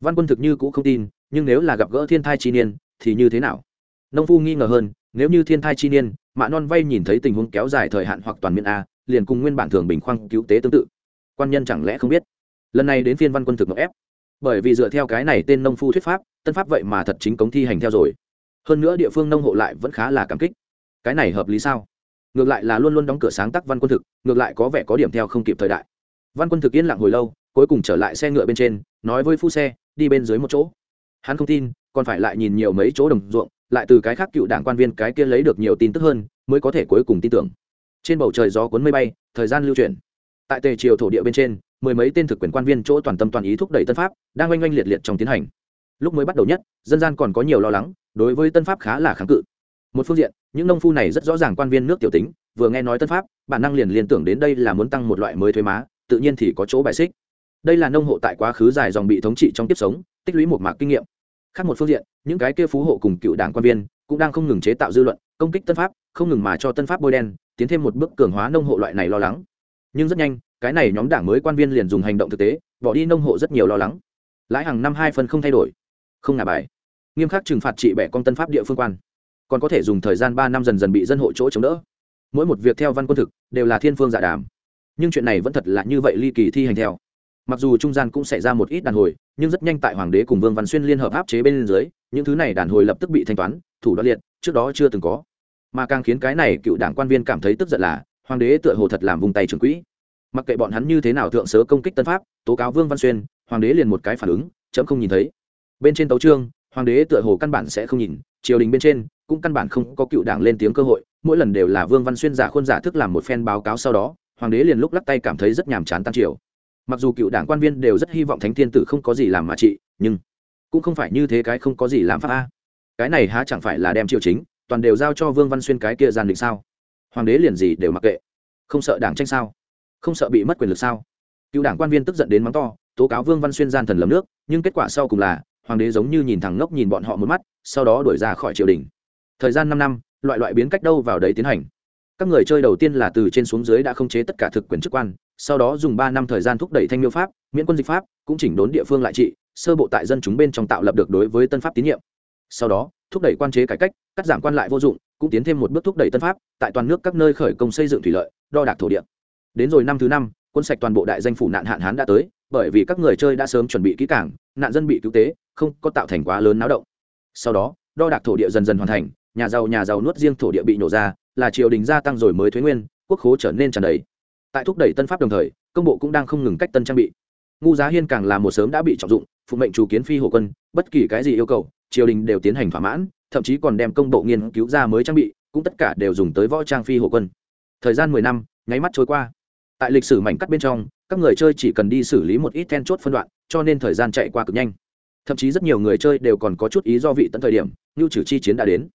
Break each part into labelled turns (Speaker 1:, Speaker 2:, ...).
Speaker 1: văn quân thực như cũ không tin, nhưng nếu là gặp gỡ thiên thai chi niên, thì như thế nào? Nông phu nghi ngờ hơn, nếu như thiên thai chi niên mạ non vay nhìn thấy tình huống kéo dài thời hạn hoặc toàn miền a, liền cùng nguyên bản thường bình khoang cứu tế tương tự. Quan nhân chẳng lẽ không biết? Lần này đến phiên văn quân thực ngọc ép. Bởi vì dựa theo cái này tên nông phu thuyết pháp, tân pháp vậy mà thật chính cống thi hành theo rồi. Hơn nữa địa phương nông hộ lại vẫn khá là cảm kích. Cái này hợp lý sao? Ngược lại là luôn luôn đóng cửa sáng tác văn quân thực, ngược lại có vẻ có điểm theo không kịp thời đại. Văn quân thực yên lặng hồi lâu, cuối cùng trở lại xe ngựa bên trên, nói với phu xe đi bên dưới một chỗ. Hắn không tin, còn phải lại nhìn nhiều mấy chỗ đồng ruộng, lại từ cái khác cựu đảng quan viên cái kia lấy được nhiều tin tức hơn, mới có thể cuối cùng tin tưởng. Trên bầu trời gió cuốn mây bay, thời gian lưu chuyển. Tại tề triều thổ địa bên trên, mười mấy tên thực quyền quan viên chỗ toàn tâm toàn ý thúc đẩy tân pháp, đang oanh oanh liệt liệt trong tiến hành. Lúc mới bắt đầu nhất, dân gian còn có nhiều lo lắng, đối với tân pháp khá là kháng cự. Một phương diện, những nông phu này rất rõ ràng quan viên nước tiểu tính, vừa nghe nói tân pháp, bản năng liền liên tưởng đến đây là muốn tăng một loại mới thuế má, tự nhiên thì có chỗ bài xích đây là nông hộ tại quá khứ dài dòng bị thống trị trong kiếp sống, tích lũy một mạc kinh nghiệm. Khác một phương diện, những cái kia phú hộ cùng cựu đảng quan viên cũng đang không ngừng chế tạo dư luận, công kích tân pháp, không ngừng mà cho tân pháp bôi đen, tiến thêm một bước cường hóa nông hộ loại này lo lắng. Nhưng rất nhanh, cái này nhóm đảng mới quan viên liền dùng hành động thực tế, bỏ đi nông hộ rất nhiều lo lắng. Lãi hàng năm hai phần không thay đổi. Không ngả bài. Nghiêm khắc trừng phạt trị bẻ con tân pháp địa phương quan. Còn có thể dùng thời gian ba năm dần dần bị dân hộ chỗ chống đỡ. Mỗi một việc theo văn quân thực, đều là thiên phương giả đàm. Nhưng chuyện này vẫn thật là như vậy ly kỳ thi hành theo mặc dù trung gian cũng xảy ra một ít đàn hồi, nhưng rất nhanh tại hoàng đế cùng vương văn xuyên liên hợp áp chế bên dưới, những thứ này đàn hồi lập tức bị thanh toán, thủ đoạn liệt, trước đó chưa từng có. Mà càng khiến cái này cựu đảng quan viên cảm thấy tức giận là, hoàng đế tựa hồ thật làm vùng tay trường quỹ. Mặc kệ bọn hắn như thế nào thượng sớ công kích tân pháp, tố cáo vương văn xuyên, hoàng đế liền một cái phản ứng chấm không nhìn thấy. Bên trên tấu trương hoàng đế tựa hồ căn bản sẽ không nhìn, triều đình bên trên cũng căn bản không có cựu đảng lên tiếng cơ hội, mỗi lần đều là vương văn xuyên giả khuôn giả thức làm một phen báo cáo sau đó, hoàng đế liền lúc lắc tay cảm thấy rất nhàm chán tan triều mặc dù cựu đảng quan viên đều rất hy vọng thánh thiên tử không có gì làm mà trị, nhưng cũng không phải như thế cái không có gì làm pháp a. Cái này há chẳng phải là đem triều chính, toàn đều giao cho vương văn xuyên cái kia gian định sao? Hoàng đế liền gì đều mặc kệ. Không sợ đảng tranh sao? Không sợ bị mất quyền lực sao? Cựu đảng quan viên tức giận đến mắng to, tố cáo vương văn xuyên gian thần lầm nước, nhưng kết quả sau cùng là, hoàng đế giống như nhìn thẳng ngốc nhìn bọn họ một mắt, sau đó đuổi ra khỏi triều đình. Thời gian năm năm, loại loại biến cách đâu vào đấy tiến hành. Các người chơi đầu tiên là từ trên xuống dưới đã không chế tất cả thực quyền chức quan sau đó dùng ba năm thời gian thúc đẩy thanh miêu pháp, miễn quân dịch pháp, cũng chỉnh đốn địa phương lại trị, sơ bộ tại dân chúng bên trong tạo lập được đối với tân pháp tín nhiệm. Sau đó, thúc đẩy quan chế cải cách, cắt giảm quan lại vô dụng, cũng tiến thêm một bước thúc đẩy tân pháp, tại toàn nước các nơi khởi công xây dựng thủy lợi, đo đạc thổ địa. Đến rồi năm thứ năm, quân sạch toàn bộ đại danh phủ nạn hạn hán đã tới, bởi vì các người chơi đã sớm chuẩn bị kỹ cảng nạn dân bị cứu tế, không có tạo thành quá lớn náo động. Sau đó, đo đạc thổ địa dần dần hoàn thành, nhà giàu nhà giàu nuốt riêng thổ địa bị nổ ra, là triều đình gia tăng rồi mới thuế nguyên, quốc khố trở nên tràn đầy tại thúc đẩy tân pháp đồng thời, công bộ cũng đang không ngừng cách tân trang bị. Ngu giá hiên càng là một sớm đã bị trọng dụng, phụ mệnh chủ kiến phi hộ quân, bất kỳ cái gì yêu cầu, triều đình đều tiến hành thỏa mãn, thậm chí còn đem công bộ nghiên cứu ra mới trang bị, cũng tất cả đều dùng tới võ trang phi hộ quân. Thời gian mười năm, nháy mắt trôi qua. Tại lịch sử mảnh cắt bên trong, các người chơi chỉ cần đi xử lý một ít then chốt phân đoạn, cho nên thời gian chạy qua cực nhanh. Thậm chí rất nhiều người chơi đều còn có chút ý do vị tận thời điểm như trừ chi chiến đã đến.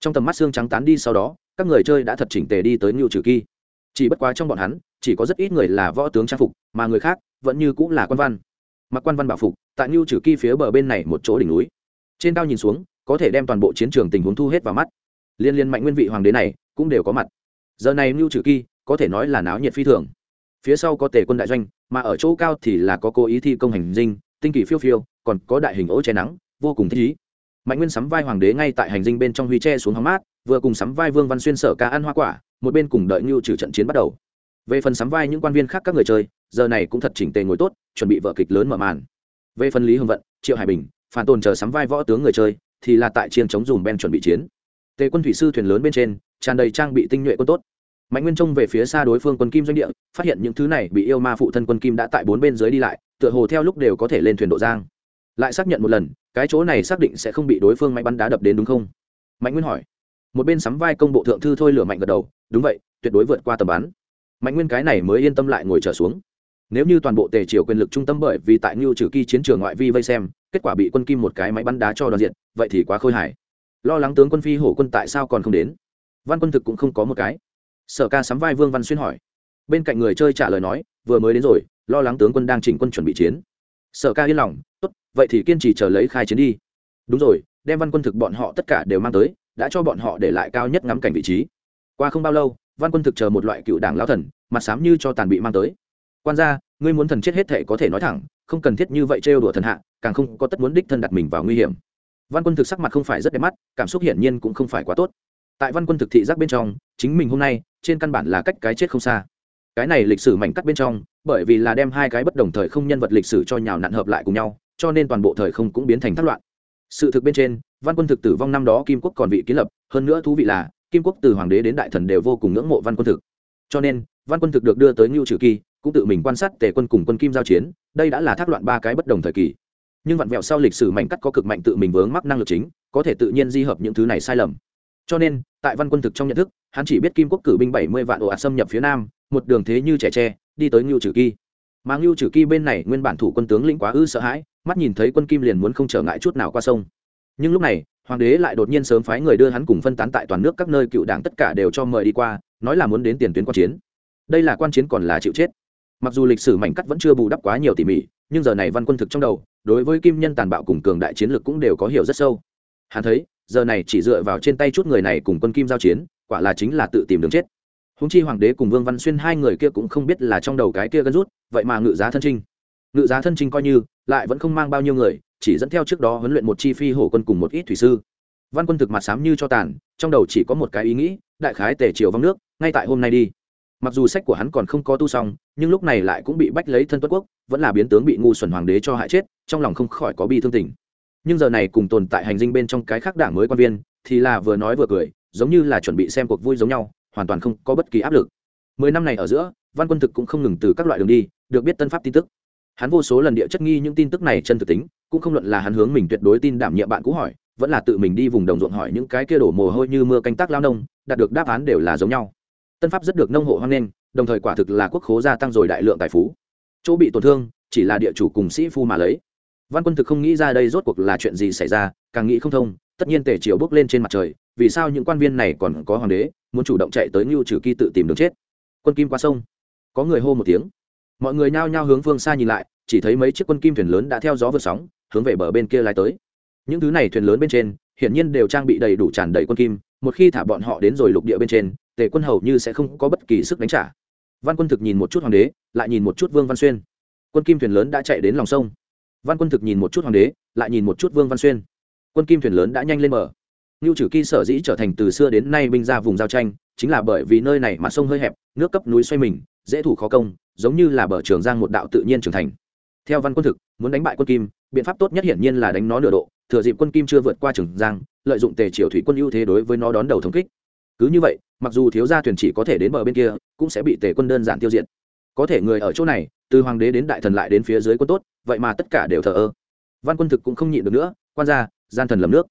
Speaker 1: Trong tầm mắt xương trắng tán đi sau đó, các người chơi đã thật chỉnh tề đi tới ngưu trừ kỳ chỉ bất quá trong bọn hắn chỉ có rất ít người là võ tướng trang phục, mà người khác vẫn như cũng là quan văn. Mặc quan văn bảo phục, tại ngưu trừ kỳ phía bờ bên này một chỗ đỉnh núi. Trên cao nhìn xuống, có thể đem toàn bộ chiến trường tình huống thu hết vào mắt. Liên liên mạnh nguyên vị hoàng đế này cũng đều có mặt. Giờ này ngưu trừ kỳ có thể nói là náo nhiệt phi thường. Phía sau có tề quân đại doanh, mà ở chỗ cao thì là có cố ý thi công hành dinh, tinh kỳ phiêu phiêu, còn có đại hình ố che nắng, vô cùng thích ý. Mạnh nguyên sắm vai hoàng đế ngay tại hành dinh bên trong huy tre xuống hóng mát, vừa cùng sắm vai vương văn xuyên sở ca ăn hoa quả, một bên cùng đợi ngưu trừ trận chiến bắt đầu về phần sắm vai những quan viên khác các người chơi, giờ này cũng thật chỉnh tề ngồi tốt, chuẩn bị vợ kịch lớn mở màn. Về phần lý hưng vận, triệu hải bình, phản tồn chờ sắm vai võ tướng người chơi, thì là tại chiên chống dùm ben chuẩn bị chiến. Tề quân thủy sư thuyền lớn bên trên, tràn đầy trang bị tinh nhuệ quân tốt. Mạnh nguyên trông về phía xa đối phương quân kim doanh địa, phát hiện những thứ này bị yêu ma phụ thân quân kim đã tại bốn bên dưới đi lại, tựa hồ theo lúc đều có thể lên thuyền độ giang. Lại xác nhận một lần, cái chỗ này xác định sẽ không bị đối phương máy bắn đá đập đến đúng không? Mạnh nguyên hỏi. Một bên sắm vai công bộ thượng thư thôi lửa mạnh gật đầu, đúng vậy, tuyệt đối vượt qua tầm bắn mạnh nguyên cái này mới yên tâm lại ngồi trở xuống. Nếu như toàn bộ tề triều quyền lực trung tâm bởi vì tại ngưu trừ kỳ chiến trường ngoại vi vây xem, kết quả bị quân kim một cái máy bắn đá cho đoàn diện, vậy thì quá khôi hài. Lo lắng tướng quân phi hổ quân tại sao còn không đến? Văn quân thực cũng không có một cái. Sở ca sắm vai vương văn xuyên hỏi. Bên cạnh người chơi trả lời nói, vừa mới đến rồi, lo lắng tướng quân đang chỉnh quân chuẩn bị chiến. Sở ca yên lòng, tốt, vậy thì kiên trì chờ lấy khai chiến đi. Đúng rồi, đem văn quân thực bọn họ tất cả đều mang tới, đã cho bọn họ để lại cao nhất ngắm cảnh vị trí. Qua không bao lâu văn quân thực chờ một loại cựu đảng lao thần, mặt sám như cho tàn bị mang tới. Quan gia, ngươi muốn thần chết hết thể có thể nói thẳng, không cần thiết như vậy trêu đùa thần hạ, càng không có tất muốn đích thân đặt mình vào nguy hiểm. Văn quân thực sắc mặt không phải rất đẹp mắt, cảm xúc hiển nhiên cũng không phải quá tốt. Tại văn quân thực thị giác bên trong, chính mình hôm nay, trên căn bản là cách cái chết không xa. Cái này lịch sử mảnh cắt bên trong, bởi vì là đem hai cái bất đồng thời không nhân vật lịch sử cho nhào nặn hợp lại cùng nhau, cho nên toàn bộ thời không cũng biến thành thất loạn. Sự thực bên trên, văn quân thực tử vong năm đó kim quốc còn vị kiến lập, hơn nữa thú vị là kim quốc từ hoàng đế đến đại thần đều vô cùng ngưỡng mộ văn quân thực. Cho nên, văn quân thực được đưa tới ngưu trừ kỳ, cũng tự mình quan sát tề quân cùng quân kim giao chiến, đây đã là thác loạn ba cái bất đồng thời kỳ. Nhưng vặn vẹo sau lịch sử mảnh cắt có cực mạnh tự mình vướng mắc năng lực chính, có thể tự nhiên di hợp những thứ này sai lầm. Cho nên, tại văn quân thực trong nhận thức, hắn chỉ biết kim quốc cử binh bảy mươi vạn ồ ạt xâm nhập phía nam, một đường thế như trẻ tre, đi tới ngưu trừ kỳ. Mà ngưu trừ kỳ bên này nguyên bản thủ quân tướng lĩnh quá ư sợ hãi, mắt nhìn thấy quân kim liền muốn không trở ngại chút nào qua sông. Nhưng lúc này hoàng đế lại đột nhiên sớm phái người đưa hắn cùng phân tán tại toàn nước các nơi cựu đảng tất cả đều cho mời đi qua, nói là muốn đến tiền tuyến quan chiến. Đây là quan chiến còn là chịu chết. Mặc dù lịch sử mảnh cắt vẫn chưa bù đắp quá nhiều tỉ mỉ, nhưng giờ này văn quân thực trong đầu, đối với kim nhân tàn bạo cùng cường đại chiến lược cũng đều có hiểu rất sâu. Hắn thấy, giờ này chỉ dựa vào trên tay chút người này cùng quân kim giao chiến, quả là chính là tự tìm đường chết. Húng chi hoàng đế cùng vương văn xuyên hai người kia cũng không biết là trong đầu cái kia gân rút, vậy mà ngự giá thân trinh. Ngự giá thân trinh coi như, lại vẫn không mang bao nhiêu người chỉ dẫn theo trước đó huấn luyện một chi phi hổ quân cùng một ít thủy sư. Văn quân thực mặt sám như cho tàn, trong đầu chỉ có một cái ý nghĩ, đại khái tề triều vong nước, ngay tại hôm nay đi. Mặc dù sách của hắn còn không có tu xong, nhưng lúc này lại cũng bị bách lấy thân tuất quốc, vẫn là biến tướng bị ngu xuẩn hoàng đế cho hại chết, trong lòng không khỏi có bi thương tình. Nhưng giờ này cùng tồn tại hành dinh bên trong cái khác đảng mới quan viên, thì là vừa nói vừa cười, giống như là chuẩn bị xem cuộc vui giống nhau, hoàn toàn không có bất kỳ áp lực. Mười năm này ở giữa, văn quân thực cũng không ngừng từ các loại đường đi, được biết tân pháp tin tức. Hắn vô số lần địa chất nghi những tin tức này chân thực tính cũng không luận là hắn hướng mình tuyệt đối tin đảm nhiệm bạn cũ hỏi, vẫn là tự mình đi vùng đồng ruộng hỏi những cái kia đổ mồ hôi như mưa canh tác lao nông, đạt được đáp án đều là giống nhau. Tân pháp rất được nông hộ hoan nghênh, đồng thời quả thực là quốc khố gia tăng rồi đại lượng tài phú. Chỗ bị tổn thương, chỉ là địa chủ cùng sĩ phu mà lấy. Văn quân thực không nghĩ ra đây rốt cuộc là chuyện gì xảy ra, càng nghĩ không thông, tất nhiên tể triều bước lên trên mặt trời, vì sao những quan viên này còn có hoàng đế, muốn chủ động chạy tới ngưu trừ kỳ tự tìm đường chết? Quân kim qua sông, có người hô một tiếng mọi người nhao nhao hướng phương xa nhìn lại, chỉ thấy mấy chiếc quân kim thuyền lớn đã theo gió vượt sóng, hướng về bờ bên kia lái tới. Những thứ này thuyền lớn bên trên, hiển nhiên đều trang bị đầy đủ tràn đầy quân kim, một khi thả bọn họ đến rồi lục địa bên trên, tề quân hầu như sẽ không có bất kỳ sức đánh trả. Văn quân thực nhìn một chút hoàng đế, lại nhìn một chút vương văn xuyên. Quân kim thuyền lớn đã chạy đến lòng sông. Văn quân thực nhìn một chút hoàng đế, lại nhìn một chút vương văn xuyên. Quân kim thuyền lớn đã nhanh lên bờ. Ngưu trừ kỳ sở dĩ trở thành từ xưa đến nay binh ra vùng giao tranh, chính là bởi vì nơi này mà sông hơi hẹp, nước cấp núi xoay mình, dễ thủ khó công giống như là bờ trường giang một đạo tự nhiên trưởng thành. Theo văn quân thực, muốn đánh bại quân kim, biện pháp tốt nhất hiển nhiên là đánh nó nửa độ, thừa dịp quân kim chưa vượt qua trường giang, lợi dụng tề triều thủy quân ưu thế đối với nó đón đầu thống kích. Cứ như vậy, mặc dù thiếu gia thuyền chỉ có thể đến bờ bên kia, cũng sẽ bị tề quân đơn giản tiêu diệt. Có thể người ở chỗ này, từ hoàng đế đến đại thần lại đến phía dưới quân tốt, vậy mà tất cả đều thờ ơ. Văn quân thực cũng không nhịn được nữa, quan gia, gian thần lầm nước.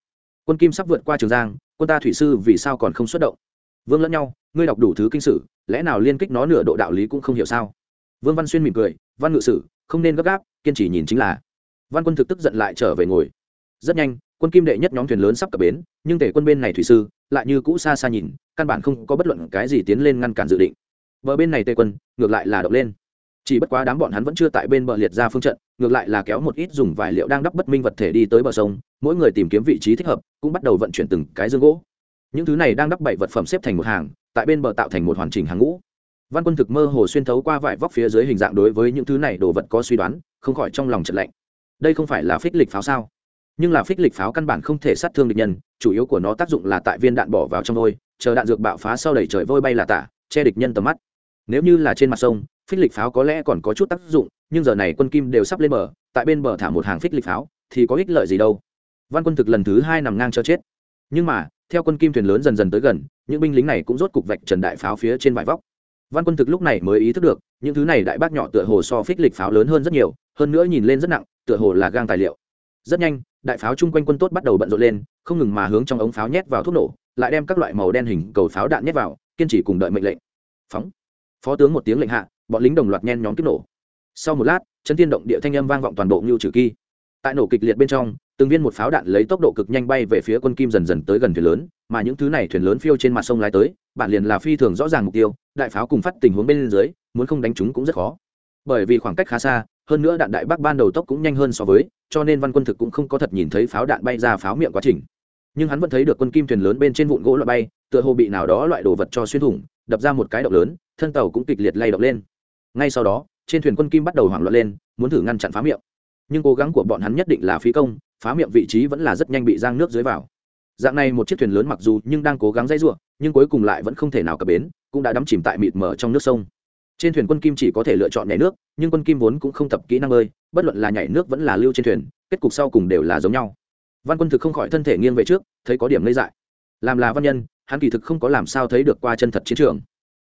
Speaker 1: Quân kim sắp vượt qua trường giang, quân ta thủy sư vì sao còn không xuất động? Vương lẫn nhau, ngươi đọc đủ thứ kinh sử, lẽ nào liên kích nó nửa độ đạo lý cũng không hiểu sao? Vương văn xuyên mỉm cười, văn ngự sử, không nên gấp gáp, kiên trì nhìn chính là. Văn quân thực tức giận lại trở về ngồi. Rất nhanh, quân kim đệ nhất nhóm thuyền lớn sắp cập bến, nhưng tể quân bên này thủy sư, lại như cũ xa xa nhìn, căn bản không có bất luận cái gì tiến lên ngăn cản dự định. Bờ bên này tề quân, ngược lại là động lên. Chỉ bất quá đám bọn hắn vẫn chưa tại bên bờ liệt ra phương trận, ngược lại là kéo một ít dùng vải liệu đang đắp bất minh vật thể đi tới bờ sông, mỗi người tìm kiếm vị trí thích hợp, cũng bắt đầu vận chuyển từng cái dương gỗ. Những thứ này đang đắp bảy vật phẩm xếp thành một hàng, tại bên bờ tạo thành một hoàn chỉnh hàng ngũ văn quân thực mơ hồ xuyên thấu qua vải vóc phía dưới hình dạng đối với những thứ này đồ vật có suy đoán, không khỏi trong lòng trận lạnh. Đây không phải là phích lịch pháo sao? Nhưng là phích lịch pháo căn bản không thể sát thương địch nhân, chủ yếu của nó tác dụng là tại viên đạn bỏ vào trong vôi, chờ đạn dược bạo phá sau đẩy trời vôi bay là tả, che địch nhân tầm mắt. Nếu như là trên mặt sông, phích lịch pháo có lẽ còn có chút tác dụng, nhưng giờ này quân kim đều sắp lên bờ, tại bên bờ thả một hàng phích lịch pháo, thì có ích lợi gì đâu. Văn quân thực lần thứ hai nằm ngang cho chết. Nhưng mà, theo quân kim thuyền lớn dần dần tới gần, những binh lính này cũng rốt cục vạch trần đại pháo phía trên vải vóc văn quân thực lúc này mới ý thức được, những thứ này đại bác nhỏ tựa hồ so phích lịch pháo lớn hơn rất nhiều, hơn nữa nhìn lên rất nặng, tựa hồ là gang tài liệu. Rất nhanh, đại pháo chung quanh quân tốt bắt đầu bận rộn lên, không ngừng mà hướng trong ống pháo nhét vào thuốc nổ, lại đem các loại màu đen hình cầu pháo đạn nhét vào, kiên trì cùng đợi mệnh lệnh. Phóng. Phó tướng một tiếng lệnh hạ, bọn lính đồng loạt nhen nhóm kích nổ. Sau một lát, chân thiên động địa thanh âm vang vọng toàn bộ ngưu trừ kỳ. Tại nổ kịch liệt bên trong, từng viên một pháo đạn lấy tốc độ cực nhanh bay về phía quân kim dần dần tới gần thuyền lớn, mà những thứ này thuyền lớn phiêu trên mặt sông lái tới, bản liền là phi thường rõ ràng mục tiêu đại pháo cùng phát tình huống bên dưới, muốn không đánh chúng cũng rất khó. Bởi vì khoảng cách khá xa, hơn nữa đạn đại bác ban đầu tốc cũng nhanh hơn so với, cho nên văn quân thực cũng không có thật nhìn thấy pháo đạn bay ra pháo miệng quá trình. Nhưng hắn vẫn thấy được quân kim thuyền lớn bên trên vụn gỗ loại bay, tựa hồ bị nào đó loại đồ vật cho xuyên thủng, đập ra một cái động lớn, thân tàu cũng kịch liệt lay động lên. Ngay sau đó, trên thuyền quân kim bắt đầu hoảng loạn lên, muốn thử ngăn chặn phá miệng. Nhưng cố gắng của bọn hắn nhất định là phí công, phá miệng vị trí vẫn là rất nhanh bị giang nước dưới vào. Dạng này một chiếc thuyền lớn mặc dù nhưng đang cố gắng dây ruộng, nhưng cuối cùng lại vẫn không thể nào cập bến cũng đã đắm chìm tại mịt mờ trong nước sông. Trên thuyền quân kim chỉ có thể lựa chọn nhảy nước, nhưng quân kim vốn cũng không tập kỹ năng bơi bất luận là nhảy nước vẫn là lưu trên thuyền, kết cục sau cùng đều là giống nhau. Văn quân thực không khỏi thân thể nghiêng về trước, thấy có điểm lây dại. Làm là văn nhân, hắn kỳ thực không có làm sao thấy được qua chân thật chiến trường.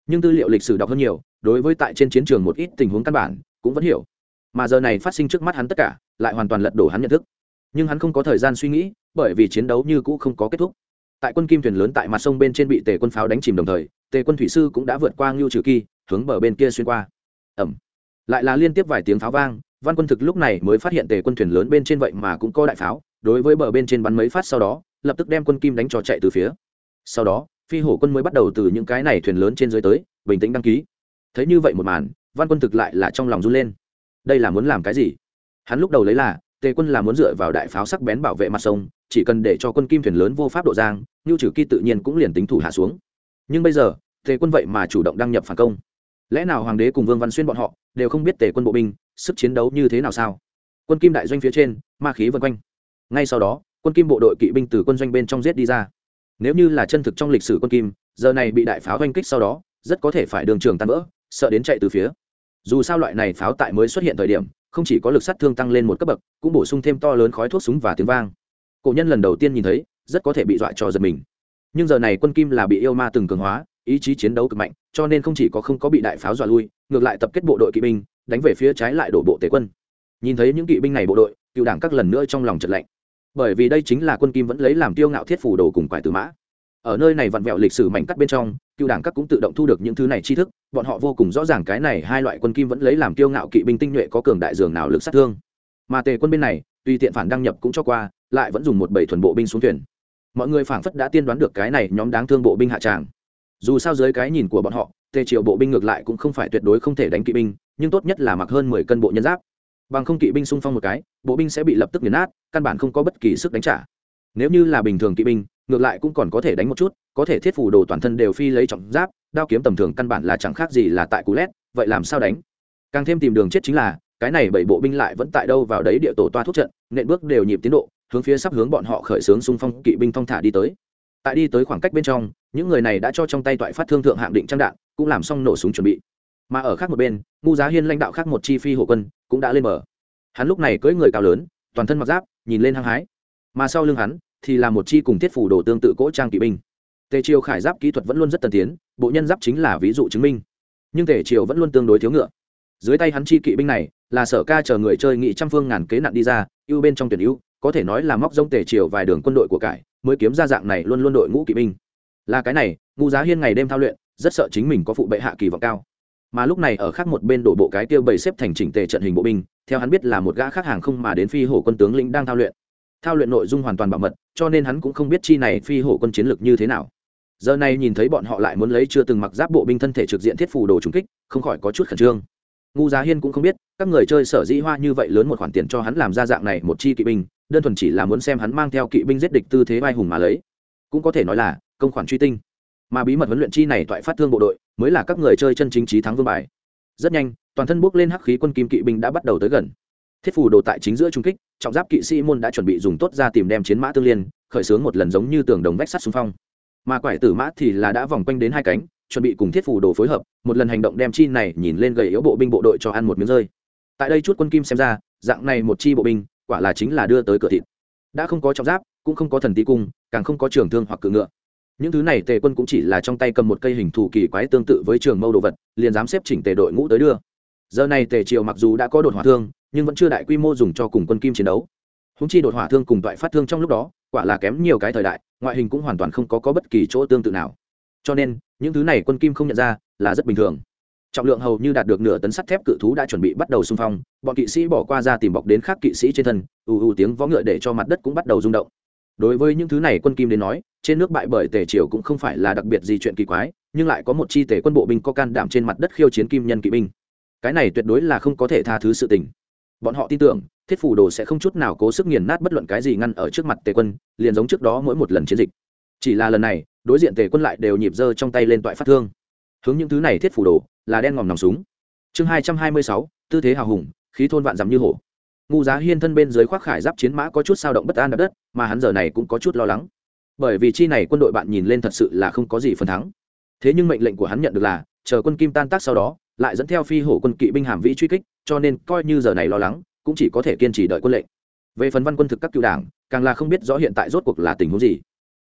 Speaker 1: Nhưng tư liệu lịch sử đọc hơn nhiều, đối với tại trên chiến trường một ít tình huống căn bản, cũng vẫn hiểu. Mà giờ này phát sinh trước mắt hắn tất cả, lại hoàn toàn lật đổ hắn nhận thức. Nhưng hắn không có thời gian suy nghĩ, bởi vì chiến đấu như cũ không có kết thúc. Tại quân kim thuyền lớn tại mặt sông bên trên bị tề quân pháo đánh chìm đồng thời tề quân thủy sư cũng đã vượt qua ngưu trừ kỳ, hướng bờ bên kia xuyên qua. Ẩm. Lại là liên tiếp vài tiếng pháo vang, văn quân thực lúc này mới phát hiện tề quân thuyền lớn bên trên vậy mà cũng có đại pháo, đối với bờ bên trên bắn mấy phát sau đó, lập tức đem quân kim đánh cho chạy từ phía. Sau đó, phi hổ quân mới bắt đầu từ những cái này thuyền lớn trên dưới tới, bình tĩnh đăng ký. Thấy như vậy một màn, văn quân thực lại là trong lòng run lên. Đây là muốn làm cái gì? Hắn lúc đầu lấy là, tề quân là muốn dựa vào đại pháo sắc bén bảo vệ mặt sông, chỉ cần để cho quân kim thuyền lớn vô pháp độ giang như trừ kỳ tự nhiên cũng liền tính thủ hạ xuống. Nhưng bây giờ tề quân vậy mà chủ động đăng nhập phản công. Lẽ nào hoàng đế cùng vương văn xuyên bọn họ đều không biết tề quân bộ binh sức chiến đấu như thế nào sao? Quân kim đại doanh phía trên, ma khí vân quanh. Ngay sau đó, quân kim bộ đội kỵ binh từ quân doanh bên trong giết đi ra. Nếu như là chân thực trong lịch sử quân kim, giờ này bị đại pháo oanh kích sau đó, rất có thể phải đường trường tan vỡ, sợ đến chạy từ phía. Dù sao loại này pháo tại mới xuất hiện thời điểm, không chỉ có lực sát thương tăng lên một cấp bậc, cũng bổ sung thêm to lớn khói thuốc súng và tiếng vang. Cổ nhân lần đầu tiên nhìn thấy, rất có thể bị dọa cho giật mình. Nhưng giờ này quân kim là bị yêu ma từng cường hóa ý chí chiến đấu cực mạnh, cho nên không chỉ có không có bị đại pháo dọa lui, ngược lại tập kết bộ đội kỵ binh, đánh về phía trái lại đổ bộ tề quân. Nhìn thấy những kỵ binh này bộ đội, cựu đảng các lần nữa trong lòng trật lạnh. Bởi vì đây chính là quân kim vẫn lấy làm tiêu ngạo thiết phủ đồ cùng quải tử mã. Ở nơi này vặn vẹo lịch sử mảnh cắt bên trong, cựu đảng các cũng tự động thu được những thứ này tri thức, bọn họ vô cùng rõ ràng cái này hai loại quân kim vẫn lấy làm tiêu ngạo kỵ binh tinh nhuệ có cường đại dường nào lực sát thương. Mà tề quân bên này, tuy tiện phản đăng nhập cũng cho qua, lại vẫn dùng một bảy thuần bộ binh xuống thuyền. Mọi người phảng phất đã tiên đoán được cái này nhóm đáng thương bộ binh hạ tràng dù sao dưới cái nhìn của bọn họ, tề triệu bộ binh ngược lại cũng không phải tuyệt đối không thể đánh kỵ binh, nhưng tốt nhất là mặc hơn mười cân bộ nhân giáp. Bằng không kỵ binh xung phong một cái, bộ binh sẽ bị lập tức nghiền nát, căn bản không có bất kỳ sức đánh trả. Nếu như là bình thường kỵ binh, ngược lại cũng còn có thể đánh một chút, có thể thiết phủ đồ toàn thân đều phi lấy trọng giáp, đao kiếm tầm thường căn bản là chẳng khác gì là tại cú lét, vậy làm sao đánh? Càng thêm tìm đường chết chính là, cái này bảy bộ binh lại vẫn tại đâu vào đấy địa tổ toa thuốc trận, nện bước đều nhịp tiến độ, hướng phía sắp hướng bọn họ khởi xướng xung phong kỵ binh thong thả đi tới. Tại đi tới khoảng cách bên trong những người này đã cho trong tay toại phát thương thượng hạng định trang đạn, cũng làm xong nổ súng chuẩn bị. Mà ở khác một bên ngu giá hiên lãnh đạo khác một chi phi hộ quân, cũng đã lên bờ. Hắn lúc này cưỡi người cao lớn, toàn thân mặc giáp, nhìn lên hăng hái. Mà sau lưng hắn, thì là một chi cùng thiết phủ đồ tương tự cỗ trang kỵ binh. Tề triều khải giáp kỹ thuật vẫn luôn rất tân tiến, bộ nhân giáp chính là ví dụ chứng minh. Nhưng tề triều vẫn luôn tương đối thiếu ngựa. Dưới tay hắn chi kỵ binh này, là sở ca chờ người chơi nghị trăm phương ngàn kế nạn đi ra, ưu bên trong tuyển ưu, có thể nói là móc rông tề triều vài đường quân đội của cải, mới kiếm ra dạng này luôn luôn đội ngũ kỵ binh là cái này ngu giá hiên ngày đêm thao luyện, rất sợ chính mình có phụ bệ hạ kỳ vọng cao. Mà lúc này ở khác một bên đổ bộ cái tiêu bầy xếp thành chỉnh tề trận hình bộ binh, theo hắn biết là một gã khác hàng không mà đến phi hổ quân tướng lĩnh đang thao luyện. Thao luyện nội dung hoàn toàn bảo mật, cho nên hắn cũng không biết chi này phi hổ quân chiến lược như thế nào. Giờ này nhìn thấy bọn họ lại muốn lấy chưa từng mặc giáp bộ binh thân thể trực diện thiết phù đồ trúng kích, không khỏi có chút khẩn trương. Ngu giá hiên cũng không biết, các người chơi sở dĩ hoa như vậy lớn một khoản tiền cho hắn làm ra dạng này một chi kỵ binh, đơn thuần chỉ là muốn xem hắn mang theo kỵ binh giết địch tư thế vai hùng mà lấy. Cũng có thể nói là công khoản truy tinh. Mà bí mật huấn luyện chi này toại phát thương bộ đội, mới là các người chơi chân chính trí thắng vương bài. Rất nhanh, toàn thân bước lên hắc khí quân kim kỵ binh đã bắt đầu tới gần. Thiết phủ đồ tại chính giữa trung kích, trọng giáp kỵ sĩ môn đã chuẩn bị dùng tốt ra tìm đem chiến mã tương liên, khởi xướng một lần giống như tường đồng vách sắt xung phong. Mà quải tử mã thì là đã vòng quanh đến hai cánh, chuẩn bị cùng thiết phủ đồ phối hợp, một lần hành động đem chi này nhìn lên gầy yếu bộ binh bộ đội cho ăn một miếng rơi. Tại đây chút quân kim xem ra, dạng này một chi bộ binh, quả là chính là đưa tới cửa thịt. Đã không có trọng giáp, cũng không có thần tí cung, càng không có trường thương hoặc cự ngựa những thứ này tề quân cũng chỉ là trong tay cầm một cây hình thù kỳ quái tương tự với trường mâu đồ vật liền dám xếp chỉnh tề đội ngũ tới đưa. Giờ này tề triều mặc dù đã có đột hỏa thương nhưng vẫn chưa đại quy mô dùng cho cùng quân kim chiến đấu. Húng chi đột hỏa thương cùng toại phát thương trong lúc đó quả là kém nhiều cái thời đại ngoại hình cũng hoàn toàn không có, có bất kỳ chỗ tương tự nào. Cho nên những thứ này quân kim không nhận ra là rất bình thường. Trọng lượng hầu như đạt được nửa tấn sắt thép cự thú đã chuẩn bị bắt đầu xung phong bọn kỵ sĩ bỏ qua ra tìm bọc đến khác kỵ sĩ trên thân ù ù tiếng vó ngựa để cho mặt đất cũng bắt đầu rung động. Đối với những thứ này quân kim đến nói trên nước bại bởi tề triều cũng không phải là đặc biệt gì chuyện kỳ quái, nhưng lại có một chi tề quân bộ binh có can đảm trên mặt đất khiêu chiến kim nhân kỵ binh. Cái này tuyệt đối là không có thể tha thứ sự tình. Bọn họ tin tưởng, thiết phủ đồ sẽ không chút nào cố sức nghiền nát bất luận cái gì ngăn ở trước mặt tề quân, liền giống trước đó mỗi một lần chiến dịch. Chỉ là lần này, đối diện tề quân lại đều nhịp dơ trong tay lên toại phát thương. Hướng những thứ này thiết phủ đồ, là đen ngòm nòng súng. Chương hai trăm hai mươi sáu, tư thế hào hùng, khí thôn vạn dằm như hổ. Ngu giá hiên thân bên dưới khoác khải giáp chiến mã có chút sao động bất an đập đất, mà hắn giờ này cũng có chút lo lắng bởi vì chi này quân đội bạn nhìn lên thật sự là không có gì phần thắng. Thế nhưng mệnh lệnh của hắn nhận được là, chờ quân kim tan tác sau đó, lại dẫn theo phi hổ quân kỵ binh hàm vĩ truy kích, cho nên coi như giờ này lo lắng, cũng chỉ có thể kiên trì đợi quân lệnh. Về phần văn quân thực các cựu đảng, càng là không biết rõ hiện tại rốt cuộc là tình huống gì.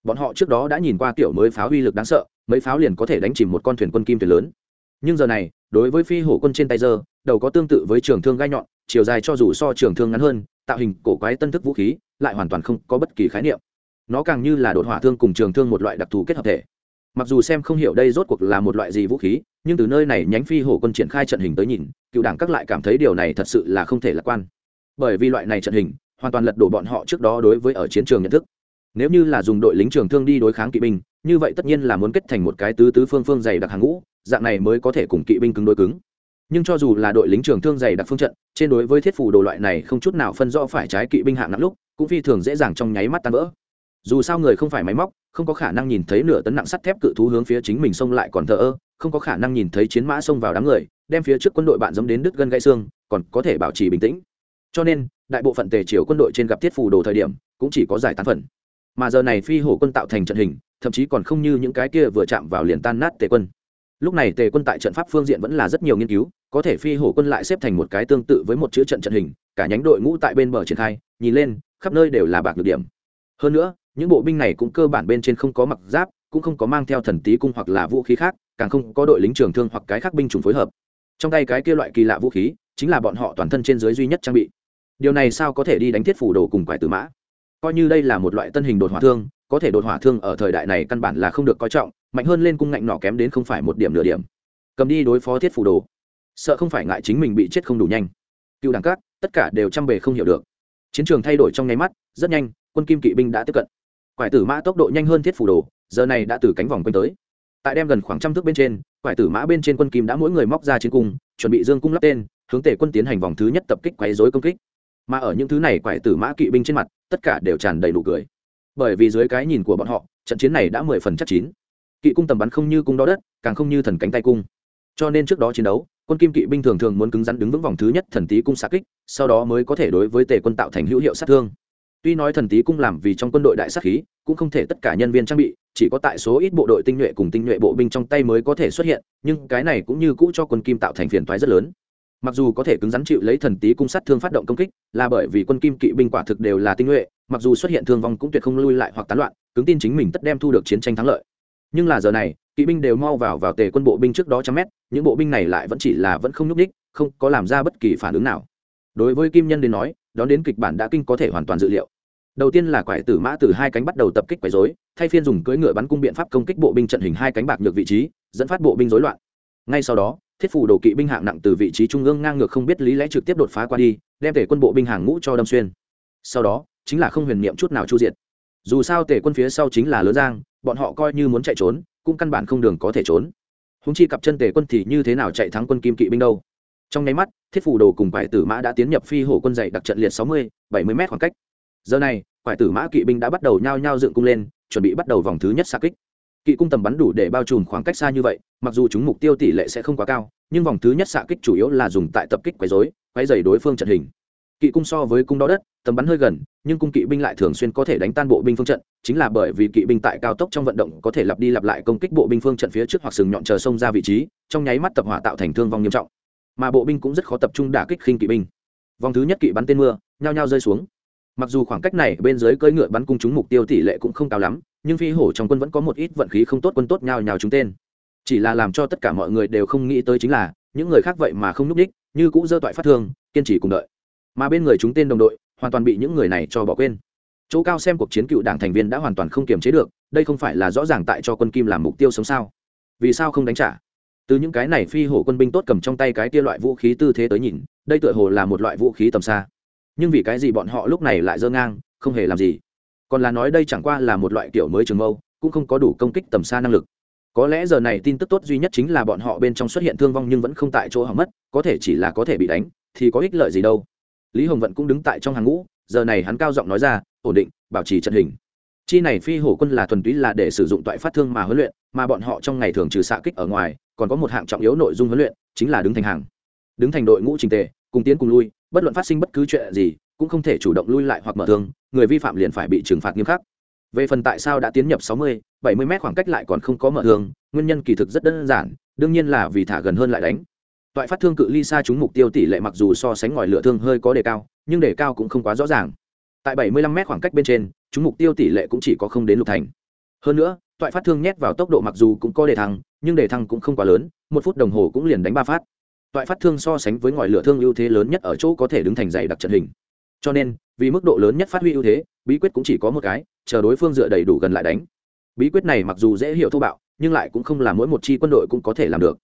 Speaker 1: Bọn họ trước đó đã nhìn qua kiểu mới pháo uy lực đáng sợ, mấy pháo liền có thể đánh chìm một con thuyền quân kim thuyền lớn. Nhưng giờ này, đối với phi hổ quân trên tay giờ đầu có tương tự với trường thương gai nhọn, chiều dài cho dù so trường thương ngắn hơn, tạo hình cổ quái tân thức vũ khí, lại hoàn toàn không có bất kỳ khái niệm nó càng như là đột hỏa thương cùng trường thương một loại đặc thù kết hợp thể. Mặc dù xem không hiểu đây rốt cuộc là một loại gì vũ khí, nhưng từ nơi này nhánh phi hổ quân triển khai trận hình tới nhìn, cựu đảng các lại cảm thấy điều này thật sự là không thể lạc quan. Bởi vì loại này trận hình, hoàn toàn lật đổ bọn họ trước đó đối với ở chiến trường nhận thức. Nếu như là dùng đội lính trường thương đi đối kháng kỵ binh, như vậy tất nhiên là muốn kết thành một cái tứ tứ phương phương dày đặc hàng ngũ, dạng này mới có thể cùng kỵ binh cứng đối cứng. Nhưng cho dù là đội lính trường thương dày đặc phương trận, trên đối với thiết phủ đồ loại này không chút nào phân rõ phải trái kỵ binh hạng nặng lúc, cũng phi thường dễ dàng trong nháy mắt tan vỡ dù sao người không phải máy móc, không có khả năng nhìn thấy nửa tấn nặng sắt thép cự thú hướng phía chính mình xông lại còn thờ ơ, không có khả năng nhìn thấy chiến mã xông vào đám người, đem phía trước quân đội bạn dẫm đến đứt gân gãy xương, còn có thể bảo trì bình tĩnh. Cho nên, đại bộ phận tề triều quân đội trên gặp thiết phù đồ thời điểm, cũng chỉ có giải tán phần. Mà giờ này phi hổ quân tạo thành trận hình, thậm chí còn không như những cái kia vừa chạm vào liền tan nát tề quân. Lúc này tề quân tại trận pháp phương diện vẫn là rất nhiều nghiên cứu, có thể phi hổ quân lại xếp thành một cái tương tự với một chữ trận trận hình, cả nhánh đội ngũ tại bên bờ triển khai, nhìn lên, khắp nơi đều là bạc được điểm. Hơn nữa những bộ binh này cũng cơ bản bên trên không có mặc giáp, cũng không có mang theo thần tí cung hoặc là vũ khí khác, càng không có đội lính trường thương hoặc cái khác binh chủng phối hợp. Trong tay cái kia loại kỳ lạ vũ khí, chính là bọn họ toàn thân trên dưới duy nhất trang bị. Điều này sao có thể đi đánh thiết phủ đồ cùng quải tử mã? Coi như đây là một loại tân hình đột hỏa thương, có thể đột hỏa thương ở thời đại này căn bản là không được coi trọng, mạnh hơn lên cung ngạnh nọ kém đến không phải một điểm nửa điểm. Cầm đi đối phó thiết phủ đồ. Sợ không phải ngại chính mình bị chết không đủ nhanh. Cựu đẳng các, tất cả đều chăm bề không hiểu được. Chiến trường thay đổi trong nháy mắt, rất nhanh, quân kim kỵ binh đã tiếp cận quải tử mã tốc độ nhanh hơn thiết phủ đồ, giờ này đã từ cánh vòng quanh tới. Tại đem gần khoảng trăm thước bên trên, quải tử mã bên trên quân kim đã mỗi người móc ra chiến cung, chuẩn bị dương cung lắp tên, hướng tề quân tiến hành vòng thứ nhất tập kích quấy dối công kích. Mà ở những thứ này quải tử mã kỵ binh trên mặt, tất cả đều tràn đầy đủ cười. Bởi vì dưới cái nhìn của bọn họ, trận chiến này đã mười phần chắc chín. Kỵ cung tầm bắn không như cung đo đất, càng không như thần cánh tay cung. Cho nên trước đó chiến đấu, quân kim kỵ binh thường thường muốn cứng rắn đứng vững vòng thứ nhất thần tí cung xạ kích, sau đó mới có thể đối với tề quân tạo thành hữu hiệu sát thương tuy nói thần tý cung làm vì trong quân đội đại sát khí, cũng không thể tất cả nhân viên trang bị, chỉ có tại số ít bộ đội tinh nhuệ cùng tinh nhuệ bộ binh trong tay mới có thể xuất hiện, nhưng cái này cũng như cũ cho quân kim tạo thành phiền toái rất lớn. Mặc dù có thể cứng rắn chịu lấy thần tý cung sát thương phát động công kích, là bởi vì quân kim kỵ binh quả thực đều là tinh nhuệ, mặc dù xuất hiện thương vong cũng tuyệt không lui lại hoặc tán loạn, cứng tin chính mình tất đem thu được chiến tranh thắng lợi. Nhưng là giờ này, kỵ binh đều mau vào vào tề quân bộ binh trước đó trăm mét, những bộ binh này lại vẫn chỉ là vẫn không nhúc ních không có làm ra bất kỳ phản ứng nào. Đối với kim nhân đến nói, đón đến kịch bản đã kinh có thể hoàn toàn dự liệu đầu tiên là quải tử mã từ hai cánh bắt đầu tập kích quấy dối thay phiên dùng cưỡi ngựa bắn cung biện pháp công kích bộ binh trận hình hai cánh bạc nhược vị trí, dẫn phát bộ binh rối loạn. Ngay sau đó, thiết phủ đồ kỵ binh hạng nặng từ vị trí trung ương ngang ngược không biết lý lẽ trực tiếp đột phá qua đi, đem tể quân bộ binh hàng ngũ cho đâm xuyên. Sau đó, chính là không huyền niệm chút nào chu diệt. Dù sao tể quân phía sau chính là lớn giang, bọn họ coi như muốn chạy trốn, cũng căn bản không đường có thể trốn. Húng chi cặp chân tể quân thì như thế nào chạy thắng quân kim kỵ binh đâu? Trong nháy mắt, thiết phủ đồ cùng quải tử mã đã tiến nhập phi hổ quân dày đặc trận liệt sáu mươi, bảy mươi m khoảng cách giờ này, quải tử mã kỵ binh đã bắt đầu nhao nhao dựng cung lên, chuẩn bị bắt đầu vòng thứ nhất xa kích. Kỵ cung tầm bắn đủ để bao trùm khoảng cách xa như vậy, mặc dù chúng mục tiêu tỷ lệ sẽ không quá cao, nhưng vòng thứ nhất xạ kích chủ yếu là dùng tại tập kích quấy dối quấy dày đối phương trận hình. Kỵ cung so với cung đo đất, tầm bắn hơi gần, nhưng cung kỵ binh lại thường xuyên có thể đánh tan bộ binh phương trận, chính là bởi vì kỵ binh tại cao tốc trong vận động có thể lặp đi lặp lại công kích bộ binh phương trận phía trước hoặc sừng nhọn chờ sông ra vị trí, trong nháy mắt tập hỏa tạo thành thương vong nghiêm trọng. Mà bộ binh cũng rất khó tập trung đả kích khinh kỵ binh. Vòng thứ nhất kỵ bắn tên mưa, nhao nhao rơi xuống mặc dù khoảng cách này bên dưới cưỡi ngựa bắn cung chúng mục tiêu tỷ lệ cũng không cao lắm, nhưng phi hổ trong quân vẫn có một ít vận khí không tốt quân tốt nhào nhào chúng tên. Chỉ là làm cho tất cả mọi người đều không nghĩ tới chính là, những người khác vậy mà không núp đích, như cũ dơ toại phát thương, kiên trì cùng đợi. Mà bên người chúng tên đồng đội, hoàn toàn bị những người này cho bỏ quên. Chỗ cao xem cuộc chiến cựu đảng thành viên đã hoàn toàn không kiềm chế được, đây không phải là rõ ràng tại cho quân kim làm mục tiêu sống sao? Vì sao không đánh trả? Từ những cái này phi hổ quân binh tốt cầm trong tay cái kia loại vũ khí tư thế tới nhìn, đây tựa hồ là một loại vũ khí tầm xa nhưng vì cái gì bọn họ lúc này lại dơ ngang, không hề làm gì. Còn là nói đây chẳng qua là một loại kiểu mới trường mâu, cũng không có đủ công kích tầm xa năng lực. Có lẽ giờ này tin tức tốt duy nhất chính là bọn họ bên trong xuất hiện thương vong nhưng vẫn không tại chỗ hỏng mất, có thể chỉ là có thể bị đánh, thì có ích lợi gì đâu. Lý hồng vận cũng đứng tại trong hàng ngũ, giờ này hắn cao giọng nói ra, ổn định, bảo trì trận hình. Chi này phi hổ quân là thuần túy là để sử dụng toại phát thương mà huấn luyện, mà bọn họ trong ngày thường trừ xạ kích ở ngoài, còn có một hạng trọng yếu nội dung huấn luyện, chính là đứng thành hàng. Đứng thành đội ngũ trình tề, cùng tiến cùng lui bất luận phát sinh bất cứ chuyện gì cũng không thể chủ động lui lại hoặc mở thương người vi phạm liền phải bị trừng phạt nghiêm khắc. Về phần tại sao đã tiến nhập 60, 70 m khoảng cách lại còn không có mở thương nguyên nhân kỳ thực rất đơn giản đương nhiên là vì thả gần hơn lại đánh. Toại phát thương cự ly xa trúng mục tiêu tỷ lệ mặc dù so sánh ngòi lửa thương hơi có đề cao nhưng đề cao cũng không quá rõ ràng. Tại 75 m khoảng cách bên trên trúng mục tiêu tỷ lệ cũng chỉ có không đến lục thành. Hơn nữa toại phát thương nhét vào tốc độ mặc dù cũng có đề thăng nhưng đề thăng cũng không quá lớn một phút đồng hồ cũng liền đánh ba phát toại phát thương so sánh với ngòi lửa thương ưu thế lớn nhất ở chỗ có thể đứng thành dày đặc trận hình. Cho nên, vì mức độ lớn nhất phát huy ưu thế, bí quyết cũng chỉ có một cái, chờ đối phương dựa đầy đủ gần lại đánh. Bí quyết này mặc dù dễ hiểu thô bạo, nhưng lại cũng không là mỗi một chi quân đội cũng có thể làm được.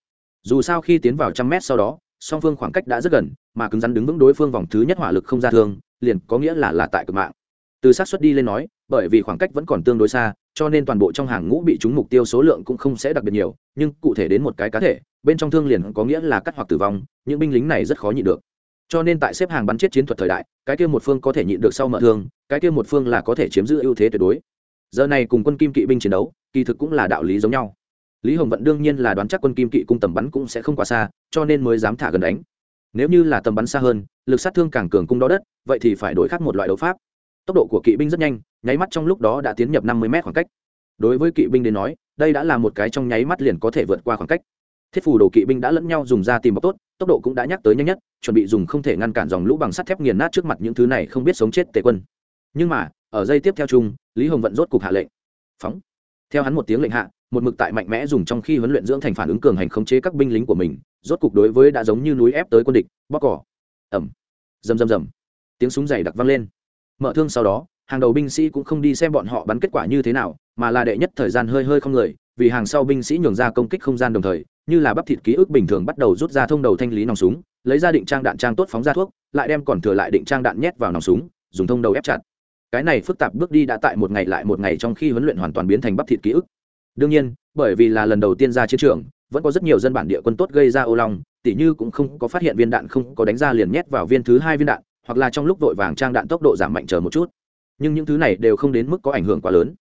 Speaker 1: Dù sao khi tiến vào trăm mét sau đó, song phương khoảng cách đã rất gần, mà cứng rắn đứng vững đối phương vòng thứ nhất hỏa lực không ra thương, liền có nghĩa là là tại cực mạng. Từ sát xuất đi lên nói, bởi vì khoảng cách vẫn còn tương đối xa, cho nên toàn bộ trong hàng ngũ bị trúng mục tiêu số lượng cũng không sẽ đặc biệt nhiều, nhưng cụ thể đến một cái cá thể bên trong thương liền có nghĩa là cắt hoặc tử vong, những binh lính này rất khó nhịn được. Cho nên tại xếp hàng bắn chết chiến thuật thời đại, cái kia một phương có thể nhịn được sau mở thương, cái kia một phương là có thể chiếm giữ ưu thế tuyệt đối. Giờ này cùng quân kim kỵ binh chiến đấu, kỳ thực cũng là đạo lý giống nhau. Lý hồng vận đương nhiên là đoán chắc quân kim kỵ cung tầm bắn cũng sẽ không quá xa, cho nên mới dám thả gần đánh. Nếu như là tầm bắn xa hơn, lực sát thương càng cường cung đó đất, vậy thì phải đổi khác một loại đấu pháp. Tốc độ của kỵ binh rất nhanh, nháy mắt trong lúc đó đã tiến nhập năm mươi m khoảng cách. Đối với kỵ binh đến nói, đây đã là một cái trong nháy mắt liền có thể vượt qua khoảng cách thiết phủ đồ kỵ binh đã lẫn nhau dùng ra tìm bọc tốt, tốc độ cũng đã nhắc tới nhanh nhất, chuẩn bị dùng không thể ngăn cản dòng lũ bằng sắt thép nghiền nát trước mặt những thứ này không biết sống chết tề quân. Nhưng mà, ở giây tiếp theo chung, lý hồng vận rốt cục hạ lệnh. Phóng. Theo hắn một tiếng lệnh hạ, một mực tại mạnh mẽ dùng trong khi huấn luyện dưỡng thành phản ứng cường hành khống chế các binh lính của mình, rốt cục đối với đã giống như núi ép tới quân địch bóc cỏ. Ẩm rầm rầm rầm. Tiếng súng dày đặc vang lên. Mở thương sau đó, hàng đầu binh sĩ cũng không đi xem bọn họ bắn kết quả như thế nào, mà là đệ nhất thời gian hơi hơi không người vì hàng sau binh sĩ nhường ra công kích không gian đồng thời, như là bắp thịt ký ức bình thường bắt đầu rút ra thông đầu thanh lý nòng súng, lấy ra định trang đạn trang tốt phóng ra thuốc, lại đem còn thừa lại định trang đạn nhét vào nòng súng, dùng thông đầu ép chặt. Cái này phức tạp bước đi đã tại một ngày lại một ngày trong khi huấn luyện hoàn toàn biến thành bắp thịt ký ức. Đương nhiên, bởi vì là lần đầu tiên ra chiến trường, vẫn có rất nhiều dân bản địa quân tốt gây ra ô long, tỉ như cũng không có phát hiện viên đạn không có đánh ra liền nhét vào viên thứ hai viên đạn, hoặc là trong lúc vội vàng trang đạn tốc độ giảm mạnh chờ một chút. Nhưng những thứ này đều không đến mức có ảnh hưởng quá lớn.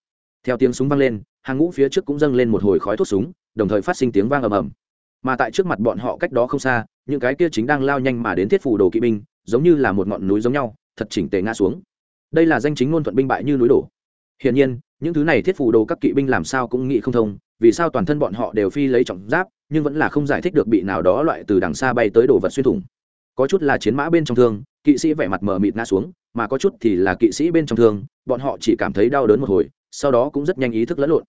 Speaker 1: Theo tiếng súng vang lên hàng ngũ phía trước cũng dâng lên một hồi khói thuốc súng, đồng thời phát sinh tiếng vang ầm ầm. Mà tại trước mặt bọn họ cách đó không xa, những cái kia chính đang lao nhanh mà đến thiết phủ đồ kỵ binh, giống như là một ngọn núi giống nhau, thật chỉnh tề ngã xuống. Đây là danh chính ngôn thuận binh bại như núi đổ. Hiển nhiên, những thứ này thiết phủ đồ các kỵ binh làm sao cũng nghĩ không thông, vì sao toàn thân bọn họ đều phi lấy trọng giáp, nhưng vẫn là không giải thích được bị nào đó loại từ đằng xa bay tới đồ vật xuyên thủng. Có chút là chiến mã bên trong thương, kỵ sĩ vẻ mặt mờ mịt ngã xuống, mà có chút thì là kỵ sĩ bên trong thương, bọn họ chỉ cảm thấy đau đớn một hồi sau đó cũng rất nhanh ý thức lẫn lộn.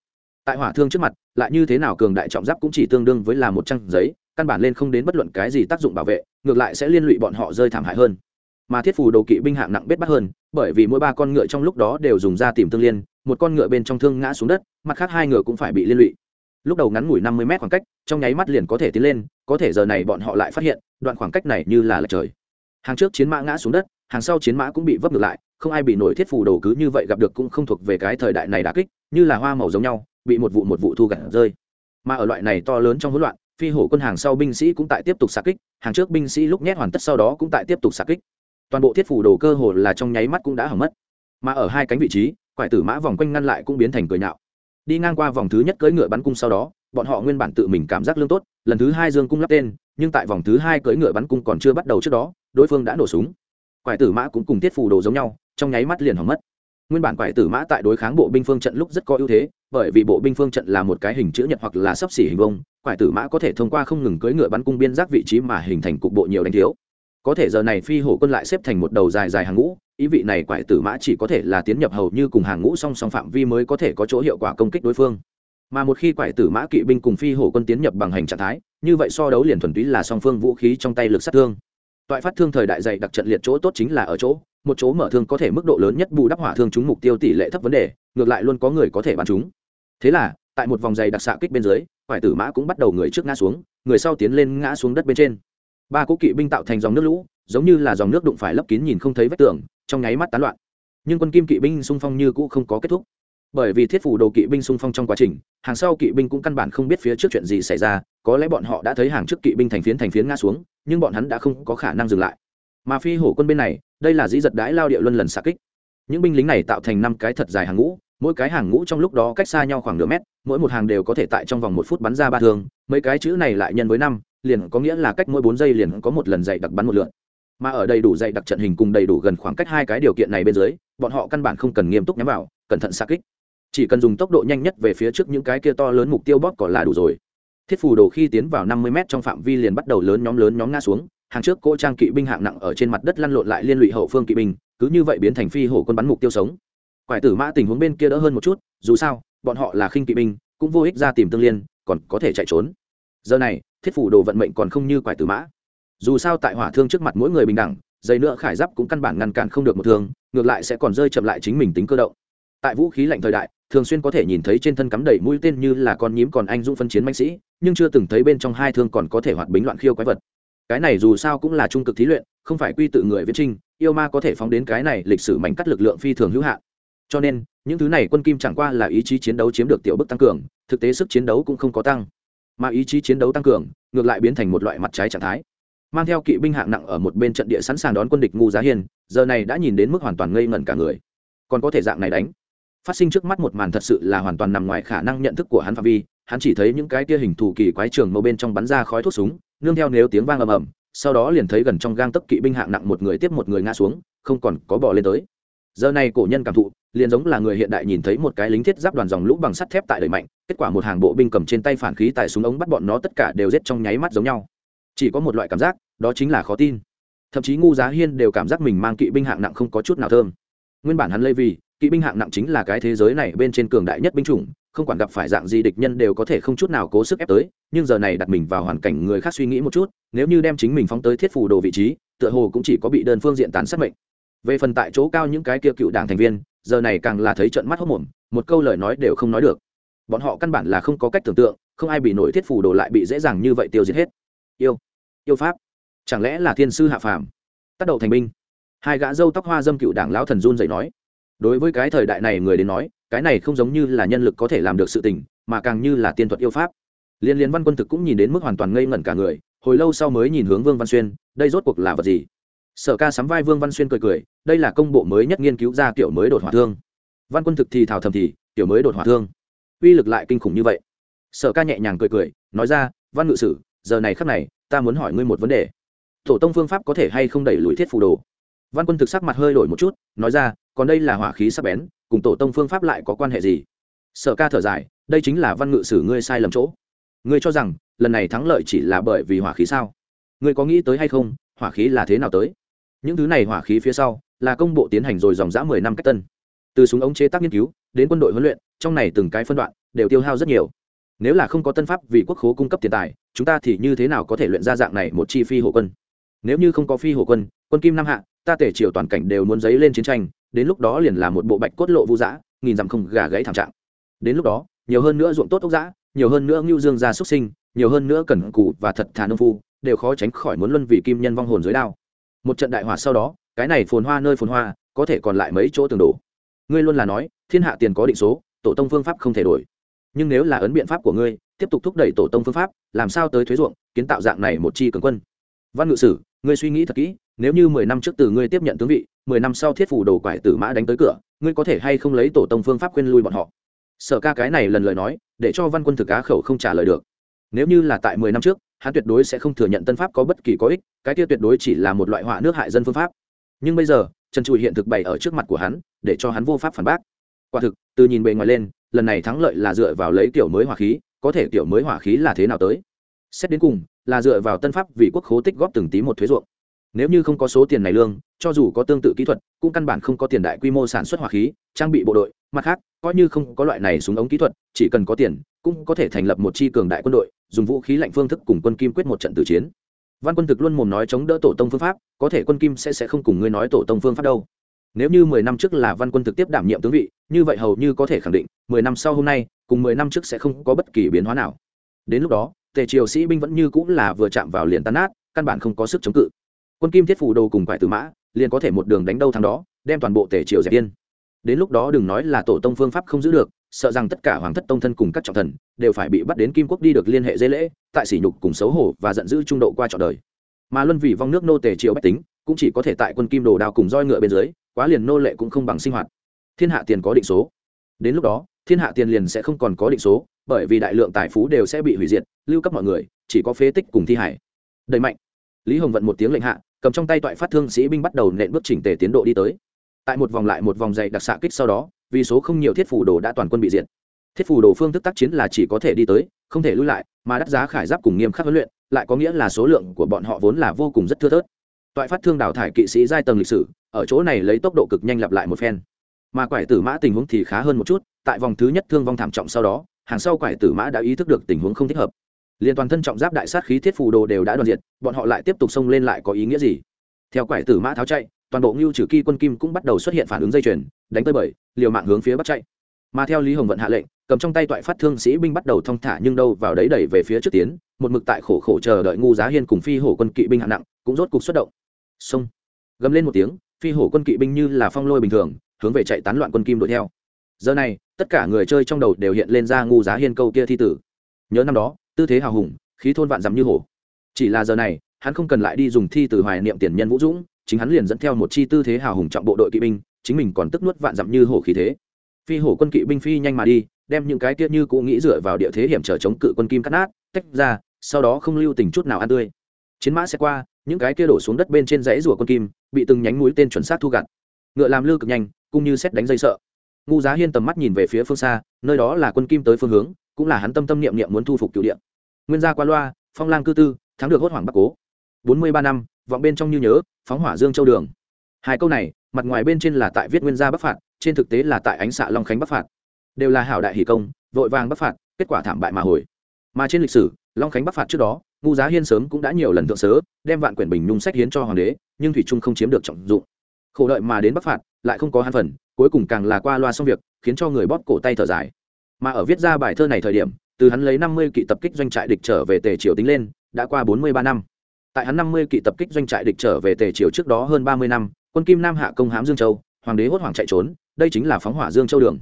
Speaker 1: Tại hỏa thương trước mặt, lại như thế nào cường đại trọng giáp cũng chỉ tương đương với là một trang giấy, căn bản lên không đến bất luận cái gì tác dụng bảo vệ, ngược lại sẽ liên lụy bọn họ rơi thảm hại hơn. Mà thiết phù đồ kỵ binh hạng nặng bết bắt hơn, bởi vì mỗi ba con ngựa trong lúc đó đều dùng ra tìm tương liên, một con ngựa bên trong thương ngã xuống đất, mặt khác hai ngựa cũng phải bị liên lụy. Lúc đầu ngắn ngủi năm mươi mét khoảng cách, trong nháy mắt liền có thể tiến lên, có thể giờ này bọn họ lại phát hiện, đoạn khoảng cách này như là lệch trời. Hàng trước chiến mã ngã xuống đất hàng sau chiến mã cũng bị vấp ngược lại, không ai bị nổi thiết phù đồ cứ như vậy gặp được cũng không thuộc về cái thời đại này đã kích, như là hoa màu giống nhau, bị một vụ một vụ thu gặt rơi. Mà ở loại này to lớn trong hỗn loạn, phi hổ quân hàng sau binh sĩ cũng tại tiếp tục xạ kích, hàng trước binh sĩ lúc nhét hoàn tất sau đó cũng tại tiếp tục xạ kích. Toàn bộ thiết phủ đồ cơ hồ là trong nháy mắt cũng đã hỏng mất. Mà ở hai cánh vị trí, quải tử mã vòng quanh ngăn lại cũng biến thành cười nhạo. Đi ngang qua vòng thứ nhất cưỡi ngựa bắn cung sau đó, bọn họ nguyên bản tự mình cảm giác lương tốt, lần thứ hai dương cung lắp tên, nhưng tại vòng thứ hai cưỡi ngựa bắn cung còn chưa bắt đầu trước đó, đối phương đã nổ súng quải tử mã cũng cùng tiết phù đồ giống nhau, trong nháy mắt liền hỏng mất. Nguyên bản quải tử mã tại đối kháng bộ binh phương trận lúc rất có ưu thế, bởi vì bộ binh phương trận là một cái hình chữ nhật hoặc là sấp xỉ hình vông quải tử mã có thể thông qua không ngừng cưỡi ngựa bắn cung biên giác vị trí mà hình thành cục bộ nhiều đánh thiếu. Có thể giờ này phi hổ quân lại xếp thành một đầu dài dài hàng ngũ, ý vị này quải tử mã chỉ có thể là tiến nhập hầu như cùng hàng ngũ song song phạm vi mới có thể có chỗ hiệu quả công kích đối phương. Mà một khi quải tử mã kỵ binh cùng phi hổ quân tiến nhập bằng hành trạng thái, như vậy so đấu liền thuần túy là song phương vũ khí trong tay lực sát thương toại phát thương thời đại dày đặc trận liệt chỗ tốt chính là ở chỗ, một chỗ mở thương có thể mức độ lớn nhất bù đắp hỏa thương chúng mục tiêu tỷ lệ thấp vấn đề, ngược lại luôn có người có thể bắn chúng thế là, tại một vòng dày đặc xạ kích bên dưới phải tử mã cũng bắt đầu người trước ngã xuống, người sau tiến lên ngã xuống đất bên trên. Ba cỗ kỵ binh tạo thành dòng nước lũ, giống như là dòng nước đụng phải lấp kín nhìn không thấy vách tường, trong nháy mắt tán loạn. Nhưng quân kim kỵ binh xung phong như cũ không có kết thúc bởi vì thiết phủ đồ kỵ binh xung phong trong quá trình, hàng sau kỵ binh cũng căn bản không biết phía trước chuyện gì xảy ra, có lẽ bọn họ đã thấy hàng trước kỵ binh thành phiến thành phiến ngã xuống, nhưng bọn hắn đã không có khả năng dừng lại. Mà phi hổ quân bên này, đây là dĩ giật đái lao địa luân lần xa kích. Những binh lính này tạo thành năm cái thật dài hàng ngũ, mỗi cái hàng ngũ trong lúc đó cách xa nhau khoảng nửa mét, mỗi một hàng đều có thể tại trong vòng một phút bắn ra ba thương, mấy cái chữ này lại nhân với năm, liền có nghĩa là cách mỗi bốn giây liền có một lần dày đặc bắn một lượn. Mà ở đầy đủ dày đặc trận hình cùng đầy đủ gần khoảng cách hai cái điều kiện này bên dưới, bọn họ căn bản không cần nghiêm túc nhắm vào, cẩn thận xa kích chỉ cần dùng tốc độ nhanh nhất về phía trước những cái kia to lớn mục tiêu bóp còn là đủ rồi. Thiết phù đồ khi tiến vào năm mươi m trong phạm vi liền bắt đầu lớn nhóm lớn nhóm nga xuống, hàng trước cỗ trang kỵ binh hạng nặng ở trên mặt đất lăn lộn lại liên lụy hậu phương kỵ binh, cứ như vậy biến thành phi hổ quân bắn mục tiêu sống. Quải tử mã tình huống bên kia đỡ hơn một chút, dù sao, bọn họ là khinh kỵ binh, cũng vô ích ra tìm tương liên, còn có thể chạy trốn. Giờ này, thiết phủ đồ vận mệnh còn không như quải tử mã. Dù sao tại hỏa thương trước mặt mỗi người bình đẳng dây nữa khải giáp cũng căn bản ngăn cản không được một thương, ngược lại sẽ còn rơi chậm lại chính mình tính cơ động. Tại vũ khí lạnh thời đại thường xuyên có thể nhìn thấy trên thân cắm đầy mũi tên như là con nhím còn anh dũng phân chiến mạnh sĩ, nhưng chưa từng thấy bên trong hai thương còn có thể hoạt bính loạn khiêu quái vật. Cái này dù sao cũng là trung cực thí luyện, không phải quy tự người viễn trinh yêu ma có thể phóng đến cái này lịch sử mảnh cắt lực lượng phi thường hữu hạn. Cho nên, những thứ này quân kim chẳng qua là ý chí chiến đấu chiếm được tiểu bức tăng cường, thực tế sức chiến đấu cũng không có tăng. Mà ý chí chiến đấu tăng cường, ngược lại biến thành một loại mặt trái trạng thái. Mang theo kỵ binh hạng nặng ở một bên trận địa sẵn sàng đón quân địch ngu giá hiền, giờ này đã nhìn đến mức hoàn toàn ngây ngẩn cả người. Còn có thể dạng này đánh phát sinh trước mắt một màn thật sự là hoàn toàn nằm ngoài khả năng nhận thức của hắn phạm vi. Hắn chỉ thấy những cái kia hình thù kỳ quái trường mâu bên trong bắn ra khói thuốc súng, nương theo nếu tiếng vang ầm ầm, sau đó liền thấy gần trong gang tấc kỵ binh hạng nặng một người tiếp một người ngã xuống, không còn có bỏ lên tới. Giờ này cổ nhân cảm thụ, liền giống là người hiện đại nhìn thấy một cái lính thiết giáp đoàn dòng lũ bằng sắt thép tại đẩy mạnh, kết quả một hàng bộ binh cầm trên tay phản khí tại súng ống bắt bọn nó tất cả đều giết trong nháy mắt giống nhau. Chỉ có một loại cảm giác, đó chính là khó tin. Thậm chí ngu giá hiên đều cảm giác mình mang kỵ binh hạng nặng không có chút nào thơm. Nguyên bản hắn lây vì kỵ binh hạng nặng chính là cái thế giới này bên trên cường đại nhất binh chủng, không quản gặp phải dạng gì địch nhân đều có thể không chút nào cố sức ép tới, nhưng giờ này đặt mình vào hoàn cảnh người khác suy nghĩ một chút, nếu như đem chính mình phóng tới thiết phủ đồ vị trí, tựa hồ cũng chỉ có bị đơn phương diện tàn sát mệnh. Về phần tại chỗ cao những cái kia cựu đảng thành viên, giờ này càng là thấy trận mắt hốc mồm, một câu lời nói đều không nói được. Bọn họ căn bản là không có cách tưởng tượng, không ai bị nổi thiết phủ đồ lại bị dễ dàng như vậy tiêu diệt hết. Yêu yêu pháp. Chẳng lẽ là thiên sư hạ phàm? Tác đầu thành binh. Hai gã dâu tóc hoa dâm cựu đảng lão thần run dậy nói đối với cái thời đại này người đến nói, cái này không giống như là nhân lực có thể làm được sự tình, mà càng như là tiên thuật yêu pháp. Liên liên văn quân thực cũng nhìn đến mức hoàn toàn ngây ngẩn cả người, hồi lâu sau mới nhìn hướng vương văn xuyên, đây rốt cuộc là vật gì? Sở ca sắm vai vương văn xuyên cười cười, đây là công bộ mới nhất nghiên cứu ra kiểu mới đột hỏa thương. Văn quân thực thì thảo thầm thì, kiểu mới đột hỏa thương. Uy lực lại kinh khủng như vậy. Sở ca nhẹ nhàng cười cười, nói ra, văn ngự sử, giờ này khắc này, ta muốn hỏi ngươi một vấn đề. Tổ tông phương pháp có thể hay không đẩy lùi thiết phù đồ? Văn quân thực sắc mặt hơi đổi một chút, nói ra còn đây là hỏa khí sắc bén, cùng tổ tông phương pháp lại có quan hệ gì? Sở ca thở dài, đây chính là văn ngự sử ngươi sai lầm chỗ. Ngươi cho rằng, lần này thắng lợi chỉ là bởi vì hỏa khí sao? Ngươi có nghĩ tới hay không, hỏa khí là thế nào tới? Những thứ này hỏa khí phía sau, là công bộ tiến hành rồi dòng dã mười năm cách tân. Từ súng ống chế tác nghiên cứu, đến quân đội huấn luyện, trong này từng cái phân đoạn, đều tiêu hao rất nhiều. Nếu là không có tân pháp vì quốc khố cung cấp tiền tài, chúng ta thì như thế nào có thể luyện ra dạng này một chi phi hộ quân? Nếu như không có phi hộ quân quân kim nam hạ, ta tể triều toàn cảnh đều muốn dấy lên chiến tranh đến lúc đó liền là một bộ bạch cốt lộ vũ dã nghìn dặm không gà gãy thảm trạng. Đến lúc đó, nhiều hơn nữa ruộng tốt ốc dã nhiều hơn nữa ngưu dương gia xuất sinh, nhiều hơn nữa cẩn cù và thật thà nông phu đều khó tránh khỏi muốn luân vị kim nhân vong hồn dưới đao. Một trận đại hỏa sau đó, cái này phồn hoa nơi phồn hoa, có thể còn lại mấy chỗ tường đổ. Ngươi luôn là nói, thiên hạ tiền có định số, tổ tông phương pháp không thể đổi. Nhưng nếu là ấn biện pháp của ngươi, tiếp tục thúc đẩy tổ tông phương pháp, làm sao tới thuế ruộng, kiến tạo dạng này một chi cường quân? Văn ngự sử, ngươi suy nghĩ thật kỹ, nếu như mười năm trước từ ngươi tiếp nhận tướng vị mười năm sau thiết phủ đồ quải tử mã đánh tới cửa, ngươi có thể hay không lấy tổ tông phương pháp khuyên lui bọn họ? Sở ca cái này lần lời nói, để cho văn quân thực cá khẩu không trả lời được. Nếu như là tại mười năm trước, hắn tuyệt đối sẽ không thừa nhận tân pháp có bất kỳ có ích, cái kia tuyệt đối chỉ là một loại họa nước hại dân phương pháp. Nhưng bây giờ, trần trụi hiện thực bày ở trước mặt của hắn, để cho hắn vô pháp phản bác. Quả thực, từ nhìn bề ngoài lên, lần này thắng lợi là dựa vào lấy kiểu mới hỏa khí, có thể kiểu mới hỏa khí là thế nào tới? Xét đến cùng, là dựa vào tân pháp vì quốc khố tích góp từng tí một thuế ruộng. Nếu như không có số tiền này lương cho dù có tương tự kỹ thuật, cũng căn bản không có tiền đại quy mô sản xuất hỏa khí, trang bị bộ đội, mặt khác, coi như không có loại này súng ống kỹ thuật, chỉ cần có tiền, cũng có thể thành lập một chi cường đại quân đội, dùng vũ khí lạnh phương thức cùng quân kim quyết một trận tử chiến. Văn quân thực luôn mồm nói chống đỡ tổ tông phương pháp, có thể quân kim sẽ sẽ không cùng ngươi nói tổ tông phương pháp đâu. Nếu như mười năm trước là văn quân thực tiếp đảm nhiệm tướng vị, như vậy hầu như có thể khẳng định, mười năm sau hôm nay, cùng mười năm trước sẽ không có bất kỳ biến hóa nào. Đến lúc đó, tề triều sĩ binh vẫn như cũng là vừa chạm vào liền tan nát, căn bản không có sức chống cự quân kim thiết phủ đồ cùng quải tử mã, liền có thể một đường đánh đâu thắng đó, đem toàn bộ tề triều dẹp yên. Đến lúc đó đừng nói là tổ tông phương pháp không giữ được, sợ rằng tất cả hoàng thất tông thân cùng các trọng thần đều phải bị bắt đến kim quốc đi được liên hệ dễ lễ, tại sỉ nhục cùng xấu hổ và giận dữ trung độ qua trọn đời. Mà luân vì vong nước nô tề triều bách tính, cũng chỉ có thể tại quân kim đồ đao cùng roi ngựa bên dưới, quá liền nô lệ cũng không bằng sinh hoạt. Thiên hạ tiền có định số. Đến lúc đó, thiên hạ tiền liền sẽ không còn có định số, bởi vì đại lượng tài phú đều sẽ bị hủy diệt, lưu cấp mọi người, chỉ có phế tích cùng thi hải. Đầy mạnh lý hồng vận một tiếng lệnh hạ, cầm trong tay toại phát thương sĩ binh bắt đầu nện bước chỉnh tề tiến độ đi tới. Tại một vòng lại một vòng dày đặc xạ kích sau đó, vì số không nhiều thiết phủ đồ đã toàn quân bị diệt. Thiết phủ đồ phương thức tác chiến là chỉ có thể đi tới, không thể lui lại, mà đắt giá khải giáp cùng nghiêm khắc huấn luyện, lại có nghĩa là số lượng của bọn họ vốn là vô cùng rất thưa thớt. Toại phát thương đào thải kỵ sĩ giai tầng lịch sử, ở chỗ này lấy tốc độ cực nhanh lặp lại một phen. Mà quải tử mã tình huống thì khá hơn một chút, tại vòng thứ nhất thương vong thảm trọng sau đó, hàng sau quải tử mã đã ý thức được tình huống không thích hợp liên toàn thân trọng giáp đại sát khí thiết phù đồ đều đã đoàn diệt, bọn họ lại tiếp tục xông lên lại có ý nghĩa gì? Theo quải tử mã tháo chạy, toàn bộ ngưu trừ kỳ quân kim cũng bắt đầu xuất hiện phản ứng dây chuyền, đánh tới bởi liều mạng hướng phía bắt chạy. Mà theo lý hồng vận hạ lệnh, cầm trong tay toại phát thương sĩ binh bắt đầu thong thả nhưng đâu vào đấy đẩy về phía trước tiến, một mực tại khổ khổ chờ đợi ngu giá hiên cùng phi hổ quân kỵ binh hạng nặng, cũng rốt cục xuất động. Xông. Gầm lên một tiếng, phi hổ quân kỵ binh như là phong lôi bình thường, hướng về chạy tán loạn quân kim đuổi theo. Giờ này, tất cả người chơi trong đầu đều hiện lên ra ngu giá hiên câu kia thi tử. Nhớ năm đó tư thế hào hùng, khí thôn vạn dằm như hổ. Chỉ là giờ này, hắn không cần lại đi dùng thi từ hoài niệm tiền nhân vũ dũng, chính hắn liền dẫn theo một chi tư thế hào hùng trọng bộ đội kỵ binh, chính mình còn tức nuốt vạn dặm như hổ khí thế. Phi hổ quân kỵ binh phi nhanh mà đi, đem những cái tiết như cũ nghĩ dựa vào địa thế hiểm trở chống cự quân kim cắt nát, tách ra, sau đó không lưu tình chút nào ăn tươi. Chiến mã sẽ qua, những cái kia đổ xuống đất bên trên dãy rùa quân kim, bị từng nhánh mũi tên chuẩn xác thu gặt. Ngựa làm lư cực nhanh, cũng như xét đánh dây sợ. Ngu giá hiên tầm mắt nhìn về phía phương xa, nơi đó là quân kim tới phương hướng cũng là hắn tâm tâm niệm niệm muốn thu phục cựu điện nguyên gia qua loa, phong lang cư tư, thắng được hốt hoảng bắc cố. Bốn mươi ba năm, vọng bên trong như nhớ, phóng hỏa dương châu đường. Hai câu này, mặt ngoài bên trên là tại viết nguyên gia bắc phạt, trên thực tế là tại ánh xạ long khánh bắc phạt. Đều là hảo đại hỷ công, vội vàng bắc phạt, kết quả thảm bại mà hồi. Mà trên lịch sử, long khánh bắc phạt trước đó, ngu giá hiên sớm cũng đã nhiều lần thượng sớ, đem vạn quyển bình nhung sách hiến cho hoàng đế, nhưng thủy trung không chiếm được trọng dụng. Khổ đợi mà đến bắc phạt, lại không có hắn phần, cuối cùng càng là qua loa xong việc, khiến cho người bóp cổ tay thở dài mà ở viết ra bài thơ này thời điểm, từ hắn lấy năm mươi kỵ tập kích doanh trại địch trở về tề triều tính lên, đã qua bốn mươi ba năm. Tại hắn năm mươi kỵ tập kích doanh trại địch trở về tề triều trước đó hơn ba mươi năm, quân kim nam hạ công hám dương châu, hoàng đế hốt hoảng chạy trốn, đây chính là phóng hỏa dương châu đường.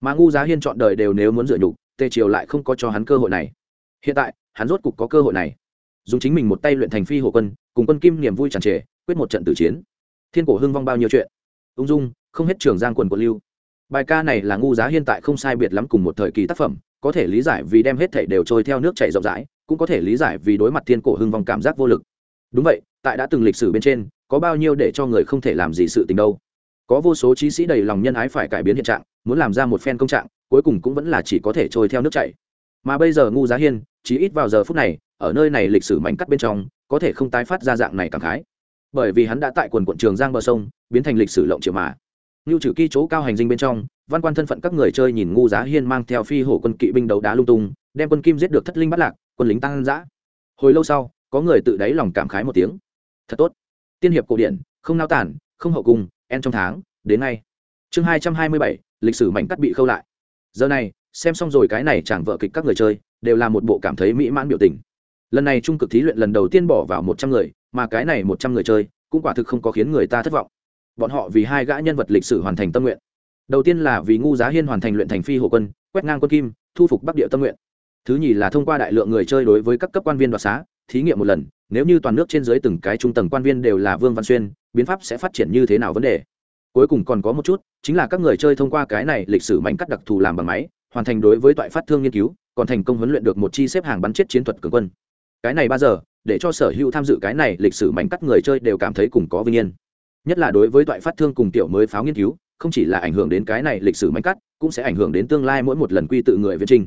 Speaker 1: Mà ngu giá hiên chọn đời đều nếu muốn dựa nhục, tề triều lại không có cho hắn cơ hội này. Hiện tại, hắn rốt cục có cơ hội này. Dùng chính mình một tay luyện thành phi hộ quân, cùng quân kim niềm vui tràn trề, quyết một trận tử chiến. Thiên cổ hưng vong bao nhiêu chuyện. Ung dung, không hết trường giang quần của lưu bài ca này là ngu giá hiên tại không sai biệt lắm cùng một thời kỳ tác phẩm, có thể lý giải vì đem hết thảy đều trôi theo nước chảy rộng rãi, cũng có thể lý giải vì đối mặt thiên cổ hưng vong cảm giác vô lực. Đúng vậy, tại đã từng lịch sử bên trên, có bao nhiêu để cho người không thể làm gì sự tình đâu. Có vô số trí sĩ đầy lòng nhân ái phải cải biến hiện trạng, muốn làm ra một phen công trạng, cuối cùng cũng vẫn là chỉ có thể trôi theo nước chảy. Mà bây giờ ngu giá hiên, chỉ ít vào giờ phút này, ở nơi này lịch sử mảnh cắt bên trong, có thể không tái phát ra dạng này cảm khái. Bởi vì hắn đã tại quần quận trường giang bờ sông, biến thành lịch sử lộng triệu mà. Nưu trừ kỳ chỗ cao hành dinh bên trong, văn quan thân phận các người chơi nhìn ngu giá hiên mang theo phi hổ quân kỵ binh đấu đá lung tung, đem quân kim giết được thất linh bắt lạc, quân lính tăng dã. Hồi lâu sau, có người tự đáy lòng cảm khái một tiếng. Thật tốt. Tiên hiệp cổ điển, không nao tản, không hậu cung, en trong tháng, đến nay. Chương hai trăm hai mươi bảy, lịch sử mảnh cắt bị khâu lại. Giờ này, xem xong rồi cái này chẳng vợ kịch các người chơi, đều là một bộ cảm thấy mỹ mãn biểu tình. Lần này trung cực thí luyện lần đầu tiên bỏ vào một trăm người, mà cái này một trăm người chơi, cũng quả thực không có khiến người ta thất vọng bọn họ vì hai gã nhân vật lịch sử hoàn thành tâm nguyện. Đầu tiên là vì ngu giá hiên hoàn thành luyện thành phi hộ quân, quét ngang quân kim, thu phục bắc địa tâm nguyện. Thứ nhì là thông qua đại lượng người chơi đối với các cấp quan viên đoạt xá, thí nghiệm một lần, nếu như toàn nước trên dưới từng cái trung tầng quan viên đều là vương văn xuyên, biến pháp sẽ phát triển như thế nào vấn đề? Cuối cùng còn có một chút, chính là các người chơi thông qua cái này lịch sử mảnh cắt đặc thù làm bằng máy, hoàn thành đối với toại phát thương nghiên cứu, còn thành công huấn luyện được một chi xếp hàng bắn chết chiến thuật cường quân. Cái này ba giờ, để cho sở hữu tham dự cái này lịch sử mảnh cắt người chơi đều cảm thấy cùng có vinh yên nhất là đối với toại phát thương cùng tiểu mới pháo nghiên cứu, không chỉ là ảnh hưởng đến cái này lịch sử mảnh cắt, cũng sẽ ảnh hưởng đến tương lai mỗi một lần quy tự người viễn trinh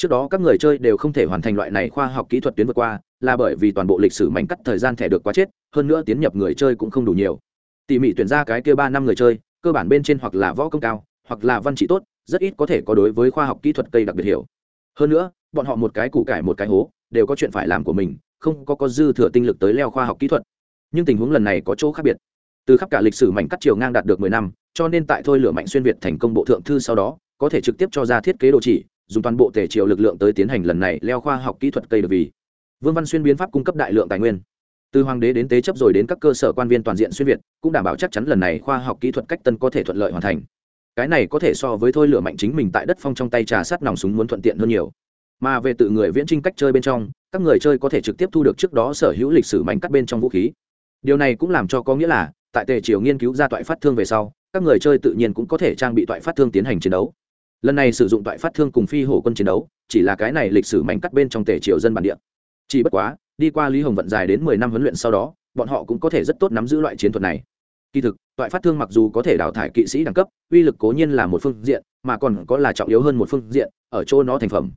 Speaker 1: trước đó các người chơi đều không thể hoàn thành loại này khoa học kỹ thuật tuyến vượt qua, là bởi vì toàn bộ lịch sử mảnh cắt thời gian thẻ được quá chết, hơn nữa tiến nhập người chơi cũng không đủ nhiều. Tỉ mỉ tuyển ra cái kia ba năm người chơi, cơ bản bên trên hoặc là võ công cao, hoặc là văn trị tốt, rất ít có thể có đối với khoa học kỹ thuật cây đặc biệt hiểu. Hơn nữa, bọn họ một cái củ cải một cái hố, đều có chuyện phải làm của mình, không có có dư thừa tinh lực tới leo khoa học kỹ thuật. Nhưng tình huống lần này có chỗ khác biệt từ khắp cả lịch sử mảnh cắt chiều ngang đạt được mười năm, cho nên tại thôi lửa mạnh xuyên việt thành công bộ thượng thư sau đó, có thể trực tiếp cho ra thiết kế đồ chỉ, dùng toàn bộ tể triều lực lượng tới tiến hành lần này leo khoa học kỹ thuật cây được vì. Vương văn xuyên biến pháp cung cấp đại lượng tài nguyên. Từ hoàng đế đến tế chấp rồi đến các cơ sở quan viên toàn diện xuyên việt, cũng đảm bảo chắc chắn lần này khoa học kỹ thuật cách tân có thể thuận lợi hoàn thành. Cái này có thể so với thôi lửa mạnh chính mình tại đất phong trong tay trà sát nòng súng muốn thuận tiện hơn nhiều. Mà về tự người viễn trinh cách chơi bên trong, các người chơi có thể trực tiếp thu được trước đó sở hữu lịch sử mảnh cắt bên trong vũ khí. Điều này cũng làm cho có nghĩa là tại tề triều nghiên cứu ra toại phát thương về sau, các người chơi tự nhiên cũng có thể trang bị toại phát thương tiến hành chiến đấu. Lần này sử dụng toại phát thương cùng phi hổ quân chiến đấu, chỉ là cái này lịch sử mảnh cắt bên trong tề triều dân bản địa. Chỉ bất quá, đi qua lý hồng vận dài đến mười năm huấn luyện sau đó, bọn họ cũng có thể rất tốt nắm giữ loại chiến thuật này. Kỳ thực, toại phát thương mặc dù có thể đào thải kỵ sĩ đẳng cấp, uy lực cố nhiên là một phương diện, mà còn có là trọng yếu hơn một phương diện, ở chỗ nó thành phẩm.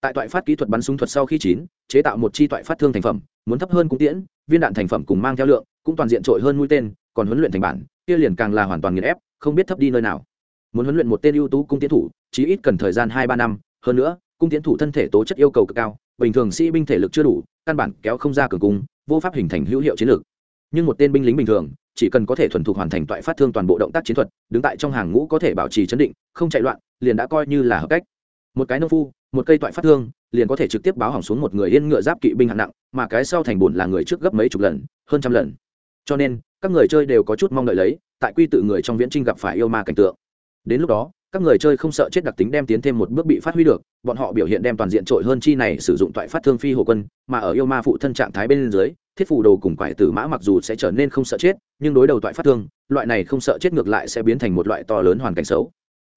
Speaker 1: Tại toại phát kỹ thuật bắn súng thuật sau khi chín, chế tạo một chi toại phát thương thành phẩm, muốn thấp hơn cung tiễn, viên đạn thành phẩm cùng mang theo lượng, cũng toàn diện trội hơn mũi tên còn huấn luyện thành bản, kia liền càng là hoàn toàn nghiền ép, không biết thấp đi nơi nào. Muốn huấn luyện một tên ưu tú cung tiến thủ, chí ít cần thời gian hai ba năm, hơn nữa, cung tiến thủ thân thể tố chất yêu cầu cực cao, bình thường sĩ binh thể lực chưa đủ, căn bản kéo không ra cường cung, vô pháp hình thành hữu hiệu chiến lược. Nhưng một tên binh lính bình thường, chỉ cần có thể thuần thục hoàn thành toại phát thương toàn bộ động tác chiến thuật, đứng tại trong hàng ngũ có thể bảo trì chấn định, không chạy loạn, liền đã coi như là hợp cách. Một cái nông phu, một cây toại phát thương, liền có thể trực tiếp báo hỏng xuống một người yên ngựa giáp kỵ binh hạng nặng, mà cái sau thành bùn là người trước gấp mấy chục lần, hơn trăm lần. Cho nên các người chơi đều có chút mong đợi lấy, tại quy tự người trong viễn trinh gặp phải yêu ma cảnh tượng. Đến lúc đó, các người chơi không sợ chết đặc tính đem tiến thêm một bước bị phát huy được, bọn họ biểu hiện đem toàn diện trội hơn chi này sử dụng toại phát thương phi hồ quân, mà ở yêu ma phụ thân trạng thái bên dưới, thiết phù đồ cùng quải tử mã mặc dù sẽ trở nên không sợ chết, nhưng đối đầu toại phát thương, loại này không sợ chết ngược lại sẽ biến thành một loại to lớn hoàn cảnh xấu.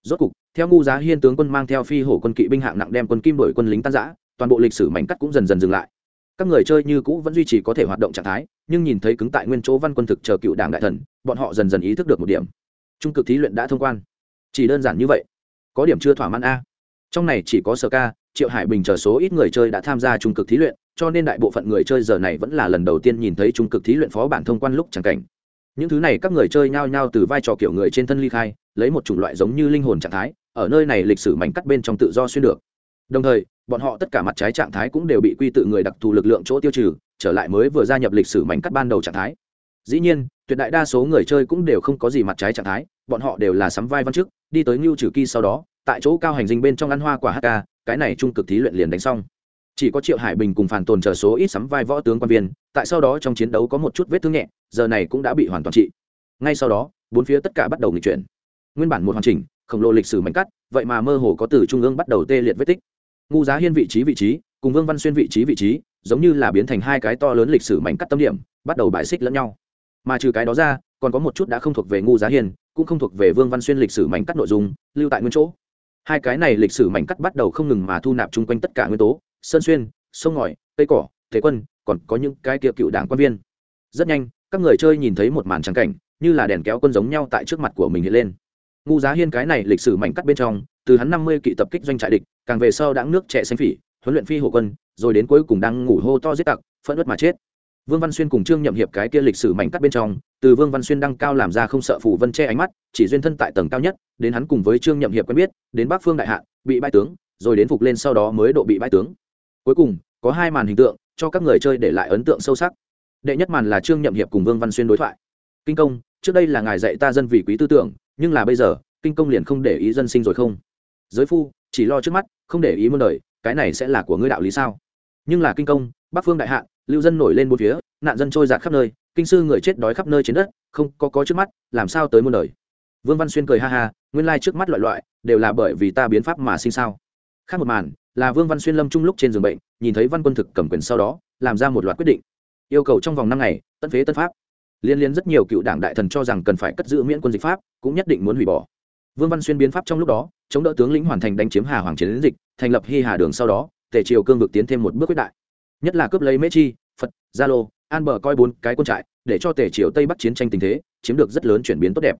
Speaker 1: Rốt cục, theo ngu giá hiên tướng quân mang theo phi hổ quân kỵ binh hạng nặng đem quân kim đổi quân lính tan giã toàn bộ lịch sử mảnh cắt cũng dần dần dừng lại các người chơi như cũ vẫn duy trì có thể hoạt động trạng thái, nhưng nhìn thấy cứng tại nguyên chỗ văn quân thực chờ cựu đảng đại thần, bọn họ dần dần ý thức được một điểm. Trung cực thí luyện đã thông quan. Chỉ đơn giản như vậy. Có điểm chưa thỏa mãn a. Trong này chỉ có sở ca, triệu hải bình chờ số ít người chơi đã tham gia trung cực thí luyện, cho nên đại bộ phận người chơi giờ này vẫn là lần đầu tiên nhìn thấy trung cực thí luyện phó bản thông quan lúc chẳng cảnh. Những thứ này các người chơi nhao nhao từ vai trò kiểu người trên thân ly khai, lấy một chủng loại giống như linh hồn trạng thái, ở nơi này lịch sử mảnh cắt bên trong tự do xuyên được. Đồng thời bọn họ tất cả mặt trái trạng thái cũng đều bị quy tự người đặc thù lực lượng chỗ tiêu trừ, trở lại mới vừa gia nhập lịch sử mảnh cắt ban đầu trạng thái. Dĩ nhiên, tuyệt đại đa số người chơi cũng đều không có gì mặt trái trạng thái, bọn họ đều là sắm vai văn chức, đi tới ngưu trừ kỳ sau đó, tại chỗ cao hành dinh bên trong ăn hoa quả hk cái này trung cực thí luyện liền đánh xong. Chỉ có triệu hải bình cùng phản tồn chờ số ít sắm vai võ tướng quan viên, tại sau đó trong chiến đấu có một chút vết thương nhẹ, giờ này cũng đã bị hoàn toàn trị. Ngay sau đó, bốn phía tất cả bắt đầu nghịch chuyển. Nguyên bản một hoàn chỉnh, khổng lồ lịch sử mảnh cắt, vậy mà mơ hồ có từ trung ương bắt đầu tê liệt vết tích ngu giá hiên vị trí vị trí, cùng vương văn xuyên vị trí vị trí, giống như là biến thành hai cái to lớn lịch sử mảnh cắt tâm điểm, bắt đầu bài xích lẫn nhau. Mà trừ cái đó ra, còn có một chút đã không thuộc về ngu giá hiên, cũng không thuộc về vương văn xuyên lịch sử mảnh cắt nội dung, lưu tại nguyên chỗ. Hai cái này lịch sử mảnh cắt bắt đầu không ngừng mà thu nạp chung quanh tất cả nguyên tố, sơn xuyên, sông ngòi, cây cỏ, thế quân, còn có những cái kia cựu đảng quan viên. Rất nhanh, các người chơi nhìn thấy một màn trắng cảnh, như là đèn kéo quân giống nhau tại trước mặt của mình hiện lên. Ngu giá hiên cái này lịch sử mảnh cắt bên trong từ hắn năm mươi kỵ tập kích doanh trại địch, càng về sau đã nước trẻ xanh phỉ, huấn luyện phi hộ quân, rồi đến cuối cùng đang ngủ hô to giết tặc, phẫn ớt mà chết. Vương văn xuyên cùng trương nhậm hiệp cái kia lịch sử mảnh cắt bên trong, từ vương văn xuyên đăng cao làm ra không sợ phủ vân che ánh mắt, chỉ duyên thân tại tầng cao nhất, đến hắn cùng với trương nhậm hiệp quen biết, đến bắc phương đại hạ, bị bãi tướng, rồi đến phục lên sau đó mới độ bị bãi tướng. Cuối cùng, có hai màn hình tượng, cho các người chơi để lại ấn tượng sâu sắc. Đệ nhất màn là trương nhậm hiệp cùng vương văn xuyên đối thoại. Kinh công, trước đây là ngài dạy ta dân vì quý tư tưởng, nhưng là bây giờ, kinh công liền không để ý dân sinh rồi không? Giới phu, chỉ lo trước mắt, không để ý muôn đời, cái này sẽ là của ngươi đạo lý sao? Nhưng là kinh công, bắc phương đại hạ, lưu dân nổi lên bốn phía, nạn dân trôi giạt khắp nơi, kinh sư người chết đói khắp nơi trên đất, không có có trước mắt, làm sao tới muôn đời? Vương văn xuyên cười ha ha, nguyên lai trước mắt loại loại, đều là bởi vì ta biến pháp mà sinh sao? Khác một màn, là vương văn xuyên lâm trung lúc trên giường bệnh, nhìn thấy văn quân thực cầm quyền sau đó, làm ra một loạt quyết định. Yêu cầu trong vòng năm ngày tân phế tân pháp. Liên liên rất nhiều cựu đảng đại thần cho rằng cần phải cất giữ miễn quân dịch pháp, cũng nhất định muốn hủy bỏ. Vương văn xuyên biến pháp trong lúc đó chống đỡ tướng lĩnh hoàn thành đánh chiếm hà hoàng chiến dịch, thành lập hy hà đường sau đó, tề triều cương vực tiến thêm một bước quyết đại. Nhất là cướp lấy mễ chi, phật, gia lô, an bờ coi bốn cái quân trại, để cho tề triều tây bắc chiến tranh tình thế, chiếm được rất lớn chuyển biến tốt đẹp.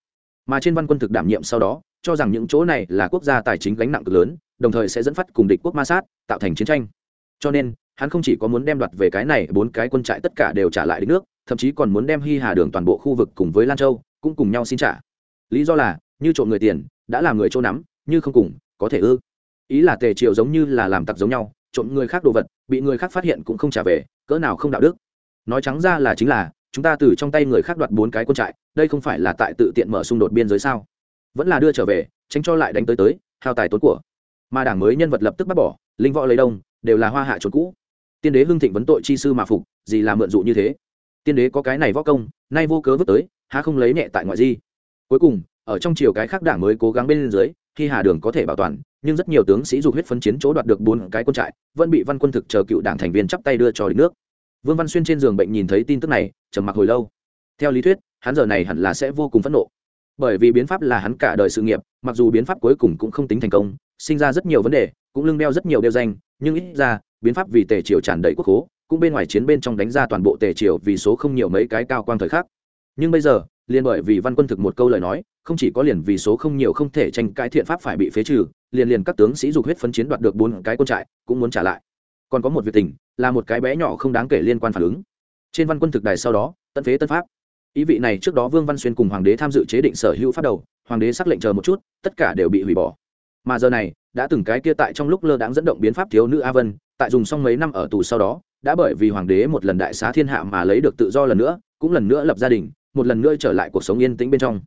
Speaker 1: Mà trên văn quân thực đảm nhiệm sau đó, cho rằng những chỗ này là quốc gia tài chính gánh nặng cực lớn, đồng thời sẽ dẫn phát cùng địch quốc ma sát, tạo thành chiến tranh. Cho nên, hắn không chỉ có muốn đem đoạt về cái này, bốn cái quân trại tất cả đều trả lại đến nước, thậm chí còn muốn đem hy hà đường toàn bộ khu vực cùng với lan châu, cũng cùng nhau xin trả. Lý do là, như trộm người tiền, đã làm người chỗ nắm như không cùng, có thể ư? Ý là tề triệu giống như là làm tặc giống nhau, trộm người khác đồ vật, bị người khác phát hiện cũng không trả về, cỡ nào không đạo đức. Nói trắng ra là chính là, chúng ta từ trong tay người khác đoạt bốn cái quân trại, đây không phải là tại tự tiện mở xung đột biên giới sao? Vẫn là đưa trở về, tránh cho lại đánh tới tới, hao tài tốn của. Mà đảng mới nhân vật lập tức bắt bỏ, linh võ lấy đông, đều là hoa hạ trốn cũ. Tiên đế hưng thịnh vấn tội chi sư mà phục, gì là mượn dụ như thế? Tiên đế có cái này võ công, nay vô cớ vứt tới, há không lấy nhẹ tại ngoại di. Cuối cùng, ở trong chiều cái khác đảng mới cố gắng bên dưới khi hà đường có thể bảo toàn, nhưng rất nhiều tướng sĩ dục huyết phấn chiến chỗ đoạt được bốn cái quân trại, vẫn bị văn quân thực chờ cựu đảng thành viên chắp tay đưa cho đến nước. Vương văn xuyên trên giường bệnh nhìn thấy tin tức này, trầm mặc hồi lâu. Theo lý thuyết, hắn giờ này hẳn là sẽ vô cùng phẫn nộ. Bởi vì biến pháp là hắn cả đời sự nghiệp, mặc dù biến pháp cuối cùng cũng không tính thành công, sinh ra rất nhiều vấn đề, cũng lưng đeo rất nhiều đeo danh, nhưng ít ra, biến pháp vì tề triều tràn đầy quốc hố cũng bên ngoài chiến bên trong đánh ra toàn bộ tề triều vì số không nhiều mấy cái cao quang thời khắc. Nhưng bây giờ liền bởi vì văn quân thực một câu lời nói, không chỉ có liền vì số không nhiều không thể tranh cãi thiện pháp phải bị phế trừ, liền liền các tướng sĩ dục huyết phấn chiến đoạt được bốn cái quân trại, cũng muốn trả lại. Còn có một việc tình, là một cái bé nhỏ không đáng kể liên quan phản ứng. Trên văn quân thực đài sau đó tân phế tân pháp. Ý vị này trước đó vương văn xuyên cùng hoàng đế tham dự chế định sở hữu pháp đầu, hoàng đế xác lệnh chờ một chút, tất cả đều bị hủy bỏ. Mà giờ này, đã từng cái kia tại trong lúc lơ đãng dẫn động biến pháp thiếu nữ a vân, tại dùng xong mấy năm ở tù sau đó, đã bởi vì hoàng đế một lần đại xá thiên hạ mà lấy được tự do lần nữa, cũng lần nữa lập gia đình một lần nữa trở lại cuộc sống yên tĩnh bên trong.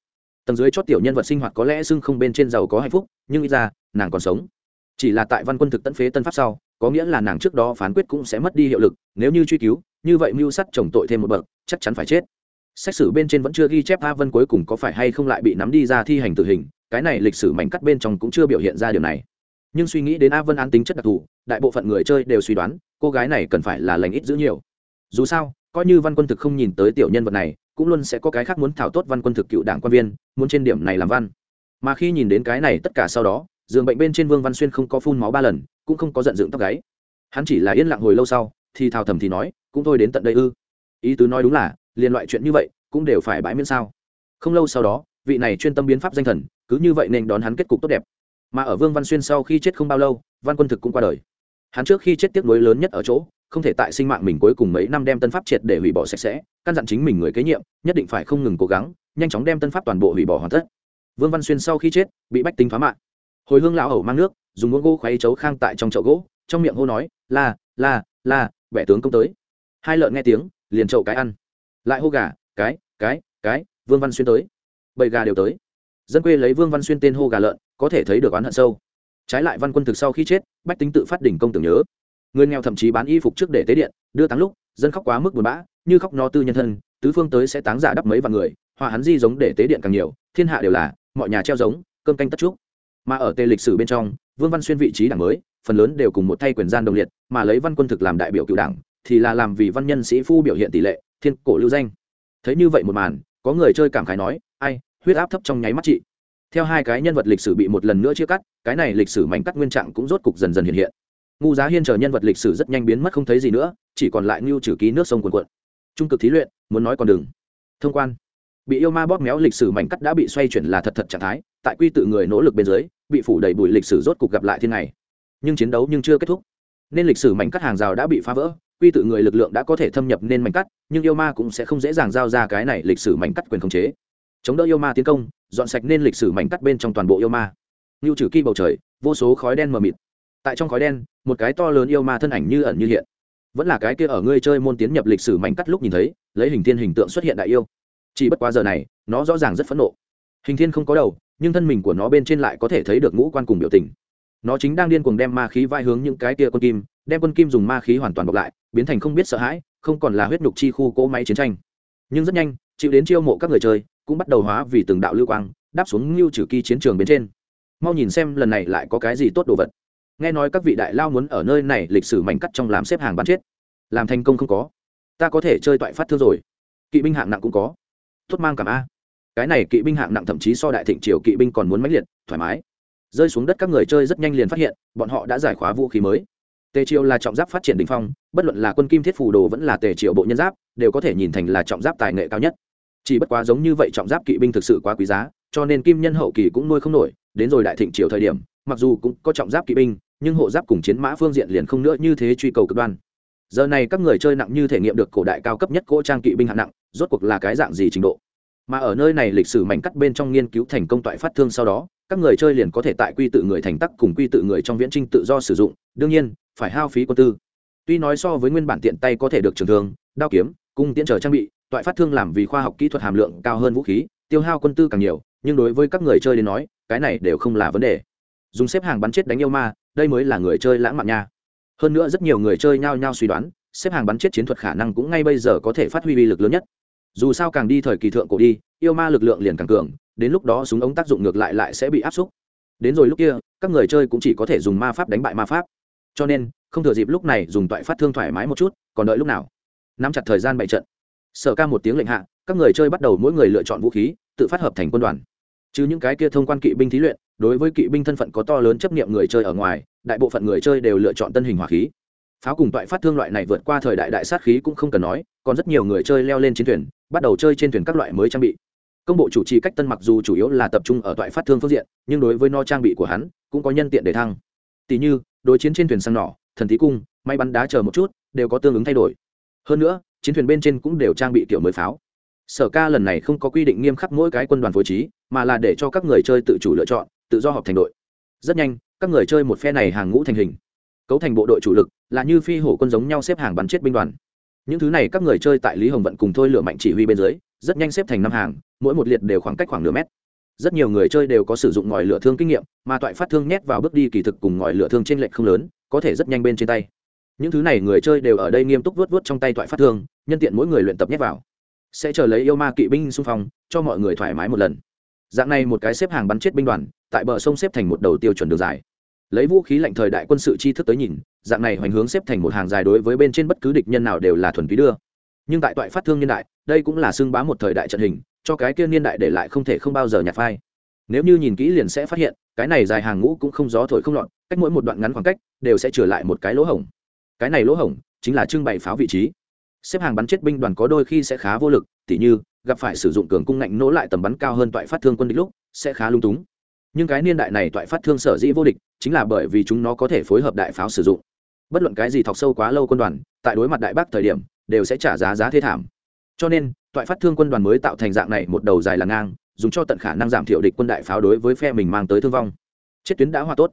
Speaker 1: Tầng dưới chót tiểu nhân vật sinh hoạt có lẽ xưng không bên trên giàu có hạnh phúc, nhưng ít ra, nàng còn sống. Chỉ là tại văn quân thực tận phế tân pháp sau, có nghĩa là nàng trước đó phán quyết cũng sẽ mất đi hiệu lực, nếu như truy cứu, như vậy mưu sắt chồng tội thêm một bậc, chắc chắn phải chết. Xét xử bên trên vẫn chưa ghi chép a vân cuối cùng có phải hay không lại bị nắm đi ra thi hành tử hình, cái này lịch sử mảnh cắt bên trong cũng chưa biểu hiện ra điều này. Nhưng suy nghĩ đến a vân án tính chất đặc thù, đại bộ phận người chơi đều suy đoán, cô gái này cần phải là lành ít giữ nhiều. Dù sao, coi như văn quân thực không nhìn tới tiểu nhân vật này cũng luôn sẽ có cái khác muốn thảo tốt văn quân thực cựu đảng quan viên, muốn trên điểm này làm văn. Mà khi nhìn đến cái này tất cả sau đó, giường bệnh bên trên vương văn xuyên không có phun máu ba lần, cũng không có giận dựng tóc gáy. Hắn chỉ là yên lặng hồi lâu sau, thì thào thầm thì nói, cũng thôi đến tận đây ư. Ý tứ nói đúng là, liền loại chuyện như vậy, cũng đều phải bãi miễn sao. Không lâu sau đó, vị này chuyên tâm biến pháp danh thần, cứ như vậy nên đón hắn kết cục tốt đẹp. Mà ở vương văn xuyên sau khi chết không bao lâu, văn quân thực cũng qua đời. Hắn trước khi chết tiếc nuối lớn nhất ở chỗ không thể tại sinh mạng mình cuối cùng mấy năm đem tân pháp triệt để hủy bỏ sạch sẽ, căn dặn chính mình người kế nhiệm, nhất định phải không ngừng cố gắng, nhanh chóng đem tân pháp toàn bộ hủy bỏ hoàn tất. Vương văn xuyên sau khi chết, bị bách tính phá mạng. Hồi hương lão hầu mang nước, dùng muỗng gỗ khoáy chấu khang tại trong chậu gỗ, trong miệng hô nói, la la la vẻ tướng công tới. Hai lợn nghe tiếng, liền chậu cái ăn. Lại hô gà, cái cái cái, vương văn xuyên tới. Bầy gà đều tới. Dân quê lấy vương văn xuyên tên hô gà lợn, có thể thấy được oán hận sâu. Trái lại văn quân thực sau khi chết, bách tính tự phát đỉnh công tưởng nhớ người nghèo thậm chí bán y phục trước để tế điện, đưa táng lúc, dân khóc quá mức buồn bã, như khóc no tư nhân thân, tứ phương tới sẽ táng giả đắp mấy vạn người, hòa hắn di giống để tế điện càng nhiều, thiên hạ đều là, mọi nhà treo giống, cơm canh tất trúc mà ở tề lịch sử bên trong, vương văn xuyên vị trí đảng mới, phần lớn đều cùng một thay quyền gian đồng liệt, mà lấy văn quân thực làm đại biểu cựu đảng, thì là làm vì văn nhân sĩ phu biểu hiện tỷ lệ, thiên cổ lưu danh. Thấy như vậy một màn, có người chơi cảm khái nói, ai, huyết áp thấp trong nháy mắt chị. Theo hai cái nhân vật lịch sử bị một lần nữa chia cắt, cái này lịch sử mảnh cắt nguyên trạng cũng rốt cục dần dần hiện hiện ngu giá hiên chờ nhân vật lịch sử rất nhanh biến mất không thấy gì nữa, chỉ còn lại ngưu trừ ký nước sông cuồn cuộn. Trung cực thí luyện, muốn nói còn đừng thông quan. Bị yêu ma bóp méo lịch sử mảnh cắt đã bị xoay chuyển là thật thật trạng thái, tại quy tự người nỗ lực bên dưới, bị phủ đầy bụi lịch sử rốt cục gặp lại thiên này nhưng chiến đấu nhưng chưa kết thúc. Nên lịch sử mảnh cắt hàng rào đã bị phá vỡ, quy tự người lực lượng đã có thể thâm nhập nên mảnh cắt, nhưng yêu ma cũng sẽ không dễ dàng giao ra cái này lịch sử mảnh cắt quyền khống chế. Chống đỡ yêu ma tiến công, dọn sạch nên lịch sử mảnh cắt bên trong toàn bộ yêu ma. Lưu trừ kỳ bầu trời, vô số khói đen mờ mịt tại trong khói đen, một cái to lớn yêu ma thân ảnh như ẩn như hiện. Vẫn là cái kia ở ngươi chơi môn tiến nhập lịch sử mảnh cắt lúc nhìn thấy, lấy hình thiên hình tượng xuất hiện đại yêu. Chỉ bất quá giờ này, nó rõ ràng rất phẫn nộ. Hình thiên không có đầu, nhưng thân mình của nó bên trên lại có thể thấy được ngũ quan cùng biểu tình. Nó chính đang điên cuồng đem ma khí vai hướng những cái kia quân kim, đem quân kim dùng ma khí hoàn toàn bọc lại, biến thành không biết sợ hãi, không còn là huyết nhục chi khu cỗ máy chiến tranh. Nhưng rất nhanh, chịu đến chiêu mộ các người chơi, cũng bắt đầu hóa vì từng đạo lưu quang, đáp xuống lưu trừ kỳ chiến trường bên trên. Mau nhìn xem lần này lại có cái gì tốt đồ vật nghe nói các vị đại lao muốn ở nơi này lịch sử mảnh cắt trong làm xếp hàng bắn chết. Làm thành công không có. Ta có thể chơi toại phát thương rồi. Kỵ binh hạng nặng cũng có. Tốt mang cảm a. Cái này kỵ binh hạng nặng thậm chí so đại thịnh triều kỵ binh còn muốn mãnh liệt, thoải mái. Rơi xuống đất các người chơi rất nhanh liền phát hiện, bọn họ đã giải khóa vũ khí mới. Tề triều là trọng giáp phát triển đình phong, bất luận là quân kim thiết phù đồ vẫn là tề triều bộ nhân giáp, đều có thể nhìn thành là trọng giáp tài nghệ cao nhất. Chỉ bất quá giống như vậy trọng giáp kỵ binh thực sự quá quý giá, cho nên kim nhân hậu kỳ cũng nuôi không nổi, đến rồi đại thịnh triều thời điểm mặc dù cũng có trọng giáp kỵ binh, nhưng hộ giáp cùng chiến mã phương diện liền không nữa như thế truy cầu cực đoan. Giờ này các người chơi nặng như thể nghiệm được cổ đại cao cấp nhất cỗ trang kỵ binh hạng nặng, rốt cuộc là cái dạng gì trình độ? Mà ở nơi này lịch sử mảnh cắt bên trong nghiên cứu thành công toại phát thương sau đó, các người chơi liền có thể tại quy tự người thành tắc cùng quy tự người trong viễn trinh tự do sử dụng, đương nhiên, phải hao phí quân tư. Tuy nói so với nguyên bản tiện tay có thể được trường thương, đao kiếm, cung tiễn trở trang bị, toại phát thương làm vì khoa học kỹ thuật hàm lượng cao hơn vũ khí, tiêu hao quân tư càng nhiều, nhưng đối với các người chơi đến nói, cái này đều không là vấn đề dùng xếp hàng bắn chết đánh yêu ma, đây mới là người chơi lãng mạn nha. Hơn nữa rất nhiều người chơi nhao nhao suy đoán, xếp hàng bắn chết chiến thuật khả năng cũng ngay bây giờ có thể phát huy uy lực lớn nhất. Dù sao càng đi thời kỳ thượng cổ đi, yêu ma lực lượng liền càng cường, đến lúc đó súng ống tác dụng ngược lại lại sẽ bị áp xúc. Đến rồi lúc kia, các người chơi cũng chỉ có thể dùng ma pháp đánh bại ma pháp. Cho nên, không thừa dịp lúc này dùng toại phát thương thoải mái một chút, còn đợi lúc nào? Nắm chặt thời gian bày trận. Sở ca một tiếng lệnh hạ, các người chơi bắt đầu mỗi người lựa chọn vũ khí, tự phát hợp thành quân đoàn. Chứ những cái kia thông quan kỵ binh thí luyện đối với kỵ binh thân phận có to lớn chấp nghiệm người chơi ở ngoài, đại bộ phận người chơi đều lựa chọn tân hình hỏa khí. Pháo cùng toại phát thương loại này vượt qua thời đại đại sát khí cũng không cần nói, còn rất nhiều người chơi leo lên chiến thuyền, bắt đầu chơi trên thuyền các loại mới trang bị. Công bộ chủ trì cách tân mặc dù chủ yếu là tập trung ở toại phát thương phương diện, nhưng đối với no trang bị của hắn, cũng có nhân tiện để thăng. Tỷ như, đối chiến trên thuyền sang nỏ, thần tí cung may bắn đá chờ một chút, đều có tương ứng thay đổi. Hơn nữa, chiến thuyền bên trên cũng đều trang bị kiểu mới pháo. Sở ca lần này không có quy định nghiêm khắc mỗi cái quân đoàn phối trí, mà là để cho các người chơi tự chủ lựa chọn tự do họp thành đội. Rất nhanh, các người chơi một phe này hàng ngũ thành hình. Cấu thành bộ đội chủ lực là như phi hổ quân giống nhau xếp hàng bắn chết binh đoàn. Những thứ này các người chơi tại lý hồng vận cùng thôi lửa mạnh chỉ huy bên dưới, rất nhanh xếp thành năm hàng, mỗi một liệt đều khoảng cách khoảng nửa mét. Rất nhiều người chơi đều có sử dụng ngòi lửa thương kinh nghiệm, mà toại phát thương nhét vào bước đi kỳ thực cùng ngòi lửa thương trên lệnh không lớn, có thể rất nhanh bên trên tay. Những thứ này người chơi đều ở đây nghiêm túc vớt vớt trong tay toại phát thương, nhân tiện mỗi người luyện tập nhét vào. Sẽ chờ lấy yêu ma kỵ binh xung phong, cho mọi người thoải mái một lần dạng này một cái xếp hàng bắn chết binh đoàn, tại bờ sông xếp thành một đầu tiêu chuẩn đường dài. Lấy vũ khí lạnh thời đại quân sự chi thức tới nhìn, dạng này hoành hướng xếp thành một hàng dài đối với bên trên bất cứ địch nhân nào đều là thuần túy đưa. Nhưng tại toại phát thương niên đại, đây cũng là xưng bá một thời đại trận hình, cho cái kia niên đại để lại không thể không bao giờ nhạt phai. Nếu như nhìn kỹ liền sẽ phát hiện, cái này dài hàng ngũ cũng không gió thổi không lọt, cách mỗi một đoạn ngắn khoảng cách, đều sẽ trở lại một cái lỗ hổng. Cái này lỗ hổng, chính là trưng bày pháo vị trí. Xếp hàng bắn chết binh đoàn có đôi khi sẽ khá vô lực, tỉ như gặp phải sử dụng cường cung ngạnh nỗ lại tầm bắn cao hơn toại phát thương quân địch lúc, sẽ khá lung túng. Nhưng cái niên đại này toại phát thương sở dĩ vô địch, chính là bởi vì chúng nó có thể phối hợp đại pháo sử dụng. Bất luận cái gì thọc sâu quá lâu quân đoàn, tại đối mặt đại bác thời điểm, đều sẽ trả giá giá thế thảm. Cho nên, toại phát thương quân đoàn mới tạo thành dạng này một đầu dài là ngang, dùng cho tận khả năng giảm thiểu địch quân đại pháo đối với phe mình mang tới thương vong. Chết tuyến đã hòa tốt.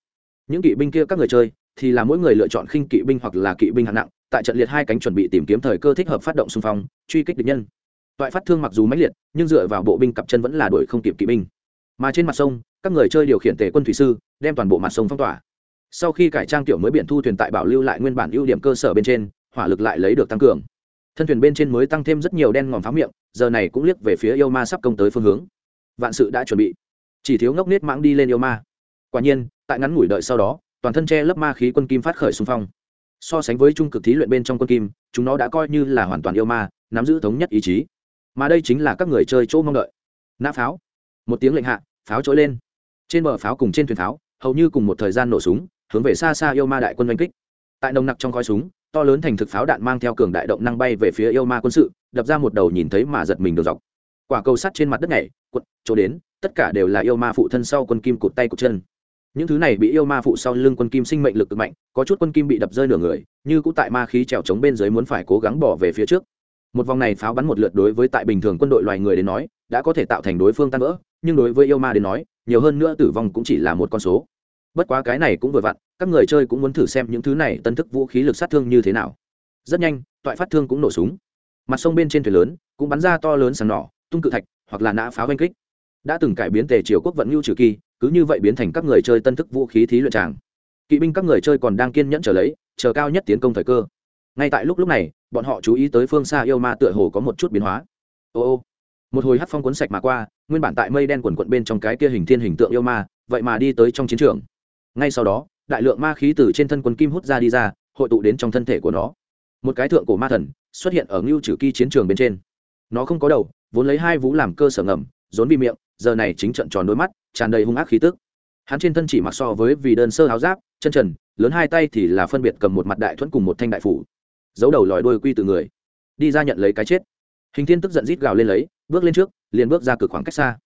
Speaker 1: Những kỵ binh kia các người chơi, thì là mỗi người lựa chọn khinh kỵ binh hoặc là kỵ binh hạng nặng, tại trận liệt hai cánh chuẩn bị tìm kiếm thời cơ thích hợp phát động xung phong, truy kích địch nhân toại phát thương mặc dù mãnh liệt, nhưng dựa vào bộ binh cặp chân vẫn là đuổi không kịp kỵ binh. Mà trên mặt sông, các người chơi điều khiển tề quân thủy sư, đem toàn bộ mặt sông phong tỏa. Sau khi cải trang tiểu mới biển thu thuyền tại bảo lưu lại nguyên bản ưu điểm cơ sở bên trên, hỏa lực lại lấy được tăng cường. Thân thuyền bên trên mới tăng thêm rất nhiều đen ngòm pháo miệng, giờ này cũng liếc về phía yêu ma sắp công tới phương hướng. Vạn sự đã chuẩn bị. Chỉ thiếu ngốc nết mãng đi lên yêu ma. Quả nhiên, tại ngắn ngủi đợi sau đó, toàn thân che lớp ma khí quân kim phát khởi xung phong. So sánh với trung cực thí luyện bên trong quân kim, chúng nó đã coi như là hoàn toàn yêu ma, nắm giữ thống nhất ý chí mà đây chính là các người chơi chỗ mong đợi. Nã pháo. Một tiếng lệnh hạ, pháo trỗi lên. Trên bờ pháo cùng trên thuyền pháo, hầu như cùng một thời gian nổ súng, hướng về xa xa yêu ma đại quân oanh kích. Tại nồng nặc trong khói súng, to lớn thành thực pháo đạn mang theo cường đại động năng bay về phía yêu ma quân sự, đập ra một đầu nhìn thấy mà giật mình đường dọc. Quả cầu sắt trên mặt đất này quật chỗ đến, tất cả đều là yêu ma phụ thân sau quân kim cụt tay cụt chân. Những thứ này bị yêu ma phụ sau lưng quân kim sinh mệnh lực cực mạnh, có chút quân kim bị đập rơi nửa người, như cũng tại ma khí trèo trống bên dưới muốn phải cố gắng bỏ về phía trước một vòng này pháo bắn một lượt đối với tại bình thường quân đội loài người đến nói, đã có thể tạo thành đối phương tan vỡ, nhưng đối với yêu ma đến nói, nhiều hơn nữa tử vong cũng chỉ là một con số. Bất quá cái này cũng vừa vặn, các người chơi cũng muốn thử xem những thứ này tân thức vũ khí lực sát thương như thế nào. Rất nhanh, toại phát thương cũng nổ súng. Mặt sông bên trên thuyền lớn, cũng bắn ra to lớn sàn nỏ, tung cự thạch, hoặc là nã pháo oanh kích. Đã từng cải biến tề triều quốc vận lưu trừ kỳ, cứ như vậy biến thành các người chơi tân thức vũ khí thí luyện tràng. Kỵ binh các người chơi còn đang kiên nhẫn trở lấy, chờ cao nhất tiến công thời cơ. Ngay tại lúc lúc này bọn họ chú ý tới phương xa yêu ma tựa hồ có một chút biến hóa. Ô ô, một hồi hát phong cuốn sạch mà qua, nguyên bản tại mây đen quần quận bên trong cái kia hình thiên hình tượng yêu ma, vậy mà đi tới trong chiến trường. Ngay sau đó, đại lượng ma khí từ trên thân quân kim hút ra đi ra, hội tụ đến trong thân thể của nó. Một cái thượng cổ ma thần xuất hiện ở ngưu trừ kỳ chiến trường bên trên. Nó không có đầu, vốn lấy hai vú làm cơ sở ngầm, rốn vì miệng, giờ này chính trận tròn đôi mắt, tràn đầy hung ác khí tức. Hắn trên thân chỉ mặc so với vì đơn sơ áo giáp, chân trần, lớn hai tay thì là phân biệt cầm một mặt đại thuẫn cùng một thanh đại phủ giấu đầu lòi đôi quy từ người. Đi ra nhận lấy cái chết. Hình thiên tức giận rít gào lên lấy, bước lên trước, liền bước ra cực khoảng cách xa.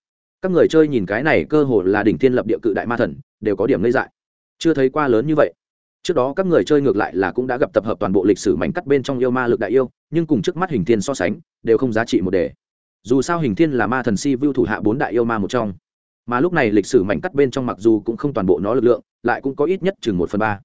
Speaker 1: Các người chơi nhìn cái này cơ hồ là đỉnh thiên lập địa cự đại ma thần, đều có điểm lây dại. Chưa thấy qua lớn như vậy. Trước đó các người chơi ngược lại là cũng đã gặp tập hợp toàn bộ lịch sử mảnh cắt bên trong yêu ma lực đại yêu, nhưng cùng trước mắt hình thiên so sánh, đều không giá trị một đề. Dù sao hình thiên là ma thần si vưu thủ hạ bốn đại yêu ma một trong. Mà lúc này lịch sử mảnh cắt bên trong mặc dù cũng không toàn bộ nó lực lượng, lại cũng có ít nhất chừng một phần ba.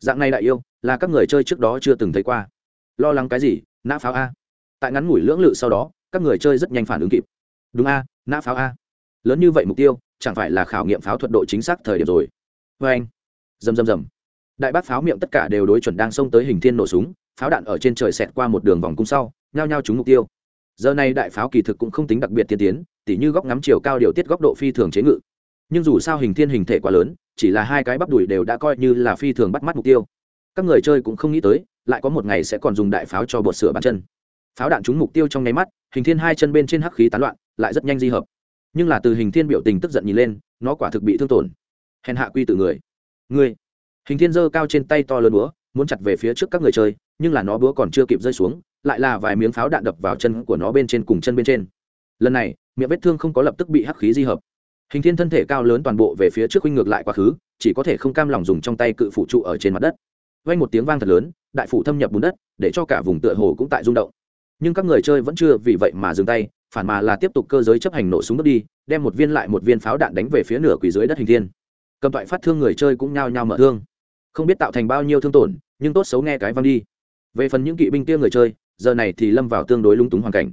Speaker 1: Dạng này đại yêu, là các người chơi trước đó chưa từng thấy qua lo lắng cái gì, nã pháo a. Tại ngắn ngủi lưỡng lự sau đó, các người chơi rất nhanh phản ứng kịp. Đúng a, nã pháo a. Lớn như vậy mục tiêu, chẳng phải là khảo nghiệm pháo thuật độ chính xác thời điểm rồi. Vê anh. Rầm rầm rầm. Đại bác pháo miệng tất cả đều đối chuẩn đang xông tới hình thiên nổ súng, pháo đạn ở trên trời xẹt qua một đường vòng cung sau, nhao nhao trúng mục tiêu. Giờ này đại pháo kỳ thực cũng không tính đặc biệt tiên tiến, tỉ như góc ngắm chiều cao điều tiết góc độ phi thường chế ngự. Nhưng dù sao hình thiên hình thể quá lớn, chỉ là hai cái bắp đùi đều đã coi như là phi thường bắt mắt mục tiêu các người chơi cũng không nghĩ tới, lại có một ngày sẽ còn dùng đại pháo cho bột sửa bàn chân. Pháo đạn trúng mục tiêu trong nháy mắt, hình thiên hai chân bên trên hắc khí tán loạn, lại rất nhanh di hợp. Nhưng là từ hình thiên biểu tình tức giận nhìn lên, nó quả thực bị thương tổn. Hèn hạ quy tự người. Người. Hình thiên giơ cao trên tay to lớn búa, muốn chặt về phía trước các người chơi, nhưng là nó búa còn chưa kịp rơi xuống, lại là vài miếng pháo đạn đập vào chân của nó bên trên cùng chân bên trên. Lần này, miệng vết thương không có lập tức bị hắc khí di hợp. Hình thiên thân thể cao lớn toàn bộ về phía trước huynh ngược lại quá khứ, chỉ có thể không cam lòng dùng trong tay cự phụ trụ ở trên mặt đất vang một tiếng vang thật lớn, đại phủ thâm nhập bùn đất, để cho cả vùng tựa hồ cũng tại rung động. Nhưng các người chơi vẫn chưa vì vậy mà dừng tay, phản mà là tiếp tục cơ giới chấp hành nổ súng đất đi, đem một viên lại một viên pháo đạn đánh về phía nửa quỷ dưới đất hình thiên. Cầm thoại phát thương người chơi cũng nhao nhao mở thương. Không biết tạo thành bao nhiêu thương tổn, nhưng tốt xấu nghe cái văng đi. Về phần những kỵ binh kia người chơi, giờ này thì lâm vào tương đối lung túng hoàn cảnh.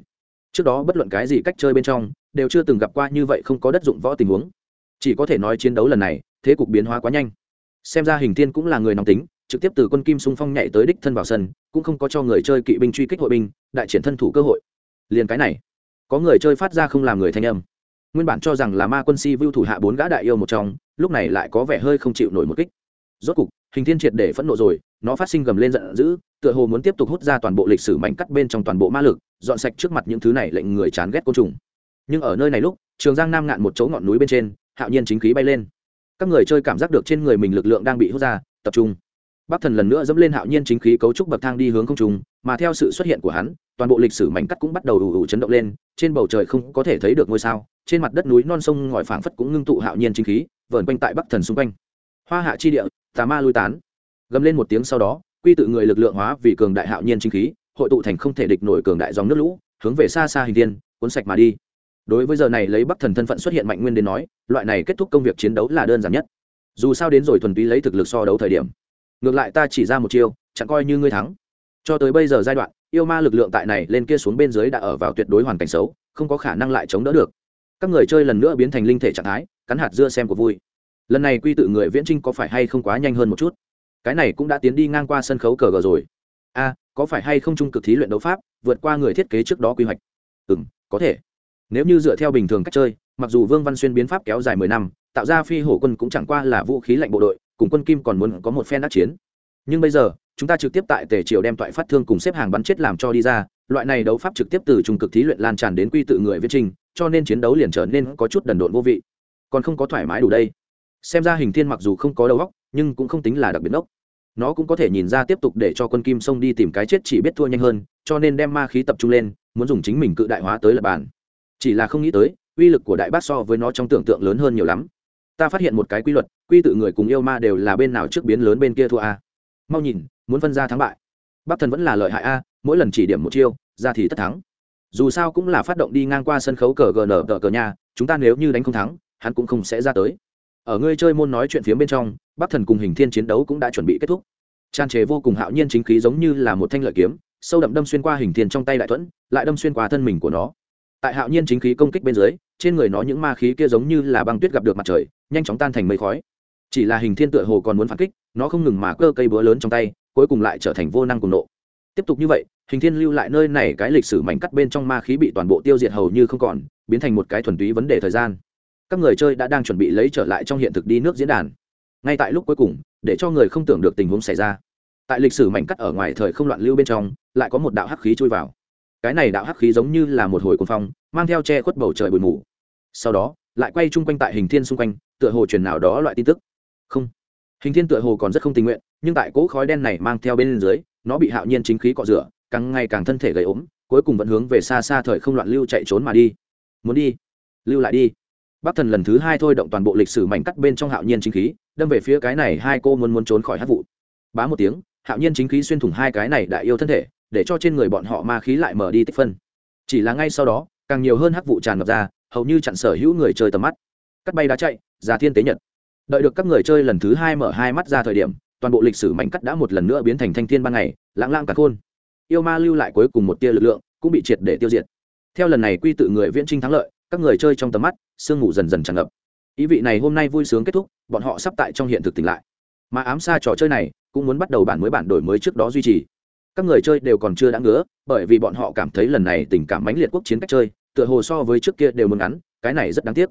Speaker 1: Trước đó bất luận cái gì cách chơi bên trong, đều chưa từng gặp qua như vậy không có đất dụng võ tình huống. Chỉ có thể nói chiến đấu lần này, thế cục biến hóa quá nhanh. Xem ra hình thiên cũng là người nóng tính trực tiếp từ quân kim xung phong nhảy tới đích thân vào sân, cũng không có cho người chơi kỵ binh truy kích hội binh, đại triển thân thủ cơ hội. Liền cái này, có người chơi phát ra không làm người thanh âm. Nguyên bản cho rằng là ma quân si vưu thủ hạ bốn gã đại yêu một trong, lúc này lại có vẻ hơi không chịu nổi một kích. Rốt cục, hình thiên triệt để phẫn nộ rồi, nó phát sinh gầm lên giận dữ, tựa hồ muốn tiếp tục hút ra toàn bộ lịch sử mảnh cắt bên trong toàn bộ ma lực, dọn sạch trước mặt những thứ này lệnh người chán ghét côn trùng. Nhưng ở nơi này lúc, trường giang nam ngạn một chỗ ngọn núi bên trên, hạo nhiên chính khí bay lên. Các người chơi cảm giác được trên người mình lực lượng đang bị hút ra, tập trung bắc thần lần nữa dẫm lên hạo nhiên chính khí cấu trúc bậc thang đi hướng không trùng mà theo sự xuất hiện của hắn, toàn bộ lịch sử mảnh cắt cũng bắt đầu đủ ủ chấn động lên, trên bầu trời không có thể thấy được ngôi sao, trên mặt đất núi non sông ngòi phảng phất cũng ngưng tụ hạo nhiên chính khí, vờn quanh tại bắc thần xung quanh. Hoa hạ chi địa, tà ma lui tán. Gầm lên một tiếng sau đó, quy tự người lực lượng hóa vì cường đại hạo nhiên chính khí, hội tụ thành không thể địch nổi cường đại dòng nước lũ, hướng về xa xa hình tiên cuốn sạch mà đi. Đối với giờ này lấy bắc thần thân phận xuất hiện mạnh nguyên đến nói, loại này kết thúc công việc chiến đấu là đơn giản nhất. Dù sao đến rồi thuần túy lấy thực lực so đấu thời điểm ngược lại ta chỉ ra một chiêu, chẳng coi như ngươi thắng. Cho tới bây giờ giai đoạn, yêu ma lực lượng tại này lên kia xuống bên dưới đã ở vào tuyệt đối hoàn cảnh xấu, không có khả năng lại chống đỡ được. Các người chơi lần nữa biến thành linh thể trạng thái, cắn hạt dưa xem của vui. Lần này quy tự người viễn trinh có phải hay không quá nhanh hơn một chút? Cái này cũng đã tiến đi ngang qua sân khấu cờ gờ rồi. A, có phải hay không trung cực thí luyện đấu pháp, vượt qua người thiết kế trước đó quy hoạch? Ừ m có thể. Nếu như dựa theo bình thường cách chơi, mặc dù vương văn xuyên biến pháp kéo dài mười năm, tạo ra phi hổ quân cũng chẳng qua là vũ khí lạnh bộ đội cùng quân kim còn muốn có một phen đắc chiến. Nhưng bây giờ chúng ta trực tiếp tại tề triều đem toại phát thương cùng xếp hàng bắn chết làm cho đi ra loại này đấu pháp trực tiếp từ trung cực thí luyện lan tràn đến quy tự người viết trình, cho nên chiến đấu liền trở nên có chút đần độn vô vị. Còn không có thoải mái đủ đây. Xem ra hình thiên mặc dù không có đầu óc nhưng cũng không tính là đặc biệt ốc nó cũng có thể nhìn ra tiếp tục để cho quân kim sông đi tìm cái chết chỉ biết thua nhanh hơn cho nên đem ma khí tập trung lên muốn dùng chính mình cự đại hóa tới lập bàn. Chỉ là không nghĩ tới uy lực của đại bác so với nó trong tưởng tượng lớn hơn nhiều lắm ta phát hiện một cái quy luật, quy tự người cùng yêu ma đều là bên nào trước biến lớn bên kia thua a. Mau nhìn, muốn phân ra thắng bại. Bắc thần vẫn là lợi hại a, mỗi lần chỉ điểm một chiêu, ra thì tất thắng. Dù sao cũng là phát động đi ngang qua sân khấu cờ gn tờ cờ nhà chúng ta nếu như đánh không thắng, hắn cũng không sẽ ra tới. Ở ngươi chơi môn nói chuyện phía bên trong, bắc thần cùng hình thiên chiến đấu cũng đã chuẩn bị kết thúc. Tràn chế vô cùng hạo nhiên chính khí giống như là một thanh lợi kiếm, sâu đậm đâm xuyên qua hình thiên trong tay đại thuẫn, lại đâm xuyên qua thân mình của nó tại hạo nhiên chính khí công kích bên dưới, trên người nó những ma khí kia giống như là băng tuyết gặp được mặt trời, nhanh chóng tan thành mây khói. Chỉ là hình thiên tựa hồ còn muốn phản kích, nó không ngừng mà cơ cây búa lớn trong tay, cuối cùng lại trở thành vô năng cùng nộ. Tiếp tục như vậy, hình thiên lưu lại nơi này cái lịch sử mảnh cắt bên trong ma khí bị toàn bộ tiêu diệt hầu như không còn, biến thành một cái thuần túy vấn đề thời gian. Các người chơi đã đang chuẩn bị lấy trở lại trong hiện thực đi nước diễn đàn. Ngay tại lúc cuối cùng, để cho người không tưởng được tình huống xảy ra, tại lịch sử mảnh cắt ở ngoài thời không loạn lưu bên trong, lại có một đạo hắc khí chui vào cái này đạo hắc khí giống như là một hồi cuồng phong, mang theo che khuất bầu trời bụi mù. Sau đó, lại quay chung quanh tại hình thiên xung quanh, tựa hồ truyền nào đó loại tin tức. Không, hình thiên tựa hồ còn rất không tình nguyện, nhưng tại cỗ khói đen này mang theo bên dưới, nó bị hạo nhiên chính khí cọ rửa, càng ngày càng thân thể gầy ốm, cuối cùng vẫn hướng về xa xa thời không loạn lưu chạy trốn mà đi. Muốn đi, lưu lại đi. Bắc thần lần thứ hai thôi động toàn bộ lịch sử mảnh cắt bên trong hạo nhiên chính khí, đâm về phía cái này hai cô muốn muốn trốn khỏi hát vụ. Bá một tiếng, hạo nhiên chính khí xuyên thủng hai cái này đại yêu thân thể để cho trên người bọn họ ma khí lại mở đi tích phân. Chỉ là ngay sau đó, càng nhiều hơn hắc vụ tràn ngập ra, hầu như chặn sở hữu người chơi tầm mắt. Cắt bay đá chạy ra thiên tế nhật. Đợi được các người chơi lần thứ hai mở hai mắt ra thời điểm, toàn bộ lịch sử mảnh cắt đã một lần nữa biến thành thanh thiên ban ngày, lãng lãng cả khôn. Yêu ma lưu lại cuối cùng một tia lực lượng, cũng bị triệt để tiêu diệt. Theo lần này quy tự người viễn trinh thắng lợi, các người chơi trong tầm mắt, sương ngủ dần dần tràn ngập. Ý vị này hôm nay vui sướng kết thúc, bọn họ sắp tại trong hiện thực tỉnh lại. Mà ám xa trò chơi này, cũng muốn bắt đầu bản mới bản đổi mới trước đó duy trì các người chơi đều còn chưa đã ngứa, bởi vì bọn họ cảm thấy lần này tình cảm mãnh liệt quốc chiến cách chơi, tựa hồ so với trước kia đều muốn ngắn, cái này rất đáng tiếc.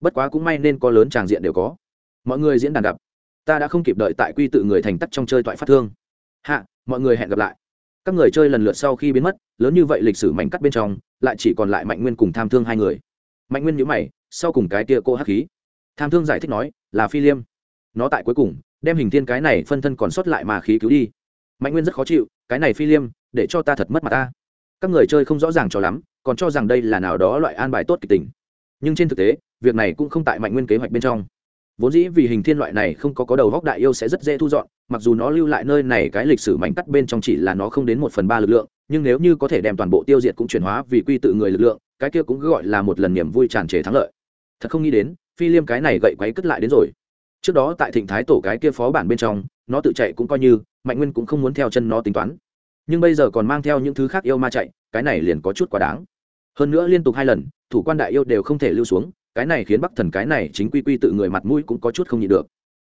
Speaker 1: Bất quá cũng may nên có lớn tràng diện đều có. Mọi người diễn đàn gặp. Ta đã không kịp đợi tại quy tự người thành tắc trong chơi toại phát thương. Hạ, mọi người hẹn gặp lại. Các người chơi lần lượt sau khi biến mất, lớn như vậy lịch sử mảnh cắt bên trong, lại chỉ còn lại mạnh nguyên cùng tham thương hai người. Mạnh nguyên nhữ mày, sau cùng cái kia cô hắc khí. Tham thương giải thích nói, là phi liêm. Nó tại cuối cùng, đem hình thiên cái này phân thân còn sót lại mà khí cứu đi. Mạnh nguyên rất khó chịu cái này phi liêm, để cho ta thật mất mặt ta. Các người chơi không rõ ràng cho lắm, còn cho rằng đây là nào đó loại an bài tốt kịch tình. Nhưng trên thực tế, việc này cũng không tại mạnh nguyên kế hoạch bên trong. Vốn dĩ vì hình thiên loại này không có có đầu góc đại yêu sẽ rất dễ thu dọn, mặc dù nó lưu lại nơi này cái lịch sử mảnh cắt bên trong chỉ là nó không đến một phần ba lực lượng, nhưng nếu như có thể đem toàn bộ tiêu diệt cũng chuyển hóa vì quy tự người lực lượng, cái kia cũng gọi là một lần niềm vui tràn trề thắng lợi. Thật không nghĩ đến, phi liêm cái này gậy quấy cất lại đến rồi. Trước đó tại thịnh thái tổ cái kia phó bản bên trong, nó tự chạy cũng coi như mạnh nguyên cũng không muốn theo chân nó tính toán. Nhưng bây giờ còn mang theo những thứ khác yêu ma chạy, cái này liền có chút quá đáng. Hơn nữa liên tục hai lần, thủ quan đại yêu đều không thể lưu xuống, cái này khiến bắc thần cái này chính quy quy tự người mặt mũi cũng có chút không nhịn được.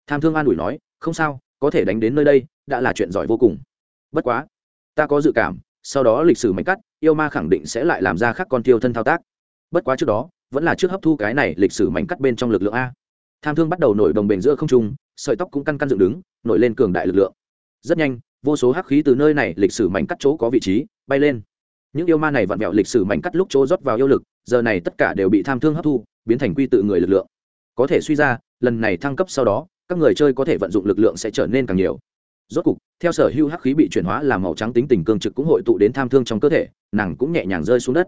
Speaker 1: Tham thương an ủi nói, không sao, có thể đánh đến nơi đây, đã là chuyện giỏi vô cùng. Bất quá, ta có dự cảm, sau đó lịch sử mạnh cắt, yêu ma khẳng định sẽ lại làm ra khác con tiêu thân thao tác. Bất quá trước đó, vẫn là trước hấp thu cái này lịch sử mảnh cắt bên trong lực lượng a. Tham thương bắt đầu nổi đồng bền giữa không trung, sợi tóc cũng căn căn dựng đứng, nổi lên cường đại lực lượng rất nhanh, vô số hắc khí từ nơi này lịch sử mảnh cắt chỗ có vị trí bay lên. Những yêu ma này vặn vẹo lịch sử mảnh cắt lúc chỗ rót vào yêu lực, giờ này tất cả đều bị tham thương hấp thu, biến thành quy tự người lực lượng. Có thể suy ra, lần này thăng cấp sau đó, các người chơi có thể vận dụng lực lượng sẽ trở nên càng nhiều. Rốt cục, theo sở hữu hắc khí bị chuyển hóa làm màu trắng tính tình cương trực cũng hội tụ đến tham thương trong cơ thể, nàng cũng nhẹ nhàng rơi xuống đất.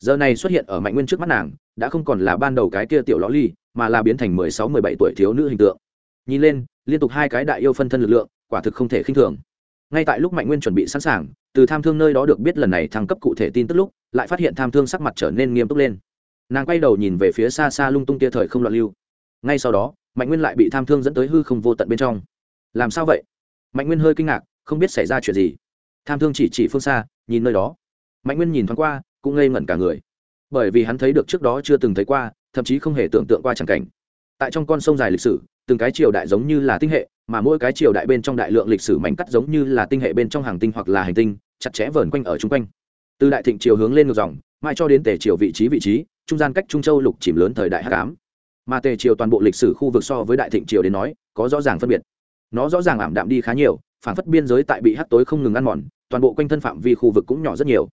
Speaker 1: Giờ này xuất hiện ở mạnh nguyên trước mắt nàng, đã không còn là ban đầu cái kia tiểu lõ ly, mà là biến thành mười sáu, mười bảy tuổi thiếu nữ hình tượng. Nhìn lên, liên tục hai cái đại yêu phân thân lực lượng quả thực không thể khinh thường. Ngay tại lúc mạnh nguyên chuẩn bị sẵn sàng, từ tham thương nơi đó được biết lần này thăng cấp cụ thể tin tức lúc, lại phát hiện tham thương sắc mặt trở nên nghiêm túc lên. Nàng quay đầu nhìn về phía xa xa lung tung kia thời không loạn lưu. Ngay sau đó, mạnh nguyên lại bị tham thương dẫn tới hư không vô tận bên trong. Làm sao vậy? Mạnh nguyên hơi kinh ngạc, không biết xảy ra chuyện gì. Tham thương chỉ chỉ phương xa, nhìn nơi đó. Mạnh nguyên nhìn thoáng qua, cũng ngây ngẩn cả người. Bởi vì hắn thấy được trước đó chưa từng thấy qua, thậm chí không hề tưởng tượng qua chẳng cảnh. Tại trong con sông dài lịch sử, từng cái triều đại giống như là tinh hệ mà mỗi cái triều đại bên trong đại lượng lịch sử mảnh cắt giống như là tinh hệ bên trong hàng tinh hoặc là hành tinh, chặt chẽ vờn quanh ở chung quanh. Từ đại thịnh triều hướng lên ngược dòng mai cho đến tề triều vị trí vị trí, trung gian cách trung châu lục chìm lớn thời đại h tám mà tề triều toàn bộ lịch sử khu vực so với đại thịnh triều đến nói, có rõ ràng phân biệt. Nó rõ ràng ảm đạm đi khá nhiều, phản phất biên giới tại bị hắt tối không ngừng ăn mòn, toàn bộ quanh thân phạm vi khu vực cũng nhỏ rất nhiều.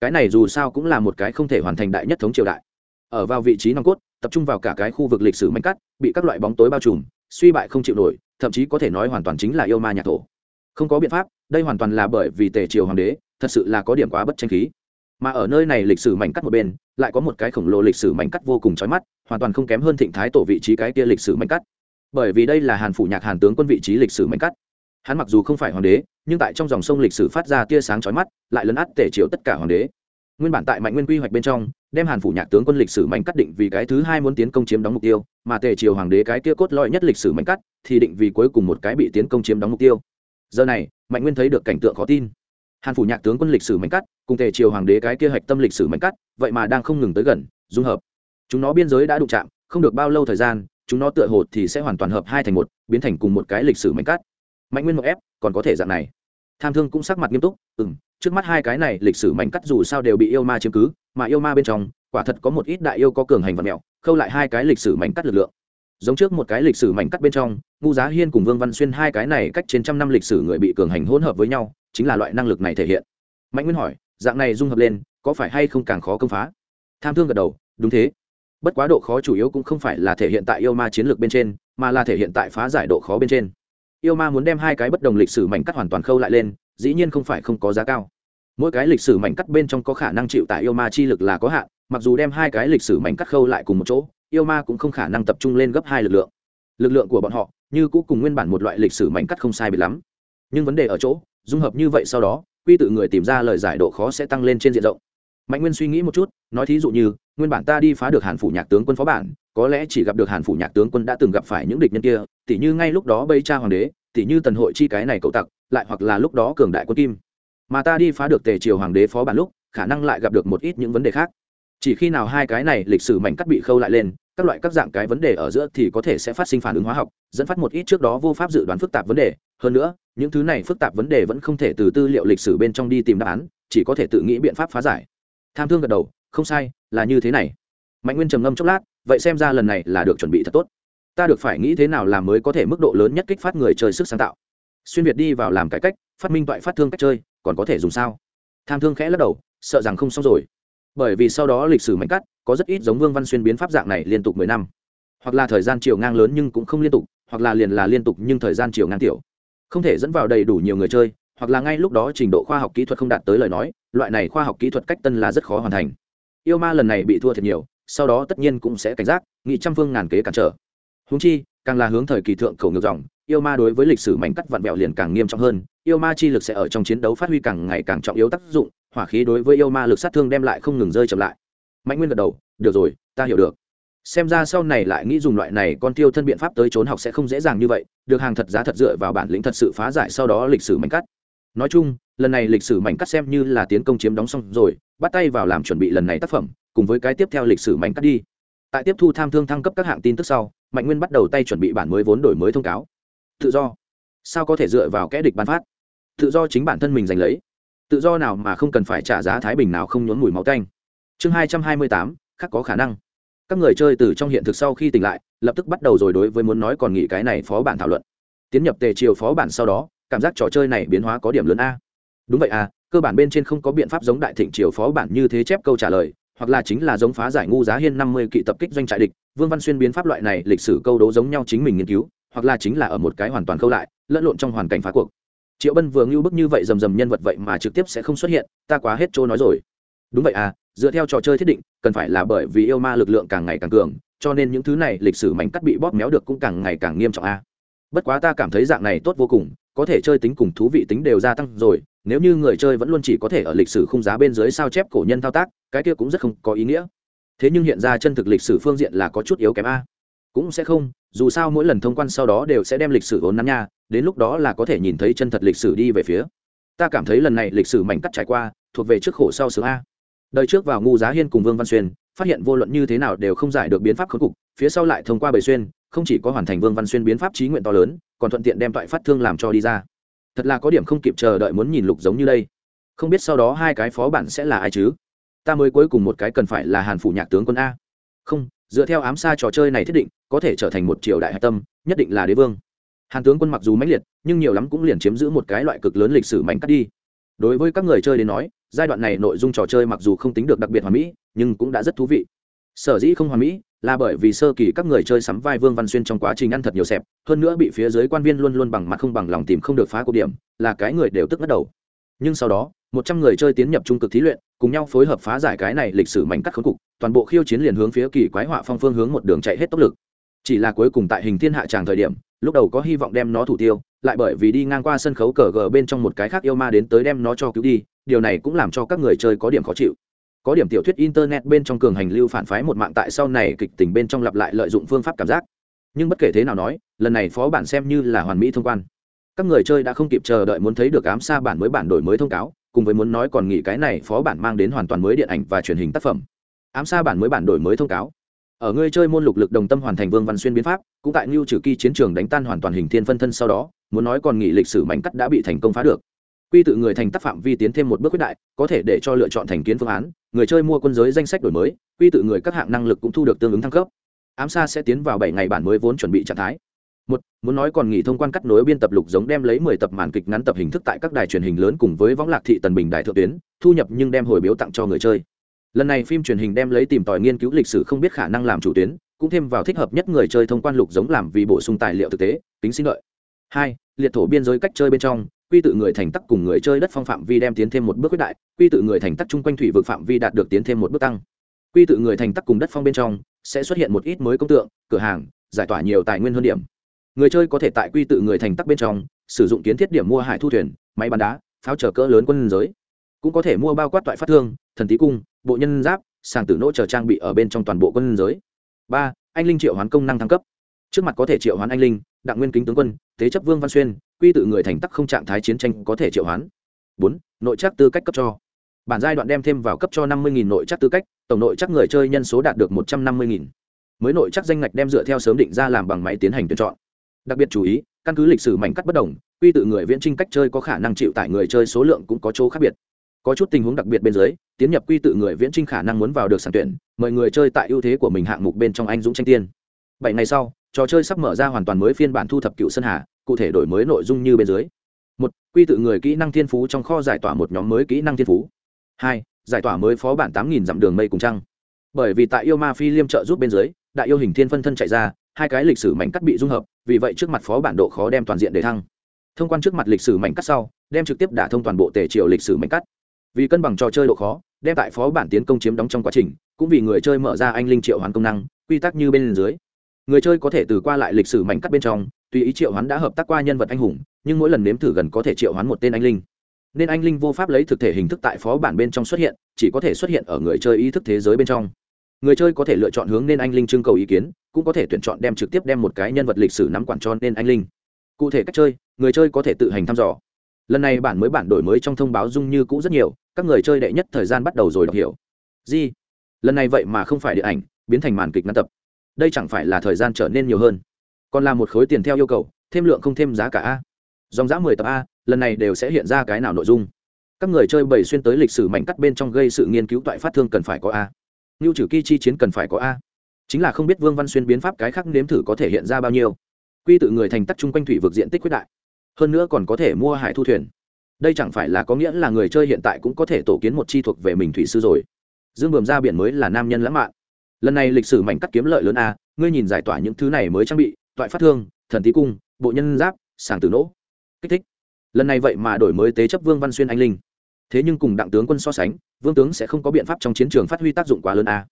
Speaker 1: Cái này dù sao cũng là một cái không thể hoàn thành đại nhất thống triều đại. Ở vào vị trí nòng cốt, tập trung vào cả cái khu vực lịch sử manh cắt, bị các loại bóng tối bao trùm, suy bại không chịu nổi thậm chí có thể nói hoàn toàn chính là yêu ma nhạc thổ. Không có biện pháp, đây hoàn toàn là bởi vì tề triều hoàng đế, thật sự là có điểm quá bất tranh khí. Mà ở nơi này lịch sử mảnh cắt một bên, lại có một cái khổng lồ lịch sử mảnh cắt vô cùng chói mắt, hoàn toàn không kém hơn thịnh thái tổ vị trí cái kia lịch sử mảnh cắt. Bởi vì đây là hàn phủ nhạc hàn tướng quân vị trí lịch sử mảnh cắt. Hắn mặc dù không phải hoàng đế, nhưng tại trong dòng sông lịch sử phát ra tia sáng chói mắt, lại lấn át tể triều tất cả hoàng đế nguyên bản tại mạnh nguyên quy hoạch bên trong, đem hàn phủ nhạc tướng quân lịch sử mạnh cắt định vì cái thứ hai muốn tiến công chiếm đóng mục tiêu, mà tề triều hoàng đế cái kia cốt lõi nhất lịch sử mạnh cắt thì định vì cuối cùng một cái bị tiến công chiếm đóng mục tiêu. Giờ này, mạnh nguyên thấy được cảnh tượng khó tin. Hàn phủ nhạc tướng quân lịch sử mạnh cắt cùng tề triều hoàng đế cái kia hạch tâm lịch sử mạnh cắt, vậy mà đang không ngừng tới gần, dung hợp. Chúng nó biên giới đã đụng chạm, không được bao lâu thời gian, chúng nó tựa hồ thì sẽ hoàn toàn hợp hai thành một, biến thành cùng một cái lịch sử mạnh cắt. Mạnh nguyên một ép, còn có thể dạng này tham thương cũng sắc mặt nghiêm túc ừ m trước mắt hai cái này lịch sử mảnh cắt dù sao đều bị yêu ma chiếm cứ, mà yêu ma bên trong, quả thật có một ít đại yêu có cường hành vật mẹo, khâu lại hai cái lịch sử mảnh cắt lực lượng. Giống trước một cái lịch sử mảnh cắt bên trong ngu giá hiên cùng vương văn xuyên hai cái này cách trên trăm năm lịch sử người bị cường hành hỗn hợp với nhau, chính là loại năng lực này thể hiện. Mạnh nguyên hỏi, dạng này dung hợp lên, có phải hay không càng khó công phá? Tham thương gật đầu, đúng thế. Bất quá độ khó chủ yếu cũng không phải là thể hiện tại yêu ma chiến lược bên trên, mà là thể hiện tại phá giải độ khó bên trên yêu ma muốn đem hai cái bất đồng lịch sử mảnh cắt hoàn toàn khâu lại lên, dĩ nhiên không phải không có giá cao. Mỗi cái lịch sử mảnh cắt bên trong có khả năng chịu tại yêu ma chi lực là có hạn, mặc dù đem hai cái lịch sử mảnh cắt khâu lại cùng một chỗ, yêu ma cũng không khả năng tập trung lên gấp hai lực lượng. Lực lượng của bọn họ, như cũ cùng nguyên bản một loại lịch sử mảnh cắt không sai biệt lắm. Nhưng vấn đề ở chỗ, dung hợp như vậy sau đó, quy tự người tìm ra lời giải độ khó sẽ tăng lên trên diện rộng. Mạnh nguyên suy nghĩ một chút, nói thí dụ như, nguyên bản ta đi phá được hàn phủ nhạc tướng quân phó bản có lẽ chỉ gặp được hàn phủ nhạc tướng quân đã từng gặp phải những địch nhân kia, tỉ như ngay lúc đó bây cha hoàng đế, tỉ như tần hội chi cái này cậu tặc, lại hoặc là lúc đó cường đại quân kim. Mà ta đi phá được tề triều hoàng đế phó bản lúc, khả năng lại gặp được một ít những vấn đề khác. Chỉ khi nào hai cái này lịch sử mảnh cắt bị khâu lại lên, các loại các dạng cái vấn đề ở giữa thì có thể sẽ phát sinh phản ứng hóa học, dẫn phát một ít trước đó vô pháp dự đoán phức tạp vấn đề. Hơn nữa, những thứ này phức tạp vấn đề vẫn không thể từ tư liệu lịch sử bên trong đi tìm đáp án, chỉ có thể tự nghĩ biện pháp phá giải. Tham thương gật đầu, không sai, là như thế này. Mạnh nguyên trầm ngâm chốc lát vậy xem ra lần này là được chuẩn bị thật tốt. Ta được phải nghĩ thế nào làm mới có thể mức độ lớn nhất kích phát người chơi sức sáng tạo? Xuyên việt đi vào làm cải cách, phát minh toại phát thương cách chơi, còn có thể dùng sao? Tham thương khẽ lắc đầu, sợ rằng không xong rồi. Bởi vì sau đó lịch sử mạnh cắt, có rất ít giống vương văn xuyên biến pháp dạng này liên tục mười năm. Hoặc là thời gian chiều ngang lớn nhưng cũng không liên tục, hoặc là liền là liên tục nhưng thời gian chiều ngang tiểu. Không thể dẫn vào đầy đủ nhiều người chơi, hoặc là ngay lúc đó trình độ khoa học kỹ thuật không đạt tới lời nói, loại này khoa học kỹ thuật cách tân là rất khó hoàn thành. Yêu ma lần này bị thua thiệt nhiều sau đó tất nhiên cũng sẽ cảnh giác, nghị trăm phương ngàn kế cản trở. Húng chi, càng là hướng thời kỳ thượng cầu ngược dòng, yêu ma đối với lịch sử mảnh cắt vặn vẹo liền càng nghiêm trọng hơn, yêu ma chi lực sẽ ở trong chiến đấu phát huy càng ngày càng trọng yếu tác dụng, hỏa khí đối với yêu ma lực sát thương đem lại không ngừng rơi chậm lại. Mạnh nguyên gật đầu, được rồi, ta hiểu được. Xem ra sau này lại nghĩ dùng loại này con tiêu thân biện pháp tới trốn học sẽ không dễ dàng như vậy, được hàng thật giá thật dựa vào bản lĩnh thật sự phá giải sau đó lịch sử mảnh cắt. Nói chung, lần này lịch sử mảnh cắt xem như là tiến công chiếm đóng xong rồi, bắt tay vào làm chuẩn bị lần này tác phẩm cùng với cái tiếp theo lịch sử mảnh cắt đi. Tại tiếp thu tham thương thăng cấp các hạng tin tức sau, mạnh nguyên bắt đầu tay chuẩn bị bản mới vốn đổi mới thông cáo. Tự do. Sao có thể dựa vào kẽ địch bán phát? Tự do chính bản thân mình giành lấy. Tự do nào mà không cần phải trả giá thái bình nào không nhốn mùi máu canh chương hai trăm hai mươi tám khác có khả năng. Các người chơi từ trong hiện thực sau khi tỉnh lại, lập tức bắt đầu rồi đối với muốn nói còn nghĩ cái này phó bản thảo luận. Tiến nhập tề triều phó bản sau đó, cảm giác trò chơi này biến hóa có điểm lớn a. Đúng vậy à cơ bản bên trên không có biện pháp giống đại thịnh triều phó bản như thế chép câu trả lời hoặc là chính là giống phá giải ngu giá hiên năm mươi kỵ tập kích doanh trại địch, vương văn xuyên biến pháp loại này lịch sử câu đố giống nhau chính mình nghiên cứu, hoặc là chính là ở một cái hoàn toàn câu lại, lẫn lộn trong hoàn cảnh phá cuộc triệu bân vừa ngưu bức như vậy rầm rầm nhân vật vậy mà trực tiếp sẽ không xuất hiện, ta quá hết chỗ nói rồi đúng vậy à dựa theo trò chơi thiết định, cần phải là bởi vì yêu ma lực lượng càng ngày càng cường, cho nên những thứ này lịch sử mảnh cắt bị bóp méo được cũng càng ngày càng nghiêm trọng a à. bất quá ta cảm thấy dạng này tốt vô cùng, có thể chơi tính cùng thú vị tính đều gia tăng rồi nếu như người chơi vẫn luôn chỉ có thể ở lịch sử khung giá bên dưới sao chép cổ nhân thao tác, cái kia cũng rất không có ý nghĩa. Thế nhưng hiện ra chân thực lịch sử phương diện là có chút yếu kém a. Cũng sẽ không, dù sao mỗi lần thông quan sau đó đều sẽ đem lịch sử vốn nắn nha, đến lúc đó là có thể nhìn thấy chân thật lịch sử đi về phía. Ta cảm thấy lần này lịch sử mảnh cắt trải qua, thuộc về trước khổ sau sướng a. Đời trước vào ngu giá hiên cùng vương văn xuyên, phát hiện vô luận như thế nào đều không giải được biến pháp khốn cục, phía sau lại thông qua bầy xuyên, không chỉ có hoàn thành vương văn xuyên biến pháp trí nguyện to lớn, còn thuận tiện đem toại phát thương làm cho đi ra thật là có điểm không kịp chờ đợi muốn nhìn lục giống như đây. Không biết sau đó hai cái phó bản sẽ là ai chứ? Ta mới cuối cùng một cái cần phải là hàn phủ nhạc tướng quân a. Không, dựa theo ám xa trò chơi này thiết định, có thể trở thành một triều đại hạch tâm, nhất định là đế vương. Hàn tướng quân mặc dù mãnh liệt, nhưng nhiều lắm cũng liền chiếm giữ một cái loại cực lớn lịch sử mảnh cắt đi. Đối với các người chơi đến nói, giai đoạn này nội dung trò chơi mặc dù không tính được đặc biệt hoàn mỹ, nhưng cũng đã rất thú vị. Sở dĩ không hoàn mỹ là bởi vì sơ kỳ các người chơi sắm vai vương văn xuyên trong quá trình ăn thật nhiều xẹp, hơn nữa bị phía dưới quan viên luôn luôn bằng mặt không bằng lòng tìm không được phá cuộc điểm, là cái người đều tức bắt đầu. Nhưng sau đó, một trăm người chơi tiến nhập trung cực thí luyện, cùng nhau phối hợp phá giải cái này lịch sử mảnh cắt khốn cục, toàn bộ khiêu chiến liền hướng phía kỳ quái họa phong phương hướng một đường chạy hết tốc lực. Chỉ là cuối cùng tại hình thiên hạ tràng thời điểm, lúc đầu có hy vọng đem nó thủ tiêu, lại bởi vì đi ngang qua sân khấu cờ gờ bên trong một cái khác yêu ma đến tới đem nó cho cứu đi, điều này cũng làm cho các người chơi có điểm khó chịu có điểm tiểu thuyết internet bên trong cường hành lưu phản phái một mạng tại sau này kịch tình bên trong lặp lại lợi dụng phương pháp cảm giác. Nhưng bất kể thế nào nói, lần này phó bản xem như là hoàn mỹ thông quan. Các người chơi đã không kịp chờ đợi muốn thấy được ám xa bản mới bản đổi mới thông cáo, cùng với muốn nói còn nghĩ cái này phó bản mang đến hoàn toàn mới điện ảnh và truyền hình tác phẩm. Ám xa bản mới bản đổi mới thông cáo. Ở người chơi môn lục lực đồng tâm hoàn thành vương văn xuyên biến pháp, cũng tại ngưu trừ kỳ chiến trường đánh tan hoàn toàn hình thiên phân thân sau đó, muốn nói còn nghỉ lịch sử mảnh cắt đã bị thành công phá được. Quy tự người thành tác phạm vi tiến thêm một bước quyết đại, có thể để cho lựa chọn thành kiến phương án người chơi mua quân giới danh sách đổi mới, quy tự người các hạng năng lực cũng thu được tương ứng thăng cấp. Ám xa sẽ tiến vào bảy ngày bản mới vốn chuẩn bị trạng thái. Một, muốn nói còn nghỉ thông quan cắt nối biên tập lục giống đem lấy mười tập màn kịch ngắn tập hình thức tại các đài truyền hình lớn cùng với võng lạc thị tần bình đài thượng tuyến, thu nhập nhưng đem hồi biếu tặng cho người chơi. Lần này phim truyền hình đem lấy tìm tòi nghiên cứu lịch sử không biết khả năng làm chủ tuyến, cũng thêm vào thích hợp nhất người chơi thông quan lục giống làm vì bổ sung tài liệu thực tế, tính xin lợi. Hai liệt thổ biên giới cách chơi bên trong, quy tự người thành tắc cùng người chơi đất phong phạm vi đem tiến thêm một bước quyết đại, quy tự người thành tắc chung quanh thủy vực phạm vi đạt được tiến thêm một bước tăng. Quy tự người thành tắc cùng đất phong bên trong, sẽ xuất hiện một ít mới công tượng, cửa hàng, giải tỏa nhiều tài nguyên hơn điểm. Người chơi có thể tại quy tự người thành tắc bên trong, sử dụng kiến thiết điểm mua hải thu thuyền, máy bắn đá, pháo chờ cỡ lớn quân giới. Cũng có thể mua bao quát toại phát thương, thần tí cung, bộ nhân giáp, sàng tử nỗ chờ trang bị ở bên trong toàn bộ quân giới. Ba, anh linh triệu hoán công năng thăng cấp. Trước mặt có thể triệu hoán anh linh đặng nguyên kính tướng quân, thế chấp vương văn xuyên, quy tự người thành tắc không trạng thái chiến tranh có thể triệu hoán. Bốn, nội chắc tư cách cấp cho. Bản giai đoạn đem thêm vào cấp cho năm mươi nội chắc tư cách, tổng nội chắc người chơi nhân số đạt được một trăm năm mươi mới nội chắc danh ngạch đem dựa theo sớm định ra làm bằng máy tiến hành tuyển chọn. Đặc biệt chú ý, căn cứ lịch sử mảnh cắt bất đồng, quy tự người viễn trinh cách chơi có khả năng chịu tải người chơi số lượng cũng có chỗ khác biệt. Có chút tình huống đặc biệt bên dưới, tiến nhập quy tự người viễn trinh khả năng muốn vào được sàn tuyển, mời người chơi tại ưu thế của mình hạng mục bên trong anh dũng tranh tiên. Bảy ngày sau trò chơi sắp mở ra hoàn toàn mới phiên bản thu thập cựu sơn hà, cụ thể đổi mới nội dung như bên dưới. Một, quy tự người kỹ năng thiên phú trong kho giải tỏa một nhóm mới kỹ năng thiên phú. Hai, giải tỏa mới phó bản tám nghìn dặm đường mây cùng trăng. Bởi vì tại yêu ma phi liêm trợ giúp bên dưới, đại yêu hình thiên phân thân chạy ra, hai cái lịch sử mảnh cắt bị dung hợp, vì vậy trước mặt phó bản độ khó đem toàn diện để thăng. Thông quan trước mặt lịch sử mảnh cắt sau, đem trực tiếp đả thông toàn bộ tề triều lịch sử mảnh cắt. Vì cân bằng trò chơi độ khó, đem tại phó bản tiến công chiếm đóng trong quá trình, cũng vì người chơi mở ra anh linh triệu hoàn công năng, quy tắc như bên dưới người chơi có thể từ qua lại lịch sử mảnh cắt bên trong, tùy ý triệu hoán đã hợp tác qua nhân vật anh hùng, nhưng mỗi lần nếm thử gần có thể triệu hoán một tên anh linh. Nên anh linh vô pháp lấy thực thể hình thức tại phó bản bên trong xuất hiện, chỉ có thể xuất hiện ở người chơi ý thức thế giới bên trong. Người chơi có thể lựa chọn hướng nên anh linh trưng cầu ý kiến, cũng có thể tuyển chọn đem trực tiếp đem một cái nhân vật lịch sử nắm quản cho nên anh linh. Cụ thể cách chơi, người chơi có thể tự hành thăm dò. Lần này bản mới bản đổi mới trong thông báo dung như cũ rất nhiều, các người chơi đệ nhất thời gian bắt đầu rồi đọc hiểu. Gì? Lần này vậy mà không phải điện ảnh, biến thành màn kịch ngăn tập đây chẳng phải là thời gian trở nên nhiều hơn. Còn là một khối tiền theo yêu cầu, thêm lượng không thêm giá cả a. Dòng giá mười tập a, lần này đều sẽ hiện ra cái nào nội dung? Các người chơi bày xuyên tới lịch sử mảnh cắt bên trong gây sự nghiên cứu toại phát thương cần phải có a. Ngưu trừ kỳ chi chiến cần phải có a. Chính là không biết vương văn xuyên biến pháp cái khác nếm thử có thể hiện ra bao nhiêu. Quy tự người thành tắc chung quanh thủy vực diện tích quyết đại. Hơn nữa còn có thể mua hải thu thuyền. Đây chẳng phải là có nghĩa là người chơi hiện tại cũng có thể tổ kiến một chi thuộc về mình thủy sư rồi. Dương bườm ra biển mới là nam nhân lãng mạn lần này lịch sử mảnh cắt kiếm lợi lớn a, ngươi nhìn giải tỏa những thứ này mới trang bị, toại phát thương, thần tí cung, bộ nhân giáp, sàng tử nỗ kích thích. Lần này vậy mà đổi mới tế chấp vương văn xuyên anh linh. Thế nhưng cùng đặng tướng quân so sánh, vương tướng sẽ không có biện pháp trong chiến trường phát huy tác dụng quá lớn a.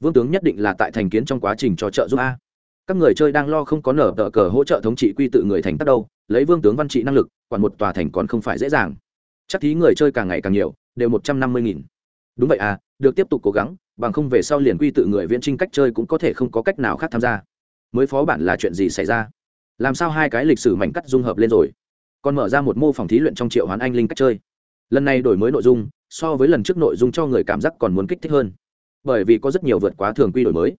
Speaker 1: Vương tướng nhất định là tại thành kiến trong quá trình cho trợ giúp a. Các người chơi đang lo không có nở tờ cờ hỗ trợ thống trị quy tự người thành tác đâu, lấy vương tướng văn trị năng lực, quản một tòa thành còn không phải dễ dàng. Chắc thí người chơi càng ngày càng nhiều, đều một trăm năm mươi nghìn. Đúng vậy à được tiếp tục cố gắng bằng không về sau liền quy tự người viễn trinh cách chơi cũng có thể không có cách nào khác tham gia. Mới phó bản là chuyện gì xảy ra? Làm sao hai cái lịch sử mảnh cắt dung hợp lên rồi? Còn mở ra một mô phòng thí luyện trong triệu hoán anh linh cách chơi. Lần này đổi mới nội dung, so với lần trước nội dung cho người cảm giác còn muốn kích thích hơn. Bởi vì có rất nhiều vượt quá thường quy đổi mới.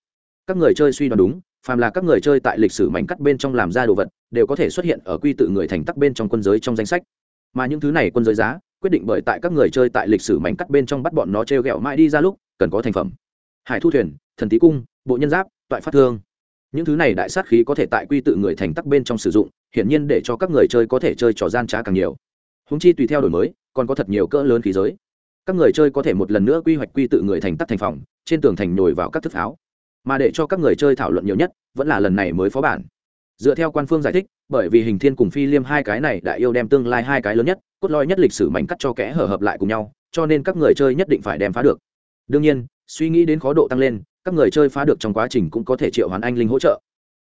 Speaker 1: Các người chơi suy đoán đúng, phàm là các người chơi tại lịch sử mảnh cắt bên trong làm ra đồ vật, đều có thể xuất hiện ở quy tự người thành tắc bên trong quân giới trong danh sách. Mà những thứ này quân giới giá, quyết định bởi tại các người chơi tại lịch sử mảnh cắt bên trong bắt bọn nó t r e o g ẹ o mãi đi ra lúc cần có thành phẩm. Hải thu thuyền, thần tí cung, bộ nhân giáp, toại phát thương. Những thứ này đại sát khí có thể tại quy tự người thành tắc bên trong sử dụng, hiển nhiên để cho các người chơi có thể chơi trò gian trá càng nhiều. Húng chi tùy theo đổi mới, còn có thật nhiều cỡ lớn khí giới. Các người chơi có thể một lần nữa quy hoạch quy tự người thành tắc thành phòng, trên tường thành nhồi vào các thức pháo. Mà để cho các người chơi thảo luận nhiều nhất, vẫn là lần này mới phó bản. Dựa theo quan phương giải thích, bởi vì hình thiên cùng phi liêm hai cái này đã yêu đem tương lai hai cái lớn nhất, cốt lõi nhất lịch sử mảnh cắt cho kẽ hở hợp lại cùng nhau, cho nên các người chơi nhất định phải đem phá được đương nhiên, suy nghĩ đến khó độ tăng lên, các người chơi phá được trong quá trình cũng có thể triệu hoán anh linh hỗ trợ.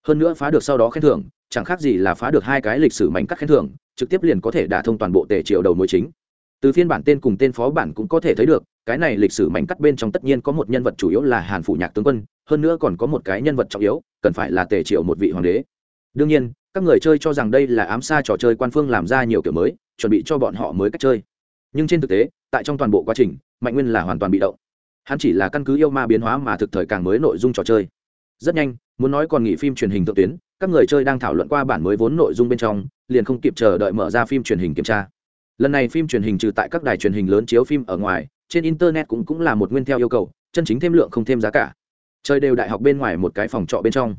Speaker 1: Hơn nữa phá được sau đó khen thưởng, chẳng khác gì là phá được hai cái lịch sử mảnh cắt khen thưởng, trực tiếp liền có thể đả thông toàn bộ tể triệu đầu mối chính. Từ phiên bản tên cùng tên phó bản cũng có thể thấy được, cái này lịch sử mảnh cắt bên trong tất nhiên có một nhân vật chủ yếu là hàn phủ nhạc tướng quân, hơn nữa còn có một cái nhân vật trọng yếu, cần phải là tề triệu một vị hoàng đế. Đương nhiên, các người chơi cho rằng đây là ám xa trò chơi quan phương làm ra nhiều kiểu mới, chuẩn bị cho bọn họ mới cách chơi. Nhưng trên thực tế, tại trong toàn bộ quá trình, mạnh nguyên là hoàn toàn bị động hắn chỉ là căn cứ yêu ma biến hóa mà thực thời càng mới nội dung trò chơi. Rất nhanh, muốn nói còn nghỉ phim truyền hình thượng tuyến, các người chơi đang thảo luận qua bản mới vốn nội dung bên trong, liền không kịp chờ đợi mở ra phim truyền hình kiểm tra. Lần này phim truyền hình trừ tại các đài truyền hình lớn chiếu phim ở ngoài, trên internet cũng cũng là một nguyên theo yêu cầu, chân chính thêm lượng không thêm giá cả. Chơi đều đại học bên ngoài một cái phòng trọ bên trong.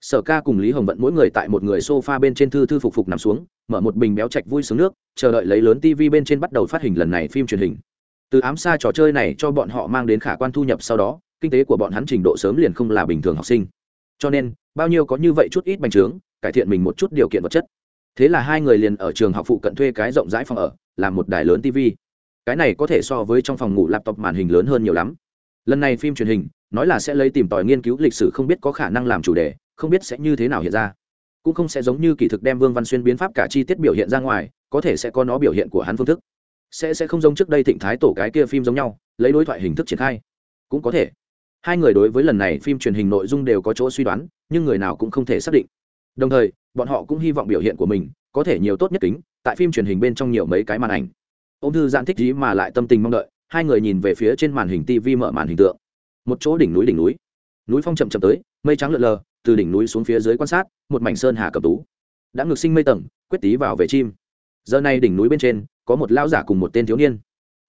Speaker 1: Sở ca cùng lý hồng vận mỗi người tại một người s o f a bên trên thư thư phục phục nằm xuống, mở một bình béo chạch vui sướng nước, chờ đợi lấy lớn tv bên trên bắt đầu phát hình lần này phim truyền hình từ ám xa trò chơi này cho bọn họ mang đến khả quan thu nhập sau đó, kinh tế của bọn hắn trình độ sớm liền không là bình thường học sinh. Cho nên, bao nhiêu có như vậy chút ít bành trướng, cải thiện mình một chút điều kiện vật chất. Thế là hai người liền ở trường học phụ cận thuê cái rộng rãi phòng ở, làm một đài lớn tv cái này có thể so với trong phòng ngủ laptop màn hình lớn hơn nhiều lắm. Lần này phim truyền hình, nói là sẽ lấy tìm tòi nghiên cứu lịch sử không biết có khả năng làm chủ đề, không biết sẽ như thế nào hiện ra. Cũng không sẽ giống như kỳ thực đem vương văn xuyên biến pháp cả chi tiết biểu hiện ra ngoài, có thể sẽ có nó biểu hiện của hắn phương thức sẽ sẽ không giống trước đây thịnh thái tổ cái kia phim giống nhau, lấy đối thoại hình thức triển khai. Cũng có thể. Hai người đối với lần này phim truyền hình nội dung đều có chỗ suy đoán, nhưng người nào cũng không thể xác định. Đồng thời, bọn họ cũng hy vọng biểu hiện của mình có thể nhiều tốt nhất kính tại phim truyền hình bên trong nhiều mấy cái màn ảnh. Ông thư giãn thích gì mà lại tâm tình mong đợi, hai người nhìn về phía trên màn hình tv mở màn hình tượng. Một chỗ đỉnh núi đỉnh núi. Núi phong chậm chậm tới, mây trắng lượn lờ, từ đỉnh núi xuống phía dưới quan sát, một mảnh sơn hà cầm tú. Đã ngược sinh mây tầng, quyết tí vào về chim giờ này đỉnh núi bên trên, có một lão giả cùng một tên thiếu niên.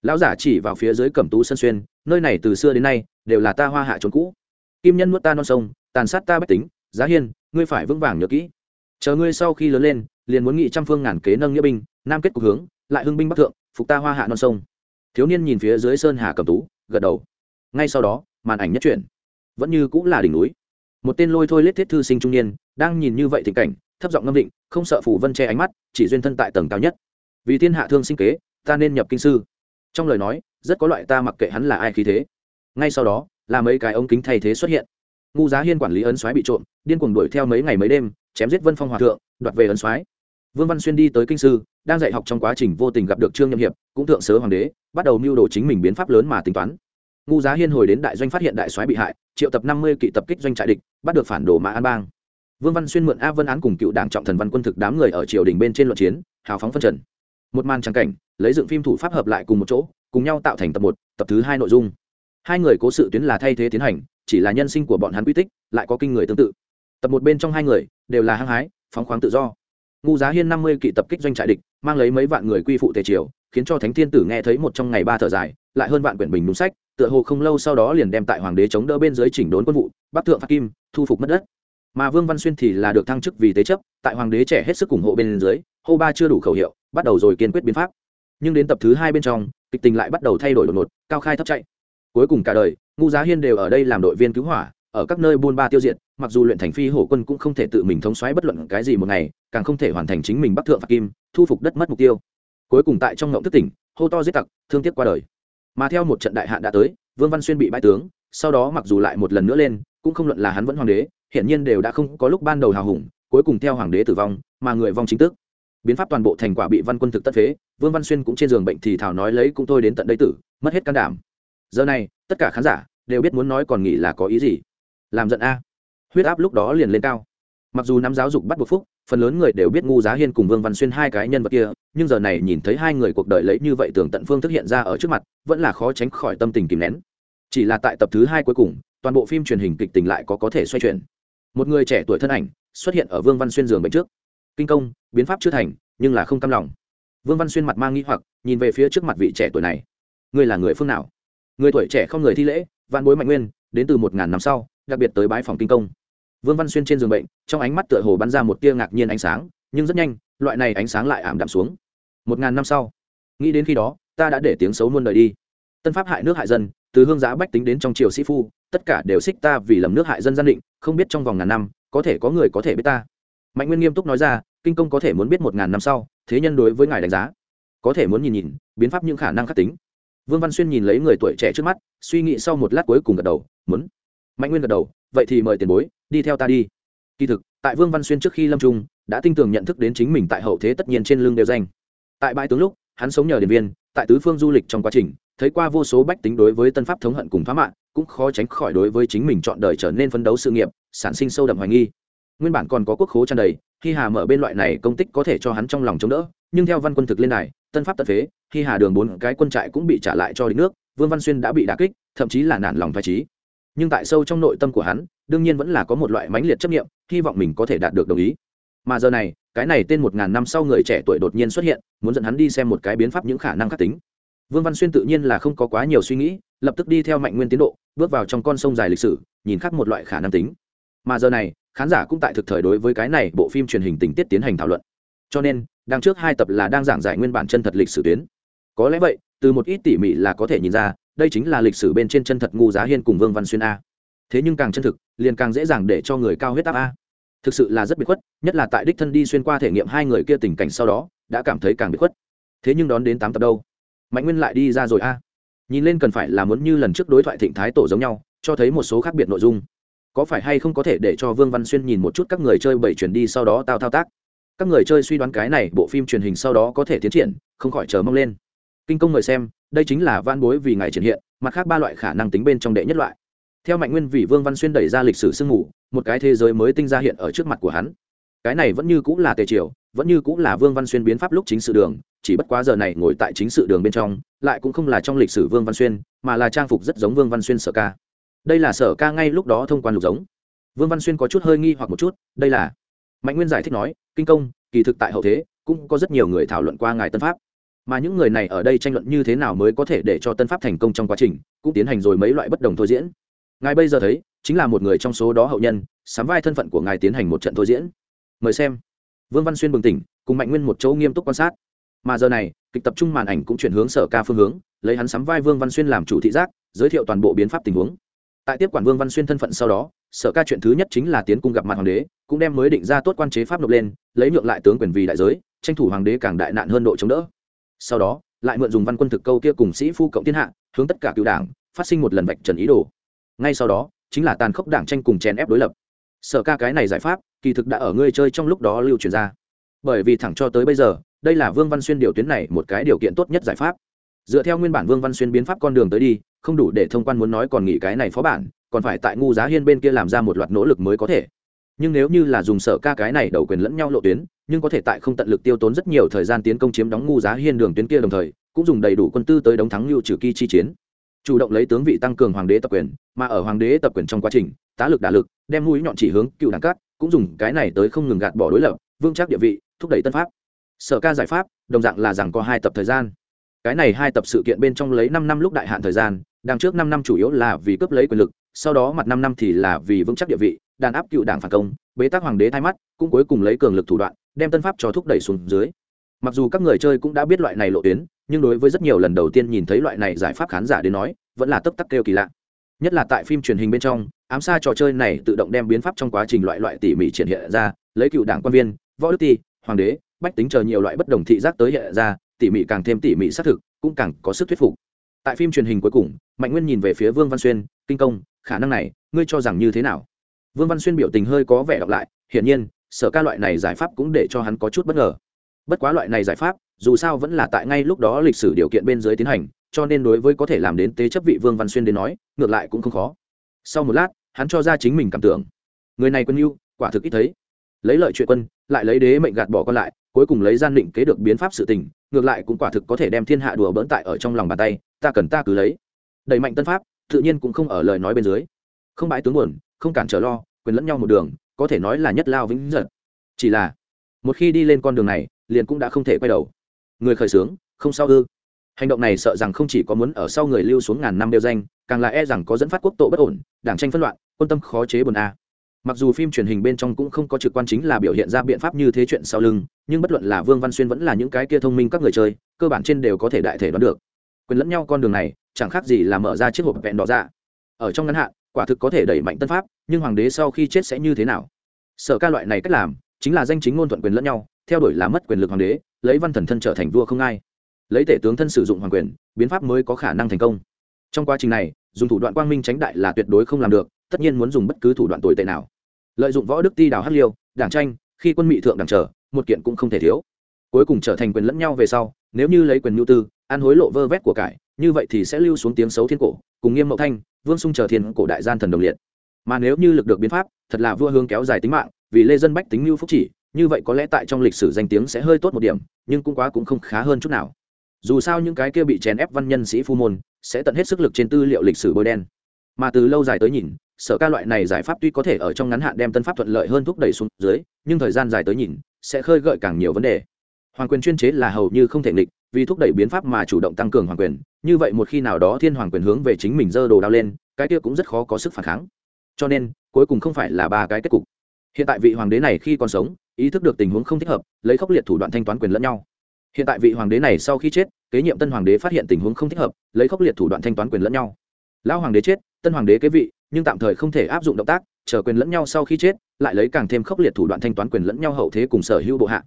Speaker 1: Lão giả chỉ vào phía dưới cẩm tú sân xuyên, nơi này từ xưa đến nay, đều là ta hoa hạ trốn cũ. Kim nhân nuốt ta non sông, tàn sát ta bách tính, giá hiên, ngươi phải vững vàng nhớ kỹ. Chờ ngươi sau khi lớn lên, liền muốn nghị trăm phương ngàn kế nâng nghĩa binh, nam kết cục hướng, lại hưng binh bắc thượng, phục ta hoa hạ non sông. Thiếu niên nhìn phía dưới sơn hà cầm tú, gật đầu. Ngay sau đó, màn ảnh nhất chuyển. Vẫn như cũng là đỉnh núi. Một tên lôi thôi lết thiết thư sinh trung niên, đang nhìn như vậy tình cảnh thấp giọng ngâm định, không sợ phủ vân che ánh mắt, chỉ duyên thân tại tầng cao nhất. Vì thiên hạ thương sinh kế, ta nên nhập kinh sư. Trong lời nói, rất có loại ta mặc kệ hắn là ai khí thế. Ngay sau đó, là mấy cái ống kính thay thế xuất hiện. Ngu giá hiên quản lý ấn xoáy bị trộm, điên cuồng đuổi theo mấy ngày mấy đêm, chém giết vân phong hòa thượng, đoạt về ấn xoáy vương văn xuyên đi tới kinh sư, đang dạy học trong quá trình vô tình gặp được trương nhậm hiệp, cũng thượng sớ hoàng đế, bắt đầu mưu đồ chính mình biến pháp lớn mà tính toán. Ngu giá hiên hồi đến đại doanh phát hiện đại soái bị hại, triệu tập năm mươi kỵ tập kích doanh trại địch, bắt được phản đồ mã an bang vương văn xuyên mượn a vân án cùng cựu đảng trọng thần văn quân thực đám người ở triều đình bên trên luận chiến, hào phóng phân trần. Một màn trắng cảnh, lấy dựng phim thủ pháp hợp lại cùng một chỗ, cùng nhau tạo thành tập một, tập thứ hai nội dung. Hai người cố sự tuyến là thay thế tiến hành, chỉ là nhân sinh của bọn hắn quy tích, lại có kinh người tương tự. Tập một bên trong hai người, đều là hăng hái, phóng khoáng tự do. Ngu giá hiên năm mươi kỵ tập kích doanh trại địch, mang lấy mấy vạn người quy phụ tề triều, khiến cho thánh thiên tử nghe thấy một trong ngày ba thở dài, lại hơn vạn quyển bình đúng sách, tựa hồ không lâu sau đó liền đem tại hoàng đế chống đỡ bên dưới chỉnh đốn quân vụ, bắc thượng phạt kim, thu phục mất đất mà vương văn xuyên thì là được thăng chức vì tế chấp, tại hoàng đế trẻ hết sức ủng hộ bên dưới, hô ba chưa đủ khẩu hiệu, bắt đầu rồi kiên quyết biến pháp. Nhưng đến tập thứ hai bên trong, kịch tình lại bắt đầu thay đổi đột ngột, cao khai thấp chạy. Cuối cùng cả đời ngu giá hiên đều ở đây làm đội viên cứu hỏa, ở các nơi buôn ba tiêu diệt, mặc dù luyện thành phi hổ quân cũng không thể tự mình thống xoáy bất luận cái gì một ngày, càng không thể hoàn thành chính mình bắc thượng phạt kim, thu phục đất mất mục tiêu. Cuối cùng tại trong ngộng thức tỉnh, hô to giết tặc, thương tiếc qua đời. Mà theo một trận đại hạn đã tới, vương văn xuyên bị bãi tướng, sau đó mặc dù lại một lần nữa lên, cũng không luận là hắn vẫn hoàng đế hiển nhiên đều đã không có lúc ban đầu hào hùng, cuối cùng theo hoàng đế tử vong, mà người vong chính tức biến pháp toàn bộ thành quả bị văn quân thực tất phế, vương văn xuyên cũng trên giường bệnh thì thảo nói lấy cũng thôi đến tận đây tử, mất hết can đảm. Giờ này, tất cả khán giả đều biết muốn nói còn nghĩ là có ý gì. Làm giận a. Huyết áp lúc đó liền lên cao. Mặc dù nắm giáo dục bắt buộc phúc, phần lớn người đều biết ngu giá hiên cùng vương văn xuyên hai cái nhân vật kia, nhưng giờ này nhìn thấy hai người cuộc đời lấy như vậy tưởng tận phương thức hiện ra ở trước mặt, vẫn là khó tránh khỏi tâm tình kìm nén. Chỉ là tại tập thứ hai cuối cùng, toàn bộ phim truyền hình kịch tình lại có có thể xoay chuyển một người trẻ tuổi thân ảnh xuất hiện ở vương văn xuyên giường bệnh trước. Kinh công, biến pháp chưa thành, nhưng là không cam lòng. Vương văn xuyên mặt mang nghi hoặc, nhìn về phía trước mặt vị trẻ tuổi này. Ngươi là người phương nào? Người tuổi trẻ không người thi lễ văn bối mạnh nguyên, đến từ một ngàn năm sau, đặc biệt tới bái phòng kinh công. Vương văn xuyên trên giường bệnh, trong ánh mắt tựa hồ bắn ra một tia ngạc nhiên ánh sáng, nhưng rất nhanh, loại này ánh sáng lại ảm đạm xuống. Một ngàn năm sau, nghĩ đến khi đó, ta đã để tiếng xấu muôn đời đi. Tân pháp hại nước hại dân, từ hương giá bách tính đến trong triều sĩ phu tất cả đều xích ta vì lầm nước hại dân gian định, không biết trong vòng ngàn năm, có thể có người có thể biết ta. Mạnh nguyên nghiêm túc nói ra, kinh công có thể muốn biết một ngàn năm sau, thế nhân đối với ngài đánh giá, có thể muốn nhìn nhìn, biến pháp những khả năng khắc tính. Vương văn xuyên nhìn lấy người tuổi trẻ trước mắt, suy nghĩ sau một lát cuối cùng gật đầu, muốn. Mạnh nguyên gật đầu, vậy thì mời tiền bối, đi theo ta đi. Kỳ thực, tại vương văn xuyên trước khi lâm trung, đã tinh tường nhận thức đến chính mình tại hậu thế tất nhiên trên lưng đều danh. Tại bãi tướng lúc, hắn sống nhờ điện viên, tại tứ phương du lịch trong quá trình, thấy qua vô số bách tính đối với tân pháp thống hận cùng phá mạng cũng khó tránh khỏi đối với chính mình chọn đời trở nên phấn đấu sự nghiệp, sản sinh sâu đậm hoài nghi. Nguyên bản còn có quốc khố tràn đầy khi hà mở bên loại này công tích có thể cho hắn trong lòng chống đỡ, nhưng theo văn quân thực lên này tân pháp tật phế khi hà đường bốn cái quân trại cũng bị trả lại cho địch nước, vương văn xuyên đã bị đả kích, thậm chí là nản lòng phải trí nhưng tại sâu trong nội tâm của hắn, đương nhiên vẫn là có một loại mãnh liệt chấp nghiệm hy vọng mình có thể đạt được đồng ý. Mà giờ này, cái này tên một ngàn năm sau người trẻ tuổi đột nhiên xuất hiện, muốn dẫn hắn đi xem một cái biến pháp những khả năng khắc tính vương văn xuyên tự nhiên là không có quá nhiều suy nghĩ, lập tức đi theo mạnh nguyên tiến độ, bước vào trong con sông dài lịch sử, nhìn khác một loại khả năng tính. Mà giờ này, khán giả cũng tại thực thời đối với cái này bộ phim truyền hình tình tiết tiến hành thảo luận. Cho nên đang trước hai tập là đang giảng giải nguyên bản chân thật lịch sử tuyến. Có lẽ vậy, từ một ít tỉ mỉ là có thể nhìn ra, đây chính là lịch sử bên trên chân thật ngu giá hiên cùng vương văn xuyên a. Thế nhưng càng chân thực, liền càng dễ dàng để cho người cao huyết áp a. Thực sự là rất bị khuất, nhất là tại đích thân đi xuyên qua thể nghiệm hai người kia tình cảnh sau đó, đã cảm thấy càng bị khuất. Thế nhưng đón đến tám tập đâu? Mạnh nguyên lại đi ra rồi a. Nhìn lên cần phải là muốn như lần trước đối thoại thịnh thái tổ giống nhau, cho thấy một số khác biệt nội dung. Có phải hay không có thể để cho vương văn xuyên nhìn một chút các người chơi bảy chuyển đi sau đó tao thao tác? Các người chơi suy đoán cái này bộ phim truyền hình sau đó có thể tiến triển, không khỏi chờ mong lên. Kinh công mời xem, đây chính là van bối vì ngày triển hiện, mặt khác ba loại khả năng tính bên trong đệ nhất loại. Theo mạnh nguyên vì vương văn xuyên đẩy ra lịch sử sương mù, một cái thế giới mới tinh ra hiện ở trước mặt của hắn. Cái này vẫn như cũng là tề triều, vẫn như cũng là vương văn xuyên biến pháp lúc chính sự đường chỉ bất quá giờ này ngồi tại chính sự đường bên trong, lại cũng không là trong lịch sử vương văn xuyên, mà là trang phục rất giống vương văn xuyên sở ca. Đây là sở ca ngay lúc đó thông quan lục giống. Vương văn xuyên có chút hơi nghi hoặc một chút, đây là. Mạnh nguyên giải thích nói, kinh công, kỳ thực tại hậu thế, cũng có rất nhiều người thảo luận qua ngài tân pháp. Mà những người này ở đây tranh luận như thế nào mới có thể để cho tân pháp thành công trong quá trình, cũng tiến hành rồi mấy loại bất đồng thôi diễn. Ngài bây giờ thấy, chính là một người trong số đó hậu nhân sắm vai thân phận của ngài tiến hành một trận thôi diễn. Mời xem. Vương văn xuyên bừng tỉnh, cùng mạnh nguyên một chỗ nghiêm túc quan sát mà giờ này, kịch tập trung màn ảnh cũng chuyển hướng sở ca phương hướng, lấy hắn sắm vai vương văn xuyên làm chủ thị giác, giới thiệu toàn bộ biến pháp tình huống. Tại tiếp quản vương văn xuyên thân phận sau đó, sở ca chuyện thứ nhất chính là tiến cung gặp mặt hoàng đế, cũng đem mới định ra tốt quan chế pháp nộp lên, lấy nhượng lại tướng quyền vì đại giới, tranh thủ hoàng đế càng đại nạn hơn độ chống đỡ. Sau đó, lại mượn dùng văn quân thực câu kia cùng sĩ phu cộng thiên hạ, hướng tất cả cựu đảng, phát sinh một lần vạch trần ý đồ. Ngay sau đó, chính là tàn khốc đảng tranh cùng chèn ép đối lập. Sở ca cái này giải pháp, kỳ thực đã ở ngươi chơi trong lúc đó lưu truyền ra. Bởi vì thẳng cho tới bây giờ đây là vương văn xuyên điều tuyến này một cái điều kiện tốt nhất giải pháp. Dựa theo nguyên bản vương văn xuyên biến pháp con đường tới đi, không đủ để thông quan muốn nói còn nghĩ cái này phó bản, còn phải tại ngu giá hiên bên kia làm ra một loạt nỗ lực mới có thể. Nhưng nếu như là dùng sở ca cái này đầu quyền lẫn nhau lộ tuyến, nhưng có thể tại không tận lực tiêu tốn rất nhiều thời gian tiến công chiếm đóng ngu giá hiên đường tuyến kia đồng thời, cũng dùng đầy đủ quân tư tới đóng thắng lưu trừ kỳ chi chiến. Chủ động lấy tướng vị tăng cường hoàng đế tập quyền, mà ở hoàng đế tập quyền trong quá trình, tá lực đả lực, đem mũi nhọn chỉ hướng cựu đảng cát cũng dùng cái này tới không ngừng gạt bỏ đối lập vương chắc địa vị, thúc đẩy tân pháp sở ca giải pháp, đồng dạng là rằng có hai tập thời gian. Cái này hai tập sự kiện bên trong lấy năm năm lúc đại hạn thời gian, đằng trước năm năm chủ yếu là vì cướp lấy quyền lực, sau đó mặt năm năm thì là vì vững chắc địa vị, đàn áp cựu đảng phản công, bế tắc hoàng đế thay mắt, cũng cuối cùng lấy cường lực thủ đoạn, đem tân pháp cho thúc đẩy xuống dưới. Mặc dù các người chơi cũng đã biết loại này lộ tuyến, nhưng đối với rất nhiều lần đầu tiên nhìn thấy loại này giải pháp khán giả đến nói, vẫn là tấp tắc kêu kỳ lạ. Nhất là tại phim truyền hình bên trong, ám xa trò chơi này tự động đem biến pháp trong quá trình loại loại tỉ mỉ triển hiện ra, lấy cựu đảng quan viên, võ đức ti, hoàng đế bách tính chờ nhiều loại bất đồng thị giác tới hiện ra, tỉ mỉ càng thêm tỉ mỉ xác thực, cũng càng có sức thuyết phục. Tại phim truyền hình cuối cùng, mạnh nguyên nhìn về phía vương văn xuyên, kinh công, khả năng này, ngươi cho rằng như thế nào? Vương văn xuyên biểu tình hơi có vẻ đọc lại, hiển nhiên, sở ca loại này giải pháp cũng để cho hắn có chút bất ngờ. Bất quá loại này giải pháp, dù sao vẫn là tại ngay lúc đó lịch sử điều kiện bên dưới tiến hành, cho nên đối với có thể làm đến tế chấp vị vương văn xuyên đến nói, ngược lại cũng không khó. Sau một lát, hắn cho ra chính mình cảm tưởng. Người này quân yêu quả thực ít thấy. Lấy lợi chuyện quân, lại lấy đế mệnh gạt bỏ con lại cuối cùng lấy gian định kế được biến pháp sự tình, ngược lại cũng quả thực có thể đem thiên hạ đùa bỡn tại ở trong lòng bàn tay, ta cần ta cứ lấy. Đẩy mạnh tân pháp, tự nhiên cũng không ở lời nói bên dưới. Không bãi tướng buồn, không cản trở lo, quyền lẫn nhau một đường, có thể nói là nhất lao vĩnh giật chỉ là, một khi đi lên con đường này, liền cũng đã không thể quay đầu. Người khởi sướng không sao ư. Hành động này sợ rằng không chỉ có muốn ở sau người lưu xuống ngàn năm đeo danh, càng là e rằng có dẫn phát quốc tổ bất ổn, đảng tranh phân loạn, quân tâm khó chế buồn a mặc dù phim truyền hình bên trong cũng không có trực quan chính là biểu hiện ra biện pháp như thế chuyện sau lưng, nhưng bất luận là vương văn xuyên vẫn là những cái kia thông minh các người chơi, cơ bản trên đều có thể đại thể đoán được. Quyền lẫn nhau con đường này, chẳng khác gì là mở ra chiếc hộp vẹn đỏ ra ở trong ngắn hạn, quả thực có thể đẩy mạnh tân pháp, nhưng hoàng đế sau khi chết sẽ như thế nào? Sở ca loại này cách làm, chính là danh chính ngôn thuận quyền lẫn nhau, theo đuổi là mất quyền lực hoàng đế, lấy văn thần thân trở thành vua không ai. Lấy tể tướng thân sử dụng hoàng quyền, biến pháp mới có khả năng thành công. Trong quá trình này, dùng thủ đoạn quang minh tránh đại là tuyệt đối không làm được tất nhiên muốn dùng bất cứ thủ đoạn tồi tệ nào. Lợi dụng võ đức ti đào hát liêu, đảng tranh, khi quân mỹ thượng đảng trở, một kiện cũng không thể thiếu. Cuối cùng trở thành quyền lẫn nhau về sau, nếu như lấy quyền nhu tư, ăn hối lộ vơ vét của cải, như vậy thì sẽ lưu xuống tiếng xấu thiên cổ, cùng nghiêm mậu thanh, vương sung chờ thiên cổ đại gian thần đồng liệt. Mà nếu như lực được biến pháp, thật là vua hương kéo dài tính mạng, vì lê dân bách tính mưu phúc chỉ, như vậy có lẽ tại trong lịch sử danh tiếng sẽ hơi tốt một điểm, nhưng cũng quá cũng không khá hơn chút nào. Dù sao những cái kia bị chèn ép văn nhân sĩ phu môn, sẽ tận hết sức lực trên tư liệu lịch sử bôi đen. Mà từ lâu dài tới nhìn sở ca loại này giải pháp tuy có thể ở trong ngắn hạn đem tân pháp thuận lợi hơn thúc đẩy xuống dưới, nhưng thời gian dài tới nhìn, sẽ khơi gợi càng nhiều vấn đề. Hoàng quyền chuyên chế là hầu như không thể nghịch, vì thúc đẩy biến pháp mà chủ động tăng cường hoàng quyền, như vậy một khi nào đó thiên hoàng quyền hướng về chính mình dơ đồ đao lên, cái kia cũng rất khó có sức phản kháng. Cho nên, cuối cùng không phải là ba cái kết cục. Hiện tại vị hoàng đế này khi còn sống, ý thức được tình huống không thích hợp, lấy khốc liệt thủ đoạn thanh toán quyền lẫn nhau. Hiện tại vị hoàng đế này sau khi chết, kế nhiệm tân hoàng đế phát hiện tình huống không thích hợp, lấy khốc liệt thủ đoạn thanh toán quyền lẫn nhau. Lão hoàng đế chết, tân hoàng đế kế vị nhưng tạm thời không thể áp dụng động tác, chờ quyền lẫn nhau sau khi chết, lại lấy càng thêm khốc liệt thủ đoạn thanh toán quyền lẫn nhau hậu thế cùng sở hữu bộ hạ.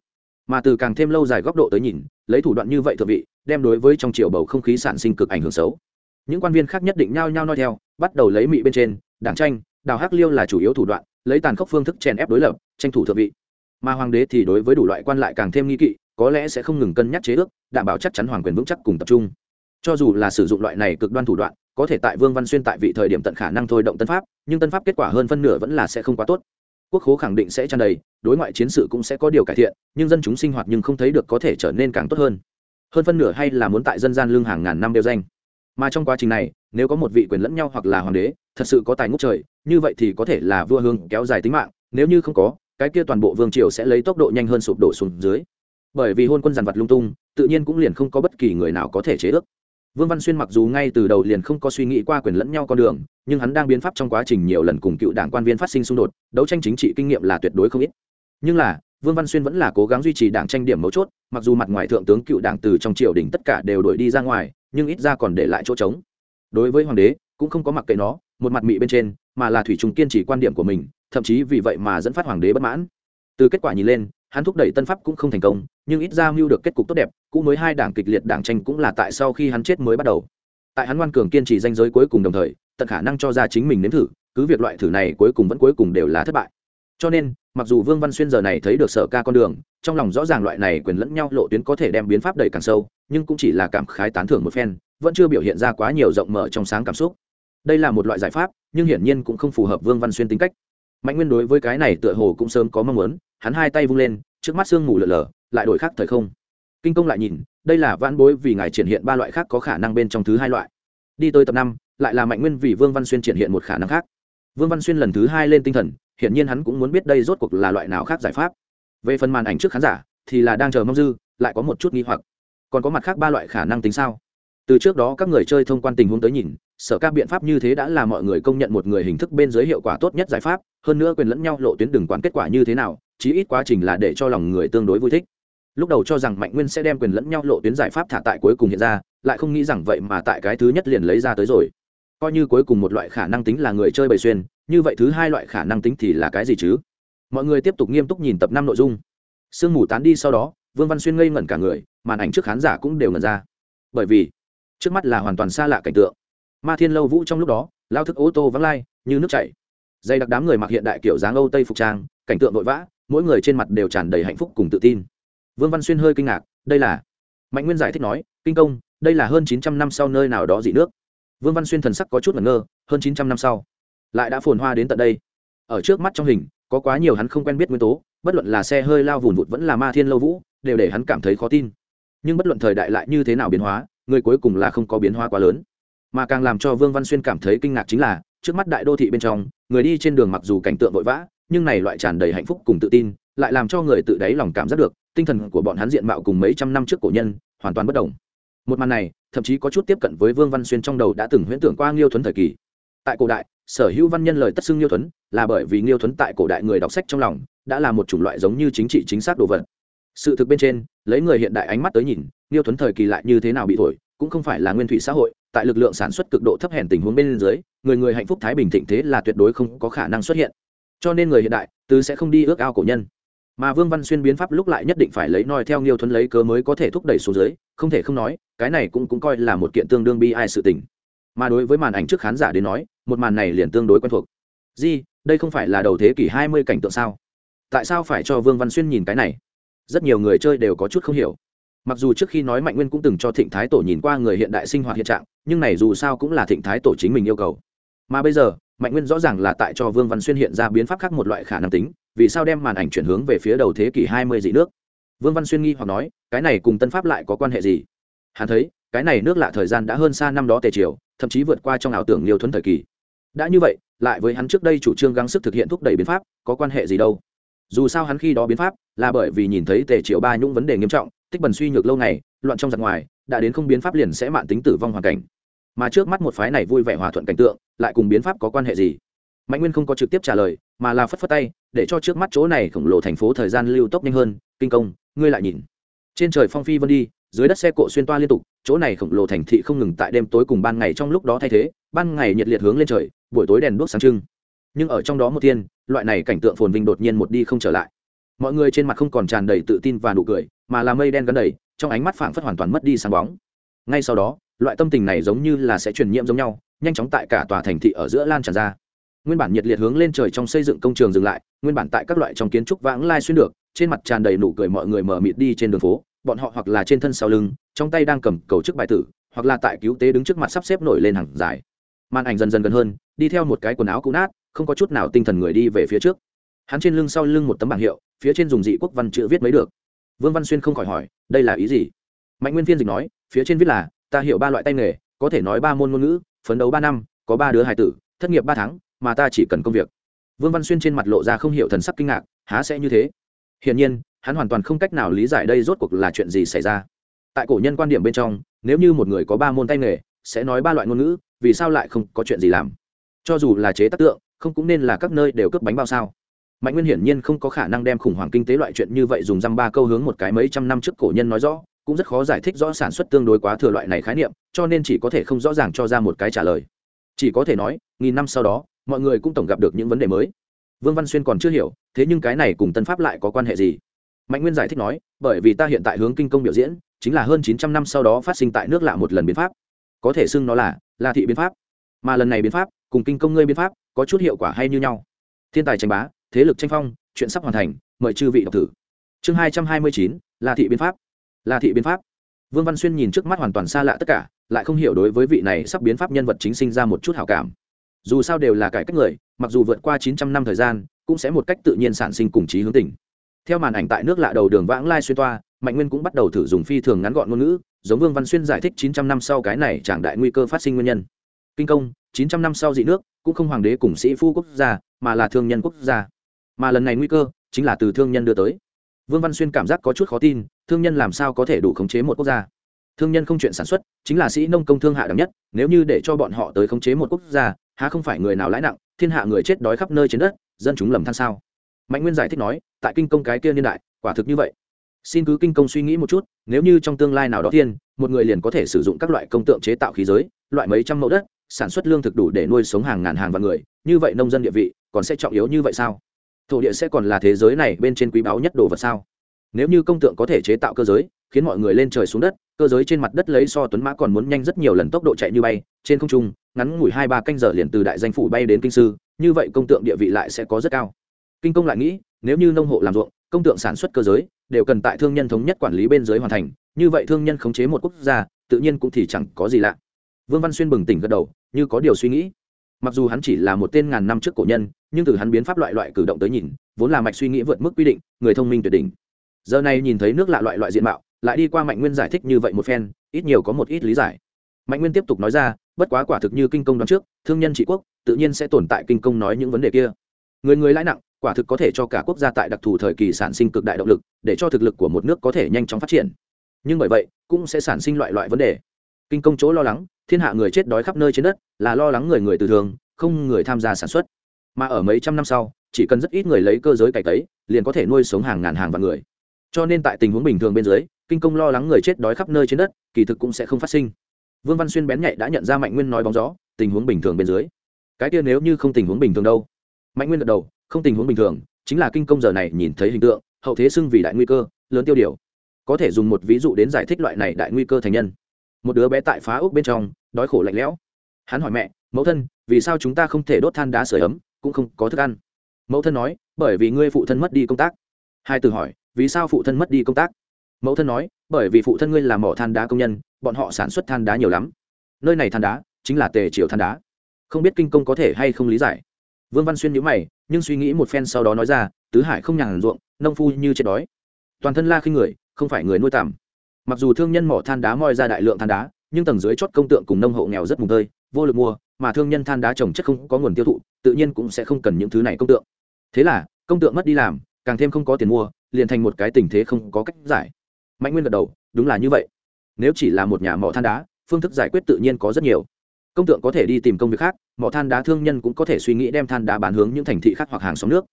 Speaker 1: Mà từ càng thêm lâu dài góc độ tới nhìn, lấy thủ đoạn như vậy thượng vị, đem đối với trong chiều bầu không khí sản sinh cực ảnh hưởng xấu. Những quan viên khác nhất định nhao nhao nói theo, bắt đầu lấy mị bên trên, đảng tranh, đào hắc liêu là chủ yếu thủ đoạn, lấy tàn khốc phương thức chèn ép đối lập, tranh thủ thượng vị. Mà hoàng đế thì đối với đủ loại quan lại càng thêm nghi kỵ, có lẽ sẽ không ngừng cân nhắc chế ước, đảm bảo chắc chắn hoàng quyền vững chắc cùng tập trung. Cho dù là sử dụng loại này cực đoan thủ đoạn có thể tại vương văn xuyên tại vị thời điểm tận khả năng thôi động tân pháp, nhưng tân pháp kết quả hơn phân nửa vẫn là sẽ không quá tốt. Quốc khố khẳng định sẽ tràn đầy, đối ngoại chiến sự cũng sẽ có điều cải thiện, nhưng dân chúng sinh hoạt nhưng không thấy được có thể trở nên càng tốt hơn. Hơn phân nửa hay là muốn tại dân gian lương hàng ngàn năm đeo danh. Mà trong quá trình này, nếu có một vị quyền lẫn nhau hoặc là hoàng đế, thật sự có tài ngốc trời, như vậy thì có thể là vua hương kéo dài tính mạng, nếu như không có, cái kia toàn bộ vương triều sẽ lấy tốc độ nhanh hơn sụp đổ xuống dưới. Bởi vì hôn quân giàn vật lung tung, tự nhiên cũng liền không có bất kỳ người nào có thể chế ước vương văn xuyên mặc dù ngay từ đầu liền không có suy nghĩ qua quyền lẫn nhau con đường, nhưng hắn đang biến pháp trong quá trình nhiều lần cùng cựu đảng quan viên phát sinh xung đột, đấu tranh chính trị kinh nghiệm là tuyệt đối không ít. Nhưng là, vương văn xuyên vẫn là cố gắng duy trì đảng tranh điểm mấu chốt, mặc dù mặt ngoài thượng tướng cựu đảng từ trong triều đình tất cả đều đuổi đi ra ngoài, nhưng ít ra còn để lại chỗ trống. Đối với hoàng đế, cũng không có mặc kệ nó, một mặt mị bên trên, mà là thủy trùng kiên trì quan điểm của mình, thậm chí vì vậy mà dẫn phát hoàng đế bất mãn từ kết quả nhìn lên, hắn thúc đẩy tân pháp cũng không thành công, nhưng ít ra mưu được kết cục tốt đẹp, cũ mới hai đảng kịch liệt đảng tranh cũng là tại sau khi hắn chết mới bắt đầu. Tại hắn ngoan cường kiên trì danh giới cuối cùng đồng thời, tận khả năng cho ra chính mình nếm thử, cứ việc loại thử này cuối cùng vẫn cuối cùng đều là thất bại. Cho nên, mặc dù vương văn xuyên giờ này thấy được sở ca con đường, trong lòng rõ ràng loại này quyền lẫn nhau lộ tuyến có thể đem biến pháp đẩy càng sâu, nhưng cũng chỉ là cảm khái tán thưởng một phen, vẫn chưa biểu hiện ra quá nhiều rộng mở trong sáng cảm xúc. Đây là một loại giải pháp, nhưng hiển nhiên cũng không phù hợp vương văn xuyên tính cách mạnh nguyên đối với cái này tựa hồ cũng sớm có mong muốn, hắn hai tay vung lên, trước mắt sương mù lở lở, lại đổi khác thời không. Kinh công lại nhìn, đây là vãn bối vì ngài triển hiện ba loại khác có khả năng bên trong thứ hai loại. Đi tới tập năm, lại là mạnh nguyên vì vương văn xuyên triển hiện một khả năng khác. Vương văn xuyên lần thứ hai lên tinh thần, hiển nhiên hắn cũng muốn biết đây rốt cuộc là loại nào khác giải pháp. Về phần màn ảnh trước khán giả, thì là đang chờ mong dư, lại có một chút nghi hoặc. Còn có mặt khác ba loại khả năng tính sao? Từ trước đó các người chơi thông quan tình huống tới nhìn sở các biện pháp như thế đã là mọi người công nhận một người hình thức bên dưới hiệu quả tốt nhất giải pháp, hơn nữa quyền lẫn nhau lộ tuyến đừng quán kết quả như thế nào, chí ít quá trình là để cho lòng người tương đối vui thích. Lúc đầu cho rằng mạnh nguyên sẽ đem quyền lẫn nhau lộ tuyến giải pháp thả tại cuối cùng hiện ra, lại không nghĩ rằng vậy mà tại cái thứ nhất liền lấy ra tới rồi. Coi như cuối cùng một loại khả năng tính là người chơi bày xuyên, như vậy thứ hai loại khả năng tính thì là cái gì chứ? Mọi người tiếp tục nghiêm túc nhìn tập năm nội dung. Sương mù tán đi sau đó, vương văn xuyên ngây ngẩn cả người, màn ảnh trước khán giả cũng đều ngẩn ra. Bởi vì, trước mắt là hoàn toàn xa lạ cảnh tượng ma thiên lâu vũ trong lúc đó, lao thức ô tô vắng lai, như nước chảy. Dây đặc đám người mặc hiện đại kiểu dáng âu tây phục trang, cảnh tượng vội vã, mỗi người trên mặt đều tràn đầy hạnh phúc cùng tự tin. Vương văn xuyên hơi kinh ngạc, đây là mạnh nguyên giải thích nói, kinh công, đây là hơn chín trăm năm sau nơi nào đó dị nước. Vương văn xuyên thần sắc có chút ngẩn ngơ, hơn chín trăm năm sau, lại đã phồn hoa đến tận đây. Ở trước mắt trong hình, có quá nhiều hắn không quen biết nguyên tố, bất luận là xe hơi lao vùn vụt vẫn là ma thiên lâu vũ, đều để hắn cảm thấy khó tin. Nhưng bất luận thời đại lại như thế nào biến hóa, người cuối cùng là không có biến hóa quá lớn mà càng làm cho vương văn xuyên cảm thấy kinh ngạc chính là, trước mắt đại đô thị bên trong, người đi trên đường mặc dù cảnh tượng vội vã, nhưng này loại tràn đầy hạnh phúc cùng tự tin, lại làm cho người tự đáy lòng cảm giác được, tinh thần của bọn hắn diện mạo cùng mấy trăm năm trước cổ nhân, hoàn toàn bất đồng. Một màn này, thậm chí có chút tiếp cận với vương văn xuyên trong đầu đã từng huyễn tưởng qua nghiêu thuấn thời kỳ. Tại cổ đại, sở hữu văn nhân lời tất xưng nghiêu thuấn, là bởi vì nghiêu thuấn tại cổ đại người đọc sách trong lòng, đã là một chủng loại giống như chính trị chính xác đồ vật. Sự thực bên trên, lấy người hiện đại ánh mắt tới nhìn, nghiêu thuấn thời kỳ lại như thế nào bị thổi cũng không phải là nguyên thủy xã hội, tại lực lượng sản xuất cực độ thấp hèn tình huống bên dưới, người người hạnh phúc thái bình thịnh thế là tuyệt đối không có khả năng xuất hiện. Cho nên người hiện đại, tứ sẽ không đi ước ao cổ nhân. Mà vương văn xuyên biến pháp lúc lại nhất định phải lấy noi theo nghiêu thuấn lấy cớ mới có thể thúc đẩy số dưới, không thể không nói, cái này cũng cũng coi là một kiện tương đương bi ai sự tình. Mà đối với màn ảnh trước khán giả đến nói, một màn này liền tương đối quen thuộc. Di đây không phải là đầu thế kỷ hai mươi cảnh tượng sao? Tại sao phải cho vương văn xuyên nhìn cái này? Rất nhiều người chơi đều có chút không hiểu mặc dù trước khi nói mạnh nguyên cũng từng cho thịnh thái tổ nhìn qua người hiện đại sinh hoạt hiện trạng, nhưng này dù sao cũng là thịnh thái tổ chính mình yêu cầu. Mà bây giờ, mạnh nguyên rõ ràng là tại cho vương văn xuyên hiện ra biến pháp khác một loại khả năng tính, vì sao đem màn ảnh chuyển hướng về phía đầu thế kỷ hai mươi dị nước? Vương văn xuyên nghi hoặc nói, cái này cùng tân pháp lại có quan hệ gì? Hắn thấy, cái này nước lạ thời gian đã hơn xa năm đó tề triều, thậm chí vượt qua trong ảo tưởng liều thuấn thời kỳ. Đã như vậy, lại với hắn trước đây chủ trương gắng sức thực hiện thúc đẩy biến pháp, có quan hệ gì đâu? Dù sao hắn khi đó biến pháp, là bởi vì nhìn thấy tề triều ba nhũng vấn đề nghiêm trọng tích bần suy nhược lâu ngày, loạn trong giặc ngoài, đã đến không biến pháp liền sẽ mạng tính tử vong hoàn cảnh. Mà trước mắt một phái này vui vẻ hòa thuận cảnh tượng, lại cùng biến pháp có quan hệ gì? Mạnh nguyên không có trực tiếp trả lời, mà là phất phất tay, để cho trước mắt chỗ này khổng lồ thành phố thời gian lưu tốc nhanh hơn. Kinh công, ngươi lại nhìn. Trên trời phong phi vân đi, dưới đất xe cộ xuyên toa liên tục, chỗ này khổng lồ thành thị không ngừng tại đêm tối cùng ban ngày trong lúc đó thay thế, ban ngày nhiệt liệt hướng lên trời, buổi tối đèn đuốc sáng trưng. Nhưng ở trong đó một tiên loại này cảnh tượng phồn vinh đột nhiên một đi không trở lại mọi người trên mặt không còn tràn đầy tự tin và nụ cười, mà là mây đen gắn đầy, trong ánh mắt phảng phất hoàn toàn mất đi sáng bóng. Ngay sau đó, loại tâm tình này giống như là sẽ truyền nhiễm giống nhau, nhanh chóng tại cả tòa thành thị ở giữa lan tràn ra. Nguyên bản nhiệt liệt hướng lên trời trong xây dựng công trường dừng lại, nguyên bản tại các loại trong kiến trúc vãng lai xuyên được, trên mặt tràn đầy nụ cười mọi người mở mịt đi trên đường phố, bọn họ hoặc là trên thân sau lưng, trong tay đang cầm cầu chức bài tử, hoặc là tại cứu tế đứng trước mặt sắp xếp nổi lên hàng dài. Màn ảnh dần dần gần hơn, đi theo một cái quần áo cũ nát, không có chút nào tinh thần người đi về phía trước hắn trên lưng sau lưng một tấm bảng hiệu, phía trên dùng dị quốc văn chữ viết mấy được. Vương văn xuyên không khỏi hỏi, đây là ý gì? Mạnh nguyên phiên dịch nói, phía trên viết là, ta hiểu ba loại tay nghề, có thể nói ba môn ngôn ngữ, phấn đấu ba năm, có ba đứa hài tử, thất nghiệp ba tháng, mà ta chỉ cần công việc. Vương văn xuyên trên mặt lộ ra không hiểu thần sắc kinh ngạc, há sẽ như thế? Hiển nhiên, hắn hoàn toàn không cách nào lý giải đây rốt cuộc là chuyện gì xảy ra. Tại cổ nhân quan điểm bên trong, nếu như một người có ba môn tay nghề, sẽ nói ba loại ngôn ngữ, vì sao lại không có chuyện gì làm? Cho dù là chế tác tượng, không cũng nên là các nơi đều cướp bánh bao sao? Mạnh nguyên hiển nhiên không có khả năng đem khủng hoảng kinh tế loại chuyện như vậy dùng dăm ba câu hướng một cái mấy trăm năm trước cổ nhân nói rõ, cũng rất khó giải thích rõ sản xuất tương đối quá thừa loại này khái niệm, cho nên chỉ có thể không rõ ràng cho ra một cái trả lời. Chỉ có thể nói, nghìn năm sau đó, mọi người cũng tổng gặp được những vấn đề mới. Vương văn xuyên còn chưa hiểu, thế nhưng cái này cùng tân pháp lại có quan hệ gì? Mạnh nguyên giải thích nói, bởi vì ta hiện tại hướng kinh công biểu diễn, chính là hơn chín trăm năm sau đó phát sinh tại nước lạ một lần biến pháp. Có thể xưng nó là la thị biến pháp. Mà lần này biến pháp, cùng kinh công ngươi biến pháp, có chút hiệu quả hay như nhau. Thiên tài tranh bá thế lực tranh phong, chuyện sắp hoàn thành, mời chư vị đọc thử. Chương hai trăm hai mươi chín la thị biến pháp. La thị biến pháp. Vương văn xuyên nhìn trước mắt hoàn toàn xa lạ tất cả, lại không hiểu đối với vị này sắp biến pháp nhân vật chính sinh ra một chút hảo cảm. Dù sao đều là cải cách người, mặc dù vượt qua chín trăm năm thời gian, cũng sẽ một cách tự nhiên sản sinh cùng chí hướng tình. Theo màn ảnh tại nước lạ đầu đường vãng lai xuyên toa, mạnh nguyên cũng bắt đầu thử dùng phi thường ngắn gọn ngôn ngữ, giống vương văn xuyên giải thích chín trăm năm sau cái này chẳng đại nguy cơ phát sinh nguyên nhân. Kinh công, chín trăm năm sau dị nước, cũng không hoàng đế cùng sĩ phu quốc gia, mà là thương nhân quốc gia mà lần này nguy cơ chính là từ thương nhân đưa tới. Vương văn xuyên cảm giác có chút khó tin, thương nhân làm sao có thể đủ khống chế một quốc gia? Thương nhân không chuyện sản xuất, chính là sĩ nông công thương hạ đẳng nhất, nếu như để cho bọn họ tới khống chế một quốc gia, há không phải người nào lãi nặng, thiên hạ người chết đói khắp nơi trên đất, dân chúng lầm than sao? Mạnh nguyên giải thích nói, tại kinh công cái kia niên đại, quả thực như vậy. Xin cứ kinh công suy nghĩ một chút, nếu như trong tương lai nào đó thiên, một người liền có thể sử dụng các loại công tượng chế tạo khí giới, loại mấy trăm mẫu đất, sản xuất lương thực đủ để nuôi sống hàng ngàn hàng vạn người, như vậy nông dân địa vị còn sẽ trọng yếu như vậy sao? Thổ địa sẽ còn là thế giới này bên trên quý báu nhất đồ vật sao? Nếu như công tượng có thể chế tạo cơ giới, khiến mọi người lên trời xuống đất, cơ giới trên mặt đất lấy so tuấn mã còn muốn nhanh rất nhiều lần tốc độ chạy như bay, trên không trung, ngắn ngủi hai ba canh giờ liền từ đại danh phủ bay đến kinh sư, như vậy công tượng địa vị lại sẽ có rất cao. Kinh công lại nghĩ, nếu như nông hộ làm ruộng, công tượng sản xuất cơ giới, đều cần tại thương nhân thống nhất quản lý bên dưới hoàn thành, như vậy thương nhân khống chế một quốc gia, tự nhiên cũng thì chẳng có gì lạ. Vương văn xuyên bừng tỉnh gật đầu, như có điều suy nghĩ mặc dù hắn chỉ là một tên ngàn năm trước cổ nhân, nhưng từ hắn biến pháp loại loại cử động tới nhìn, vốn là mạch suy nghĩ vượt mức quy định, người thông minh tuyệt đỉnh. Giờ này nhìn thấy nước lạ loại loại diện mạo, lại đi qua mạnh nguyên giải thích như vậy một phen, ít nhiều có một ít lý giải. Mạnh nguyên tiếp tục nói ra, bất quá quả thực như kinh công đoán trước, thương nhân trị quốc, tự nhiên sẽ tồn tại kinh công nói những vấn đề kia. Người người lãi nặng, quả thực có thể cho cả quốc gia tại đặc thù thời kỳ sản sinh cực đại động lực, để cho thực lực của một nước có thể nhanh chóng phát triển. Nhưng bởi vậy, cũng sẽ sản sinh loại loại vấn đề kinh công chỗ lo lắng, thiên hạ người chết đói khắp nơi trên đất, là lo lắng người người từ thường, không người tham gia sản xuất. Mà ở mấy trăm năm sau, chỉ cần rất ít người lấy cơ giới cải cấy liền có thể nuôi sống hàng ngàn hàng vạn người. Cho nên tại tình huống bình thường bên dưới, kinh công lo lắng người chết đói khắp nơi trên đất, kỳ thực cũng sẽ không phát sinh. Vương văn xuyên bén nhạy đã nhận ra mạnh nguyên nói bóng gió, tình huống bình thường bên dưới. Cái kia nếu như không tình huống bình thường đâu? Mạnh nguyên gật đầu, không tình huống bình thường, chính là kinh công giờ này nhìn thấy hình tượng, hậu thế xưng vì đại nguy cơ, lớn tiêu điều. Có thể dùng một ví dụ đến giải thích loại này đại nguy cơ thành nhân một đứa bé tại phá ốc bên trong, đói khổ lạnh lẽo. Hắn hỏi mẹ, mẫu thân, vì sao chúng ta không thể đốt than đá sửa ấm, cũng không có thức ăn? Mẫu thân nói, bởi vì ngươi phụ thân mất đi công tác. Hai từ hỏi, vì sao phụ thân mất đi công tác? Mẫu thân nói, bởi vì phụ thân ngươi là mỏ than đá công nhân, bọn họ sản xuất than đá nhiều lắm. Nơi này than đá chính là tề triều than đá. Không biết kinh công có thể hay không lý giải. Vương văn xuyên nhíu mày, nhưng suy nghĩ một phen sau đó nói ra, tứ hải không nhàn ruộng, nông phu như chết đói. Toàn thân la khi người, không phải người nuôi tạm mặc dù thương nhân mỏ than đá moi ra đại lượng than đá, nhưng tầng dưới chót công tượng cùng nông hộ nghèo rất mùng tơi, vô lực mua, mà thương nhân than đá trồng chất không có nguồn tiêu thụ, tự nhiên cũng sẽ không cần những thứ này công tượng. Thế là, công tượng mất đi làm, càng thêm không có tiền mua, liền thành một cái tình thế không có cách giải. Mạnh nguyên gật đầu, đúng là như vậy. Nếu chỉ là một nhà mỏ than đá, phương thức giải quyết tự nhiên có rất nhiều. Công tượng có thể đi tìm công việc khác, mỏ than đá thương nhân cũng có thể suy nghĩ đem than đá bán hướng những thành thị khác hoặc hàng xóm nước.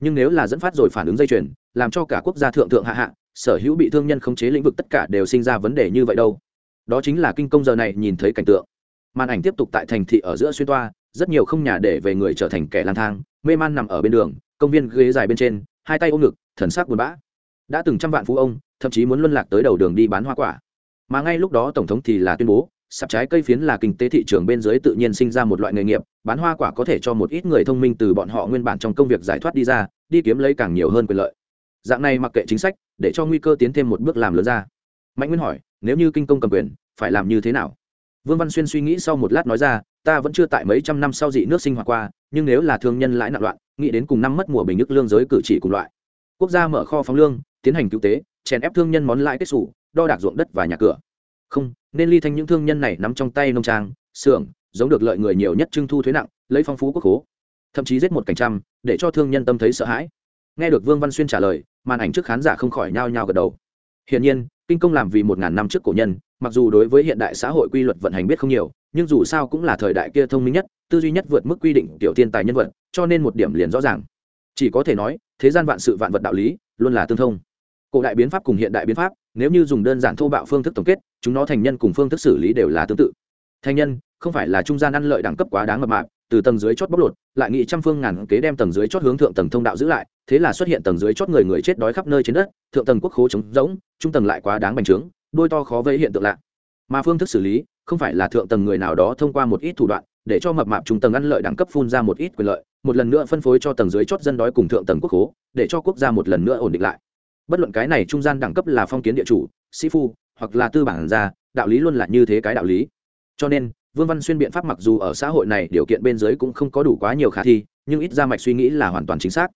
Speaker 1: Nhưng nếu là dẫn phát rồi phản ứng dây chuyền, làm cho cả quốc gia thượng thượng hạ hạ sở hữu bị thương nhân khống chế lĩnh vực tất cả đều sinh ra vấn đề như vậy đâu. Đó chính là kinh công giờ này nhìn thấy cảnh tượng. Màn ảnh tiếp tục tại thành thị ở giữa xuyên toa, rất nhiều không nhà để về người trở thành kẻ lang thang, mê man nằm ở bên đường, công viên ghế dài bên trên, hai tay ôm ngực, thần sắc buồn bã. Đã từng trăm vạn phú ông, thậm chí muốn luân lạc tới đầu đường đi bán hoa quả. Mà ngay lúc đó tổng thống thì là tuyên bố, sạp trái cây phiến là kinh tế thị trường bên dưới tự nhiên sinh ra một loại nghề nghiệp, bán hoa quả có thể cho một ít người thông minh từ bọn họ nguyên bản trong công việc giải thoát đi ra, đi kiếm lấy càng nhiều hơn quyền lợi dạng này mặc kệ chính sách, để cho nguy cơ tiến thêm một bước làm lớn ra. Mạnh nguyên hỏi, nếu như kinh công cầm quyền, phải làm như thế nào? Vương văn xuyên suy nghĩ sau một lát nói ra, ta vẫn chưa tại mấy trăm năm sau dị nước sinh hoạt qua, nhưng nếu là thương nhân lãi nặng loạn, nghĩ đến cùng năm mất mùa bình nước lương giới cử chỉ cùng loại. Quốc gia mở kho phóng lương, tiến hành cứu tế, chèn ép thương nhân món lãi kết xù, đo đạc ruộng đất và nhà cửa. Không, nên ly thanh những thương nhân này nắm trong tay nông trang, xưởng, giống được lợi người nhiều nhất trưng thu thuế nặng, lấy phong phú quốc khố. Thậm chí giết một cảnh trăm, để cho thương nhân tâm thấy sợ hãi nghe được vương văn xuyên trả lời, màn ảnh trước khán giả không khỏi nhao nhao gật đầu. Hiển nhiên, kinh công làm vì một ngàn năm trước cổ nhân, mặc dù đối với hiện đại xã hội quy luật vận hành biết không nhiều, nhưng dù sao cũng là thời đại kia thông minh nhất, tư duy nhất vượt mức quy định tiểu tiên tài nhân vật, cho nên một điểm liền rõ ràng. Chỉ có thể nói, thế gian vạn sự vạn vật đạo lý, luôn là tương thông. Cổ đại biến pháp cùng hiện đại biến pháp, nếu như dùng đơn giản thô bạo phương thức tổng kết, chúng nó thành nhân cùng phương thức xử lý đều là tương tự. Thành nhân, không phải là trung gian ăn lợi đẳng cấp quá đáng mập mạp, từ tầng dưới chót bóc lột, lại nghị trăm phương ngàn kế đem tầng dưới chót hướng thượng tầng thông đạo giữ lại thế là xuất hiện tầng dưới chót người người chết đói khắp nơi trên đất, thượng tầng quốc khố trống rỗng, trung tầng lại quá đáng bành trướng, đôi to khó vây hiện tượng lạ. Mà phương thức xử lý, không phải là thượng tầng người nào đó thông qua một ít thủ đoạn, để cho mập mạp trung tầng ăn lợi đẳng cấp phun ra một ít quyền lợi, một lần nữa phân phối cho tầng dưới chót dân đói cùng thượng tầng quốc khố, để cho quốc gia một lần nữa ổn định lại. Bất luận cái này trung gian đẳng cấp là phong kiến địa chủ, sĩ phu, hoặc là tư bản gia, đạo lý luôn là như thế cái đạo lý. Cho nên, vương văn xuyên biện pháp mặc dù ở xã hội này điều kiện bên dưới cũng không có đủ quá nhiều khả thi, nhưng ít ra mạch suy nghĩ là hoàn toàn chính xác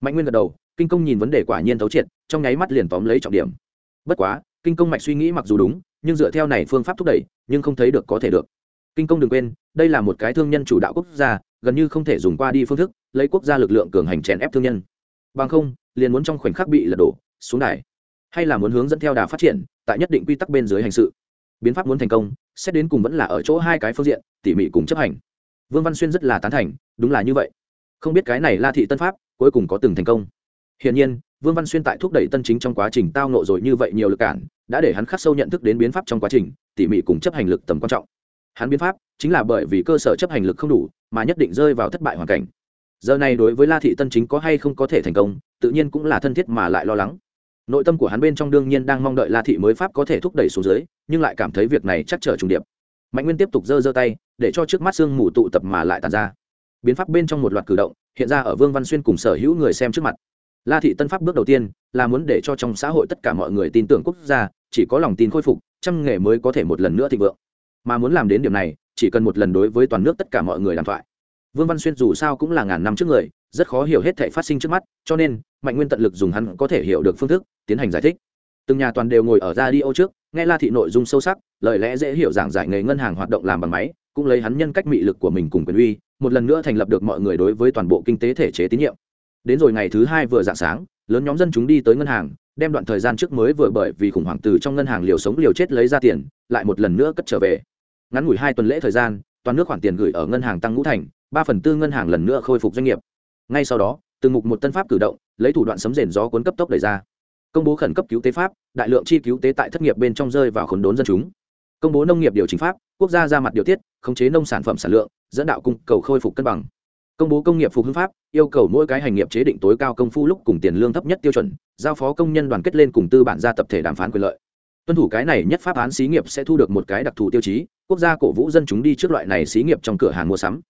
Speaker 1: mạnh nguyên gật đầu, kinh công nhìn vấn đề quả nhiên thấu triệt, trong nháy mắt liền tóm lấy trọng điểm. Bất quá, kinh công mạch suy nghĩ mặc dù đúng, nhưng dựa theo này phương pháp thúc đẩy, nhưng không thấy được có thể được. Kinh công đừng quên, đây là một cái thương nhân chủ đạo quốc gia, gần như không thể dùng qua đi phương thức, lấy quốc gia lực lượng cường hành chèn ép thương nhân. Bằng không, liền muốn trong khoảnh khắc bị lật đổ, xuống đài. Hay là muốn hướng dẫn theo đà phát triển, tại nhất định quy tắc bên dưới hành sự. Biến pháp muốn thành công, xét đến cùng vẫn là ở chỗ hai cái phương diện, tỉ mỉ cùng chấp hành. Vương văn xuyên rất là tán thành, đúng là như vậy. Không biết cái này la thị tân pháp cuối cùng có từng thành công. Hiển nhiên, vương văn xuyên tại thúc đẩy tân chính trong quá trình tao nộ rồi như vậy nhiều lực cản, đã để hắn khắc sâu nhận thức đến biến pháp trong quá trình, tỉ mỉ cùng chấp hành lực tầm quan trọng. Hắn biến pháp chính là bởi vì cơ sở chấp hành lực không đủ, mà nhất định rơi vào thất bại hoàn cảnh. Giờ này đối với la thị tân chính có hay không có thể thành công, tự nhiên cũng là thân thiết mà lại lo lắng. Nội tâm của hắn bên trong đương nhiên đang mong đợi la thị mới pháp có thể thúc đẩy xuống dưới, nhưng lại cảm thấy việc này chắc trở trùng điệp. Mạnh nguyên tiếp tục giơ giơ tay, để cho trước mắt sương mù tụ tập mà lại tàn ra. Biến pháp bên trong một loạt cử động hiện ra ở vương văn xuyên cùng sở hữu người xem trước mặt. La thị tân pháp bước đầu tiên là muốn để cho trong xã hội tất cả mọi người tin tưởng quốc gia, chỉ có lòng tin khôi phục, trăm nghề mới có thể một lần nữa thịnh vượng. Mà muốn làm đến điểm này, chỉ cần một lần đối với toàn nước tất cả mọi người đàm thoại. Vương văn xuyên dù sao cũng là ngàn năm trước người, rất khó hiểu hết thể phát sinh trước mắt, cho nên, mạnh nguyên tận lực dùng hắn có thể hiểu được phương thức, tiến hành giải thích. Từng nhà toàn đều ngồi ở ra đi ô trước, nghe la thị nội dung sâu sắc, lời lẽ dễ hiểu giảng giải nghề ngân hàng hoạt động làm bằng máy, cũng lấy hắn nhân cách mị lực của mình cùng quyền uy một lần nữa thành lập được mọi người đối với toàn bộ kinh tế thể chế tín nhiệm. Đến rồi ngày thứ hai vừa dạng sáng, lớn nhóm dân chúng đi tới ngân hàng, đem đoạn thời gian trước mới vừa bởi vì khủng hoảng từ trong ngân hàng liều sống liều chết lấy ra tiền, lại một lần nữa cất trở về. Ngắn ngủi hai tuần lễ thời gian, toàn nước khoản tiền gửi ở ngân hàng tăng ngũ thành, ba phần tư ngân hàng lần nữa khôi phục doanh nghiệp. Ngay sau đó, từng mục một tân pháp cử động, lấy thủ đoạn sấm rền gió cuốn cấp tốc đẩy ra. Công bố khẩn cấp cứu tế pháp, đại lượng chi cứu tế tại thất nghiệp bên trong rơi vào khốn đốn dân chúng. Công bố nông nghiệp điều chỉnh pháp, quốc gia ra mặt điều tiết, khống chế nông sản phẩm sản lượng dẫn đạo cung cầu khôi phục cân bằng. Công bố công nghiệp phục hưng pháp, yêu cầu mỗi cái hành nghiệp chế định tối cao công phu lúc cùng tiền lương thấp nhất tiêu chuẩn, giao phó công nhân đoàn kết lên cùng tư bản ra tập thể đàm phán quyền lợi. Tuân thủ cái này nhất pháp án xí nghiệp sẽ thu được một cái đặc thù tiêu chí, quốc gia cổ vũ dân chúng đi trước loại này xí nghiệp trong cửa hàng mua sắm.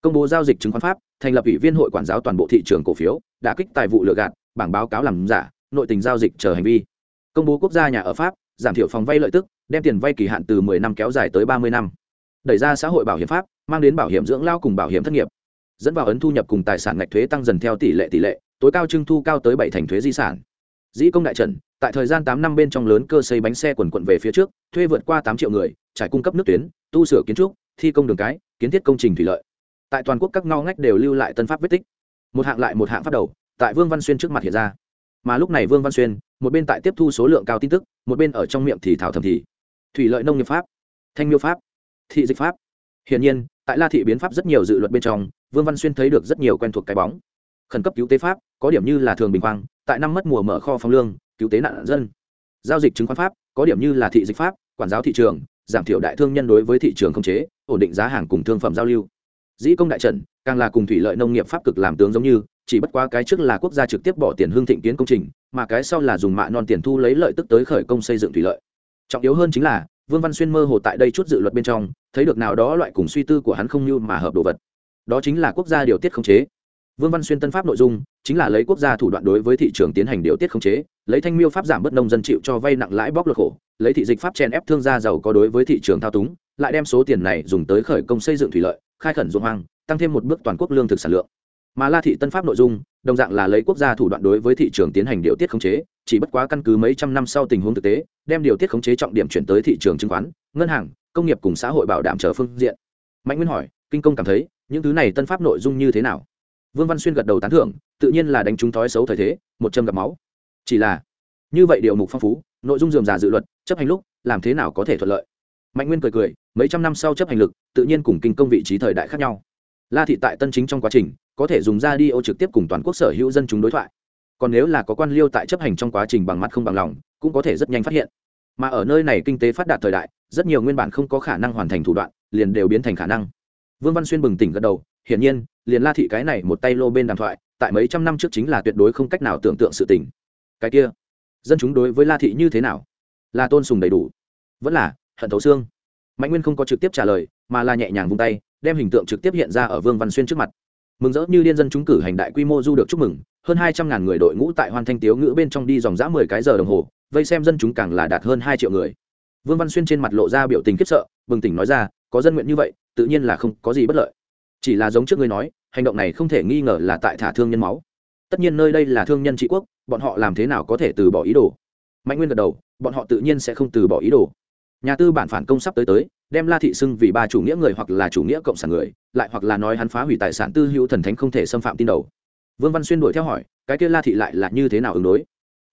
Speaker 1: Công bố giao dịch chứng khoán pháp, thành lập ủy viên hội quản giáo toàn bộ thị trường cổ phiếu đã kích tài vụ lừa gạt, bảng báo cáo làm giả, nội tình giao dịch chờ hành vi. Công bố quốc gia nhà ở pháp, giảm thiểu phòng vay lợi tức, đem tiền vay kỳ hạn từ 10 năm kéo dài tới 30 năm đẩy ra xã hội bảo hiểm pháp, mang đến bảo hiểm dưỡng lao cùng bảo hiểm thất nghiệp. Dẫn vào ấn thu nhập cùng tài sản ngạch thuế tăng dần theo tỷ lệ tỷ lệ, tối cao trưng thu cao tới bảy thành thuế di sản. Dĩ công đại trần, tại thời gian tám năm bên trong lớn cơ xây bánh xe quần quận về phía trước, thuê vượt qua tám triệu người, trải cung cấp nước tuyến, tu sửa kiến trúc, thi công đường cái, kiến thiết công trình thủy lợi. Tại toàn quốc các ngao ngách đều lưu lại tân pháp vết tích. Một hạng lại một hạng phát đầu, tại vương văn xuyên trước mặt hiện ra. Mà lúc này vương văn xuyên, một bên tại tiếp thu số lượng cao tin tức, một bên ở trong miệng thì thảo thầm thì. Thủy lợi nông nghiệp pháp, thanh miêu pháp thị dịch pháp. Hiển nhiên, tại la thị biến pháp rất nhiều dự luật bên trong, vương văn xuyên thấy được rất nhiều quen thuộc cái bóng. Khẩn cấp cứu tế pháp, có điểm như là thường bình quang, tại năm mất mùa mở kho phong lương, cứu tế nạn dân. Giao dịch chứng khoán pháp, có điểm như là thị dịch pháp, quản giáo thị trường, giảm thiểu đại thương nhân đối với thị trường không chế, ổn định giá hàng cùng thương phẩm giao lưu. Dĩ công đại trận, càng là cùng thủy lợi nông nghiệp pháp cực làm tướng giống như, chỉ bất quá cái trước là quốc gia trực tiếp bỏ tiền hương thịnh kiến công trình, mà cái sau là dùng mạ non tiền thu lấy lợi tức tới khởi công xây dựng thủy lợi. Trọng yếu hơn chính là vương văn xuyên mơ hồ tại đây chút dự luật bên trong, thấy được nào đó loại cùng suy tư của hắn không như mà hợp đồ vật. Đó chính là quốc gia điều tiết khống chế. Vương văn xuyên tân pháp nội dung, chính là lấy quốc gia thủ đoạn đối với thị trường tiến hành điều tiết khống chế, lấy thanh miêu pháp giảm bất nông dân chịu cho vay nặng lãi bóc lột khổ, lấy thị dịch pháp chèn ép thương gia giàu có đối với thị trường thao túng, lại đem số tiền này dùng tới khởi công xây dựng thủy lợi, khai khẩn ruộng hoang, tăng thêm một bước toàn quốc lương thực sản lượng mà la thị tân pháp nội dung, đồng dạng là lấy quốc gia thủ đoạn đối với thị trường tiến hành điều tiết khống chế, chỉ bất quá căn cứ mấy trăm năm sau tình huống thực tế, đem điều tiết khống chế trọng điểm chuyển tới thị trường chứng khoán, ngân hàng, công nghiệp cùng xã hội bảo đảm chờ phương diện. Mạnh nguyên hỏi, kinh công cảm thấy, những thứ này tân pháp nội dung như thế nào? Vương văn xuyên gật đầu tán thưởng, tự nhiên là đánh trúng thói xấu thời thế, một châm gặp máu. Chỉ là, như vậy điều mục phong phú, nội dung dườm giả dự luật, chấp hành lúc, làm thế nào có thể thuận lợi? Mạnh nguyên cười cười, mấy trăm năm sau chấp hành lực, tự nhiên cùng kinh công vị trí thời đại khác nhau. La thị tại tân chính trong quá trình có thể dùng ra đi ô trực tiếp cùng toàn quốc sở hữu dân chúng đối thoại. Còn nếu là có quan liêu tại chấp hành trong quá trình bằng mặt không bằng lòng, cũng có thể rất nhanh phát hiện. Mà ở nơi này kinh tế phát đạt thời đại, rất nhiều nguyên bản không có khả năng hoàn thành thủ đoạn, liền đều biến thành khả năng. Vương văn xuyên bừng tỉnh gật đầu, hiển nhiên, liền la thị cái này một tay lô bên đàm thoại, tại mấy trăm năm trước chính là tuyệt đối không cách nào tưởng tượng sự tình. Cái kia, dân chúng đối với la thị như thế nào? Là tôn sùng đầy đủ. Vẫn là, hận thấu xương. Mạnh nguyên không có trực tiếp trả lời, mà là nhẹ nhàng vung tay, đem hình tượng trực tiếp hiện ra ở vương văn xuyên trước mặt mừng rỡ như liên dân chúng cử hành đại quy mô du được chúc mừng, hơn hai trăm ngàn người đội ngũ tại hoàn thanh tiếu ngữ bên trong đi dòng dã mười cái giờ đồng hồ, vây xem dân chúng càng là đạt hơn hai triệu người. Vương văn xuyên trên mặt lộ ra biểu tình khiếp sợ, bừng tỉnh nói ra, có dân nguyện như vậy, tự nhiên là không có gì bất lợi. Chỉ là giống trước ngươi nói, hành động này không thể nghi ngờ là tại thả thương nhân máu. Tất nhiên nơi đây là thương nhân trị quốc, bọn họ làm thế nào có thể từ bỏ ý đồ? Mạnh nguyên gật đầu, bọn họ tự nhiên sẽ không từ bỏ ý đồ. Nhà tư bản phản công sắp tới tới đem la thị xưng vì ba chủ nghĩa người hoặc là chủ nghĩa cộng sản người, lại hoặc là nói hắn phá hủy tài sản tư hữu thần thánh không thể xâm phạm tin đầu. Vương văn xuyên đuổi theo hỏi, cái kia la thị lại là như thế nào ứng đối?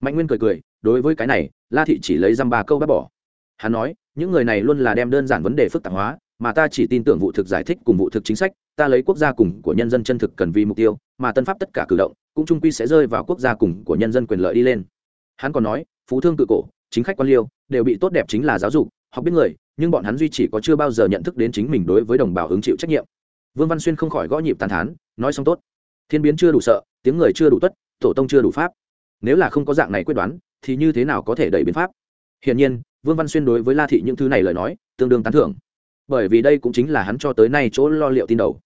Speaker 1: Mạnh nguyên cười cười, đối với cái này, la thị chỉ lấy dăm ba câu bác bỏ. Hắn nói, những người này luôn là đem đơn giản vấn đề phức tạp hóa, mà ta chỉ tin tưởng vụ thực giải thích cùng vụ thực chính sách, ta lấy quốc gia cùng của nhân dân chân thực cần vì mục tiêu, mà tân pháp tất cả cử động, cũng trung quy sẽ rơi vào quốc gia cùng của nhân dân quyền lợi đi lên. Hắn còn nói, phú thương tự cổ, chính khách quan liêu, đều bị tốt đẹp chính là giáo dục, học biết người nhưng bọn hắn duy chỉ có chưa bao giờ nhận thức đến chính mình đối với đồng bào hứng chịu trách nhiệm. Vương văn xuyên không khỏi gõ nhịp tàn thán, nói xong tốt. Thiên biến chưa đủ sợ, tiếng người chưa đủ tuất, tổ tông chưa đủ pháp. Nếu là không có dạng này quyết đoán, thì như thế nào có thể đẩy biến pháp? Hiển nhiên, vương văn xuyên đối với la thị những thứ này lời nói, tương đương tán thưởng. Bởi vì đây cũng chính là hắn cho tới nay chỗ lo liệu tin đầu.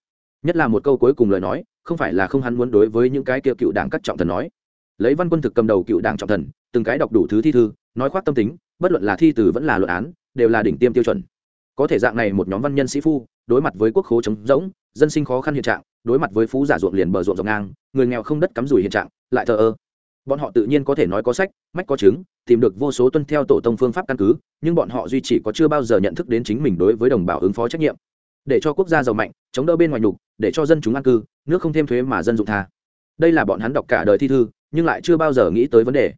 Speaker 1: Nhất là một câu cuối cùng lời nói, không phải là không hắn muốn đối với những cái kia cựu đảng các trọng thần nói. Lấy văn quân thực cầm đầu cựu đảng trọng thần, từng cái đọc đủ thứ thi thư, nói khoác tâm tính, bất luận là thi từ vẫn là luận án đều là đỉnh tiêm tiêu chuẩn. Có thể dạng này một nhóm văn nhân sĩ phu, đối mặt với quốc khố trống rỗng, dân sinh khó khăn hiện trạng, đối mặt với phú giả ruộng liền bờ ruộng dọc ngang, người nghèo không đất cắm rủi hiện trạng, lại thờ ơ. Bọn họ tự nhiên có thể nói có sách, mách có chứng, tìm được vô số tuân theo tổ tông phương pháp căn cứ, nhưng bọn họ duy chỉ có chưa bao giờ nhận thức đến chính mình đối với đồng bào ứng phó trách nhiệm. Để cho quốc gia giàu mạnh, chống đỡ bên ngoài nhục, để cho dân chúng an cư, nước không thêm thuế mà dân dụng tha. Đây là bọn hắn đọc cả đời thi thư, nhưng lại chưa bao giờ nghĩ tới vấn đề.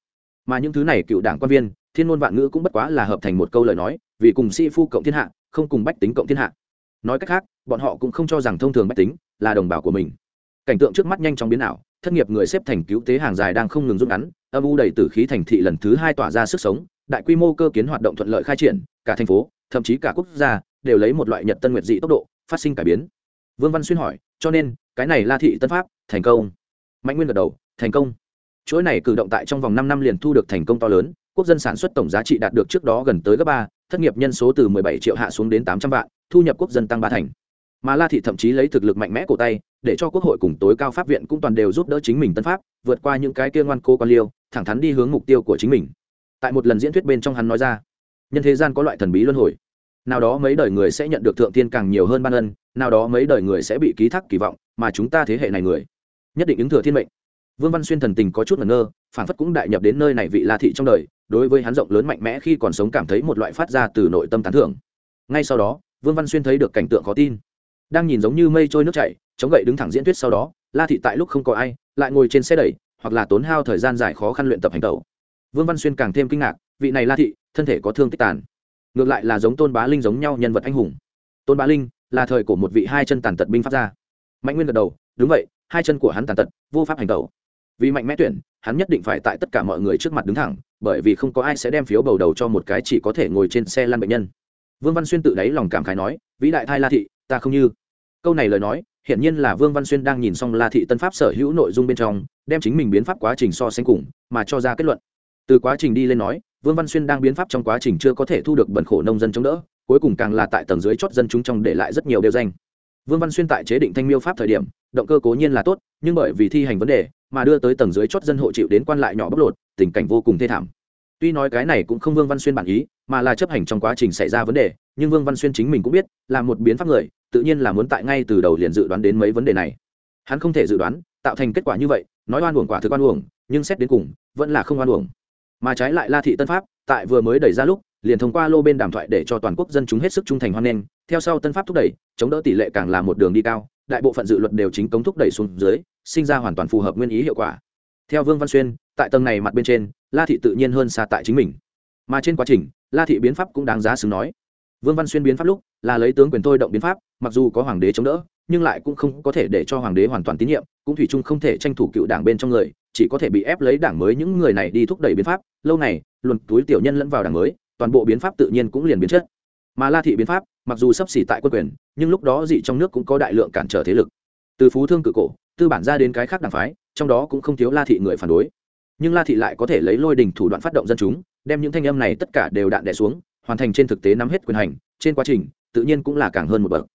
Speaker 1: Mà những thứ này cựu đảng quan viên, thiên ngôn vạn ngữ cũng bất quá là hợp thành một câu lời nói vì cùng sĩ phu cộng thiên hạ, không cùng bách tính cộng thiên hạ. Nói cách khác, bọn họ cũng không cho rằng thông thường bách tính là đồng bào của mình. Cảnh tượng trước mắt nhanh chóng biến ảo, thất nghiệp người xếp thành cứu tế hàng dài đang không ngừng rút ngắn, âm u đầy tử khí thành thị lần thứ hai tỏa ra sức sống, đại quy mô cơ kiến hoạt động thuận lợi khai triển, cả thành phố, thậm chí cả quốc gia, đều lấy một loại nhật tân nguyệt dị tốc độ, phát sinh cải biến. Vương văn xuyên hỏi, cho nên, cái này la thị tân pháp, thành công? Mạnh nguyên gật đầu, thành công. Chuỗi này cử động tại trong vòng năm năm liền thu được thành công to lớn, quốc dân sản xuất tổng giá trị đạt được trước đó gần tới gấp ba thất nghiệp nhân số từ 17 triệu hạ xuống đến 800 vạn, thu nhập quốc dân tăng ba thành. Mà la thị thậm chí lấy thực lực mạnh mẽ cổ tay, để cho quốc hội cùng tối cao pháp viện cũng toàn đều giúp đỡ chính mình tân pháp, vượt qua những cái kia ngoan cố quan liêu, thẳng thắn đi hướng mục tiêu của chính mình. Tại một lần diễn thuyết bên trong hắn nói ra, nhân thế gian có loại thần bí luân hồi. Nào đó mấy đời người sẽ nhận được thượng tiên càng nhiều hơn ban ân, nào đó mấy đời người sẽ bị ký thác kỳ vọng, mà chúng ta thế hệ này người, nhất định ứng thừa thiên mệnh. Vương văn xuyên thần tình có chút ngơ phản phất cũng đại nhập đến nơi này vị la thị trong đời đối với hắn rộng lớn mạnh mẽ khi còn sống cảm thấy một loại phát ra từ nội tâm tán thưởng. Ngay sau đó, vương văn xuyên thấy được cảnh tượng khó tin. Đang nhìn giống như mây trôi nước chảy, chống gậy đứng thẳng diễn thuyết sau đó, la thị tại lúc không có ai, lại ngồi trên xe đẩy, hoặc là tốn hao thời gian dài khó khăn luyện tập hành tẩu. Vương văn xuyên càng thêm kinh ngạc, vị này la thị, thân thể có thương tích tàn. Ngược lại là giống tôn bá linh giống nhau nhân vật anh hùng. Tôn bá linh là thời của một vị hai chân tàn tật binh pháp gia. Mạnh nguyên gật đầu, đúng vậy, hai chân của hắn tàn tật, vô pháp hành tẩu. Vì mạnh mẽ tuyển, hắn nhất định phải tại tất cả mọi người trước mặt đứng thẳng bởi vì không có ai sẽ đem phiếu bầu đầu cho một cái chỉ có thể ngồi trên xe lăn bệnh nhân. Vương văn xuyên tự đáy lòng cảm khái nói, vĩ đại thai la thị, ta không như. Câu này lời nói, hiển nhiên là vương văn xuyên đang nhìn xong la thị tân pháp sở hữu nội dung bên trong, đem chính mình biến pháp quá trình so sánh cùng, mà cho ra kết luận. Từ quá trình đi lên nói, vương văn xuyên đang biến pháp trong quá trình chưa có thể thu được bẩn khổ nông dân chống đỡ, cuối cùng càng là tại tầng dưới chót dân chúng trong để lại rất nhiều điều danh. Vương văn xuyên tại chế định thanh miêu pháp thời điểm, động cơ cố nhiên là tốt, nhưng bởi vì thi hành vấn đề, mà đưa tới tầng dưới chót dân hộ chịu đến quan lại nhỏ bóc lột tình cảnh vô cùng thê thảm. Tuy nói cái này cũng không vương văn xuyên bản ý, mà là chấp hành trong quá trình xảy ra vấn đề, nhưng vương văn xuyên chính mình cũng biết, là một biến pháp người, tự nhiên là muốn tại ngay từ đầu liền dự đoán đến mấy vấn đề này. Hắn không thể dự đoán, tạo thành kết quả như vậy, nói oan uổng quả thực oan uổng, nhưng xét đến cùng, vẫn là không oan uổng. Mà trái lại la thị tân pháp, tại vừa mới đẩy ra lúc, liền thông qua lô bên đàm thoại để cho toàn quốc dân chúng hết sức trung thành hoan nghênh, theo sau tân pháp thúc đẩy, chống đỡ tỷ lệ càng là một đường đi cao, đại bộ phận dự luật đều chính cống thúc đẩy xuống dưới, sinh ra hoàn toàn phù hợp nguyên ý hiệu quả theo vương văn xuyên, tại tầng này mặt bên trên, la thị tự nhiên hơn xa tại chính mình. Mà trên quá trình, la thị biến pháp cũng đáng giá xứng nói. Vương văn xuyên biến pháp lúc, là lấy tướng quyền thôi động biến pháp, mặc dù có hoàng đế chống đỡ, nhưng lại cũng không có thể để cho hoàng đế hoàn toàn tín nhiệm, cũng thủy chung không thể tranh thủ cựu đảng bên trong người, chỉ có thể bị ép lấy đảng mới những người này đi thúc đẩy biến pháp. Lâu này, luồn túi tiểu nhân lẫn vào đảng mới, toàn bộ biến pháp tự nhiên cũng liền biến chất. Mà la thị biến pháp, mặc dù sắp xỉ tại quân quyền, nhưng lúc đó dị trong nước cũng có đại lượng cản trở thế lực. Từ phú thương cự cổ, tư bản ra đến cái khác đảng phái trong đó cũng không thiếu la thị người phản đối. Nhưng la thị lại có thể lấy lôi đình thủ đoạn phát động dân chúng, đem những thanh âm này tất cả đều đạn đẻ xuống, hoàn thành trên thực tế nắm hết quyền hành, trên quá trình, tự nhiên cũng là càng hơn một bậc.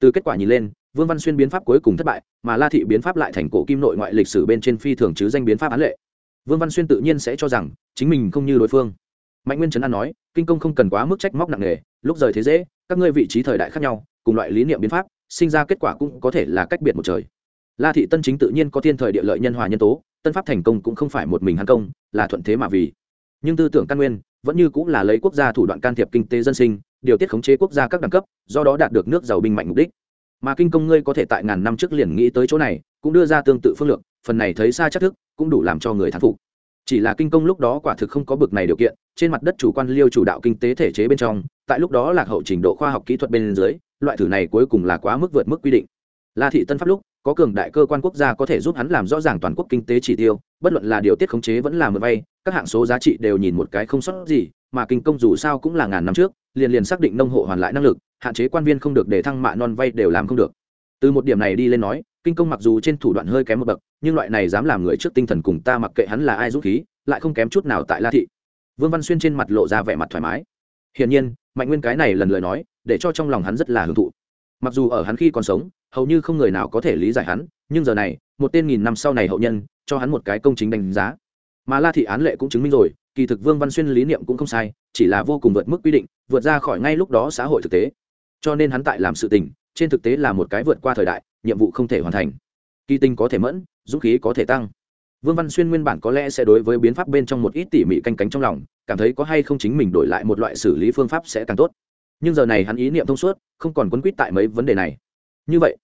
Speaker 1: Từ kết quả nhìn lên, vương văn xuyên biến pháp cuối cùng thất bại, mà la thị biến pháp lại thành cổ kim nội ngoại lịch sử bên trên phi thường chứ danh biến pháp án lệ. Vương văn xuyên tự nhiên sẽ cho rằng, chính mình không như đối phương. Mạnh nguyên trấn an nói, kinh công không cần quá mức trách móc nặng nề, lúc rời thế dễ, các ngươi vị trí thời đại khác nhau, cùng loại lý niệm biến pháp, sinh ra kết quả cũng có thể là cách biệt một trời la thị tân chính tự nhiên có thiên thời địa lợi nhân hòa nhân tố, tân pháp thành công cũng không phải một mình hắn công, là thuận thế mà vì. Nhưng tư tưởng căn nguyên, vẫn như cũng là lấy quốc gia thủ đoạn can thiệp kinh tế dân sinh, điều tiết khống chế quốc gia các đẳng cấp, do đó đạt được nước giàu binh mạnh mục đích. Mà kinh công ngươi có thể tại ngàn năm trước liền nghĩ tới chỗ này, cũng đưa ra tương tự phương lược, phần này thấy xa chắc thức, cũng đủ làm cho người thán phục. Chỉ là kinh công lúc đó quả thực không có bực này điều kiện, trên mặt đất chủ quan liêu chủ đạo kinh tế thể chế bên trong, tại lúc đó lạc hậu trình độ khoa học kỹ thuật bên dưới, loại thử này cuối cùng là quá mức vượt mức quy định. La thị tân pháp lúc có cường đại cơ quan quốc gia có thể giúp hắn làm rõ ràng toàn quốc kinh tế chỉ tiêu, bất luận là điều tiết khống chế vẫn là mượn vay, các hạng số giá trị đều nhìn một cái không sót gì, mà kinh công dù sao cũng là ngàn năm trước, liền liền xác định nông hộ hoàn lại năng lực, hạn chế quan viên không được để thăng mạ non vay đều làm không được. Từ một điểm này đi lên nói, kinh công mặc dù trên thủ đoạn hơi kém một bậc, nhưng loại này dám làm người trước tinh thần cùng ta mặc kệ hắn là ai dũng khí, lại không kém chút nào tại la thị. Vương văn xuyên trên mặt lộ ra vẻ mặt thoải mái. Hiển nhiên, mạnh nguyên cái này lần lời nói, để cho trong lòng hắn rất là hưởng thụ. Mặc dù ở hắn khi còn sống hầu như không người nào có thể lý giải hắn, nhưng giờ này, một tên nghìn năm sau này hậu nhân, cho hắn một cái công chính đánh giá. Mà la thị án lệ cũng chứng minh rồi, kỳ thực vương văn xuyên lý niệm cũng không sai, chỉ là vô cùng vượt mức quy định, vượt ra khỏi ngay lúc đó xã hội thực tế. Cho nên hắn tại làm sự tình, trên thực tế là một cái vượt qua thời đại, nhiệm vụ không thể hoàn thành. Kỳ tinh có thể mẫn, dũng khí có thể tăng. Vương văn xuyên nguyên bản có lẽ sẽ đối với biến pháp bên trong một ít tỉ mỉ canh cánh trong lòng, cảm thấy có hay không chính mình đổi lại một loại xử lý phương pháp sẽ càng tốt. Nhưng giờ này hắn ý niệm thông suốt, không còn quấn quýt tại mấy vấn đề này như vậy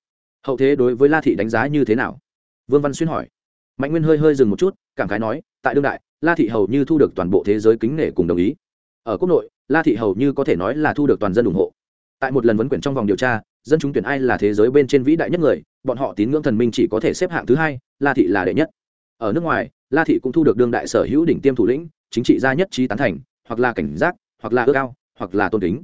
Speaker 1: hậu thế đối với la thị đánh giá như thế nào? Vương văn xuyên hỏi. Mạnh nguyên hơi hơi dừng một chút cảm khái nói tại đương đại la thị hầu như thu được toàn bộ thế giới kính nể cùng đồng ý. Ở quốc nội la thị hầu như có thể nói là thu được toàn dân ủng hộ. Tại một lần vấn quyển trong vòng điều tra dân chúng tuyển ai là thế giới bên trên vĩ đại nhất người bọn họ tín ngưỡng thần minh chỉ có thể xếp hạng thứ hai la thị là đệ nhất. Ở nước ngoài la thị cũng thu được đương đại sở hữu đỉnh tiêm thủ lĩnh chính trị gia nhất trí tán thành hoặc là cảnh giác hoặc là ước ao, hoặc là tôn kính.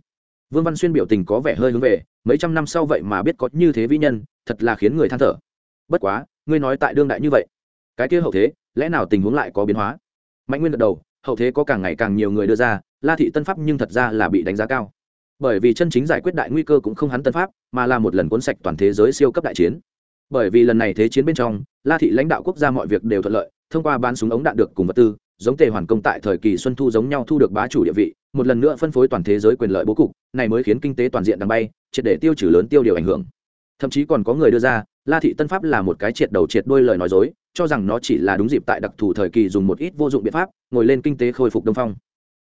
Speaker 1: Vương văn xuyên biểu tình có vẻ hơi hướng về mấy trăm năm sau vậy mà biết có như thế vĩ nhân, thật là khiến người than thở. Bất quá, ngươi nói tại đương đại như vậy, cái kia hậu thế, lẽ nào tình huống lại có biến hóa? Mạnh nguyên gật đầu, hậu thế có càng ngày càng nhiều người đưa ra, la thị tân pháp nhưng thật ra là bị đánh giá cao. Bởi vì chân chính giải quyết đại nguy cơ cũng không hắn tân pháp, mà là một lần cuốn sạch toàn thế giới siêu cấp đại chiến. Bởi vì lần này thế chiến bên trong, la thị lãnh đạo quốc gia mọi việc đều thuận lợi, thông qua bán súng ống đạn được cùng vật tư, giống tề hoàn công tại thời kỳ xuân thu giống nhau thu được bá chủ địa vị một lần nữa phân phối toàn thế giới quyền lợi bố cục, này mới khiến kinh tế toàn diện đằng bay, triệt để tiêu trừ lớn tiêu điều ảnh hưởng. Thậm chí còn có người đưa ra, la thị tân pháp là một cái triệt đầu triệt đuôi lời nói dối, cho rằng nó chỉ là đúng dịp tại đặc thù thời kỳ dùng một ít vô dụng biện pháp, ngồi lên kinh tế khôi phục đông phong.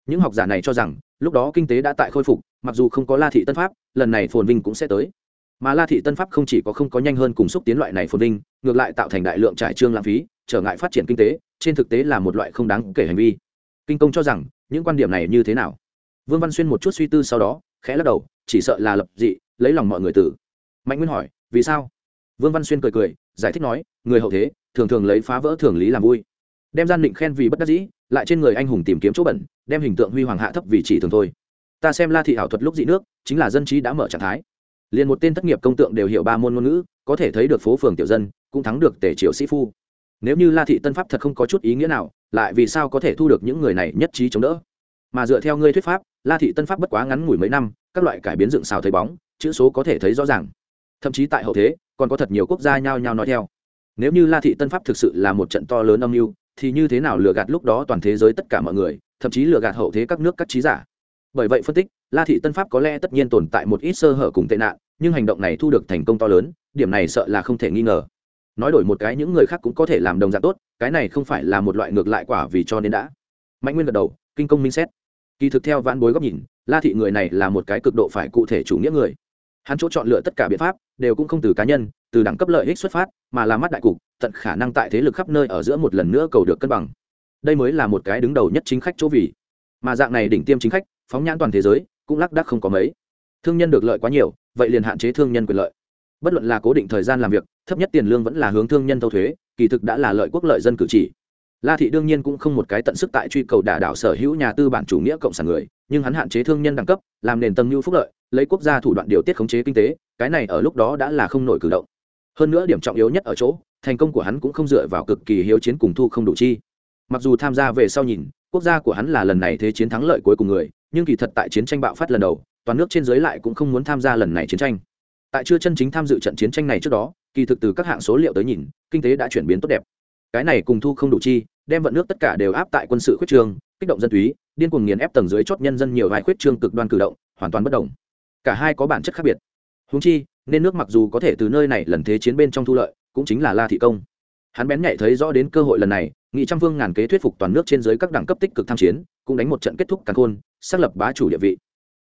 Speaker 1: Những học giả này cho rằng, lúc đó kinh tế đã tại khôi phục, mặc dù không có la thị tân pháp, lần này phồn vinh cũng sẽ tới. Mà la thị tân pháp không chỉ có không có nhanh hơn cùng xúc tiến loại này phồn vinh, ngược lại tạo thành đại lượng trải trương lãng phí, trở ngại phát triển kinh tế, trên thực tế là một loại không đáng kể hành vi. Kinh công cho rằng những quan điểm này như thế nào? Vương văn xuyên một chút suy tư sau đó, khẽ lắc đầu, chỉ sợ là lập dị, lấy lòng mọi người tử. Mạnh nguyên hỏi, vì sao? Vương văn xuyên cười cười, giải thích nói, người hậu thế, thường thường lấy phá vỡ thường lý làm vui. Đem gian định khen vì bất đắc dĩ, lại trên người anh hùng tìm kiếm chỗ bẩn, đem hình tượng huy hoàng hạ thấp vì chỉ thường thôi. Ta xem la thị ảo thuật lúc dị nước, chính là dân trí đã mở trạng thái. Liền một tên thất nghiệp công tượng đều hiểu ba môn ngôn ngữ, có thể thấy được phố phường tiểu dân, cũng thắng được tể triệu sĩ phu. Nếu như la thị tân pháp thật không có chút ý nghĩa nào lại vì sao có thể thu được những người này nhất trí chống đỡ? Mà dựa theo ngươi thuyết pháp, la thị tân pháp bất quá ngắn ngủi mấy năm, các loại cải biến dựng xào thấy bóng, chữ số có thể thấy rõ ràng. Thậm chí tại hậu thế, còn có thật nhiều quốc gia nhao nhao nói theo. Nếu như la thị tân pháp thực sự là một trận to lớn âm mưu, thì như thế nào lừa gạt lúc đó toàn thế giới tất cả mọi người, thậm chí lừa gạt hậu thế các nước các trí giả? Bởi vậy phân tích, la thị tân pháp có lẽ tất nhiên tồn tại một ít sơ hở cùng tệ nạn, nhưng hành động này thu được thành công to lớn, điểm này sợ là không thể nghi ngờ. Nói đổi một cái, những người khác cũng có thể làm đồng dạng tốt cái này không phải là một loại ngược lại quả vì cho nên đã. Mạnh nguyên gật đầu, kinh công minh xét. Kỳ thực theo vãn bối góc nhìn, la thị người này là một cái cực độ phải cụ thể chủ nghĩa người. Hắn chỗ chọn lựa tất cả biện pháp đều cũng không từ cá nhân, từ đẳng cấp lợi ích xuất phát, mà là mắt đại cục, tận khả năng tại thế lực khắp nơi ở giữa một lần nữa cầu được cân bằng. Đây mới là một cái đứng đầu nhất chính khách chỗ vì. Mà dạng này đỉnh tiêm chính khách, phóng nhãn toàn thế giới, cũng lác đác không có mấy. Thương nhân được lợi quá nhiều, vậy liền hạn chế thương nhân quyền lợi. Bất luận là cố định thời gian làm việc thấp nhất tiền lương vẫn là hướng thương nhân thâu thuế, kỳ thực đã là lợi quốc lợi dân cử chỉ. La thị đương nhiên cũng không một cái tận sức tại truy cầu đả đảo sở hữu nhà tư bản chủ nghĩa cộng sản người, nhưng hắn hạn chế thương nhân đẳng cấp, làm nền tầng như phúc lợi, lấy quốc gia thủ đoạn điều tiết khống chế kinh tế, cái này ở lúc đó đã là không nổi cử động. Hơn nữa điểm trọng yếu nhất ở chỗ, thành công của hắn cũng không dựa vào cực kỳ hiếu chiến cùng thu không đủ chi. Mặc dù tham gia về sau nhìn, quốc gia của hắn là lần này thế chiến thắng lợi cuối cùng người, nhưng kỳ thật tại chiến tranh bạo phát lần đầu, toàn nước trên dưới lại cũng không muốn tham gia lần này chiến tranh. Tại chưa chân chính tham dự trận chiến tranh này trước đó kỳ thực từ các hạng số liệu tới nhìn, kinh tế đã chuyển biến tốt đẹp. Cái này cùng thu không đủ chi, đem vận nước tất cả đều áp tại quân sự khuyết trương kích động dân túy, điên cuồng nghiền ép tầng dưới chót nhân dân nhiều vài khuyết trương cực đoan cử động, hoàn toàn bất đồng. Cả hai có bản chất khác biệt. Húng chi, nên nước mặc dù có thể từ nơi này lần thế chiến bên trong thu lợi, cũng chính là la thị công. Hắn bén nhạy thấy rõ đến cơ hội lần này, nghị trăm vương ngàn kế thuyết phục toàn nước trên dưới các đẳng cấp tích cực tham chiến, cũng đánh một trận kết thúc càn khôn, xác lập bá chủ địa vị.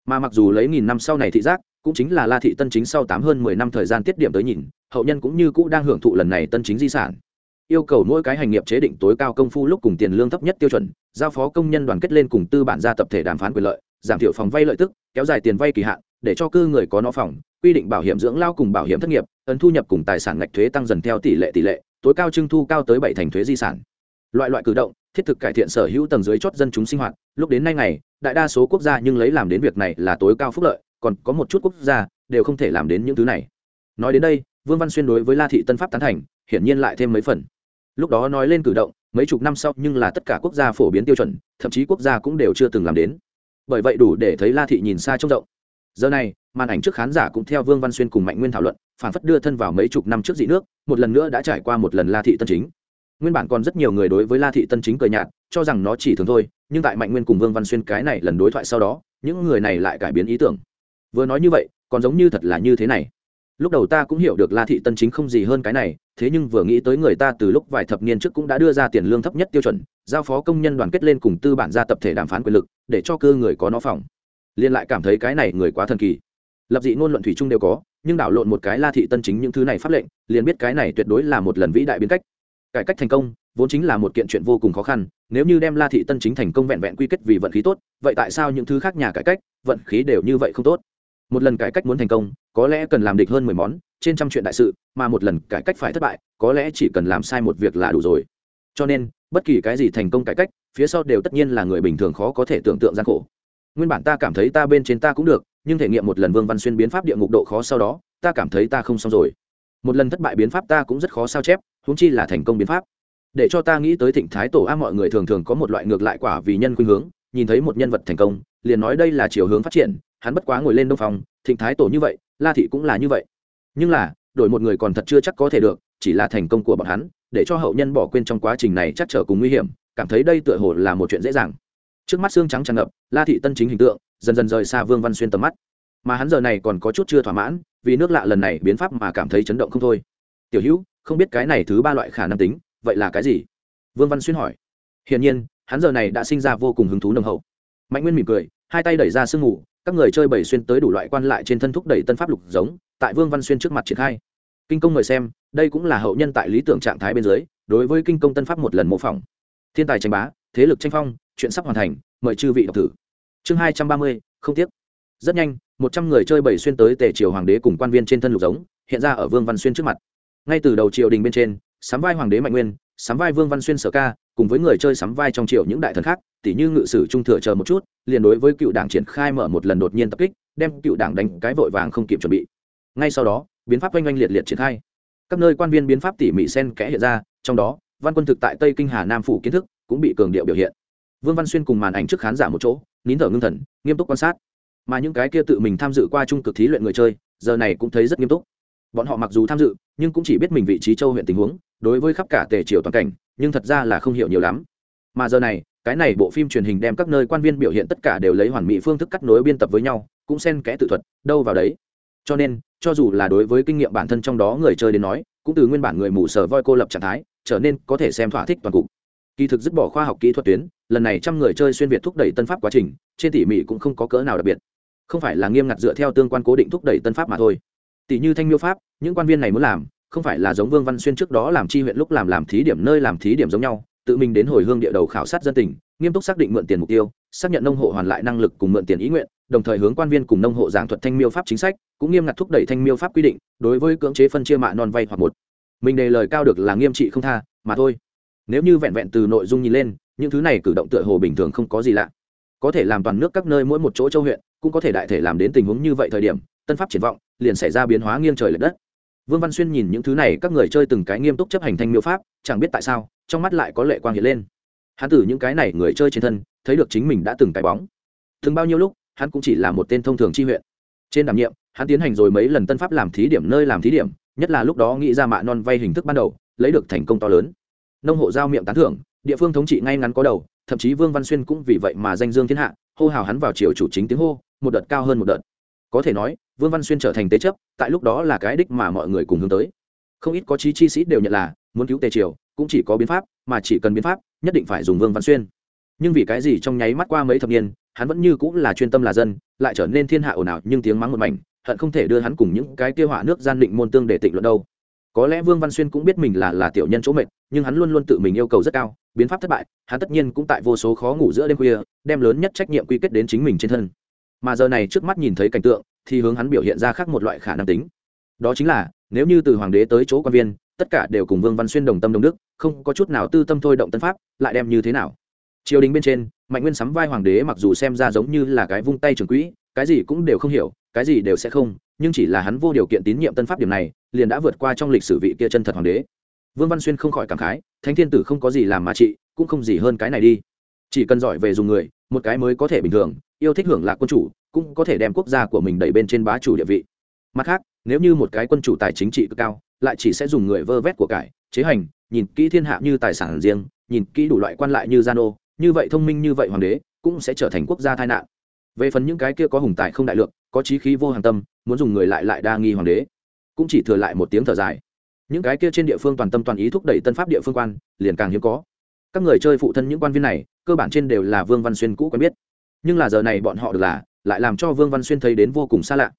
Speaker 1: Mà mặc dù lấy nghìn năm sau này thị giác, cũng chính là la thị tân chính sau tám hơn mười năm thời gian tiết điểm tới nhìn hậu nhân cũng như cũ đang hưởng thụ lần này tân chính di sản. Yêu cầu mỗi cái hành nghiệp chế định tối cao công phu lúc cùng tiền lương thấp nhất tiêu chuẩn, giao phó công nhân đoàn kết lên cùng tư bản ra tập thể đàm phán quyền lợi, giảm thiểu phòng vay lợi tức, kéo dài tiền vay kỳ hạn, để cho cư người có nó phòng, quy định bảo hiểm dưỡng lao cùng bảo hiểm thất nghiệp, ấn thu nhập cùng tài sản ngạch thuế tăng dần theo tỷ lệ tỷ lệ, tối cao trưng thu cao tới bảy thành thuế di sản. Loại loại cử động, thiết thực cải thiện sở hữu tầng dưới chót dân chúng sinh hoạt, lúc đến nay ngày, đại đa số quốc gia nhưng lấy làm đến việc này là tối cao phúc lợi, còn có một chút quốc gia đều không thể làm đến những thứ này. Nói đến đây vương văn xuyên đối với la thị tân pháp tán thành, hiển nhiên lại thêm mấy phần. Lúc đó nói lên cử động, mấy chục năm sau nhưng là tất cả quốc gia phổ biến tiêu chuẩn, thậm chí quốc gia cũng đều chưa từng làm đến. Bởi vậy đủ để thấy la thị nhìn xa trông rộng. Giờ này, màn ảnh trước khán giả cũng theo vương văn xuyên cùng mạnh nguyên thảo luận, phản phất đưa thân vào mấy chục năm trước dị nước, một lần nữa đã trải qua một lần la thị tân chính. Nguyên bản còn rất nhiều người đối với la thị tân chính cười nhạt, cho rằng nó chỉ thường thôi, nhưng tại mạnh nguyên cùng vương văn xuyên cái này lần đối thoại sau đó, những người này lại cải biến ý tưởng. Vừa nói như vậy, còn giống như thật là như thế này lúc đầu ta cũng hiểu được la thị tân chính không gì hơn cái này, thế nhưng vừa nghĩ tới người ta từ lúc vài thập niên trước cũng đã đưa ra tiền lương thấp nhất tiêu chuẩn, giao phó công nhân đoàn kết lên cùng tư bản ra tập thể đàm phán quyền lực, để cho cơ người có nó phòng. Liên lại cảm thấy cái này người quá thần kỳ. Lập dị ngôn luận thủy chung đều có, nhưng đảo lộn một cái la thị tân chính những thứ này pháp lệnh, liền biết cái này tuyệt đối là một lần vĩ đại biến cách. Cải cách thành công, vốn chính là một kiện chuyện vô cùng khó khăn, nếu như đem la thị tân chính thành công vẹn vẹn quy kết vì vận khí tốt, vậy tại sao những thứ khác nhà cải cách, vận khí đều như vậy không tốt? Một lần cải cách muốn thành công, có lẽ cần làm địch hơn mười món, trên trăm chuyện đại sự, mà một lần cải cách phải thất bại, có lẽ chỉ cần làm sai một việc là đủ rồi. Cho nên, bất kỳ cái gì thành công cải cách, phía sau đều tất nhiên là người bình thường khó có thể tưởng tượng gian khổ. Nguyên bản ta cảm thấy ta bên trên ta cũng được, nhưng thể nghiệm một lần vương văn xuyên biến pháp địa ngục độ khó sau đó, ta cảm thấy ta không xong rồi. Một lần thất bại biến pháp ta cũng rất khó sao chép húng chi là thành công biến pháp. Để cho ta nghĩ tới thịnh thái tổ a, mọi người thường thường có một loại ngược lại quả vì nhân khuynh hướng, nhìn thấy một nhân vật thành công, liền nói đây là chiều hướng phát triển hắn bất quá ngồi lên đông phòng, thịnh thái tổ như vậy, la thị cũng là như vậy. Nhưng là, đổi một người còn thật chưa chắc có thể được, chỉ là thành công của bọn hắn, để cho hậu nhân bỏ quên trong quá trình này chắc trở cùng nguy hiểm, cảm thấy đây tựa hồ là một chuyện dễ dàng. Trước mắt xương trắng tràn ngập, la thị tân chính hình tượng, dần dần rời xa vương văn xuyên tầm mắt. Mà hắn giờ này còn có chút chưa thỏa mãn, vì nước lạ lần này biến pháp mà cảm thấy chấn động không thôi. Tiểu hữu, không biết cái này thứ ba loại khả năng tính, vậy là cái gì? Vương văn xuyên hỏi. Hiển nhiên, hắn giờ này đã sinh ra vô cùng hứng thú nồng hậu. Mạnh nguyên mỉm cười, hai tay đẩy ra sương ngủ các người chơi bảy xuyên tới đủ loại quan lại trên thân thúc đẩy tân pháp lục giống, tại vương văn xuyên trước mặt triển khai. Kinh công mời xem, đây cũng là hậu nhân tại lý tưởng trạng thái bên dưới, đối với kinh công tân pháp một lần mô phỏng. Thiên tài tranh bá, thế lực tranh phong, chuyện sắp hoàn thành, mời chư vị đọc thử. Chương hai trăm ba mươi, không tiếc. Rất nhanh, một trăm người chơi bảy xuyên tới tề triều hoàng đế cùng quan viên trên thân lục giống, hiện ra ở vương văn xuyên trước mặt. Ngay từ đầu triều đình bên trên sắm vai hoàng đế mạnh nguyên sắm vai vương văn xuyên sở ca cùng với người chơi sắm vai trong triều những đại thần khác tỷ như ngự sử trung thừa chờ một chút, liền đối với cựu đảng triển khai mở một lần đột nhiên tập kích, đem cựu đảng đánh cái vội vàng không kịp chuẩn bị. Ngay sau đó, biến pháp oanh oanh liệt liệt triển khai. Các nơi quan viên biến pháp tỉ mỉ sen kẽ hiện ra, trong đó, văn quân thực tại tây kinh hà nam phủ kiến thức cũng bị cường điệu biểu hiện. Vương văn xuyên cùng màn ảnh trước khán giả một chỗ, nín thở ngưng thần, nghiêm túc quan sát. Mà những cái kia tự mình tham dự qua trung cực thí luyện người chơi, giờ này cũng thấy rất nghiêm túc. Bọn họ mặc dù tham dự, nhưng cũng chỉ biết mình vị trí, châu huyện tình huống, đối với khắp cả tề triều toàn cảnh nhưng thật ra là không hiểu nhiều lắm. Mà giờ này, cái này bộ phim truyền hình đem các nơi quan viên biểu hiện tất cả đều lấy hoàn mỹ phương thức cắt nối biên tập với nhau, cũng xen kẽ tự thuật, đâu vào đấy. Cho nên, cho dù là đối với kinh nghiệm bản thân trong đó người chơi đến nói, cũng từ nguyên bản người mù sở voi cô lập trạng thái, trở nên có thể xem thỏa thích toàn cục. Kỳ thực dứt bỏ khoa học kỹ thuật tuyến, lần này trăm người chơi xuyên việt thúc đẩy tân pháp quá trình, trên tỉ mỉ cũng không có cỡ nào đặc biệt. Không phải là nghiêm ngặt dựa theo tương quan cố định thúc đẩy tân pháp mà thôi. Tỷ như thanh miêu pháp, những quan viên này muốn làm không phải là giống vương văn xuyên trước đó làm chi huyện lúc làm làm thí điểm nơi làm thí điểm giống nhau, tự mình đến hồi hương địa đầu khảo sát dân tình, nghiêm túc xác định mượn tiền mục tiêu, xác nhận nông hộ hoàn lại năng lực cùng mượn tiền ý nguyện, đồng thời hướng quan viên cùng nông hộ giảng thuật thanh miêu pháp chính sách, cũng nghiêm ngặt thúc đẩy thanh miêu pháp quy định, đối với cưỡng chế phân chia mạ non vay hoặc một. Mình đề lời cao được là nghiêm trị không tha, mà thôi. Nếu như vẹn vẹn từ nội dung nhìn lên, những thứ này cử động tựa hồ bình thường không có gì lạ. Có thể làm toàn nước các nơi mỗi một chỗ châu huyện, cũng có thể đại thể làm đến tình huống như vậy thời điểm, tân pháp triển vọng, liền xảy ra biến hóa nghiêng trời l ệ đất vương văn xuyên nhìn những thứ này, các người chơi từng cái nghiêm túc chấp hành thanh miêu pháp, chẳng biết tại sao, trong mắt lại có lệ quang hiện lên. Hắn từ những cái này người chơi trên thân, thấy được chính mình đã từng cái bóng. Từng bao nhiêu lúc, hắn cũng chỉ là một tên thông thường tri huyện. Trên đảm nhiệm, hắn tiến hành rồi mấy lần tân pháp làm thí điểm nơi làm thí điểm, nhất là lúc đó nghĩ ra mạ non vay hình thức ban đầu, lấy được thành công to lớn. Nông hộ giao miệng tán thưởng, địa phương thống trị ngay ngắn có đầu, thậm chí vương văn xuyên cũng vì vậy mà danh dương thiên hạ, hô hào hắn vào triều chủ chính tiếng hô, một đợt cao hơn một đợt. Có thể nói vương văn xuyên trở thành tế chấp, tại lúc đó là cái đích mà mọi người cùng hướng tới. Không ít có chí chi sĩ đều nhận là, muốn cứu tề triều, cũng chỉ có biến pháp, mà chỉ cần biến pháp, nhất định phải dùng vương văn xuyên. Nhưng vì cái gì trong nháy mắt qua mấy thập niên, hắn vẫn như cũng là chuyên tâm là dân, lại trở nên thiên hạ ồn ào nhưng tiếng mắng một mảnh, hận không thể đưa hắn cùng những cái tiêu họa nước gian định môn tương để tịnh luận đâu. Có lẽ vương văn xuyên cũng biết mình là là tiểu nhân chỗ mệnh nhưng hắn luôn luôn tự mình yêu cầu rất cao, biến pháp thất bại, hắn tất nhiên cũng tại vô số khó ngủ giữa đêm khuya, đem lớn nhất trách nhiệm quy kết đến chính mình trên thân. Mà giờ này trước mắt nhìn thấy cảnh tượng thì hướng hắn biểu hiện ra khác một loại khả năng tính. Đó chính là, nếu như từ hoàng đế tới chỗ quan viên, tất cả đều cùng vương văn xuyên đồng tâm đồng đức, không có chút nào tư tâm thôi động tân pháp, lại đem như thế nào? Triều đình bên trên, mạnh nguyên sắm vai hoàng đế mặc dù xem ra giống như là cái vung tay trường quỹ, cái gì cũng đều không hiểu, cái gì đều sẽ không, nhưng chỉ là hắn vô điều kiện tín nhiệm tân pháp điểm này, liền đã vượt qua trong lịch sử vị kia chân thật hoàng đế. Vương văn xuyên không khỏi cảm khái, thánh thiên tử không có gì làm mà trị, cũng không gì hơn cái này đi. Chỉ cần giỏi về dùng người, một cái mới có thể bình thường, yêu thích hưởng lạc quân chủ cũng có thể đem quốc gia của mình đẩy bên trên bá chủ địa vị. Mặt khác, nếu như một cái quân chủ tài chính trị cực cao, lại chỉ sẽ dùng người vơ vét của cải, chế hành, nhìn kỹ thiên hạ như tài sản riêng, nhìn kỹ đủ loại quan lại như gian ô như vậy thông minh như vậy hoàng đế, cũng sẽ trở thành quốc gia tai nạn. Về phần những cái kia có hùng tài không đại lượng, có trí khí vô hàng tâm, muốn dùng người lại lại đa nghi hoàng đế, cũng chỉ thừa lại một tiếng thở dài. Những cái kia trên địa phương toàn tâm toàn ý thúc đẩy tân pháp địa phương quan, liền càng hiếm có. Các người chơi phụ thân những quan viên này, cơ bản trên đều là vương văn xuyên cũ quen biết. Nhưng là giờ này bọn họ được là lại làm cho vương văn xuyên thấy đến vô cùng xa lạ.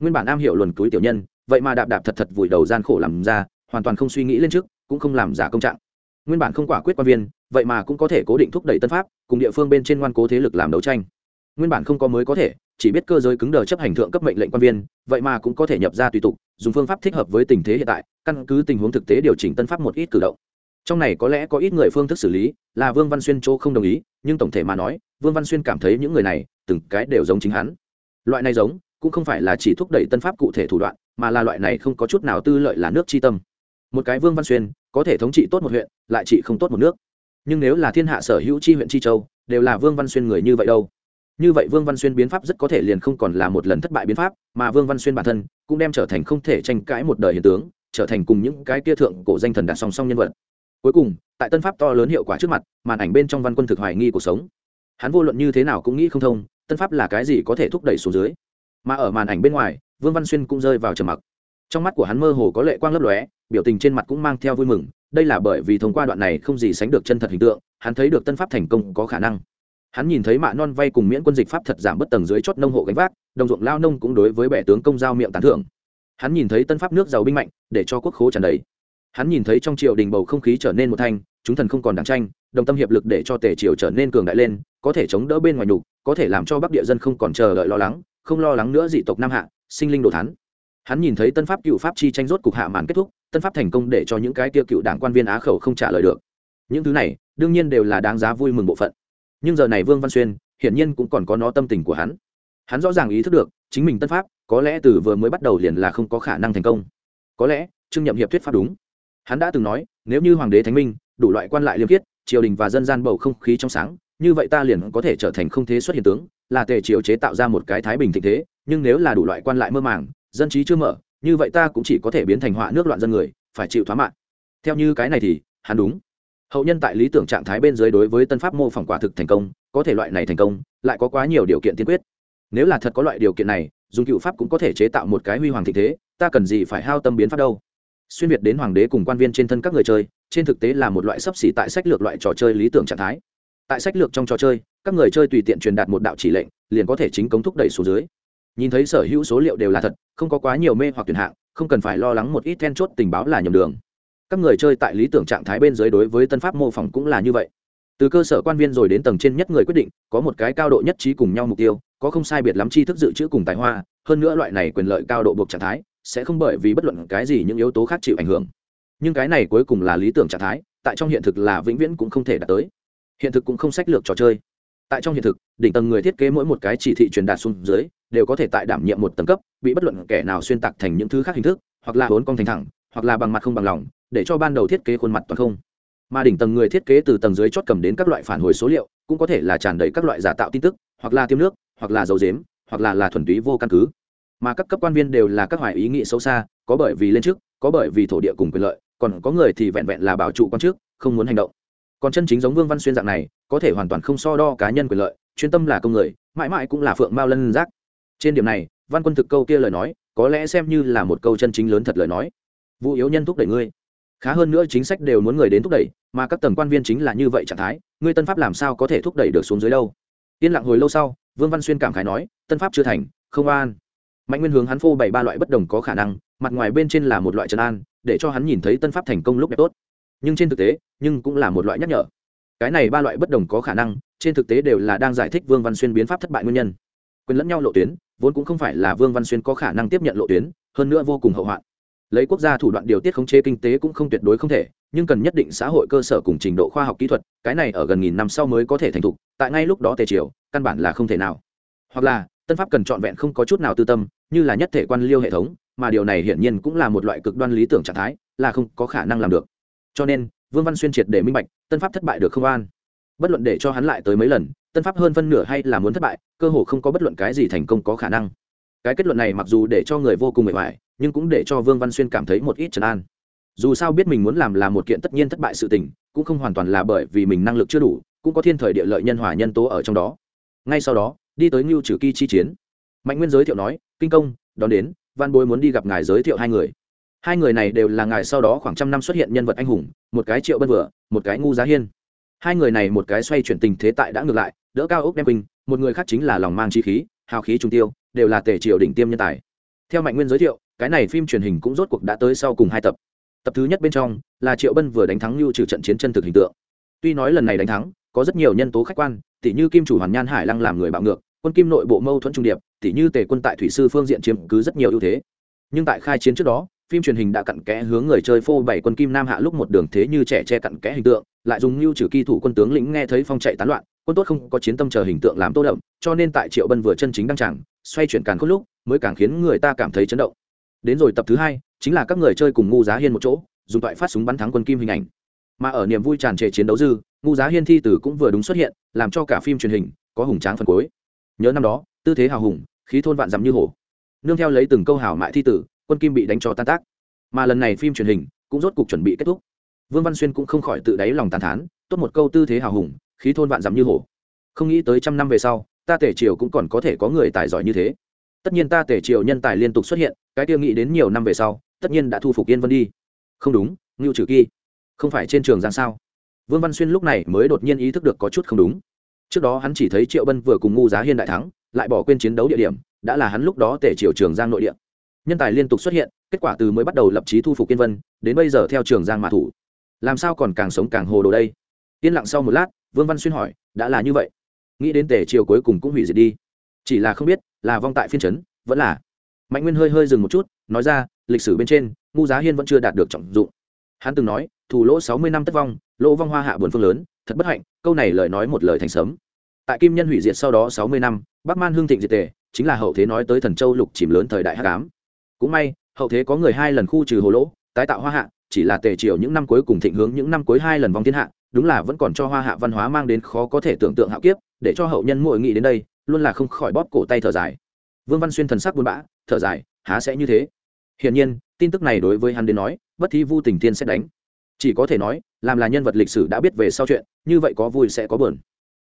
Speaker 1: Nguyên bản am hiểu luồn túi tiểu nhân, vậy mà đạp đạp thật thật vùi đầu gian khổ làm ra, hoàn toàn không suy nghĩ lên trước, cũng không làm giả công trạng. Nguyên bản không quả quyết quan viên, vậy mà cũng có thể cố định thúc đẩy tân pháp, cùng địa phương bên trên ngoan cố thế lực làm đấu tranh. Nguyên bản không có mới có thể, chỉ biết cơ giới cứng đờ chấp hành thượng cấp mệnh lệnh quan viên, vậy mà cũng có thể nhập ra tùy tục, dùng phương pháp thích hợp với tình thế hiện tại, căn cứ tình huống thực tế điều chỉnh tân pháp một ít cử động. Trong này có lẽ có ít người phương thức xử lý, là vương văn xuyên chỗ không đồng ý, nhưng tổng thể mà nói, vương văn xuyên cảm thấy những người này từng cái đều giống chính hắn. Loại này giống, cũng không phải là chỉ thúc đẩy tân pháp cụ thể thủ đoạn, mà là loại này không có chút nào tư lợi là nước chi tâm. Một cái vương văn xuyên, có thể thống trị tốt một huyện, lại trị không tốt một nước. Nhưng nếu là thiên hạ sở hữu chi huyện chi châu, đều là vương văn xuyên người như vậy đâu. Như vậy vương văn xuyên biến pháp rất có thể liền không còn là một lần thất bại biến pháp, mà vương văn xuyên bản thân, cũng đem trở thành không thể tranh cãi một đời hiện tướng, trở thành cùng những cái kia thượng cổ danh thần đặt song song nhân vật. Cuối cùng, tại tân pháp to lớn hiệu quả trước mặt, màn ảnh bên trong văn quân thực hoài nghi cuộc sống. Hắn vô luận như thế nào cũng nghĩ không thông tân pháp là cái gì có thể thúc đẩy xuống dưới. Mà ở màn ảnh bên ngoài, vương văn xuyên cũng rơi vào trầm mặc. Trong mắt của hắn mơ hồ có lệ quang lấp lóe, biểu tình trên mặt cũng mang theo vui mừng, đây là bởi vì thông qua đoạn này không gì sánh được chân thật hình tượng, hắn thấy được tân pháp thành công có khả năng. Hắn nhìn thấy mạ non vay cùng miễn quân dịch pháp thật giảm bất tầng dưới chót nông hộ gánh vác, đồng ruộng lao nông cũng đối với bệ tướng công giao miệng tán thưởng. Hắn nhìn thấy tân pháp nước giàu binh mạnh, để cho quốc khố tràn đầy. Hắn nhìn thấy trong triều đình bầu không khí trở nên một thanh, chúng thần không còn đáng tranh, đồng tâm hiệp lực để cho tề triều trở nên cường đại lên, có thể chống đỡ bên ngoài nhục có thể làm cho bắc địa dân không còn chờ đợi lo lắng, không lo lắng nữa dị tộc nam hạ, sinh linh đồ thắn hắn nhìn thấy tân pháp cựu pháp chi tranh rốt cục hạ màn kết thúc, tân pháp thành công để cho những cái tiêu cựu đảng quan viên á khẩu không trả lời được. Những thứ này, đương nhiên đều là đáng giá vui mừng bộ phận. Nhưng giờ này vương văn xuyên, hiển nhiên cũng còn có nó tâm tình của hắn. Hắn rõ ràng ý thức được, chính mình tân pháp, có lẽ từ vừa mới bắt đầu liền là không có khả năng thành công. Có lẽ trương nhậm hiệp thuyết pháp đúng. Hắn đã từng nói, nếu như hoàng đế thánh minh, đủ loại quan lại liêm khiết, triều đình và dân gian bầu không khí trong sáng như vậy ta liền có thể trở thành không thế xuất hiện tướng, là tề triều chế tạo ra một cái thái bình thịnh thế, nhưng nếu là đủ loại quan lại mơ màng, dân trí chưa mở, như vậy ta cũng chỉ có thể biến thành họa nước loạn dân người, phải chịu thoá mạng. Theo như cái này thì, hắn đúng. Hậu nhân tại lý tưởng trạng thái bên dưới đối với tân pháp mô phỏng quả thực thành công, có thể loại này thành công, lại có quá nhiều điều kiện tiên quyết. Nếu là thật có loại điều kiện này, dùng cựu pháp cũng có thể chế tạo một cái huy hoàng thịnh thế, ta cần gì phải hao tâm biến pháp đâu? Xuyên việt đến hoàng đế cùng quan viên trên thân các người chơi, trên thực tế là một loại sấp xỉ tại sách lược loại trò chơi lý tưởng trạng thái tại sách lược trong trò chơi, các người chơi tùy tiện truyền đạt một đạo chỉ lệnh, liền có thể chính cống thúc đẩy số dưới. Nhìn thấy sở hữu số liệu đều là thật, không có quá nhiều mê hoặc tuyển hạng, không cần phải lo lắng một ít then chốt tình báo là nhầm đường. Các người chơi tại lý tưởng trạng thái bên dưới đối với tân pháp mô phỏng cũng là như vậy. Từ cơ sở quan viên rồi đến tầng trên nhất người quyết định, có một cái cao độ nhất trí cùng nhau mục tiêu, có không sai biệt lắm tri thức dự trữ cùng tài hoa, hơn nữa loại này quyền lợi cao độ buộc trạng thái, sẽ không bởi vì bất luận cái gì những yếu tố khác chịu ảnh hưởng. Nhưng cái này cuối cùng là lý tưởng trạng thái, tại trong hiện thực là vĩnh viễn cũng không thể đạt tới hiện thực cũng không sách lược trò chơi. Tại trong hiện thực, đỉnh tầng người thiết kế mỗi một cái chỉ thị truyền đạt xuống dưới, đều có thể tại đảm nhiệm một tầng cấp, bị bất luận kẻ nào xuyên tạc thành những thứ khác hình thức, hoặc là vốn cong thành thẳng, hoặc là bằng mặt không bằng lòng, để cho ban đầu thiết kế khuôn mặt toàn không. Mà đỉnh tầng người thiết kế từ tầng dưới chót cầm đến các loại phản hồi số liệu, cũng có thể là tràn đầy các loại giả tạo tin tức, hoặc là tiêm nước, hoặc là dầu dếm hoặc là là thuần túy vô căn cứ. Mà các cấp quan viên đều là các hoài ý nghĩ xấu xa, có bởi vì lên trước, có bởi vì thổ địa cùng quyền lợi, còn có người thì vẹn vẹn là bảo trụ quan trước, không muốn hành động còn chân chính giống vương văn xuyên dạng này, có thể hoàn toàn không so đo cá nhân quyền lợi, chuyên tâm là công người, mãi mãi cũng là phượng mao lân giác. Trên điểm này, văn quân thực câu kia lời nói, có lẽ xem như là một câu chân chính lớn thật lời nói. Vụ yếu nhân thúc đẩy ngươi. Khá hơn nữa chính sách đều muốn người đến thúc đẩy, mà các tầng quan viên chính là như vậy trạng thái, ngươi tân pháp làm sao có thể thúc đẩy được xuống dưới đâu? Yên lặng hồi lâu sau, vương văn xuyên cảm khái nói, tân pháp chưa thành, không an. Mạnh nguyên hướng hắn phô bày ba loại bất đồng có khả năng, mặt ngoài bên trên là một loại trấn an, để cho hắn nhìn thấy tân pháp thành công lúc đẹp tốt nhưng trên thực tế, nhưng cũng là một loại nhắc nhở. Cái này ba loại bất đồng có khả năng, trên thực tế đều là đang giải thích vương văn xuyên biến pháp thất bại nguyên nhân. Quyền lẫn nhau lộ tuyến, vốn cũng không phải là vương văn xuyên có khả năng tiếp nhận lộ tuyến, hơn nữa vô cùng hậu hoạn. Lấy quốc gia thủ đoạn điều tiết khống chế kinh tế cũng không tuyệt đối không thể, nhưng cần nhất định xã hội cơ sở cùng trình độ khoa học kỹ thuật, cái này ở gần nghìn năm sau mới có thể thành thục, tại ngay lúc đó tề triều, căn bản là không thể nào. Hoặc là, tân pháp cần trọn vẹn không có chút nào tư tâm, như là nhất thể quan liêu hệ thống, mà điều này hiển nhiên cũng là một loại cực đoan lý tưởng trạng thái, là không có khả năng làm được cho nên vương văn xuyên triệt để minh bạch tân pháp thất bại được không an. Bất luận để cho hắn lại tới mấy lần, tân pháp hơn phân nửa hay là muốn thất bại, cơ hồ không có bất luận cái gì thành công có khả năng. Cái kết luận này mặc dù để cho người vô cùng mệt mỏi, nhưng cũng để cho vương văn xuyên cảm thấy một ít trấn an. Dù sao biết mình muốn làm là một kiện tất nhiên thất bại sự tình, cũng không hoàn toàn là bởi vì mình năng lực chưa đủ, cũng có thiên thời địa lợi nhân hòa nhân tố ở trong đó. Ngay sau đó, đi tới ngưu trừ kỳ chi chiến. Mạnh nguyên giới thiệu nói, kinh công, đón đến, văn bối muốn đi gặp ngài giới thiệu hai người hai người này đều là ngài sau đó khoảng trăm năm xuất hiện nhân vật anh hùng, một cái triệu bân vừa, một cái ngu giá hiên. Hai người này một cái xoay chuyển tình thế tại đã ngược lại, đỡ cao ốc đem quỳnh một người khác chính là lòng mang chi khí, hào khí trung tiêu, đều là tể triều đỉnh tiêm nhân tài. Theo mạnh nguyên giới thiệu, cái này phim truyền hình cũng rốt cuộc đã tới sau cùng hai tập. Tập thứ nhất bên trong, là triệu bân vừa đánh thắng lưu trừ trận chiến chân thực hình tượng. Tuy nói lần này đánh thắng, có rất nhiều nhân tố khách quan tỷ như kim chủ hoàn nhan hải lăng làm người bạo ngược, quân kim nội bộ mâu thuẫn trung điệp tỷ như tề quân tại thủy sư phương diện chiếm cứ rất nhiều ưu thế. Nhưng tại khai chiến trước đó phim truyền hình đã cặn kẽ hướng người chơi phô bảy quân kim nam hạ lúc một đường thế như trẻ che cặn kẽ hình tượng, lại dùng lưu trừ kỳ thủ quân tướng lĩnh nghe thấy phong chạy tán loạn, quân tốt không có chiến tâm chờ hình tượng làm tô đậm, cho nên tại triệu bân vừa chân chính đăng tràng, xoay chuyển càng khốt lúc, mới càng khiến người ta cảm thấy chấn động. Đến rồi tập thứ hai, chính là các người chơi cùng ngu giá hiên một chỗ, dùng toại phát súng bắn thắng quân kim hình ảnh. Mà ở niềm vui tràn trề chiến đấu dư, ngu giá hiên thi tử cũng vừa đúng xuất hiện, làm cho cả phim truyền hình có hùng tráng phần cuối. Nhớ năm đó, tư thế hào hùng, khí thôn vạn dặm như hổ. Nương theo lấy từng câu hào mại thi tử quân kim bị đánh cho tan tác. Mà lần này phim truyền hình cũng rốt cục chuẩn bị kết thúc. Vương văn xuyên cũng không khỏi tự đáy lòng tàn thán, tốt một câu tư thế hào hùng, khí thôn vạn dặm như hổ. Không nghĩ tới trăm năm về sau, ta tể triều cũng còn có thể có người tài giỏi như thế. Tất nhiên ta tể triều nhân tài liên tục xuất hiện, cái tiêu nghĩ đến nhiều năm về sau, tất nhiên đã thu phục yên vân đi. Không đúng, ngưu trừ kỳ, không phải trên trường giang sao? Vương văn xuyên lúc này mới đột nhiên ý thức được có chút không đúng. Trước đó hắn chỉ thấy triệu bân vừa cùng ngu giá hiên đại thắng, lại bỏ quên chiến đấu địa điểm, đã là hắn lúc đó tể triều trường giang nội địa nhân tài liên tục xuất hiện, kết quả từ mới bắt đầu lập trí thu phục yên vân, đến bây giờ theo trường giang mã thủ. Làm sao còn càng sống càng hồ đồ đây? Yên lặng sau một lát, vương văn xuyên hỏi, đã là như vậy? Nghĩ đến tề triều cuối cùng cũng hủy diệt đi. Chỉ là không biết, là vong tại phiên trấn vẫn là. Mạnh nguyên hơi hơi dừng một chút, nói ra, lịch sử bên trên, ngu giá hiên vẫn chưa đạt được trọng dụng. Hắn từng nói, thủ lỗ sáu mươi năm tất vong, lỗ vong hoa hạ buồn phương lớn, thật bất hạnh, câu này lời nói một lời thành sớm. Tại kim nhân hủy diệt sau đó sáu mươi năm, bắc man hương thịnh diệt tề, chính là hậu thế nói tới thần châu lục chìm lớn thời đại hắc ám cũng may, hậu thế có người hai lần khu trừ hồ lỗ, tái tạo hoa hạ, chỉ là tề triều những năm cuối cùng thịnh hướng những năm cuối hai lần vong thiên hạ, đúng là vẫn còn cho hoa hạ văn hóa mang đến khó có thể tưởng tượng hạo kiếp, để cho hậu nhân mỗi nghĩ đến đây, luôn là không khỏi bóp cổ tay thở dài. Vương văn xuyên thần sắc buồn bã, thở dài, há sẽ như thế? Hiển nhiên, tin tức này đối với hắn đến nói, bất thi vu tình thiên sẽ đánh. Chỉ có thể nói, làm là nhân vật lịch sử đã biết về sau chuyện, như vậy có vui sẽ có bờn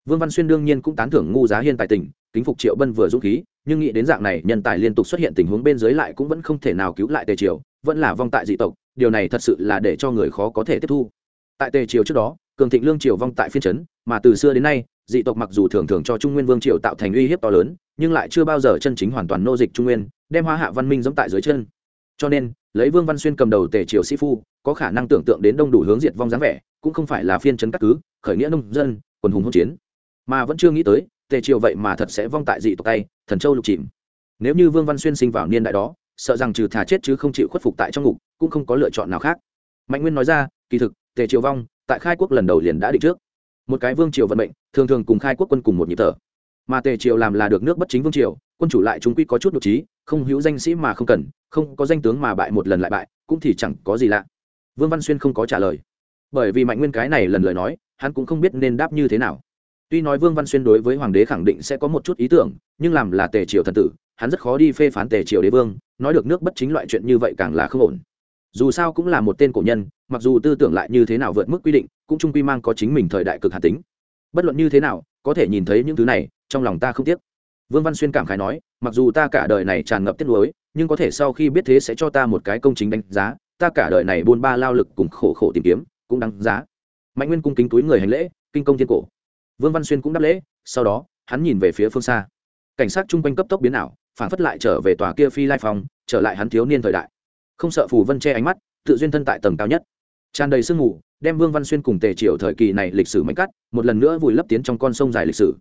Speaker 1: vương văn xuyên đương nhiên cũng tán thưởng ngu giá hiên tài tình kính phục triệu bân vừa dũng khí, nhưng nghĩ đến dạng này, nhân tài liên tục xuất hiện tình huống bên dưới lại cũng vẫn không thể nào cứu lại tề triều, vẫn là vong tại dị tộc, điều này thật sự là để cho người khó có thể tiếp thu. Tại tề triều trước đó, cường thịnh lương triều vong tại phiên trấn mà từ xưa đến nay, dị tộc mặc dù thường thường cho trung nguyên vương triều tạo thành uy hiếp to lớn, nhưng lại chưa bao giờ chân chính hoàn toàn nô dịch trung nguyên, đem hoa hạ văn minh giống tại dưới chân. Cho nên, lấy vương văn xuyên cầm đầu tề triều sĩ phu, có khả năng tưởng tượng đến đông đủ hướng diệt vong dáng vẻ, cũng không phải là phiên trấn các cứ, khởi nghĩa nông dân, quần hùng hỗn chiến. Mà vẫn chưa nghĩ tới tề triều vậy mà thật sẽ vong tại dị tộc tay, thần châu lục chìm. Nếu như vương văn xuyên sinh vào niên đại đó, sợ rằng trừ thà chết chứ không chịu khuất phục tại trong ngục, cũng không có lựa chọn nào khác. Mạnh nguyên nói ra, kỳ thực, tề triều vong, tại khai quốc lần đầu liền đã định trước. Một cái vương triều vận mệnh, thường thường cùng khai quốc quân cùng một nhịp thở. Mà tề triều làm là được nước bất chính vương triều, quân chủ lại chúng quy có chút nội trí, không hữu danh sĩ mà không cần, không có danh tướng mà bại một lần lại bại, cũng thì chẳng có gì lạ. Vương văn xuyên không có trả lời. Bởi vì mạnh nguyên cái này lần lời nói, hắn cũng không biết nên đáp như thế nào tuy nói vương văn xuyên đối với hoàng đế khẳng định sẽ có một chút ý tưởng, nhưng làm là tề triều thần tử, hắn rất khó đi phê phán tề triều đế vương, nói được nước bất chính loại chuyện như vậy càng là không ổn. Dù sao cũng là một tên cổ nhân, mặc dù tư tưởng lại như thế nào vượt mức quy định, cũng trung quy mang có chính mình thời đại cực hạt tính. Bất luận như thế nào, có thể nhìn thấy những thứ này, trong lòng ta không tiếc. Vương văn xuyên cảm khái nói, mặc dù ta cả đời này tràn ngập tiếc nuối, nhưng có thể sau khi biết thế sẽ cho ta một cái công chính đánh giá, ta cả đời này buôn ba lao lực cùng khổ khổ tìm kiếm, cũng đáng giá. Mạnh nguyên cung kính túi người hành lễ, kinh công thiên cổ vương văn xuyên cũng đáp lễ, sau đó, hắn nhìn về phía phương xa. Cảnh sát chung quanh cấp tốc biến ảo, phản phất lại trở về tòa kia phi lai phòng, trở lại hắn thiếu niên thời đại. Không sợ phù vân che ánh mắt, tự duyên thân tại tầng cao nhất. Tràn đầy sương mù, đem vương văn xuyên cùng tề triều thời kỳ này lịch sử mạnh cắt, một lần nữa vùi lấp tiến trong con sông dài lịch sử.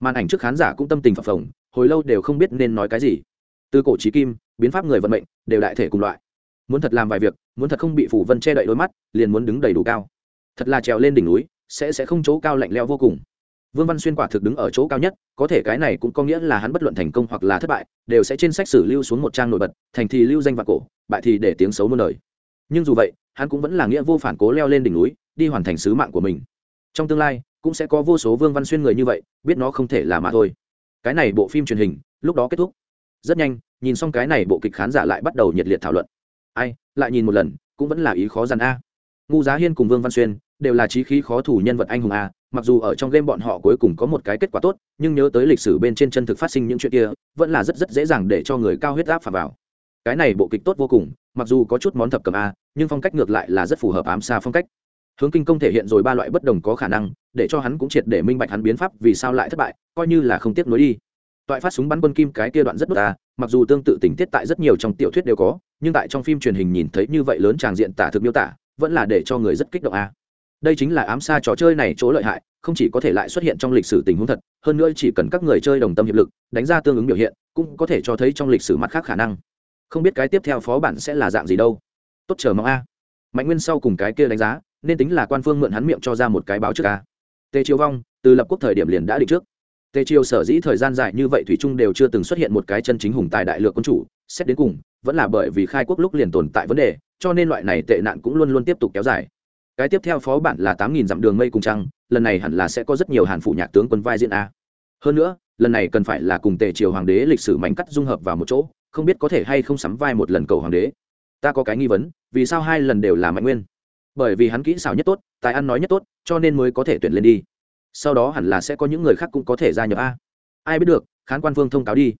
Speaker 1: Màn ảnh trước khán giả cũng tâm tình phập phồng, hồi lâu đều không biết nên nói cái gì. Từ cổ trí kim, biến pháp người vận mệnh, đều đại thể cùng loại. Muốn thật làm vài việc, muốn thật không bị phủ vân che đậy đôi mắt, liền muốn đứng đầy đủ cao. Thật là trèo lên đỉnh núi, sẽ sẽ không chỗ cao lạnh leo vô cùng vương văn xuyên quả thực đứng ở chỗ cao nhất, có thể cái này cũng có nghĩa là hắn bất luận thành công hoặc là thất bại, đều sẽ trên sách sử lưu xuống một trang nổi bật, thành thì lưu danh và cổ, bại thì để tiếng xấu muôn đời. Nhưng dù vậy, hắn cũng vẫn là nghĩa vô phản cố leo lên đỉnh núi, đi hoàn thành sứ mạng của mình. Trong tương lai, cũng sẽ có vô số vương văn xuyên người như vậy, biết nó không thể là mà thôi. Cái này bộ phim truyền hình, lúc đó kết thúc. Rất nhanh, nhìn xong cái này bộ kịch khán giả lại bắt đầu nhiệt liệt thảo luận. Ai, lại nhìn một lần, cũng vẫn là ý khó dằn a. Ngu giá hiên cùng vương văn xuyên, đều là trí khí khó thủ nhân vật anh hùng a mặc dù ở trong game bọn họ cuối cùng có một cái kết quả tốt, nhưng nhớ tới lịch sử bên trên chân thực phát sinh những chuyện kia, vẫn là rất rất dễ dàng để cho người cao huyết áp phà vào. Cái này bộ kịch tốt vô cùng, mặc dù có chút món thập cầm a, nhưng phong cách ngược lại là rất phù hợp ám xa phong cách. Hướng kinh công thể hiện rồi ba loại bất đồng có khả năng, để cho hắn cũng triệt để minh bạch hắn biến pháp vì sao lại thất bại, coi như là không tiếc nối đi. Toại phát súng bắn quân kim cái kia đoạn rất tốt ta mặc dù tương tự tình tiết tại rất nhiều trong tiểu thuyết đều có, nhưng tại trong phim truyền hình nhìn thấy như vậy lớn tràng diện tả thực miêu tả, vẫn là để cho người rất kích động a đây chính là ám xa trò chơi này chỗ lợi hại, không chỉ có thể lại xuất hiện trong lịch sử tình huống thật, hơn nữa chỉ cần các người chơi đồng tâm hiệp lực, đánh ra tương ứng biểu hiện, cũng có thể cho thấy trong lịch sử mặt khác khả năng. Không biết cái tiếp theo phó bản sẽ là dạng gì đâu. Tốt chờ mong a. Mạnh nguyên sau cùng cái kia đánh giá, nên tính là quan phương mượn hắn miệng cho ra một cái báo trước a. Tề triều vong, từ lập quốc thời điểm liền đã định trước. Tề triều sở dĩ thời gian dài như vậy thủy trung đều chưa từng xuất hiện một cái chân chính hùng tài đại lược quân chủ, xét đến cùng, vẫn là bởi vì khai quốc lúc liền tồn tại vấn đề, cho nên loại này tệ nạn cũng luôn luôn tiếp tục kéo dài cái tiếp theo phó bản là tám nghìn dặm đường mây cùng trăng, lần này hẳn là sẽ có rất nhiều hàn phụ nhạc tướng quân vai diễn a. Hơn nữa, lần này cần phải là cùng tề triều hoàng đế lịch sử mảnh cắt dung hợp vào một chỗ, không biết có thể hay không sắm vai một lần cầu hoàng đế. Ta có cái nghi vấn, vì sao hai lần đều là mạnh nguyên? Bởi vì hắn kỹ xảo nhất tốt, tài ăn nói nhất tốt, cho nên mới có thể tuyển lên đi. Sau đó hẳn là sẽ có những người khác cũng có thể gia nhập a. Ai biết được, khán quan phương thông cáo đi.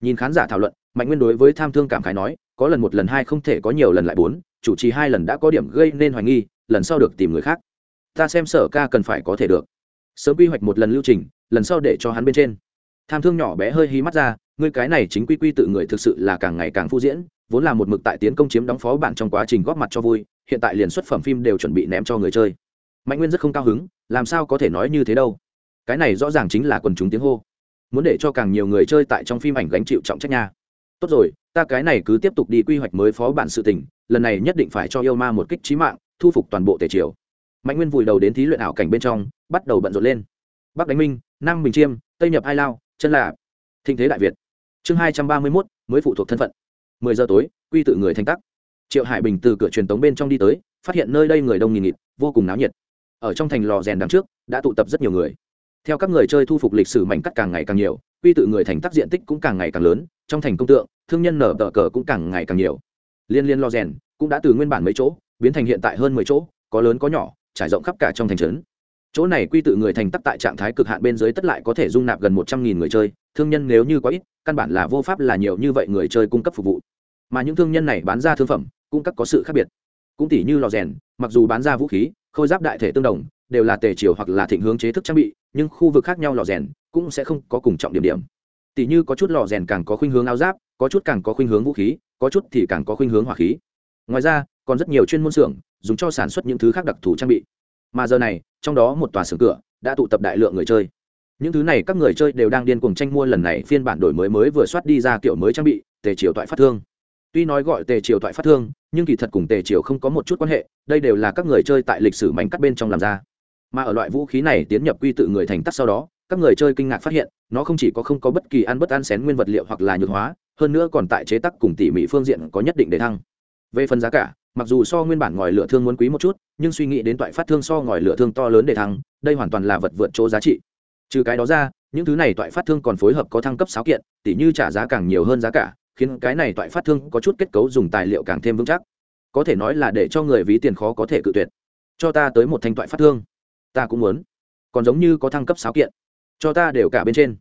Speaker 1: Nhìn khán giả thảo luận, mạnh nguyên đối với tham thương cảm khái nói, có lần một lần hai không thể có nhiều lần lại bốn, chủ trì hai lần đã có điểm gây nên hoài nghi lần sau được tìm người khác. Ta xem sở ca cần phải có thể được. Sớm quy hoạch một lần lưu trình, lần sau để cho hắn bên trên. Tham thương nhỏ bé hơi hí mắt ra, ngươi cái này chính quy quy tự người thực sự là càng ngày càng phu diễn, vốn là một mực tại tiến công chiếm đóng phó bạn trong quá trình góp mặt cho vui, hiện tại liền xuất phẩm phim đều chuẩn bị ném cho người chơi. Mạnh nguyên rất không cao hứng, làm sao có thể nói như thế đâu. Cái này rõ ràng chính là quần chúng tiếng hô. Muốn để cho càng nhiều người chơi tại trong phim ảnh gánh chịu trọng trách nha. Tốt rồi, ta cái này cứ tiếp tục đi quy hoạch mới phó bản sự tình, lần này nhất định phải cho yêu ma một kích trí mạng thu phục toàn bộ tề triều. Mạnh nguyên vùi đầu đến thí luyện ảo cảnh bên trong, bắt đầu bận rộn lên. Bắc đánh minh, nam bình chiêm, tây nhập ai lao, chân là thịnh thế đại việt. Chương hai trăm ba mươi mốt, mới phụ thuộc thân phận. mười giờ tối, quy tự người thanh tắc. Triệu hải bình từ cửa truyền tống bên trong đi tới, phát hiện nơi đây người đông nghìn nghịt, vô cùng náo nhiệt. Ở trong thành lò rèn đằng trước, đã tụ tập rất nhiều người. Theo các người chơi thu phục lịch sử mảnh cắt càng ngày càng nhiều, quy tự người thành tắc diện tích cũng càng ngày càng lớn, trong thành công tượng, thương nhân nở tờ cờ cũng càng ngày càng nhiều. Liên liên lò rèn cũng đã từ nguyên bản mấy chỗ biến thành hiện tại hơn mười chỗ, có lớn có nhỏ, trải rộng khắp cả trong thành trấn. Chỗ này quy tự người thành tắc tại trạng thái cực hạn bên dưới tất lại có thể dung nạp gần một trăm nghìn người chơi, thương nhân nếu như có ít, căn bản là vô pháp là nhiều như vậy người chơi cung cấp phục vụ. Mà những thương nhân này bán ra thương phẩm cung cấp có sự khác biệt. Cũng tỷ như lò rèn, mặc dù bán ra vũ khí, khôi giáp đại thể tương đồng, đều là tề chiều hoặc là thịnh hướng chế thức trang bị, nhưng khu vực khác nhau lò rèn cũng sẽ không có cùng trọng điểm điểm. Tỷ như có chút lò rèn càng có khuynh hướng áo giáp, có chút càng có khuynh hướng vũ khí, có chút thì càng có khuynh hướng hỏa khí. Ngoài ra còn rất nhiều chuyên môn xưởng dùng cho sản xuất những thứ khác đặc thù trang bị. Mà giờ này, trong đó một tòa xưởng cửa đã tụ tập đại lượng người chơi. Những thứ này các người chơi đều đang điên cuồng tranh mua lần này phiên bản đổi mới mới vừa soát đi ra kiểu mới trang bị, tề triều toại phát thương. Tuy nói gọi tề triều toại phát thương, nhưng kỳ thật cùng tề triều không có một chút quan hệ, đây đều là các người chơi tại lịch sử mảnh cắt bên trong làm ra. Mà ở loại vũ khí này tiến nhập quy tự người thành tắc sau đó, các người chơi kinh ngạc phát hiện, nó không chỉ có không có bất kỳ ăn bất ăn xén nguyên vật liệu hoặc là nhược hóa, hơn nữa còn tại chế tác cùng tỉ mỉ phương diện có nhất định để thăng. Về phần giá cả mặc dù so nguyên bản ngòi lửa thương muốn quý một chút, nhưng suy nghĩ đến toại phát thương so ngòi lửa thương to lớn để thăng, đây hoàn toàn là vật vượt chỗ giá trị. Trừ cái đó ra, những thứ này toại phát thương còn phối hợp có thăng cấp sáo kiện, tỉ như trả giá càng nhiều hơn giá cả, khiến cái này toại phát thương có chút kết cấu dùng tài liệu càng thêm vững chắc. Có thể nói là để cho người ví tiền khó có thể cự tuyệt. Cho ta tới một thanh toại phát thương. Ta cũng muốn. Còn giống như có thăng cấp sáo kiện. Cho ta đều cả bên trên.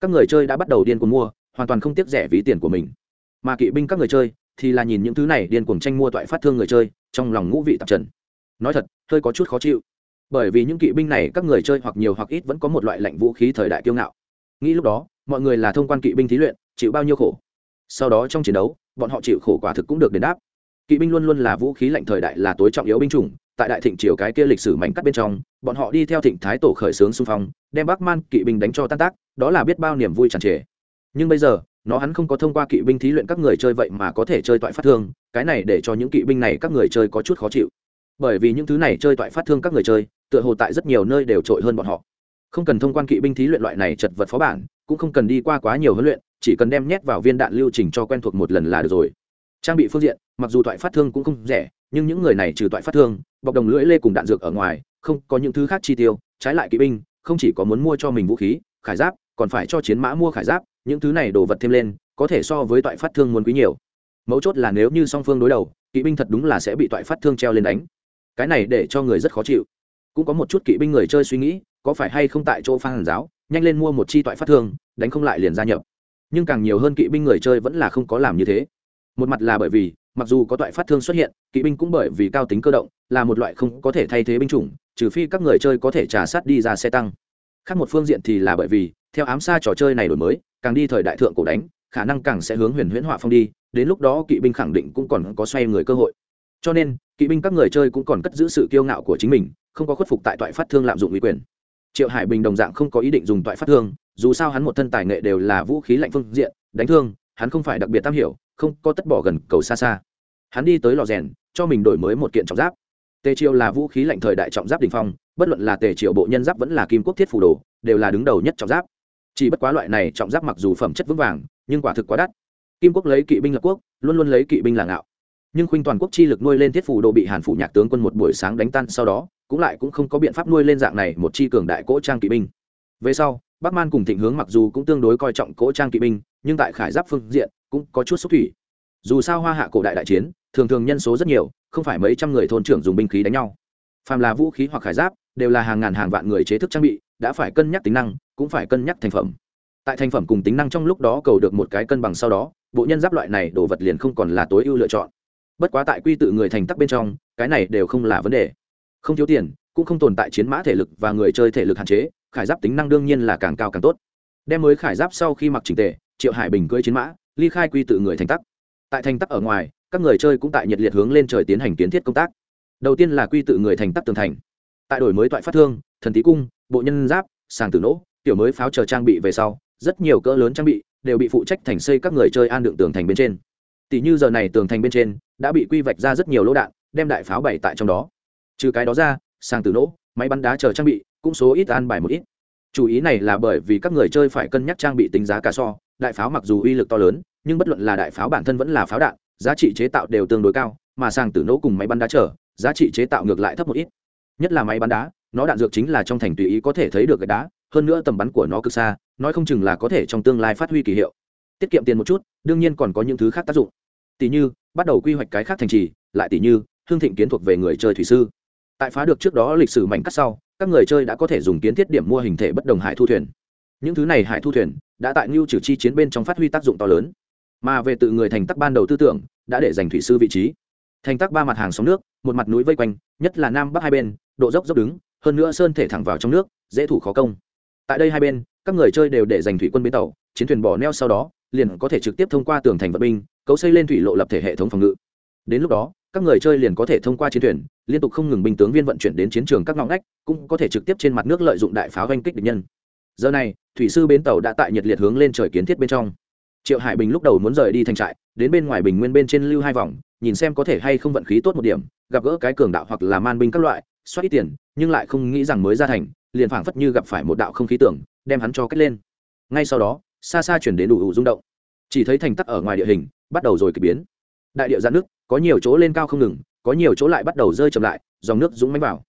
Speaker 1: Các người chơi đã bắt đầu điên cuồng mua, hoàn toàn không tiếc rẻ ví tiền của mình. Mà kỵ binh các người chơi thì là nhìn những thứ này điên cuồng tranh mua toại phát thương người chơi, trong lòng ngũ vị tạp trần. Nói thật, hơi có chút khó chịu. Bởi vì những kỵ binh này các người chơi hoặc nhiều hoặc ít vẫn có một loại lạnh vũ khí thời đại kiêu ngạo. Nghĩ lúc đó, mọi người là thông quan kỵ binh thí luyện, chịu bao nhiêu khổ. Sau đó trong chiến đấu, bọn họ chịu khổ quả thực cũng được đền đáp. Kỵ binh luôn luôn là vũ khí lạnh thời đại là tối trọng yếu binh chủng, tại đại thịnh triều cái kia lịch sử mảnh cắt bên trong, bọn họ đi theo thịnh thái tổ khởi xướng xung phong, đem bắc man kỵ binh đánh cho tan tác, đó là biết bao niềm vui tràn trề. Nhưng bây giờ nó hắn không có thông qua kỵ binh thí luyện các người chơi vậy mà có thể chơi toại phát thương, cái này để cho những kỵ binh này các người chơi có chút khó chịu. Bởi vì những thứ này chơi toại phát thương các người chơi, tựa hồ tại rất nhiều nơi đều trội hơn bọn họ. Không cần thông quan kỵ binh thí luyện loại này chật vật phó bản, cũng không cần đi qua quá nhiều huấn luyện, chỉ cần đem nhét vào viên đạn lưu trình cho quen thuộc một lần là được rồi. Trang bị phương diện, mặc dù toại phát thương cũng không rẻ, nhưng những người này trừ toại phát thương, bọc đồng lưỡi lê cùng đạn dược ở ngoài, không có những thứ khác chi tiêu, trái lại kỵ binh, không chỉ có muốn mua cho mình vũ khí, khải giáp, còn phải cho chiến mã mua khải giáp những thứ này đồ vật thêm lên, có thể so với toại phát thương muốn quý nhiều. Mấu chốt là nếu như song phương đối đầu, kỵ binh thật đúng là sẽ bị toại phát thương treo lên đánh. Cái này để cho người rất khó chịu. Cũng có một chút kỵ binh người chơi suy nghĩ, có phải hay không tại chỗ phan hàn giáo, nhanh lên mua một chi toại phát thương, đánh không lại liền gia nhập. Nhưng càng nhiều hơn kỵ binh người chơi vẫn là không có làm như thế. Một mặt là bởi vì, mặc dù có toại phát thương xuất hiện, kỵ binh cũng bởi vì cao tính cơ động, là một loại không có thể thay thế binh chủng, trừ phi các người chơi có thể trả sát đi ra xe tăng khác một phương diện thì là bởi vì, theo ám xa trò chơi này đổi mới, càng đi thời đại thượng cổ đánh, khả năng càng sẽ hướng huyền huyễn họa phong đi, đến lúc đó kỵ binh khẳng định cũng còn có xoay người cơ hội. Cho nên, kỵ binh các người chơi cũng còn cất giữ sự kiêu ngạo của chính mình, không có khuất phục tại toại phát thương lạm dụng uy quyền. Triệu hải bình đồng dạng không có ý định dùng toại phát thương, dù sao hắn một thân tài nghệ đều là vũ khí lạnh phương diện, đánh thương, hắn không phải đặc biệt tam hiểu, không có tất bỏ gần cầu xa xa. Hắn đi tới lò rèn, cho mình đổi mới một kiện trọng giáp tề triều là vũ khí lạnh thời đại trọng giáp đình phong, bất luận là tề triều bộ nhân giáp vẫn là kim quốc thiết phủ đồ, đều là đứng đầu nhất trọng giáp. Chỉ bất quá loại này trọng giáp mặc dù phẩm chất vững vàng, nhưng quả thực quá đắt. Kim quốc lấy kỵ binh lập quốc, luôn luôn lấy kỵ binh là ngạo. Nhưng khuynh toàn quốc chi lực nuôi lên thiết phủ đồ bị hàn phủ nhạc tướng quân một buổi sáng đánh tan sau đó, cũng lại cũng không có biện pháp nuôi lên dạng này một chi cường đại cỗ trang kỵ binh. Về sau, bắc man cùng thịnh hướng mặc dù cũng tương đối coi trọng cỗ trang kỵ binh, nhưng tại khải giáp phương diện cũng có chút xúc thủy. Dù sao hoa hạ cổ đại đại chiến thường thường nhân số rất nhiều, không phải mấy trăm người thôn trưởng dùng binh khí đánh nhau. Phàm là vũ khí hoặc khải giáp, đều là hàng ngàn hàng vạn người chế thức trang bị, đã phải cân nhắc tính năng, cũng phải cân nhắc thành phẩm. Tại thành phẩm cùng tính năng trong lúc đó cầu được một cái cân bằng sau đó, bộ nhân giáp loại này đồ vật liền không còn là tối ưu lựa chọn. Bất quá tại quy tự người thành tắc bên trong, cái này đều không là vấn đề. Không thiếu tiền, cũng không tồn tại chiến mã thể lực và người chơi thể lực hạn chế, khải giáp tính năng đương nhiên là càng cao càng tốt. Đem mới khải giáp sau khi mặc trình tề, triệu hải bình cưỡi chiến mã, ly khai quy tự người thành tắc. Tại thành tắc ở ngoài các người chơi cũng tại nhiệt liệt hướng lên trời tiến hành kiến thiết công tác. Đầu tiên là quy tự người thành tắc tường thành. Tại đổi mới toại phát thương, thần tí cung, bộ nhân giáp, sàng tử nỗ, tiểu mới pháo chờ trang bị về sau, rất nhiều cỡ lớn trang bị đều bị phụ trách thành xây các người chơi an đựng tường thành bên trên. Tỷ như giờ này tường thành bên trên đã bị quy vạch ra rất nhiều lỗ đạn, đem đại pháo bày tại trong đó. Trừ cái đó ra, sàng tử nỗ, máy bắn đá chờ trang bị cũng số ít an bài một ít. Chủ ý này là bởi vì các người chơi phải cân nhắc trang bị tính giá cả so, đại pháo mặc dù uy lực to lớn, nhưng bất luận là đại pháo bản thân vẫn là pháo đạn giá trị chế tạo đều tương đối cao, mà sàng tử nỗ cùng máy bắn đá trở giá trị chế tạo ngược lại thấp một ít. Nhất là máy bắn đá, nó đạn dược chính là trong thành tùy ý có thể thấy được cái đá, hơn nữa tầm bắn của nó cực xa, nói không chừng là có thể trong tương lai phát huy kỳ hiệu. Tiết kiệm tiền một chút, đương nhiên còn có những thứ khác tác dụng. Tỷ như, bắt đầu quy hoạch cái khác thành trì, lại tỷ như, hương thịnh kiến thuộc về người chơi thủy sư. Tại phá được trước đó lịch sử mảnh cắt sau, các người chơi đã có thể dùng kiến thiết điểm mua hình thể bất đồng hải thu thuyền. Những thứ này hải thu thuyền, đã tại ngưu trừ chi chiến bên trong phát huy tác dụng to lớn mà về tự người thành tắc ban đầu tư tưởng, đã để giành thủy sư vị trí. Thành tắc ba mặt hàng sóng nước, một mặt núi vây quanh, nhất là nam bắc hai bên, độ dốc dốc đứng, hơn nữa sơn thể thẳng vào trong nước, dễ thủ khó công. Tại đây hai bên, các người chơi đều để giành thủy quân bến tàu, chiến thuyền bỏ neo sau đó, liền có thể trực tiếp thông qua tường thành vận binh, cấu xây lên thủy lộ lập thể hệ thống phòng ngự. Đến lúc đó, các người chơi liền có thể thông qua chiến thuyền, liên tục không ngừng binh tướng viên vận chuyển đến chiến trường các ngõ ngách, cũng có thể trực tiếp trên mặt nước lợi dụng đại pháo oanh kích địch nhân. Giờ này, thủy sư bến tàu đã tại nhiệt liệt hướng lên trời kiến thiết bên trong triệu hải bình lúc đầu muốn rời đi thành trại, đến bên ngoài bình nguyên bên trên lưu hai vòng, nhìn xem có thể hay không vận khí tốt một điểm, gặp gỡ cái cường đạo hoặc là man binh các loại, xoát ít tiền, nhưng lại không nghĩ rằng mới ra thành, liền phảng phất như gặp phải một đạo không khí tưởng, đem hắn cho cách lên. Ngay sau đó, xa xa chuyển đến đủ ủ rung động. Chỉ thấy thành tắc ở ngoài địa hình, bắt đầu rồi k biến. Đại địa giãn nước, có nhiều chỗ lên cao không ngừng, có nhiều chỗ lại bắt đầu rơi chậm lại, dòng nước dũng mánh vào.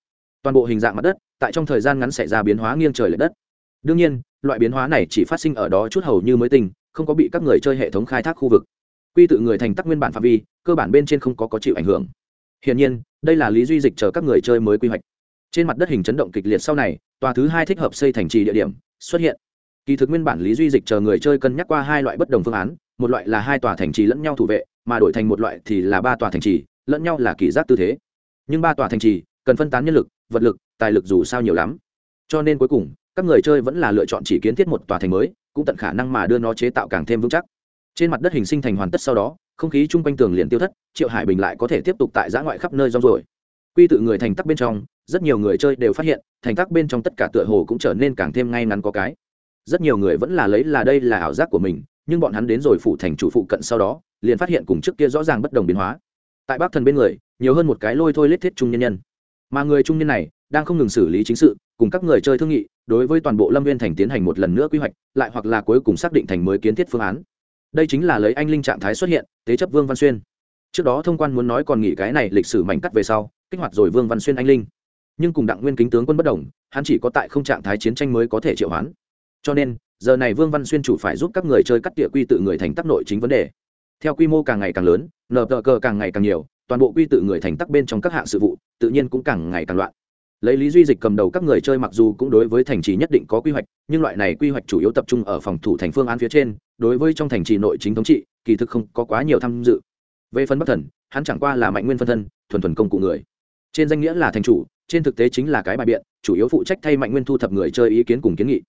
Speaker 1: Toàn bộ hình dạng mặt đất, tại trong thời gian ngắn xảy ra biến hóa nghiêng trời l ệ đất. Đương nhiên, loại biến hóa này chỉ phát sinh ở đó chút hầu như mới tinh không có bị các người chơi hệ thống khai thác khu vực. Quy tự người thành tắc nguyên bản phạm vi, cơ bản bên trên không có có chịu ảnh hưởng. Hiển nhiên, đây là lý duy dịch chờ các người chơi mới quy hoạch. Trên mặt đất hình chấn động kịch liệt sau này, tòa thứ hai thích hợp xây thành trì địa điểm xuất hiện. Kỳ thực nguyên bản lý duy dịch chờ người chơi cân nhắc qua hai loại bất đồng phương án, một loại là hai tòa thành trì lẫn nhau thủ vệ, mà đổi thành một loại thì là ba tòa thành trì, lẫn nhau là kỳ giác tư thế. Nhưng ba tòa thành trì cần phân tán nhân lực, vật lực, tài lực dù sao nhiều lắm. Cho nên cuối cùng, các người chơi vẫn là lựa chọn chỉ kiến thiết một tòa thành mới cũng tận khả năng mà đưa nó chế tạo càng thêm vững chắc. Trên mặt đất hình sinh thành hoàn tất sau đó, không khí chung quanh tường liền tiêu thất, triệu hải bình lại có thể tiếp tục tại giã ngoại khắp nơi rong rồi quy tự người thành tắc bên trong, rất nhiều người chơi đều phát hiện, thành tắc bên trong tất cả tựa hồ cũng trở nên càng thêm ngay ngắn có cái. Rất nhiều người vẫn là lấy là đây là ảo giác của mình, nhưng bọn hắn đến rồi phủ thành chủ phụ cận sau đó, liền phát hiện cùng trước kia rõ ràng bất đồng biến hóa. Tại bắc thần bên người, nhiều hơn một cái lôi thôi lết thiết trung nhân nhân mà người trung niên này đang không ngừng xử lý chính sự, cùng các người chơi thương nghị, đối với toàn bộ lâm viên thành tiến hành một lần nữa quy hoạch, lại hoặc là cuối cùng xác định thành mới kiến thiết phương án. Đây chính là lấy anh linh trạng thái xuất hiện tế chấp vương văn xuyên. Trước đó thông quan muốn nói còn nghĩ cái này lịch sử mảnh cắt về sau, kích hoạt rồi vương văn xuyên anh linh. Nhưng cùng đặng nguyên kính tướng quân bất đồng, hắn chỉ có tại không trạng thái chiến tranh mới có thể triệu hoán. Cho nên, giờ này vương văn xuyên chủ phải giúp các người chơi cắt địa quy tự người thành tắc nội chính vấn đề. Theo quy mô càng ngày càng lớn nợ tờ cờ càng ngày càng nhiều toàn bộ quy tự người thành tắc bên trong các hạng sự vụ, tự nhiên cũng càng ngày càng loạn. Lấy lý duy dịch cầm đầu các người chơi mặc dù cũng đối với thành trì nhất định có quy hoạch, nhưng loại này quy hoạch chủ yếu tập trung ở phòng thủ thành phương án phía trên, đối với trong thành trì nội chính thống trị, kỳ thực không có quá nhiều tham dự. Về phần bất thần, hắn chẳng qua là mạnh nguyên phân thân, thuần thuần công cụ người. Trên danh nghĩa là thành chủ, trên thực tế chính là cái bài biện, chủ yếu phụ trách thay mạnh nguyên thu thập người chơi ý kiến cùng kiến nghị.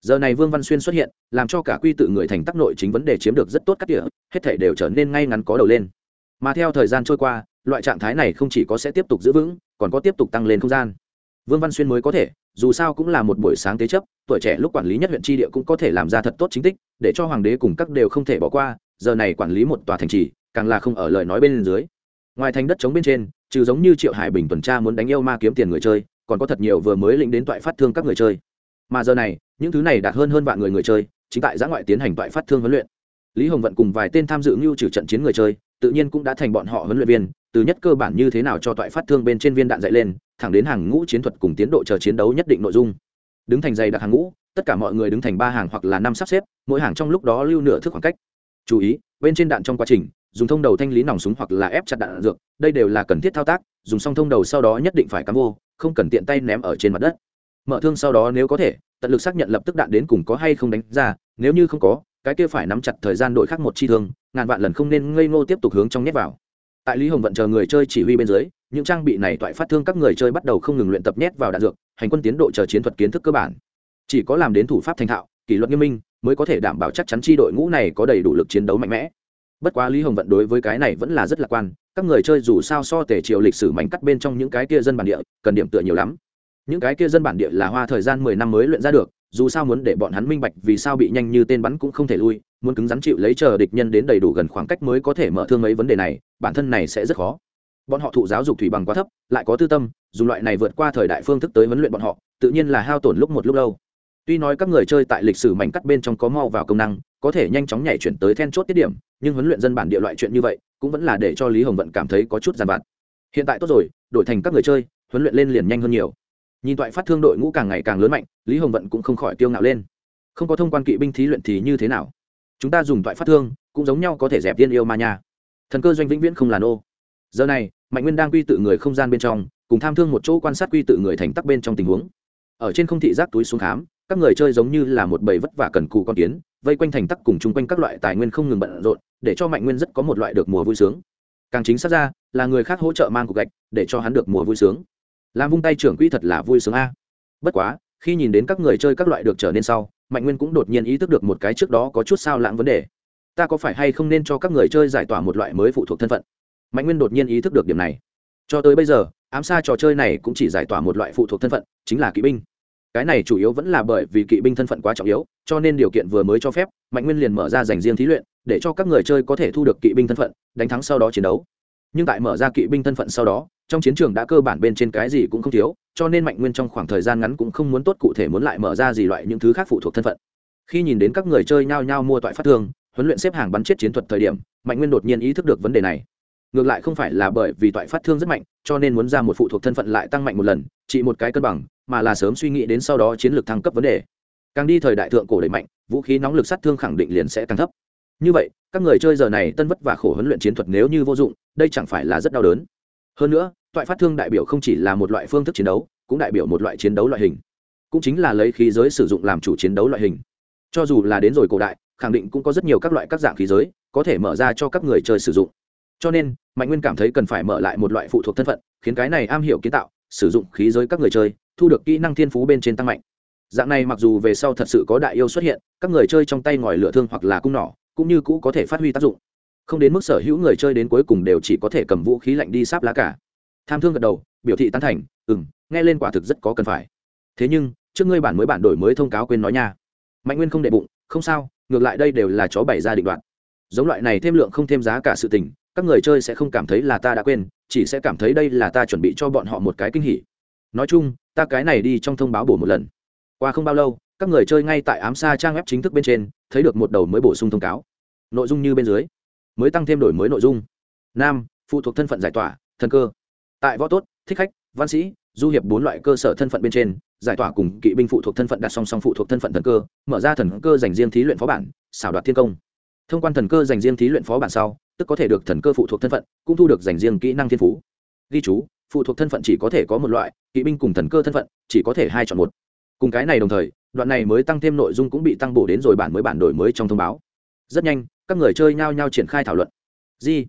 Speaker 1: Giờ này vương văn xuyên xuất hiện, làm cho cả quy tự người thành tắc nội chính vấn đề chiếm được rất tốt các địa, hết thể đều trở nên ngay ngắn có đầu lên mà theo thời gian trôi qua, loại trạng thái này không chỉ có sẽ tiếp tục giữ vững, còn có tiếp tục tăng lên không gian. Vương văn xuyên mới có thể, dù sao cũng là một buổi sáng tế chấp, tuổi trẻ lúc quản lý nhất huyện tri địa cũng có thể làm ra thật tốt chính tích, để cho hoàng đế cùng các đều không thể bỏ qua, giờ này quản lý một tòa thành trì, càng là không ở lời nói bên dưới. Ngoài thành đất chống bên trên, trừ giống như triệu hải bình tuần tra muốn đánh yêu ma kiếm tiền người chơi, còn có thật nhiều vừa mới lĩnh đến toại phát thương các người chơi. Mà giờ này, những thứ này đạt hơn hơn vạn người người chơi, chính tại giã ngoại tiến hành toại phát thương huấn luyện. Lý hồng vận cùng vài tên tham dự ngưu trừ trận chiến người chơi tự nhiên cũng đã thành bọn họ huấn luyện viên, từ nhất cơ bản như thế nào cho toại phát thương bên trên viên đạn dạy lên, thẳng đến hàng ngũ chiến thuật cùng tiến độ chờ chiến đấu nhất định nội dung. Đứng thành dày đặc hàng ngũ, tất cả mọi người đứng thành ba hàng hoặc là năm sắp xếp, mỗi hàng trong lúc đó lưu nửa thước khoảng cách. Chú ý, bên trên đạn trong quá trình, dùng thông đầu thanh lý nòng súng hoặc là ép chặt đạn dược, đây đều là cần thiết thao tác, dùng xong thông đầu sau đó nhất định phải cắm vô, không cần tiện tay ném ở trên mặt đất. Mở thương sau đó nếu có thể, tận lực xác nhận lập tức đạn đến cùng có hay không đánh ra, nếu như không có cái kia phải nắm chặt thời gian đổi khác một chi thương, ngàn vạn lần không nên ngây ngô tiếp tục hướng trong nhét vào. Tại lý hồng vận chờ người chơi chỉ huy bên dưới, những trang bị này toại phát thương các người chơi bắt đầu không ngừng luyện tập nhét vào đạn dược, hành quân tiến độ chờ chiến thuật kiến thức cơ bản. Chỉ có làm đến thủ pháp thành thạo, kỷ luật nghiêm minh, mới có thể đảm bảo chắc chắn chi đội ngũ này có đầy đủ lực chiến đấu mạnh mẽ. Bất quá lý hồng vận đối với cái này vẫn là rất lạc quan, các người chơi dù sao so tể triệu lịch sử mảnh cắt bên trong những cái kia dân bản địa, cần điểm tựa nhiều lắm những cái kia dân bản địa là hoa thời gian mười năm mới luyện ra được, dù sao muốn để bọn hắn minh bạch vì sao bị nhanh như tên bắn cũng không thể lui, muốn cứng rắn chịu lấy chờ địch nhân đến đầy đủ gần khoảng cách mới có thể mở thương mấy vấn đề này, bản thân này sẽ rất khó. Bọn họ thụ giáo dục thủy bằng quá thấp, lại có tư tâm, dùng loại này vượt qua thời đại phương thức tới huấn luyện bọn họ, tự nhiên là hao tổn lúc một lúc lâu. Tuy nói các người chơi tại lịch sử mảnh cắt bên trong có mau vào công năng, có thể nhanh chóng nhảy chuyển tới then chốt tiết điểm, nhưng huấn luyện dân bản địa loại chuyện như vậy, cũng vẫn là để cho lý hồng vận cảm thấy có chút giàn vặt. Hiện tại tốt rồi, đổi thành các người chơi, huấn luyện lên liền nhanh hơn nhiều nhìn toại phát thương đội ngũ càng ngày càng lớn mạnh, lý hồng vận cũng không khỏi tiêu ngạo lên. Không có thông quan kỵ binh thí luyện thì như thế nào? Chúng ta dùng toại phát thương, cũng giống nhau có thể dẹp tiên yêu ma nha. Thần cơ doanh vĩnh viễn không là nô. Giờ này, mạnh nguyên đang quy tự người không gian bên trong, cùng tham thương một chỗ quan sát quy tự người thành tắc bên trong tình huống. Ở trên không thị giác túi xuống khám, các người chơi giống như là một bầy vất vả cần cù con kiến, vây quanh thành tắc cùng chung quanh các loại tài nguyên không ngừng bận rộn, để cho mạnh nguyên rất có một loại được mùa vui sướng. Càng chính xác ra, là người khác hỗ trợ mang cục gạch, để cho hắn được mùa vui sướng làm vung tay trưởng quỹ thật là vui sướng a. Bất quá, khi nhìn đến các người chơi các loại được trở nên sau, mạnh nguyên cũng đột nhiên ý thức được một cái trước đó có chút sao lãng vấn đề. Ta có phải hay không nên cho các người chơi giải tỏa một loại mới phụ thuộc thân phận? Mạnh nguyên đột nhiên ý thức được điểm này. Cho tới bây giờ, ám xa trò chơi này cũng chỉ giải tỏa một loại phụ thuộc thân phận, chính là kỵ binh. Cái này chủ yếu vẫn là bởi vì kỵ binh thân phận quá trọng yếu, cho nên điều kiện vừa mới cho phép, mạnh nguyên liền mở ra dành riêng thí luyện, để cho các người chơi có thể thu được kỵ binh thân phận, đánh thắng sau đó chiến đấu. Nhưng tại mở ra kỵ binh thân phận sau đó trong chiến trường đã cơ bản bên trên cái gì cũng không thiếu, cho nên mạnh nguyên trong khoảng thời gian ngắn cũng không muốn tốt cụ thể muốn lại mở ra gì loại những thứ khác phụ thuộc thân phận. Khi nhìn đến các người chơi nhao nhao mua toại phát thương, huấn luyện xếp hàng bắn chết chiến thuật thời điểm, mạnh nguyên đột nhiên ý thức được vấn đề này. Ngược lại không phải là bởi vì toại phát thương rất mạnh, cho nên muốn ra một phụ thuộc thân phận lại tăng mạnh một lần, chỉ một cái cân bằng, mà là sớm suy nghĩ đến sau đó chiến lược thăng cấp vấn đề. Càng đi thời đại thượng cổ đẩy mạnh, vũ khí nóng lực sát thương khẳng định liền sẽ càng thấp. Như vậy, các người chơi giờ này tân vất và khổ huấn luyện chiến thuật nếu như vô dụng, đây chẳng phải là rất đau đớn. Hơn nữa toại phát thương đại biểu không chỉ là một loại phương thức chiến đấu, cũng đại biểu một loại chiến đấu loại hình. Cũng chính là lấy khí giới sử dụng làm chủ chiến đấu loại hình. Cho dù là đến rồi cổ đại, khẳng định cũng có rất nhiều các loại các dạng khí giới, có thể mở ra cho các người chơi sử dụng. Cho nên, mạnh nguyên cảm thấy cần phải mở lại một loại phụ thuộc thân phận, khiến cái này am hiểu kiến tạo, sử dụng khí giới các người chơi, thu được kỹ năng thiên phú bên trên tăng mạnh. Dạng này mặc dù về sau thật sự có đại yêu xuất hiện, các người chơi trong tay ngòi lửa thương hoặc là cung nỏ, cũng như cũ có thể phát huy tác dụng. Không đến mức sở hữu người chơi đến cuối cùng đều chỉ có thể cầm vũ khí lạnh đi sáp lá cả tham thương gật đầu, biểu thị tán thành ừ m nghe lên quả thực rất có cần phải. Thế nhưng, trước ngươi bản mới bản đổi mới thông cáo quên nói nha. Mạnh nguyên không đệ bụng, không sao, ngược lại đây đều là chó bày ra định đoạn giống loại này thêm lượng không thêm giá cả sự tình, các người chơi sẽ không cảm thấy là ta đã quên, chỉ sẽ cảm thấy đây là ta chuẩn bị cho bọn họ một cái kinh hỉ. Nói chung, ta cái này đi trong thông báo bổ một lần. Qua không bao lâu, các người chơi ngay tại ám xa trang web chính thức bên trên, thấy được một đầu mới bổ sung thông cáo. Nội dung như bên dưới. Mới tăng thêm đổi mới nội dung. Nam, phụ thuộc thân phận giải tỏa, thần cơ tại võ tốt, thích khách, văn sĩ, du hiệp bốn loại cơ sở thân phận bên trên, giải tỏa cùng kỵ binh phụ thuộc thân phận đặt song song phụ thuộc thân phận thần cơ, mở ra thần cơ dành riêng thí luyện phó bản, xảo đoạt thiên công. Thông quan thần cơ dành riêng thí luyện phó bản sau, tức có thể được thần cơ phụ thuộc thân phận, cũng thu được dành riêng kỹ năng thiên phú. Ghi chú, phụ thuộc thân phận chỉ có thể có một loại, kỵ binh cùng thần cơ thân phận, chỉ có thể hai chọn một. Cùng cái này đồng thời, đoạn này mới tăng thêm nội dung cũng bị tăng bổ đến rồi bản mới bản đổi mới trong thông báo. Rất nhanh, các người chơi nhao nhao triển khai thảo luận. Di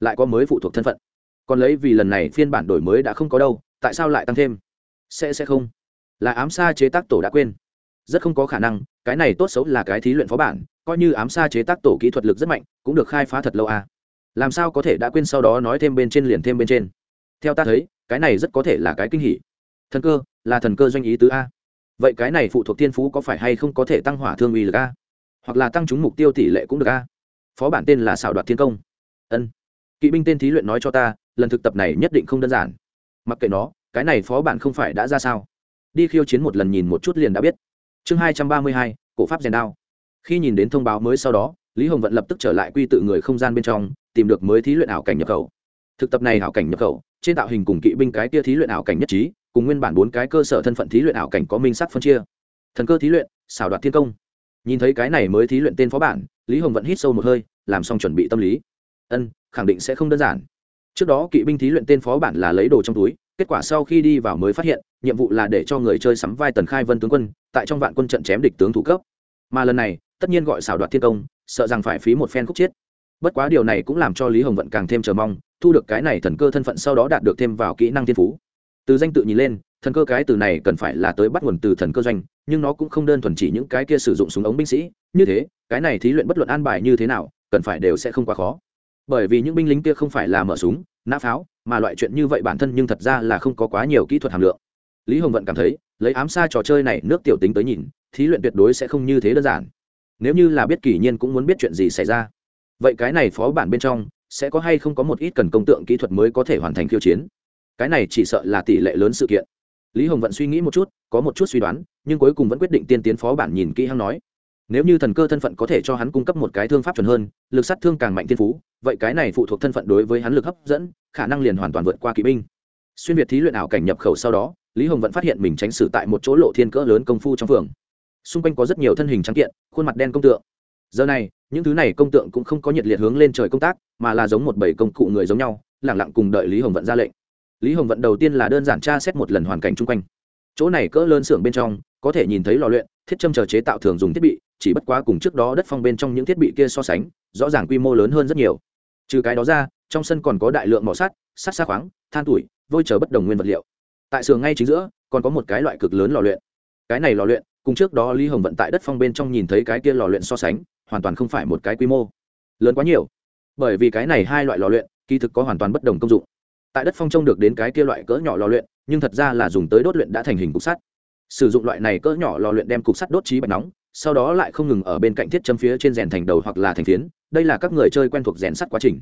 Speaker 1: lại có mới phụ thuộc thân phận còn lấy vì lần này phiên bản đổi mới đã không có đâu, tại sao lại tăng thêm? Sẽ sẽ không. Là ám xa chế tác tổ đã quên. Rất không có khả năng, cái này tốt xấu là cái thí luyện phó bản, coi như ám xa chế tác tổ kỹ thuật lực rất mạnh, cũng được khai phá thật lâu à. làm sao có thể đã quên sau đó nói thêm bên trên liền thêm bên trên? Theo ta thấy, cái này rất có thể là cái kinh hỉ. Thần cơ, là thần cơ doanh ý tứ a. Vậy cái này phụ thuộc thiên phú có phải hay không có thể tăng hỏa thương uy lực a? Hoặc là tăng chúng mục tiêu tỷ lệ cũng được a. Phó bản tên là xảo đoạt thiên công. Ân. Kỵ binh tên thí luyện nói cho ta lần thực tập này nhất định không đơn giản. Mặc kệ nó, cái này phó bản không phải đã ra sao? Đi khiêu chiến một lần nhìn một chút liền đã biết. Chương hai trăm ba mươi hai, cổ pháp rèn đao. Khi nhìn đến thông báo mới sau đó, lý hồng vận lập tức trở lại quy tự người không gian bên trong, tìm được mới thí luyện ảo cảnh nhập khẩu. Thực tập này ảo cảnh nhập khẩu, trên tạo hình cùng kỵ binh cái kia thí luyện ảo cảnh nhất trí, cùng nguyên bản bốn cái cơ sở thân phận thí luyện ảo cảnh có minh sắc phân chia. Thần cơ thí luyện, xảo đoạt thiên công. Nhìn thấy cái này mới thí luyện tên phó bản, lý hồng vận hít sâu một hơi, làm xong chuẩn bị tâm lý. Ân, khẳng định sẽ không đơn giản trước đó kỵ binh thí luyện tên phó bản là lấy đồ trong túi, kết quả sau khi đi vào mới phát hiện, nhiệm vụ là để cho người chơi sắm vai tần khai vân tướng quân, tại trong vạn quân trận chém địch tướng thủ cấp. Mà lần này, tất nhiên gọi xảo đoạt thiên công, sợ rằng phải phí một phen khúc chiết bất quá điều này cũng làm cho lý hồng vận càng thêm chờ mong, thu được cái này thần cơ thân phận sau đó đạt được thêm vào kỹ năng thiên phú. Từ danh tự nhìn lên, thần cơ cái từ này cần phải là tới bắt nguồn từ thần cơ doanh, nhưng nó cũng không đơn thuần chỉ những cái kia sử dụng súng ống binh sĩ. Như thế, cái này thí luyện bất luận an bài như thế nào, cần phải đều sẽ không quá khó bởi vì những binh lính kia không phải là mở súng, nã pháo, mà loại chuyện như vậy bản thân nhưng thật ra là không có quá nhiều kỹ thuật hàm lượng. Lý hồng vận cảm thấy, lấy ám xa trò chơi này nước tiểu tính tới nhìn, thí luyện tuyệt đối sẽ không như thế đơn giản. Nếu như là biết kỷ nhiên cũng muốn biết chuyện gì xảy ra. Vậy cái này phó bản bên trong, sẽ có hay không có một ít cần công tượng kỹ thuật mới có thể hoàn thành khiêu chiến? Cái này chỉ sợ là tỷ lệ lớn sự kiện. Lý hồng vận suy nghĩ một chút, có một chút suy đoán, nhưng cuối cùng vẫn quyết định tiên tiến phó bản nhìn kỹ hăng nói nếu như thần cơ thân phận có thể cho hắn cung cấp một cái thương pháp chuẩn hơn, lực sát thương càng mạnh thiên phú, vậy cái này phụ thuộc thân phận đối với hắn lực hấp dẫn, khả năng liền hoàn toàn vượt qua kỵ binh. Xuyên việt thí luyện ảo cảnh nhập khẩu sau đó, lý hồng vẫn phát hiện mình tránh xử tại một chỗ lộ thiên cỡ lớn công phu trong phường. Xung quanh có rất nhiều thân hình trắng kiện, khuôn mặt đen công tượng. Giờ này, những thứ này công tượng cũng không có nhiệt liệt hướng lên trời công tác, mà là giống một bầy công cụ người giống nhau lẳng lặng cùng đợi lý hồng vận ra lệnh. Lý hồng vận đầu tiên là đơn giản tra xét một lần hoàn cảnh chung quanh. Chỗ này cỡ lớn xưởng bên trong, có thể nhìn thấy lò luyện, thiết châm chờ chế tạo thường dùng thiết bị chỉ bất quá cùng trước đó đất phong bên trong những thiết bị kia so sánh, rõ ràng quy mô lớn hơn rất nhiều. Trừ cái đó ra, trong sân còn có đại lượng mỏ sắt sắt xa khoáng, than tuổi, vôi chờ bất đồng nguyên vật liệu. Tại xưởng ngay chính giữa, còn có một cái loại cực lớn lò luyện. Cái này lò luyện, cùng trước đó lý hồng vận tại đất phong bên trong nhìn thấy cái kia lò luyện so sánh, hoàn toàn không phải một cái quy mô. Lớn quá nhiều. Bởi vì cái này hai loại lò luyện, kỳ thực có hoàn toàn bất đồng công dụng. Tại đất phong trông được đến cái kia loại cỡ nhỏ lò luyện, nhưng thật ra là dùng tới đốt luyện đã thành hình cục sắt. Sử dụng loại này cỡ nhỏ lò luyện đem cục sắt đốt trí bạch nóng sau đó lại không ngừng ở bên cạnh thiết châm phía trên rèn thành đầu hoặc là thành phiến, đây là các người chơi quen thuộc rèn sắt quá trình.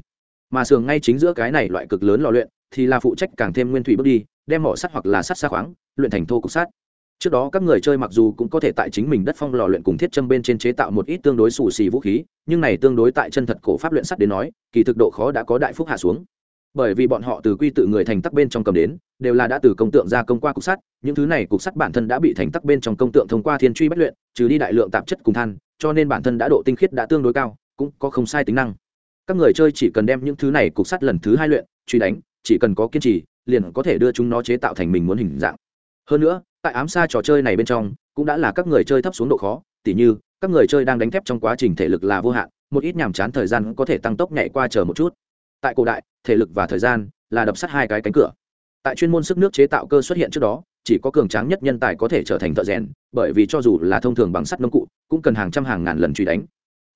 Speaker 1: Mà sườn ngay chính giữa cái này loại cực lớn lò luyện, thì là phụ trách càng thêm nguyên thủy bước đi, đem mỏ sắt hoặc là sắt xa khoáng, luyện thành thô cục sắt. Trước đó các người chơi mặc dù cũng có thể tại chính mình đất phong lò luyện cùng thiết châm bên trên chế tạo một ít tương đối xù xì vũ khí, nhưng này tương đối tại chân thật cổ pháp luyện sắt đến nói, kỳ thực độ khó đã có đại phúc hạ xuống bởi vì bọn họ từ quy tự người thành tắc bên trong cầm đến, đều là đã từ công tượng ra công qua cục sắt, những thứ này cục sắt bản thân đã bị thành tắc bên trong công tượng thông qua thiên truy bất luyện, trừ đi đại lượng tạp chất cùng than, cho nên bản thân đã độ tinh khiết đã tương đối cao, cũng có không sai tính năng. Các người chơi chỉ cần đem những thứ này cục sắt lần thứ hai luyện, truy đánh, chỉ cần có kiên trì, liền có thể đưa chúng nó chế tạo thành mình muốn hình dạng. Hơn nữa, tại ám xa trò chơi này bên trong, cũng đã là các người chơi thấp xuống độ khó, tỉ như, các người chơi đang đánh thép trong quá trình thể lực là vô hạn, một ít nhàm chán thời gian có thể tăng tốc nhảy qua chờ một chút tại cổ đại, thể lực và thời gian là đập sắt hai cái cánh cửa. Tại chuyên môn sức nước chế tạo cơ xuất hiện trước đó, chỉ có cường tráng nhất nhân tài có thể trở thành thợ rèn, bởi vì cho dù là thông thường bằng sắt nông cụ, cũng cần hàng trăm hàng ngàn lần truy đánh.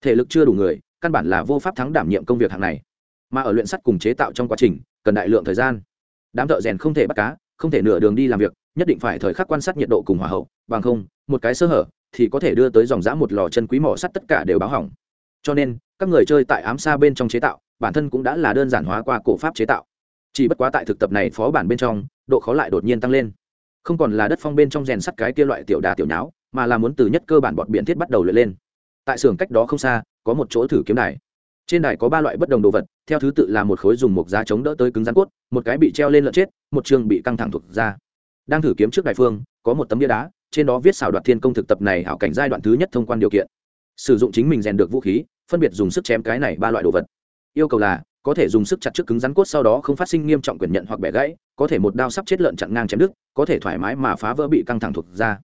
Speaker 1: Thể lực chưa đủ người, căn bản là vô pháp thắng đảm nhiệm công việc hàng này. Mà ở luyện sắt cùng chế tạo trong quá trình, cần đại lượng thời gian. Đám thợ rèn không thể bắt cá, không thể nửa đường đi làm việc, nhất định phải thời khắc quan sát nhiệt độ cùng hỏa hậu, bằng không, một cái sơ hở thì có thể đưa tới dòng dã một lò chân quý mỏ sắt tất cả đều báo hỏng. Cho nên, các người chơi tại ám xa bên trong chế tạo bản thân cũng đã là đơn giản hóa qua cổ pháp chế tạo. Chỉ bất quá tại thực tập này phó bản bên trong, độ khó lại đột nhiên tăng lên. Không còn là đất phong bên trong rèn sắt cái kia loại tiểu đà tiểu nháo, mà là muốn từ nhất cơ bản bọt biện thiết bắt đầu luyện lên. Tại xưởng cách đó không xa, có một chỗ thử kiếm đài. Trên đài có ba loại bất đồng đồ vật, theo thứ tự là một khối dùng một giá chống đỡ tới cứng rắn cốt, một cái bị treo lên lợn chết, một trường bị căng thẳng thuộc ra. Đang thử kiếm trước đại phương, có một tấm bia đá, trên đó viết xảo đoạt thiên công thực tập này hảo cảnh giai đoạn thứ nhất thông quan điều kiện. Sử dụng chính mình rèn được vũ khí, phân biệt dùng sức chém cái này ba loại đồ vật yêu cầu là, có thể dùng sức chặt trước cứng rắn cốt sau đó không phát sinh nghiêm trọng quyền nhận hoặc bẻ gãy, có thể một đao sắp chết lợn chặn ngang chém đứt, có thể thoải mái mà phá vỡ bị căng thẳng thuộc ra.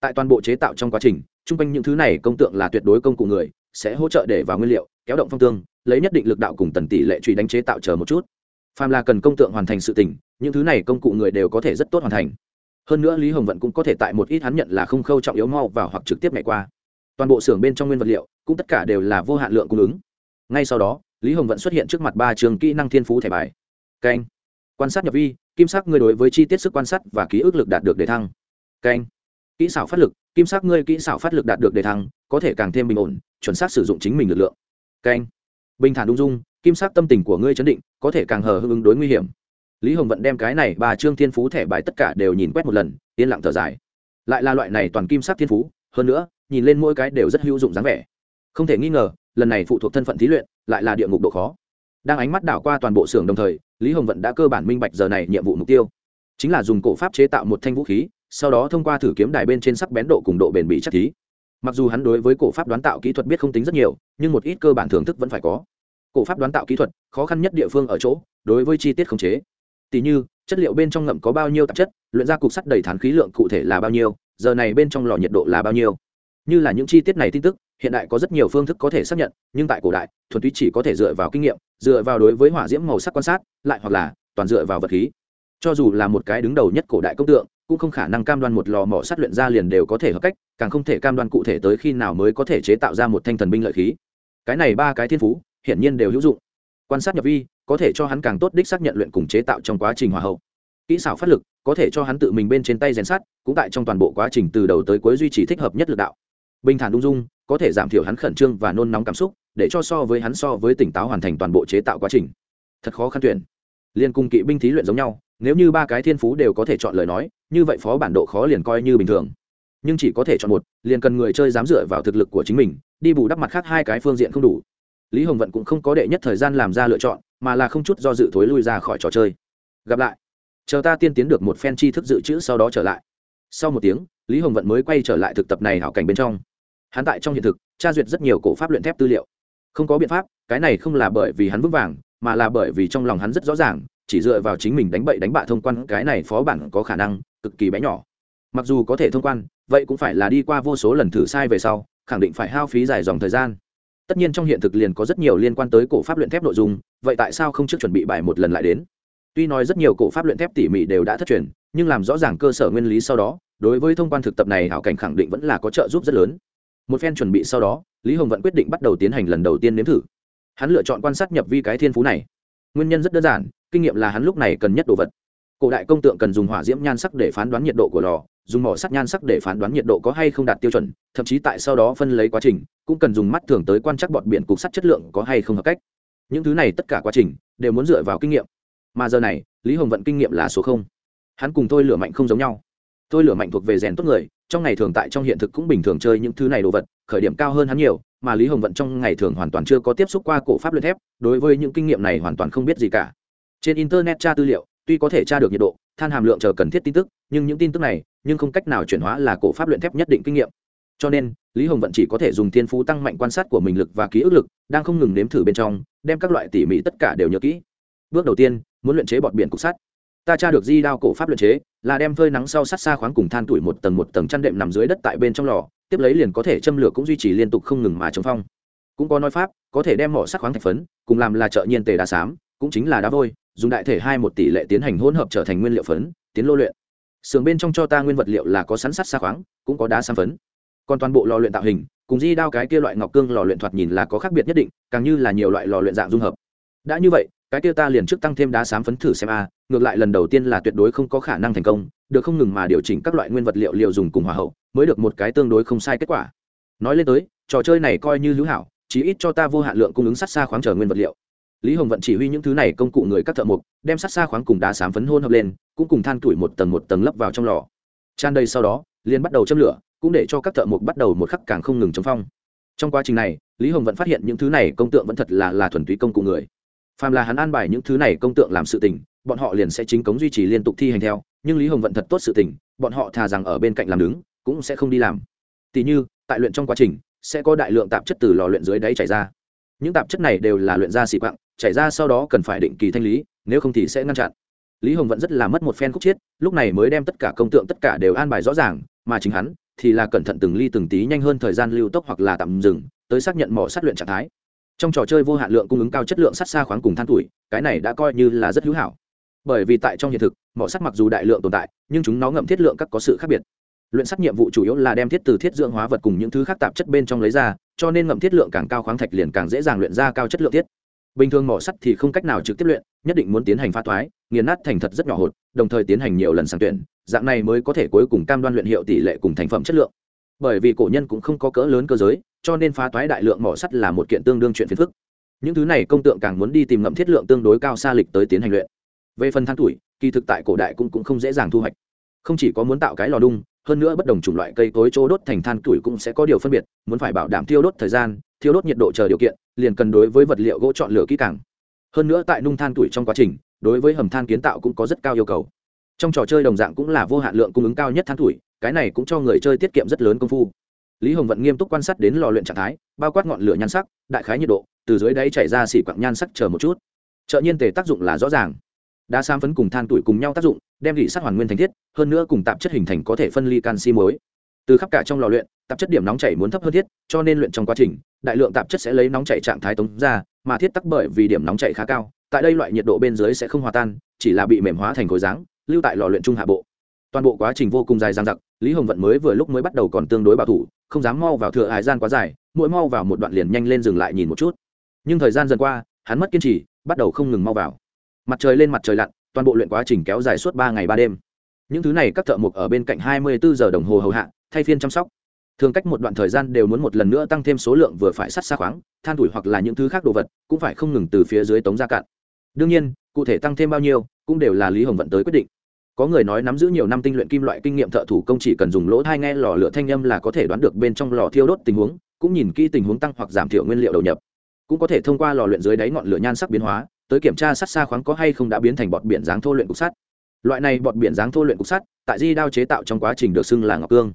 Speaker 1: Tại toàn bộ chế tạo trong quá trình, chung quanh những thứ này công tượng là tuyệt đối công cụ người, sẽ hỗ trợ để vào nguyên liệu, kéo động phong tương, lấy nhất định lực đạo cùng tần tỷ lệ truy đánh chế tạo chờ một chút. Phàm là cần công tượng hoàn thành sự tình, những thứ này công cụ người đều có thể rất tốt hoàn thành. Hơn nữa lý hồng vận cũng có thể tại một ít hắn nhận là không khâu trọng yếu mau vào hoặc trực tiếp ngày qua. Toàn bộ xưởng bên trong nguyên vật liệu, cũng tất cả đều là vô hạn lượng cung ứng. Ngay sau đó lý hồng vận xuất hiện trước mặt ba trường kỹ năng thiên phú thẻ bài. Canh quan sát nhập vi, kim sắc ngươi đối với chi tiết sức quan sát và ký ức lực đạt được đề thăng. Canh kỹ xảo phát lực, kim sắc ngươi kỹ xảo phát lực đạt được đề thăng, có thể càng thêm bình ổn, chuẩn xác sử dụng chính mình lực lượng. Canh bình thản ung dung, kim sắc tâm tình của ngươi chấn định, có thể càng hờ hưng đối nguy hiểm. Lý hồng vận đem cái này ba trương thiên phú thẻ bài tất cả đều nhìn quét một lần, yên lặng thở dài. Lại là loại này toàn kim sắc thiên phú, hơn nữa, nhìn lên mỗi cái đều rất hữu dụng dáng vẻ. Không thể nghi ngờ, lần này phụ thuộc thân phận thí luyện lại là địa ngục độ khó. Đang ánh mắt đảo qua toàn bộ xưởng đồng thời, lý hồng vận đã cơ bản minh bạch giờ này nhiệm vụ mục tiêu. Chính là dùng cổ pháp chế tạo một thanh vũ khí, sau đó thông qua thử kiếm đài bên trên sắc bén độ cùng độ bền bỉ chắc thí mặc dù hắn đối với cổ pháp đoán tạo kỹ thuật biết không tính rất nhiều, nhưng một ít cơ bản thưởng thức vẫn phải có. Cổ pháp đoán tạo kỹ thuật, khó khăn nhất địa phương ở chỗ, đối với chi tiết khống chế. Tỷ như, chất liệu bên trong ngậm có bao nhiêu tạp chất, luyện ra cục sắt đầy thán khí lượng cụ thể là bao nhiêu, giờ này bên trong lò nhiệt độ là bao nhiêu. Như là những chi tiết này tin tức hiện đại có rất nhiều phương thức có thể xác nhận, nhưng tại cổ đại, thuần túy chỉ có thể dựa vào kinh nghiệm, dựa vào đối với hỏa diễm màu sắc quan sát, lại hoặc là toàn dựa vào vật khí. Cho dù là một cái đứng đầu nhất cổ đại công tượng, cũng không khả năng cam đoan một lò mỏ sắt luyện ra liền đều có thể hợp cách, càng không thể cam đoan cụ thể tới khi nào mới có thể chế tạo ra một thanh thần binh lợi khí. Cái này ba cái thiên phú, hiển nhiên đều hữu dụng. Quan sát nhập vi, có thể cho hắn càng tốt đích xác nhận luyện cùng chế tạo trong quá trình hòa hậu. Kỹ xảo phát lực, có thể cho hắn tự mình bên trên tay rèn sắt, cũng tại trong toàn bộ quá trình từ đầu tới cuối duy trì thích hợp nhất lực đạo bình thản ung dung, có thể giảm thiểu hắn khẩn trương và nôn nóng cảm xúc, để cho so với hắn so với tỉnh táo hoàn thành toàn bộ chế tạo quá trình. Thật khó khăn tuyển. Liên cung kỵ binh thí luyện giống nhau, nếu như ba cái thiên phú đều có thể chọn lời nói, như vậy phó bản độ khó liền coi như bình thường. Nhưng chỉ có thể chọn một, liền cần người chơi dám dựa vào thực lực của chính mình, đi bù đắp mặt khác hai cái phương diện không đủ. Lý hồng vận cũng không có đệ nhất thời gian làm ra lựa chọn, mà là không chút do dự thối lui ra khỏi trò chơi. Gặp lại. Chờ ta tiên tiến được một phen chi thức dự trữ sau đó trở lại. Sau một tiếng, lý hồng vận mới quay trở lại thực tập này hảo cảnh bên trong hắn tại trong hiện thực, tra duyệt rất nhiều cổ pháp luyện thép tư liệu. Không có biện pháp, cái này không là bởi vì hắn vững vàng, mà là bởi vì trong lòng hắn rất rõ ràng, chỉ dựa vào chính mình đánh bậy đánh bạ thông quan, cái này phó bản có khả năng cực kỳ bé nhỏ. Mặc dù có thể thông quan, vậy cũng phải là đi qua vô số lần thử sai về sau, khẳng định phải hao phí dài dòng thời gian. Tất nhiên trong hiện thực liền có rất nhiều liên quan tới cổ pháp luyện thép nội dung, vậy tại sao không trước chuẩn bị bài một lần lại đến? Tuy nói rất nhiều cổ pháp luyện thép tỉ mỉ đều đã thất truyền, nhưng làm rõ ràng cơ sở nguyên lý sau đó, đối với thông quan thực tập này hảo cảnh khẳng định vẫn là có trợ giúp rất lớn một phen chuẩn bị sau đó, lý hồng vẫn quyết định bắt đầu tiến hành lần đầu tiên nếm thử. Hắn lựa chọn quan sát nhập vi cái thiên phú này. Nguyên nhân rất đơn giản, kinh nghiệm là hắn lúc này cần nhất đồ vật. Cổ đại công tượng cần dùng hỏa diễm nhan sắc để phán đoán nhiệt độ của lò, dùng mỏ sắt nhan sắc để phán đoán nhiệt độ có hay không đạt tiêu chuẩn, thậm chí tại sau đó phân lấy quá trình, cũng cần dùng mắt thường tới quan trắc bọt biển cục sắt chất lượng có hay không hợp cách. Những thứ này tất cả quá trình, đều muốn dựa vào kinh nghiệm. Mà giờ này, lý hồng vận kinh nghiệm là số không. Hắn cùng tôi lửa mạnh không giống nhau tôi lửa mạnh thuộc về rèn tốt người, trong ngày thường tại trong hiện thực cũng bình thường chơi những thứ này đồ vật, khởi điểm cao hơn hắn nhiều, mà lý hồng vận trong ngày thường hoàn toàn chưa có tiếp xúc qua cổ pháp luyện thép, đối với những kinh nghiệm này hoàn toàn không biết gì cả. Trên internet tra tư liệu, tuy có thể tra được nhiệt độ, than hàm lượng chờ cần thiết tin tức, nhưng những tin tức này, nhưng không cách nào chuyển hóa là cổ pháp luyện thép nhất định kinh nghiệm. Cho nên, lý hồng vận chỉ có thể dùng thiên phú tăng mạnh quan sát của mình lực và ký ức lực, đang không ngừng nếm thử bên trong, đem các loại tỉ mỉ tất cả đều nhớ kỹ. Bước đầu tiên, muốn luyện chế bọt biển cục sắt. Ta tra được di đao cổ pháp luyện chế là đem phơi nắng sau sắt xa khoáng cùng than tuổi một tầng một tầng chăn đệm nằm dưới đất tại bên trong lò, tiếp lấy liền có thể châm lửa cũng duy trì liên tục không ngừng mà chống phong. Cũng có nói pháp, có thể đem mỏ sắt khoáng thạch phấn, cùng làm là trợ nhiên tề đá xám, cũng chính là đá vôi, dùng đại thể hai một tỷ lệ tiến hành hỗn hợp trở thành nguyên liệu phấn, tiến lô luyện. Sườn bên trong cho ta nguyên vật liệu là có sẵn sắt xa khoáng, cũng có đá xám phấn. Còn toàn bộ lò luyện tạo hình, cùng di đao cái kia loại ngọc cương lò luyện thoạt nhìn là có khác biệt nhất định, càng như là nhiều loại lò luyện dạng dung hợp. Đã như vậy cái kia ta liền trước tăng thêm đá sám phấn thử xem a, ngược lại lần đầu tiên là tuyệt đối không có khả năng thành công, được không ngừng mà điều chỉnh các loại nguyên vật liệu liệu dùng cùng hòa hậu, mới được một cái tương đối không sai kết quả. Nói lên tới, trò chơi này coi như hữu hảo, chí ít cho ta vô hạn lượng cung ứng sắt xa khoáng trở nguyên vật liệu. Lý hồng vận chỉ huy những thứ này công cụ người các thợ mộc, đem sắt xa khoáng cùng đá sám phấn hôn hợp lên, cũng cùng than tuổi một tầng một tầng lấp vào trong lò. Tràn đầy sau đó, liền bắt đầu châm lửa, cũng để cho các thợ mộc bắt đầu một khắc càng không ngừng chống phong. Trong quá trình này, lý hồng vẫn phát hiện những thứ này công tượng vẫn thật là là thuần túy công cụ người phàm là hắn an bài những thứ này công tượng làm sự tình, bọn họ liền sẽ chính cống duy trì liên tục thi hành theo, nhưng lý hồng vận thật tốt sự tình, bọn họ thà rằng ở bên cạnh làm đứng, cũng sẽ không đi làm. Tỉ như, tại luyện trong quá trình, sẽ có đại lượng tạp chất từ lò luyện dưới đáy chảy ra. Những tạp chất này đều là luyện ra xị quặng chảy ra sau đó cần phải định kỳ thanh lý, nếu không thì sẽ ngăn chặn. Lý hồng vẫn rất là mất một phen khúc chiết, lúc này mới đem tất cả công tượng tất cả đều an bài rõ ràng, mà chính hắn thì là cẩn thận từng ly từng tí nhanh hơn thời gian lưu tốc hoặc là tạm dừng, tới xác nhận mỏ sát luyện trạng thái trong trò chơi vô hạn lượng cung ứng cao chất lượng sắt xa khoáng cùng than tuổi, cái này đã coi như là rất hữu hảo. Bởi vì tại trong hiện thực, mỏ sắt mặc dù đại lượng tồn tại, nhưng chúng nó ngậm thiết lượng các có sự khác biệt. Luyện sắt nhiệm vụ chủ yếu là đem thiết từ thiết dưỡng hóa vật cùng những thứ khác tạp chất bên trong lấy ra, cho nên ngậm thiết lượng càng cao khoáng thạch liền càng dễ dàng luyện ra cao chất lượng thiết. Bình thường mỏ sắt thì không cách nào trực tiếp luyện, nhất định muốn tiến hành pha thoái, nghiền nát thành thật rất nhỏ hột, đồng thời tiến hành nhiều lần sàng tuyển, dạng này mới có thể cuối cùng cam đoan luyện hiệu tỷ lệ cùng thành phẩm chất lượng. Bởi vì cổ nhân cũng không có cỡ lớn cơ giới cho nên phá toái đại lượng mỏ sắt là một kiện tương đương chuyện phiền phức. Những thứ này công tượng càng muốn đi tìm ngậm thiết lượng tương đối cao xa lịch tới tiến hành luyện. Về phần than tuổi kỳ thực tại cổ đại cũng, cũng không dễ dàng thu hoạch. Không chỉ có muốn tạo cái lò đung hơn nữa bất đồng chủng loại cây cối chỗ đốt thành than tuổi cũng sẽ có điều phân biệt muốn phải bảo đảm thiêu đốt thời gian thiêu đốt nhiệt độ chờ điều kiện liền cần đối với vật liệu gỗ chọn lựa kỹ càng. Hơn nữa tại nung than tuổi trong quá trình đối với hầm than kiến tạo cũng có rất cao yêu cầu. Trong trò chơi đồng dạng cũng là vô hạn lượng cung ứng cao nhất than tuổi cái này cũng cho người chơi tiết kiệm rất lớn công phu lý hồng vận nghiêm túc quan sát đến lò luyện trạng thái, bao quát ngọn lửa nhan sắc, đại khái nhiệt độ, từ dưới đáy chảy ra xỉ quặng nhan sắc chờ một chút. Trợ nhiên tề tác dụng là rõ ràng. Đa sam phấn cùng than tuổi cùng nhau tác dụng, đem gỉ sắt hoàn nguyên thành thiết, hơn nữa cùng tạp chất hình thành có thể phân ly canxi muối. Từ khắp cả trong lò luyện, tạp chất điểm nóng chảy muốn thấp hơn thiết, cho nên luyện trong quá trình, đại lượng tạp chất sẽ lấy nóng chảy trạng thái tống ra, mà thiết tắc bởi vì điểm nóng chảy khá cao, tại đây loại nhiệt độ bên dưới sẽ không hòa tan, chỉ là bị mềm hóa thành khối dáng, lưu tại lò luyện trung hạ bộ toàn bộ quá trình vô cùng dài dằng dặc, lý hồng vận mới vừa lúc mới bắt đầu còn tương đối bảo thủ, không dám mau vào thừa hải gian quá dài, mỗi mau vào một đoạn liền nhanh lên dừng lại nhìn một chút. Nhưng thời gian dần qua, hắn mất kiên trì, bắt đầu không ngừng mau vào. Mặt trời lên mặt trời lặn, toàn bộ luyện quá trình kéo dài suốt ba ngày ba đêm. Những thứ này các thợ mộc ở bên cạnh hai mươi bốn giờ đồng hồ hầu hạ, thay phiên chăm sóc. Thường cách một đoạn thời gian đều muốn một lần nữa tăng thêm số lượng vừa phải sắt xa khoáng, than tuổi hoặc là những thứ khác đồ vật, cũng phải không ngừng từ phía dưới tống ra cạn. Đương nhiên, cụ thể tăng thêm bao nhiêu, cũng đều là lý hồng vận tới quyết định có người nói nắm giữ nhiều năm tinh luyện kim loại kinh nghiệm thợ thủ công chỉ cần dùng lỗ thai nghe lò lửa thanh âm là có thể đoán được bên trong lò thiêu đốt tình huống, cũng nhìn kỹ tình huống tăng hoặc giảm thiểu nguyên liệu đầu nhập. Cũng có thể thông qua lò luyện dưới đáy ngọn lửa nhan sắc biến hóa, tới kiểm tra sắt xa khoáng có hay không đã biến thành bọt biển dáng thô luyện cục sắt. Loại này bọt biển dáng thô luyện cục sắt, tại di đao chế tạo trong quá trình được xưng là ngọc cương.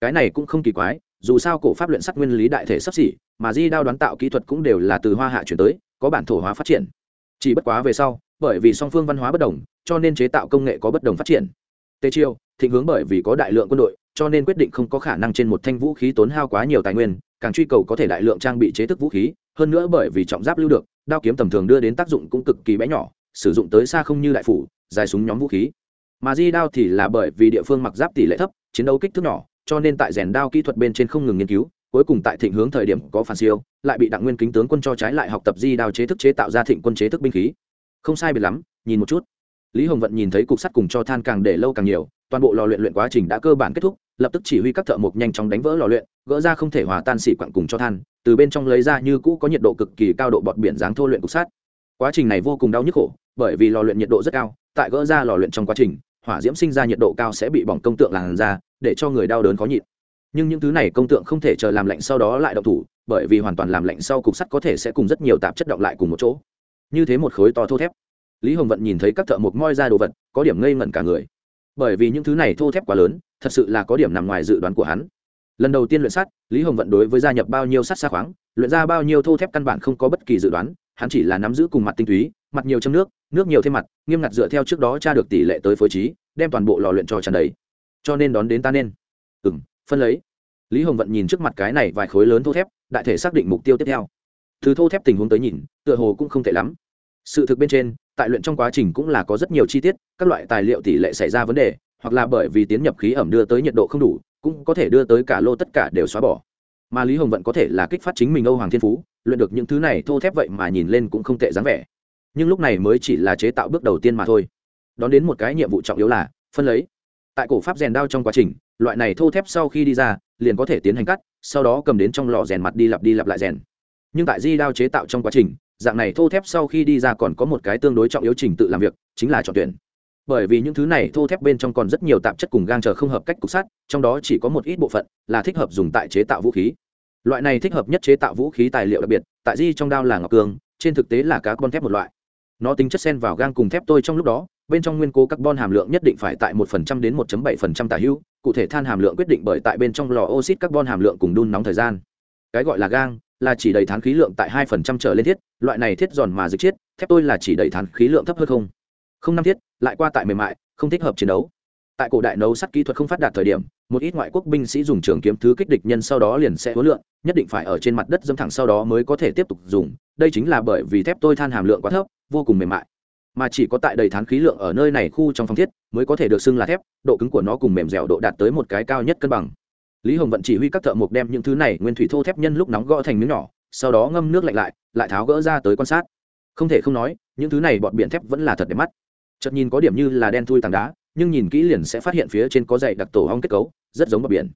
Speaker 1: Cái này cũng không kỳ quái, dù sao cổ pháp luyện sắt nguyên lý đại thể sắp xỉ, mà di đao đoán tạo kỹ thuật cũng đều là từ hoa hạ chuyển tới, có bản thổ hóa phát triển. Chỉ bất quá về sau, bởi vì song phương văn hóa bất đồng cho nên chế tạo công nghệ có bất đồng phát triển. Tê chiêu thịnh hướng bởi vì có đại lượng quân đội, cho nên quyết định không có khả năng trên một thanh vũ khí tốn hao quá nhiều tài nguyên, càng truy cầu có thể đại lượng trang bị chế thức vũ khí, hơn nữa bởi vì trọng giáp lưu được, đao kiếm tầm thường đưa đến tác dụng cũng cực kỳ bé nhỏ, sử dụng tới xa không như đại phủ, dài súng nhóm vũ khí. Mà di đao thì là bởi vì địa phương mặc giáp tỷ lệ thấp, chiến đấu kích thước nhỏ, cho nên tại rèn đao kỹ thuật bên trên không ngừng nghiên cứu, cuối cùng tại thịnh hướng thời điểm có phản siêu, lại bị đặng nguyên kính tướng quân cho trái lại học tập di đao chế thức chế tạo ra thịnh quân chế thức binh khí. Không sai biệt lắm, nhìn một chút lý hồng vận nhìn thấy cục sắt cùng cho than càng để lâu càng nhiều, toàn bộ lò luyện luyện quá trình đã cơ bản kết thúc, lập tức chỉ huy các thợ mộc nhanh chóng đánh vỡ lò luyện, gỡ ra không thể hòa tan xỉ quặng cùng cho than, từ bên trong lấy ra như cũ có nhiệt độ cực kỳ cao độ bọt biển dáng thô luyện cục sắt. Quá trình này vô cùng đau nhức khổ, bởi vì lò luyện nhiệt độ rất cao, tại gỡ ra lò luyện trong quá trình, hỏa diễm sinh ra nhiệt độ cao sẽ bị bỏng công tượng làn ra, để cho người đau đớn khó nhịn. Nhưng những thứ này công tượng không thể chờ làm lạnh sau đó lại động thủ, bởi vì hoàn toàn làm lạnh sau cục sắt có thể sẽ cùng rất nhiều tạp chất động lại cùng một chỗ. Như thế một khối to thô thép lý hồng vận nhìn thấy các thợ mộc moi ra đồ vật, có điểm ngây ngẩn cả người. Bởi vì những thứ này thô thép quá lớn, thật sự là có điểm nằm ngoài dự đoán của hắn. Lần đầu tiên luyện sắt, lý hồng vận đối với gia nhập bao nhiêu sắt xa khoáng, luyện ra bao nhiêu thô thép căn bản không có bất kỳ dự đoán, hắn chỉ là nắm giữ cùng mặt tinh túy, mặt nhiều trong nước nước nhiều thêm mặt, nghiêm ngặt dựa theo trước đó tra được tỷ lệ tới phối trí, đem toàn bộ lò luyện cho tràn đầy. Cho nên đón đến ta nên. Ừ m phân lấy. Lý hồng vận nhìn trước mặt cái này vài khối lớn thô thép, đại thể xác định mục tiêu tiếp theo. Từ thô thép tình huống tới nhìn, tựa hồ cũng không tệ lắm sự thực bên trên, tại luyện trong quá trình cũng là có rất nhiều chi tiết, các loại tài liệu tỷ lệ xảy ra vấn đề, hoặc là bởi vì tiến nhập khí ẩm đưa tới nhiệt độ không đủ, cũng có thể đưa tới cả lô tất cả đều xóa bỏ. Mà lý hồng vận có thể là kích phát chính mình âu hoàng thiên phú, luyện được những thứ này thô thép vậy mà nhìn lên cũng không tệ dáng vẻ. Nhưng lúc này mới chỉ là chế tạo bước đầu tiên mà thôi. Đón đến một cái nhiệm vụ trọng yếu là phân lấy. Tại cổ pháp rèn đao trong quá trình, loại này thô thép sau khi đi ra, liền có thể tiến hành cắt, sau đó cầm đến trong lò rèn mặt đi lặp đi lặp lại rèn. Nhưng tại di đao chế tạo trong quá trình dạng này thô thép sau khi đi ra còn có một cái tương đối trọng yếu trình tự làm việc, chính là chọn tuyển. Bởi vì những thứ này thô thép bên trong còn rất nhiều tạp chất cùng gang chờ không hợp cách cục sắt, trong đó chỉ có một ít bộ phận là thích hợp dùng tại chế tạo vũ khí. Loại này thích hợp nhất chế tạo vũ khí tài liệu đặc biệt, tại di trong đao là ngọc cương, trên thực tế là cá con thép một loại. Nó tính chất xen vào gang cùng thép tôi trong lúc đó, bên trong nguyên cố carbon hàm lượng nhất định phải tại 1% đến 1.7% tả hữu, cụ thể than hàm lượng quyết định bởi tại bên trong lò oxit carbon hàm lượng cùng đun nóng thời gian. Cái gọi là gang là chỉ đầy thán khí lượng tại 2% trở lên thiết, loại này thiết giòn mà dịch chiết, thép tôi là chỉ đầy thán khí lượng thấp hơn không. Không năm thiết, lại qua tại mềm mại, không thích hợp chiến đấu. Tại cổ đại nấu sắt kỹ thuật không phát đạt thời điểm, một ít ngoại quốc binh sĩ dùng trường kiếm thứ kích địch nhân sau đó liền sẽ hối lượng, nhất định phải ở trên mặt đất dâm thẳng sau đó mới có thể tiếp tục dùng. Đây chính là bởi vì thép tôi than hàm lượng quá thấp, vô cùng mềm mại. Mà chỉ có tại đầy thán khí lượng ở nơi này khu trong phòng thiết, mới có thể được xưng là thép, độ cứng của nó cùng mềm dẻo độ đạt tới một cái cao nhất cân bằng lý hồng vận chỉ huy các thợ mộc đem những thứ này nguyên thủy thô thép nhân lúc nóng gõ thành miếng nhỏ, sau đó ngâm nước lạnh lại lại tháo gỡ ra tới quan sát. Không thể không nói, những thứ này bọn biển thép vẫn là thật đẹp mắt. Chợt nhìn có điểm như là đen thui tảng đá, nhưng nhìn kỹ liền sẽ phát hiện phía trên có dày đặc tổ hong kết cấu, rất giống bọc biển.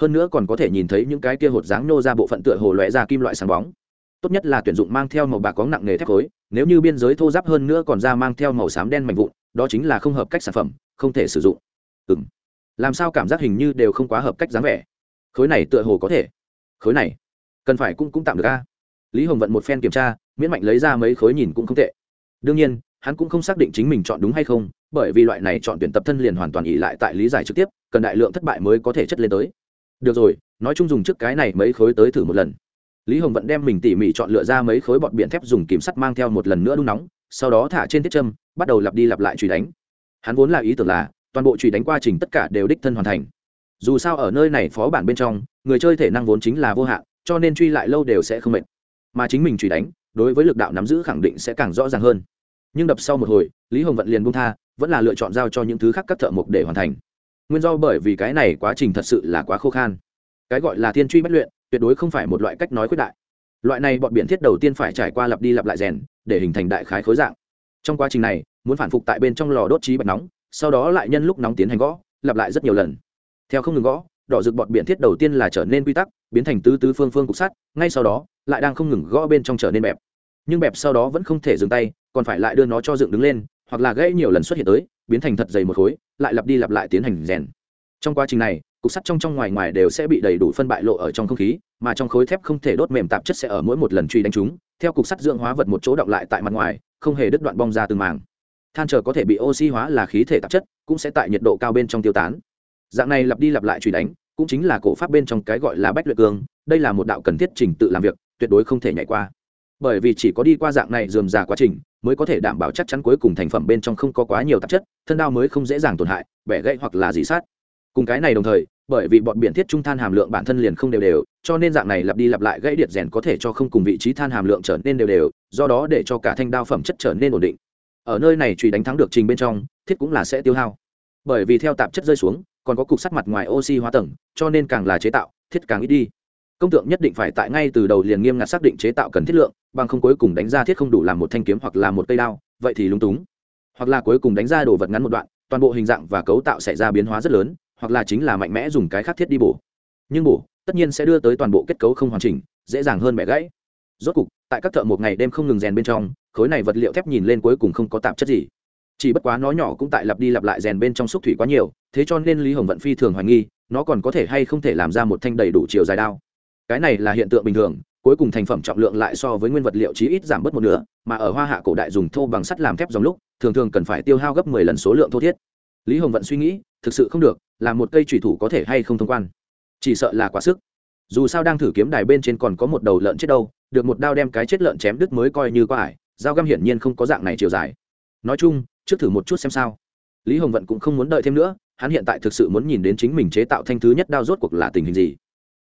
Speaker 1: Hơn nữa còn có thể nhìn thấy những cái kia hột dáng nô ra bộ phận tựa hồ lóe ra kim loại sáng bóng. Tốt nhất là tuyển dụng mang theo màu bạc có nặng nghề thép khối, nếu như biên giới thô giáp hơn nữa còn ra mang theo màu xám đen mạnh vụn, đó chính là không hợp cách sản phẩm, không thể sử dụng. Ừ m làm sao cảm giác hình như đều không quá hợp cách dáng vẻ? Khối này tựa hồ có thể. Khối này, cần phải cũng cũng tạm được a. Lý hồng vận một phen kiểm tra, miễn mạnh lấy ra mấy khối nhìn cũng không tệ. Đương nhiên, hắn cũng không xác định chính mình chọn đúng hay không, bởi vì loại này chọn tuyển tập thân liền hoàn toàn ỉ lại tại lý giải trực tiếp, cần đại lượng thất bại mới có thể chất lên tới. Được rồi, nói chung dùng trước cái này mấy khối tới thử một lần. Lý hồng vẫn đem mình tỉ mỉ chọn lựa ra mấy khối bọt biển thép dùng kìm sắt mang theo một lần nữa đun nóng, sau đó thả trên tiết châm, bắt đầu lặp đi lặp lại truy đánh. Hắn vốn là ý tưởng là toàn bộ truy đánh quá trình tất cả đều đích thân hoàn thành. Dù sao ở nơi này phó bản bên trong, người chơi thể năng vốn chính là vô hạn, cho nên truy lại lâu đều sẽ không mệt. Mà chính mình truy đánh, đối với lực đạo nắm giữ khẳng định sẽ càng rõ ràng hơn. Nhưng đập sau một hồi, lý hồng vận liền buông tha, vẫn là lựa chọn giao cho những thứ khác các thợ mộc để hoàn thành. Nguyên do bởi vì cái này quá trình thật sự là quá khô khan. Cái gọi là thiên truy bất luyện, tuyệt đối không phải một loại cách nói quyết đại. Loại này bọn biện thiết đầu tiên phải trải qua lặp đi lặp lại rèn, để hình thành đại khái khối dạng. Trong quá trình này, muốn phản phục tại bên trong lò đốt trí bạch nóng sau đó lại nhân lúc nóng tiến hành gõ, lặp lại rất nhiều lần. Theo không ngừng gõ, đỏ rực bọt biển thiết đầu tiên là trở nên quy tắc, biến thành tứ tứ phương phương cục sắt, ngay sau đó, lại đang không ngừng gõ bên trong trở nên bẹp. Nhưng bẹp sau đó vẫn không thể dừng tay, còn phải lại đưa nó cho dựng đứng lên, hoặc là gãy nhiều lần xuất hiện tới, biến thành thật dày một khối, lại lặp đi lặp lại tiến hành rèn. Trong quá trình này, cục sắt trong trong ngoài ngoài đều sẽ bị đầy đủ phân bại lộ ở trong không khí, mà trong khối thép không thể đốt mềm tạp chất sẽ ở mỗi một lần truy đánh chúng, theo cục sắt dưỡng hóa vật một chỗ động lại tại mặt ngoài, không hề đứt đoạn bong ra từng màng than chờ có thể bị oxy hóa là khí thể tạp chất, cũng sẽ tại nhiệt độ cao bên trong tiêu tán. Dạng này lặp đi lặp lại truy đánh, cũng chính là cổ pháp bên trong cái gọi là bách luyện cương đây là một đạo cần thiết trình tự làm việc, tuyệt đối không thể nhảy qua. Bởi vì chỉ có đi qua dạng này dườm già quá trình, mới có thể đảm bảo chắc chắn cuối cùng thành phẩm bên trong không có quá nhiều tạp chất, thân đao mới không dễ dàng tổn hại, bẻ gãy hoặc là dị sát. Cùng cái này đồng thời, bởi vì bọn biển thiết trung than hàm lượng bản thân liền không đều đều, cho nên dạng này lặp đi lặp lại gãy điện rèn có thể cho không cùng vị trí than hàm lượng trở nên đều đều, do đó để cho cả thanh đao phẩm chất trở nên ổn định ở nơi này truy đánh thắng được trình bên trong, thiết cũng là sẽ tiêu hao. Bởi vì theo tạp chất rơi xuống, còn có cục sắt mặt ngoài oxy hóa tầng, cho nên càng là chế tạo, thiết càng ít đi. Công tượng nhất định phải tại ngay từ đầu liền nghiêm ngặt xác định chế tạo cần thiết lượng, bằng không cuối cùng đánh ra thiết không đủ làm một thanh kiếm hoặc là một cây đao, vậy thì lúng túng. Hoặc là cuối cùng đánh ra đồ vật ngắn một đoạn, toàn bộ hình dạng và cấu tạo xảy ra biến hóa rất lớn, hoặc là chính là mạnh mẽ dùng cái khác thiết đi bổ. Nhưng bổ, tất nhiên sẽ đưa tới toàn bộ kết cấu không hoàn chỉnh, dễ dàng hơn bẻ gãy. Rốt cục tại các thợ một ngày đêm không ngừng rèn bên trong, khối này vật liệu thép nhìn lên cuối cùng không có tạp chất gì. Chỉ bất quá nó nhỏ cũng tại lặp đi lặp lại rèn bên trong xúc thủy quá nhiều, thế cho nên lý hồng vận phi thường hoài nghi, nó còn có thể hay không thể làm ra một thanh đầy đủ chiều dài đao. Cái này là hiện tượng bình thường, cuối cùng thành phẩm trọng lượng lại so với nguyên vật liệu chí ít giảm bớt một nửa, mà ở hoa hạ cổ đại dùng thô bằng sắt làm thép dòng lúc, thường thường cần phải tiêu hao gấp mười lần số lượng thô thiết. Lý hồng vận suy nghĩ, thực sự không được, là một cây thủy thủ có thể hay không thông quan. Chỉ sợ là quá sức dù sao đang thử kiếm đài bên trên còn có một đầu lợn chết đâu, được một đao đem cái chết lợn chém đứt mới coi như có ải, dao găm hiển nhiên không có dạng này chiều dài. Nói chung, trước thử một chút xem sao. Lý hồng vận cũng không muốn đợi thêm nữa, hắn hiện tại thực sự muốn nhìn đến chính mình chế tạo thanh thứ nhất đao rốt cuộc là tình hình gì.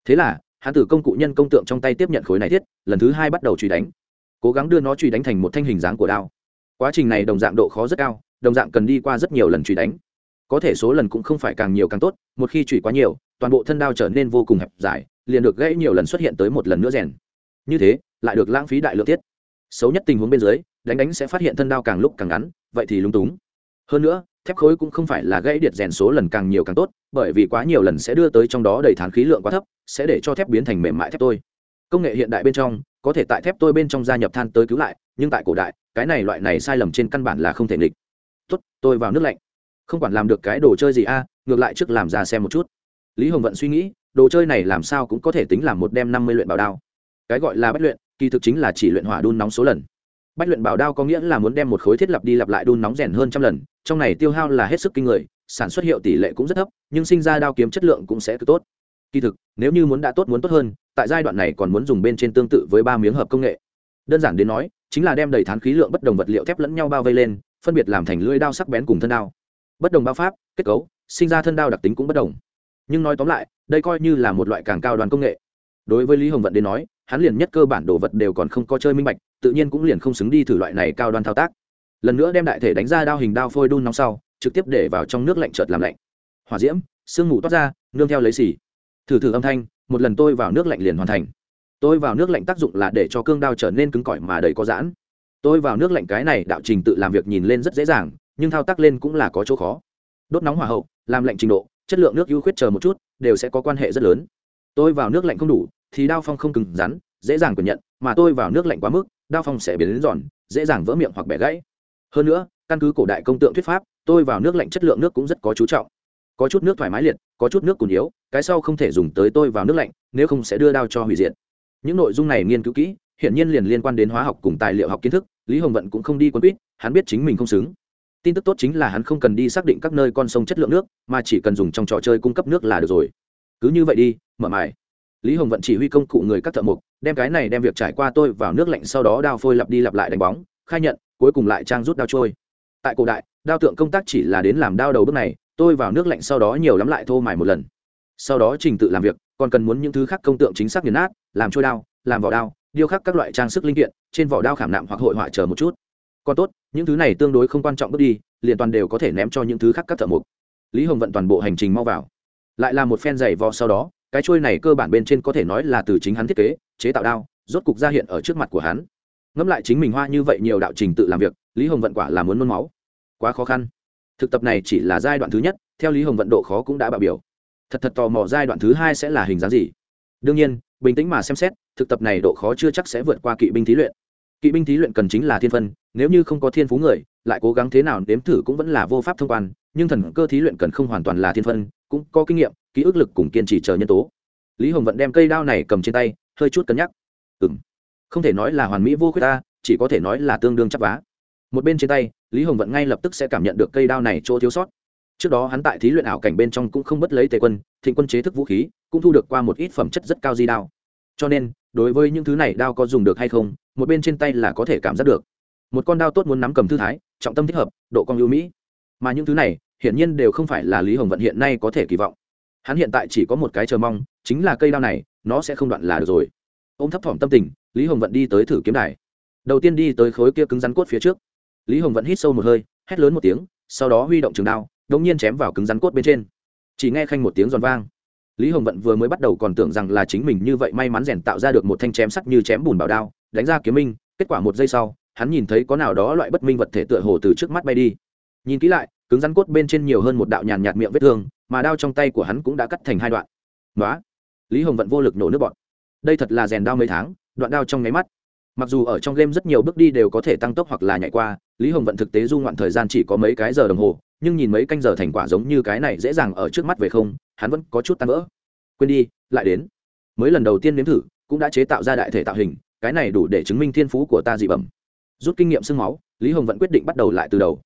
Speaker 1: Thế là, hắn từ công cụ nhân công tượng trong tay tiếp nhận khối này thiết, lần thứ hai bắt đầu truy đánh. Cố gắng đưa nó truy đánh thành một thanh hình dáng của đao. Quá trình này đồng dạng độ khó rất cao, đồng dạng cần đi qua rất nhiều lần truy đánh. Có thể số lần cũng không phải càng nhiều càng tốt, một khi truy quá nhiều, toàn bộ thân đao trở nên vô cùng hẹp dài liền được gãy nhiều lần xuất hiện tới một lần nữa rèn. Như thế, lại được lãng phí đại lượng tiết. Xấu nhất tình huống bên dưới, đánh đánh sẽ phát hiện thân đao càng lúc càng ngắn, vậy thì lung túng. Hơn nữa, thép khối cũng không phải là gãy điện rèn số lần càng nhiều càng tốt, bởi vì quá nhiều lần sẽ đưa tới trong đó đầy thán khí lượng quá thấp, sẽ để cho thép biến thành mềm mại thép tôi. Công nghệ hiện đại bên trong, có thể tại thép tôi bên trong gia nhập than tới cứu lại, nhưng tại cổ đại, cái này loại này sai lầm trên căn bản là không thể nghịch. Tốt, tôi vào nước lạnh. Không quản làm được cái đồ chơi gì a, ngược lại trước làm ra xem một chút. Lý hồng vận suy nghĩ đồ chơi này làm sao cũng có thể tính là một đem năm mươi luyện bảo đao. Cái gọi là bách luyện, kỳ thực chính là chỉ luyện hỏa đun nóng số lần. Bách luyện bảo đao có nghĩa là muốn đem một khối thiết lập đi lặp lại đun nóng rèn hơn trăm lần, trong này tiêu hao là hết sức kinh người, sản xuất hiệu tỷ lệ cũng rất thấp, nhưng sinh ra đao kiếm chất lượng cũng sẽ cứ tốt. Kỳ thực, nếu như muốn đã tốt muốn tốt hơn, tại giai đoạn này còn muốn dùng bên trên tương tự với ba miếng hợp công nghệ. Đơn giản đến nói, chính là đem đầy thán khí lượng bất đồng vật liệu thép lẫn nhau bao vây lên, phân biệt làm thành lưỡi đao sắc bén cùng thân đao. Bất đồng bao pháp, kết cấu, sinh ra thân đao đặc tính cũng bất đồng. Nhưng nói tóm lại đây coi như là một loại càng cao đoàn công nghệ. Đối với lý hồng vận đến nói, hắn liền nhất cơ bản đồ vật đều còn không có chơi minh bạch, tự nhiên cũng liền không xứng đi thử loại này cao đoan thao tác. Lần nữa đem đại thể đánh ra đao hình đao phôi đun nóng sau, trực tiếp để vào trong nước lạnh chợt làm lạnh. Hỏa diễm, sương mù toát ra, nương theo lấy xỉ thử thử âm thanh, một lần tôi vào nước lạnh liền hoàn thành. Tôi vào nước lạnh tác dụng là để cho cương đao trở nên cứng cỏi mà đầy có giãn. Tôi vào nước lạnh cái này đạo trình tự làm việc nhìn lên rất dễ dàng, nhưng thao tác lên cũng là có chỗ khó. Đốt nóng hỏa hậu, làm lạnh trình độ, chất lượng nước ưu khuyết chờ một chút đều sẽ có quan hệ rất lớn. Tôi vào nước lạnh không đủ, thì đao phong không cứng rắn, dễ dàng quyền nhận, mà tôi vào nước lạnh quá mức, đao phong sẽ biến đến giòn, dễ dàng vỡ miệng hoặc bẻ gãy. Hơn nữa, căn cứ cổ đại công tượng thuyết pháp, tôi vào nước lạnh chất lượng nước cũng rất có chú trọng. Có chút nước thoải mái liệt, có chút nước cùn yếu, cái sau không thể dùng tới tôi vào nước lạnh, nếu không sẽ đưa đao cho hủy diệt. Những nội dung này nghiên cứu kỹ hiện nhiên liền liên quan đến hóa học cùng tài liệu học kiến thức, lý hồng vận cũng không đi quân quýt, hắn biết chính mình không xứng tin tức tốt chính là hắn không cần đi xác định các nơi con sông chất lượng nước mà chỉ cần dùng trong trò chơi cung cấp nước là được rồi. Cứ như vậy đi mở mài. Lý hồng vận chỉ huy công cụ người các thợ mộc, đem cái này đem việc trải qua tôi vào nước lạnh sau đó đao phôi lặp đi lặp lại đánh bóng khai nhận cuối cùng lại trang rút đao trôi. Tại cổ đại đao tượng công tác chỉ là đến làm đao đầu bước này tôi vào nước lạnh sau đó nhiều lắm lại thô mài một lần. Sau đó trình tự làm việc còn cần muốn những thứ khác công tượng chính xác nghiền nát làm trôi đao làm vỏ đao điêu khắc các loại trang sức linh kiện trên vỏ đao khảm nạm hoặc hội họa chờ một chút. Còn tốt những thứ này tương đối không quan trọng bước đi, liền toàn đều có thể ném cho những thứ khác các thợ mục lý hồng vận toàn bộ hành trình mau vào. Lại là một phen giày vò sau đó, cái trôi này cơ bản bên trên có thể nói là từ chính hắn thiết kế, chế tạo đao, rốt cục ra hiện ở trước mặt của hắn. Ngẫm lại chính mình hoa như vậy nhiều đạo trình tự làm việc, lý hồng vận quả là muốn nôn máu. Quá khó khăn. Thực tập này chỉ là giai đoạn thứ nhất, theo lý hồng vận độ khó cũng đã bạo biểu. Thật thật tò mò giai đoạn thứ hai sẽ là hình dáng gì. Đương nhiên, bình tĩnh mà xem xét, thực tập này độ khó chưa chắc sẽ vượt qua kỵ binh thí luyện kỵ binh thí luyện cần chính là thiên phân, nếu như không có thiên phú người, lại cố gắng thế nào đếm thử cũng vẫn là vô pháp thông quan, nhưng thần cơ thí luyện cần không hoàn toàn là thiên phân, cũng có kinh nghiệm, ký ức lực cùng kiên trì chờ nhân tố. Lý hồng vận đem cây đao này cầm trên tay, hơi chút cân nhắc. Ừ m không thể nói là hoàn mỹ vô khuyết ta, chỉ có thể nói là tương đương chắc vá. Một bên trên tay, lý hồng vận ngay lập tức sẽ cảm nhận được cây đao này chỗ thiếu sót. Trước đó hắn tại thí luyện ảo cảnh bên trong cũng không bất lấy tề quân, thịnh quân chế thức vũ khí, cũng thu được qua một ít phẩm chất rất cao di đao. Cho nên đối với những thứ này đao có dùng được hay không, một bên trên tay là có thể cảm giác được. Một con đao tốt muốn nắm cầm thư thái, trọng tâm thích hợp, độ cong ưu mỹ. Mà những thứ này, hiển nhiên đều không phải là lý hồng vận hiện nay có thể kỳ vọng. Hắn hiện tại chỉ có một cái chờ mong, chính là cây đao này, nó sẽ không đoạn là được rồi. Ô m thấp thỏm tâm tình, lý hồng vận đi tới thử kiếm đài. Đầu tiên đi tới khối kia cứng rắn cốt phía trước. Lý hồng vận hít sâu một hơi, hét lớn một tiếng, sau đó huy động trường đao đ ỗ n g nhiên chém vào cứng rắn cốt bên trên. Chỉ nghe khanh một tiếng giòn vang lý hồng vận vừa mới bắt đầu còn tưởng rằng là chính mình như vậy may mắn rèn tạo ra được một thanh chém sắt như chém bùn bảo đao, đánh ra kiếm minh, kết quả một giây sau, hắn nhìn thấy có nào đó loại bất minh vật thể tựa hồ từ trước mắt bay đi. Nhìn kỹ lại, cứng rắn cốt bên trên nhiều hơn một đạo nhàn nhạt miệng vết thương, mà đao trong tay của hắn cũng đã cắt thành hai đoạn. Đó lý hồng vận vô lực nổ nước bọn đây thật là rèn đao mấy tháng, đoạn đao trong nháy mắt. Mặc dù ở trong game rất nhiều bước đi đều có thể tăng tốc hoặc là nhảy qua, lý hồng vận thực tế du ngoạn thời gian chỉ có mấy cái giờ đồng hồ, nhưng nhìn mấy canh giờ thành quả giống như cái này dễ dàng ở trước mắt về không hắn vẫn có chút tan vỡ. Quên đi lại đến. Mới lần đầu tiên nếm thử cũng đã chế tạo ra đại thể tạo hình cái này đủ để chứng minh thiên phú của ta dị bẩm. Rút kinh nghiệm sương máu lý hồng vẫn quyết định bắt đầu lại từ đầu.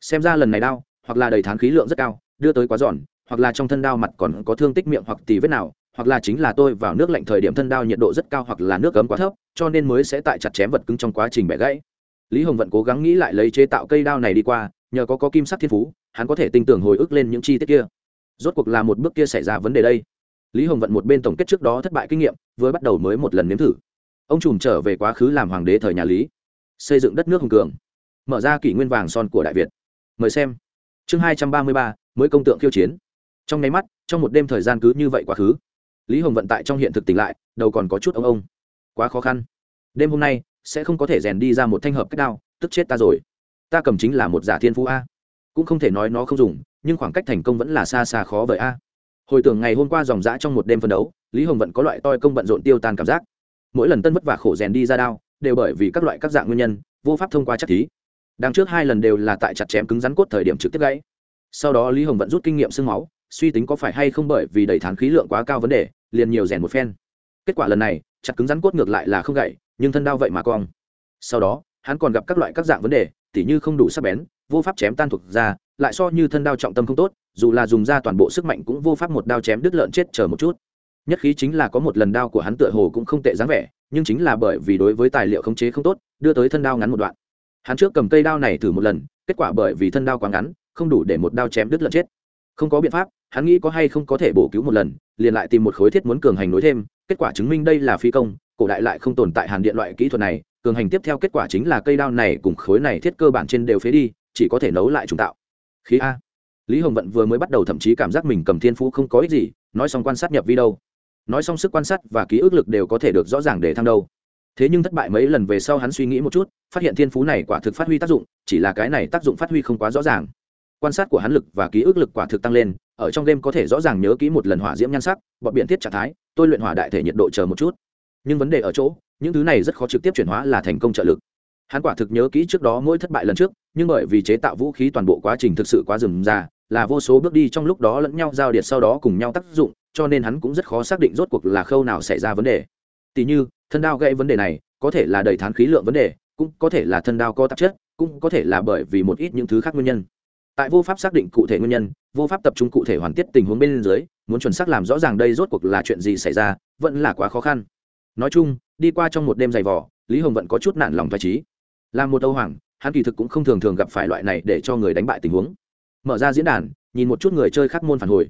Speaker 1: Xem ra lần này đau hoặc là đầy thán khí lượng rất cao đưa tới quá giòn hoặc là trong thân đao mặt còn có thương tích miệng hoặc tì vết nào hoặc là chính là tôi vào nước lạnh thời điểm thân đao nhiệt độ rất cao hoặc là nước cấm quá thấp cho nên mới sẽ tại chặt chém vật cứng trong quá trình bẻ gãy. Lý hồng vận cố gắng nghĩ lại lấy chế tạo cây đao này đi qua nhờ có, có kim sắc thiên phú hắn có thể tinh tưởng hồi ức lên những chi tiết kia rốt cuộc là một bước kia xảy ra vấn đề đây. Lý hồng vận một bên tổng kết trước đó thất bại kinh nghiệm, vừa bắt đầu mới một lần nếm thử. Ông trùm trở về quá khứ làm hoàng đế thời nhà lý. Xây dựng đất nước hùng cường. Mở ra kỷ nguyên vàng son của đại việt. Mời xem. Chương hai trăm ba mươi ba, mới công tượng khiêu chiến. Trong nháy mắt, trong một đêm thời gian cứ như vậy quá khứ, lý hồng vận tại trong hiện thực tỉnh lại, đầu còn có chút ông ông. Quá khó khăn. Đêm hôm nay, sẽ không có thể rèn đi ra một thanh hợp cách đao, tức chết ta rồi. Ta cầm chính là một giả thiên phú a. Cũng không thể nói nó không dùng nhưng khoảng cách thành công vẫn là xa xa khó vời a. Hồi tưởng ngày hôm qua dòng dã trong một đêm phân đấu, lý hồng vận có loại toi công bận rộn tiêu tan cảm giác. Mỗi lần tân vất vả khổ rèn đi ra đao, đều bởi vì các loại các dạng nguyên nhân, vô pháp thông qua chắc thí. Đằng trước hai lần đều là tại chặt chém cứng rắn cốt thời điểm trực tiếp gãy. Sau đó lý hồng vận rút kinh nghiệm sương máu, suy tính có phải hay không bởi vì đầy thán khí lượng quá cao vấn đề, liền nhiều rèn một phen. Kết quả lần này, chặt cứng rắn cốt ngược lại là không gãy, nhưng thân đao vậy mà cong. Sau đó, hắn còn gặp các loại các dạng vấn đề tỉ như không đủ sắc bén, vô pháp chém tan thuộc ra, lại so như thân đao trọng tâm không tốt, dù là dùng ra toàn bộ sức mạnh cũng vô pháp một đao chém đứt lợn chết chờ một chút. Nhất khí chính là có một lần đao của hắn tựa hồ cũng không tệ dáng vẻ, nhưng chính là bởi vì đối với tài liệu khống chế không tốt, đưa tới thân đao ngắn một đoạn. Hắn trước cầm cây đao này thử một lần, kết quả bởi vì thân đao quá ngắn, không đủ để một đao chém đứt lợn chết. Không có biện pháp, hắn nghĩ có hay không có thể bổ cứu một lần, liền lại tìm một khối thiết muốn cường hành nối thêm, kết quả chứng minh đây là phi công, cổ đại lại không tồn tại hàn điện loại kỹ thuật này cường hành tiếp theo kết quả chính là cây đao này cùng khối này thiết cơ bản trên đều phế đi, chỉ có thể nấu lại trùng tạo. Khí a. Lý hồng vận vừa mới bắt đầu thậm chí cảm giác mình cầm thiên phú không có ích gì, nói xong quan sát nhập vi đâu. Nói xong sức quan sát và ký ức lực đều có thể được rõ ràng để thăng đâu. Thế nhưng thất bại mấy lần về sau hắn suy nghĩ một chút, phát hiện thiên phú này quả thực phát huy tác dụng, chỉ là cái này tác dụng phát huy không quá rõ ràng. Quan sát của hắn lực và ký ức lực quả thực tăng lên, ở trong game có thể rõ ràng nhớ kỹ một lần hỏa diễm nhan sắc, bọn biện thiết trạng thái, tôi luyện hỏa đại thể nhiệt độ chờ một chút nhưng vấn đề ở chỗ, những thứ này rất khó trực tiếp chuyển hóa là thành công trợ lực. Hắn quả thực nhớ kỹ trước đó mỗi thất bại lần trước, nhưng bởi vì chế tạo vũ khí toàn bộ quá trình thực sự quá rườm rà, là vô số bước đi trong lúc đó lẫn nhau giao điện sau đó cùng nhau tác dụng, cho nên hắn cũng rất khó xác định rốt cuộc là khâu nào xảy ra vấn đề. Tỉ như, thân đao gây vấn đề này, có thể là đầy thán khí lượng vấn đề, cũng có thể là thân đao có tạp chất, cũng có thể là bởi vì một ít những thứ khác nguyên nhân. Tại vô pháp xác định cụ thể nguyên nhân, vô pháp tập trung cụ thể hoàn tiết tình huống bên dưới, muốn chuẩn xác làm rõ ràng đây rốt cuộc là chuyện gì xảy ra, vẫn là quá khó khăn nói chung, đi qua trong một đêm dày vỏ lý hồng vẫn có chút nản lòng thoải trí làm một âu hoàng, hắn kỳ thực cũng không thường thường gặp phải loại này để cho người đánh bại tình huống. Mở ra diễn đàn, nhìn một chút người chơi khác môn phản hồi.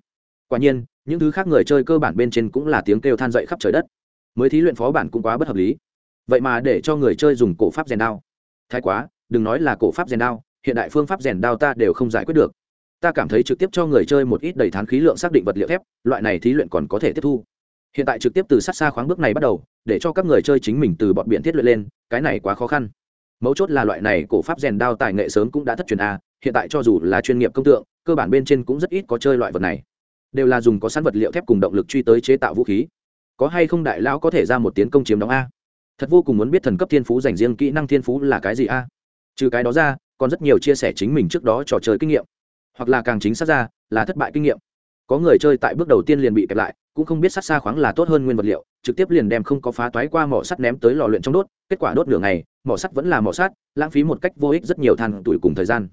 Speaker 1: Quả nhiên, những thứ khác người chơi cơ bản bên trên cũng là tiếng kêu than dậy khắp trời đất. Mới thí luyện phó bản cũng quá bất hợp lý. Vậy mà để cho người chơi dùng cổ pháp rèn đao. Thái quá, đừng nói là cổ pháp rèn đao, hiện đại phương pháp rèn đao ta đều không giải quyết được. Ta cảm thấy trực tiếp cho người chơi một ít đầy thán khí lượng xác định vật liệu thép, loại này thí luyện còn có thể tiếp thu hiện tại trực tiếp từ sát xa khoáng bước này bắt đầu, để cho các người chơi chính mình từ bọn biện thiết luyện lên, cái này quá khó khăn. Mấu chốt là loại này cổ pháp rèn đao tài nghệ sớm cũng đã thất truyền a, hiện tại cho dù là chuyên nghiệp công tượng, cơ bản bên trên cũng rất ít có chơi loại vật này. Đều là dùng có sẵn vật liệu thép cùng động lực truy tới chế tạo vũ khí. Có hay không đại lão có thể ra một tiến công chiếm đóng a? Thật vô cùng muốn biết thần cấp thiên phú dành riêng kỹ năng thiên phú là cái gì a? Trừ cái đó ra, còn rất nhiều chia sẻ chính mình trước đó trò chơi kinh nghiệm. Hoặc là càng chính xác ra, là thất bại kinh nghiệm. Có người chơi tại bước đầu tiên liền bị kẹp lại cũng không biết sắt xa khoáng là tốt hơn nguyên vật liệu, trực tiếp liền đem không có phá toái qua mỏ sắt ném tới lò luyện trong đốt, kết quả đốt nửa ngày, mỏ sắt vẫn là mỏ sắt, lãng phí một cách vô ích rất nhiều than tuổi cùng thời gian.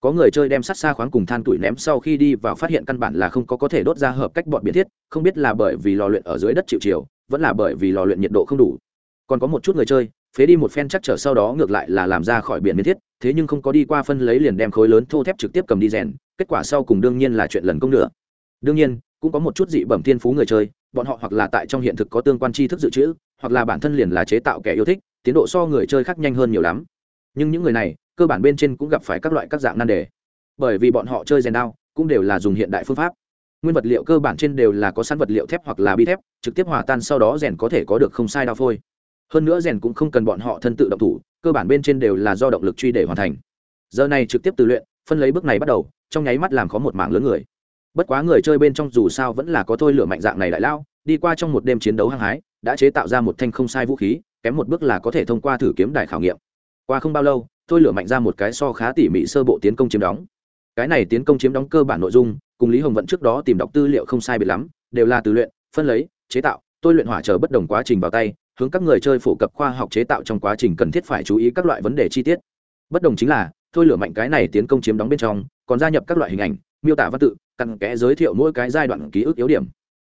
Speaker 1: Có người chơi đem sắt xa khoáng cùng than tuổi ném sau khi đi vào phát hiện căn bản là không có có thể đốt ra hợp cách bọn biệt thiết, không biết là bởi vì lò luyện ở dưới đất chịu chiều, vẫn là bởi vì lò luyện nhiệt độ không đủ. Còn có một chút người chơi, phế đi một phen chắc trở sau đó ngược lại là làm ra khỏi biển miên thiết, thế nhưng không có đi qua phân lấy liền đem khối lớn thô thép trực tiếp cầm đi rèn, kết quả sau cùng đương nhiên là chuyện lần công nữa. Đương nhiên cũng có một chút dị bẩm thiên phú người chơi, bọn họ hoặc là tại trong hiện thực có tương quan tri thức dự trữ, hoặc là bản thân liền là chế tạo kẻ yêu thích, tiến độ so người chơi khác nhanh hơn nhiều lắm. Nhưng những người này, cơ bản bên trên cũng gặp phải các loại các dạng nan đề. Bởi vì bọn họ chơi rèn đao, cũng đều là dùng hiện đại phương pháp. Nguyên vật liệu cơ bản trên đều là có sẵn vật liệu thép hoặc là bi thép, trực tiếp hòa tan sau đó rèn có thể có được không sai đao phôi. Hơn nữa rèn cũng không cần bọn họ thân tự động thủ, cơ bản bên trên đều là do động lực truy để hoàn thành. Giờ này trực tiếp từ luyện, phân lấy bước này bắt đầu, trong nháy mắt làm khó một mảng lớn người bất quá người chơi bên trong dù sao vẫn là có thôi lửa mạnh dạng này đại lao, đi qua trong một đêm chiến đấu hăng hái, đã chế tạo ra một thanh không sai vũ khí, kém một bước là có thể thông qua thử kiếm đài khảo nghiệm. Qua không bao lâu, thôi lửa mạnh ra một cái so khá tỉ mỉ sơ bộ tiến công chiếm đóng. Cái này tiến công chiếm đóng cơ bản nội dung, cùng lý hồng vận trước đó tìm đọc tư liệu không sai biệt lắm, đều là từ luyện, phân lấy, chế tạo, tôi luyện hỏa chờ bất đồng quá trình vào tay, hướng các người chơi phổ cập khoa học chế tạo trong quá trình cần thiết phải chú ý các loại vấn đề chi tiết. Bất đồng chính là, thôi lửa mạnh cái này tiến công chiếm đóng bên trong, còn gia nhập các loại hình ảnh miêu tả văn tự, cặn kẽ giới thiệu mỗi cái giai đoạn ký ức yếu điểm.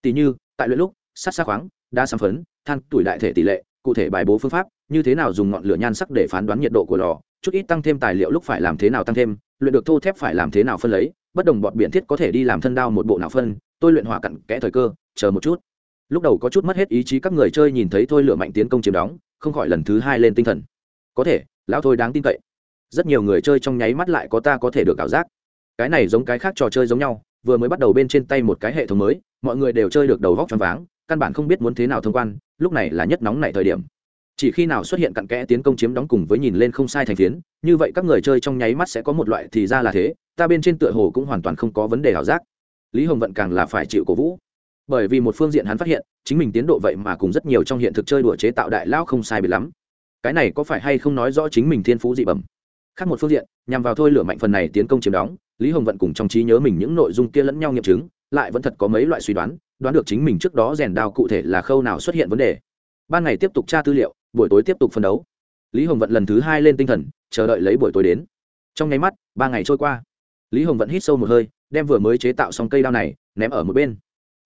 Speaker 1: Tỷ như, tại luyện lúc, sắt sắc khoáng, đa sản phấn, than tuổi đại thể tỷ lệ, cụ thể bài bố phương pháp, như thế nào dùng ngọn lửa nhan sắc để phán đoán nhiệt độ của lò, chút ít tăng thêm tài liệu lúc phải làm thế nào tăng thêm, luyện được thô thép phải làm thế nào phân lấy, bất đồng bọn biện thiết có thể đi làm thân đao một bộ nào phân, tôi luyện hỏa cặn kẽ thời cơ, chờ một chút. Lúc đầu có chút mất hết ý chí các người chơi nhìn thấy thôi lửa mạnh tiến công chiếm đóng, không khỏi lần thứ hai lên tinh thần. Có thể, lão thôi đáng tin cậy. Rất nhiều người chơi trong nháy mắt lại có ta có thể được ảo giác cái này giống cái khác trò chơi giống nhau, vừa mới bắt đầu bên trên tay một cái hệ thống mới, mọi người đều chơi được đầu vóc t r váng, căn bản không biết muốn thế nào thông quan, lúc này là nhất nóng nảy thời điểm. Chỉ khi nào xuất hiện cặn kẽ tiến công chiếm đóng cùng với nhìn lên không sai thành phiến, như vậy các người chơi trong nháy mắt sẽ có một loại thì ra là thế, ta bên trên tựa hồ cũng hoàn toàn không có vấn đề ảo giác. Lý hồng vận càng là phải chịu cổ vũ. Bởi vì một phương diện hắn phát hiện, chính mình tiến độ vậy mà cùng rất nhiều trong hiện thực chơi đùa chế tạo đại lao không sai biệt lắm. Cái này có phải hay không nói rõ chính mình thiên phú dị bẩm? Khác một phương diện, nhằm vào thôi lửa mạnh phần này tiến công chiếm đóng lý hồng vận cùng trong trí nhớ mình những nội dung kia lẫn nhau nghiệm chứng, lại vẫn thật có mấy loại suy đoán đoán được chính mình trước đó rèn đao cụ thể là khâu nào xuất hiện vấn đề. Ban ngày tiếp tục tra tư liệu, buổi tối tiếp tục phân đấu. Lý hồng vận lần thứ hai lên tinh thần, chờ đợi lấy buổi tối đến. Trong nháy mắt, ba ngày trôi qua. Lý hồng vận hít sâu một hơi, đem vừa mới chế tạo xong cây đao này, ném ở một bên.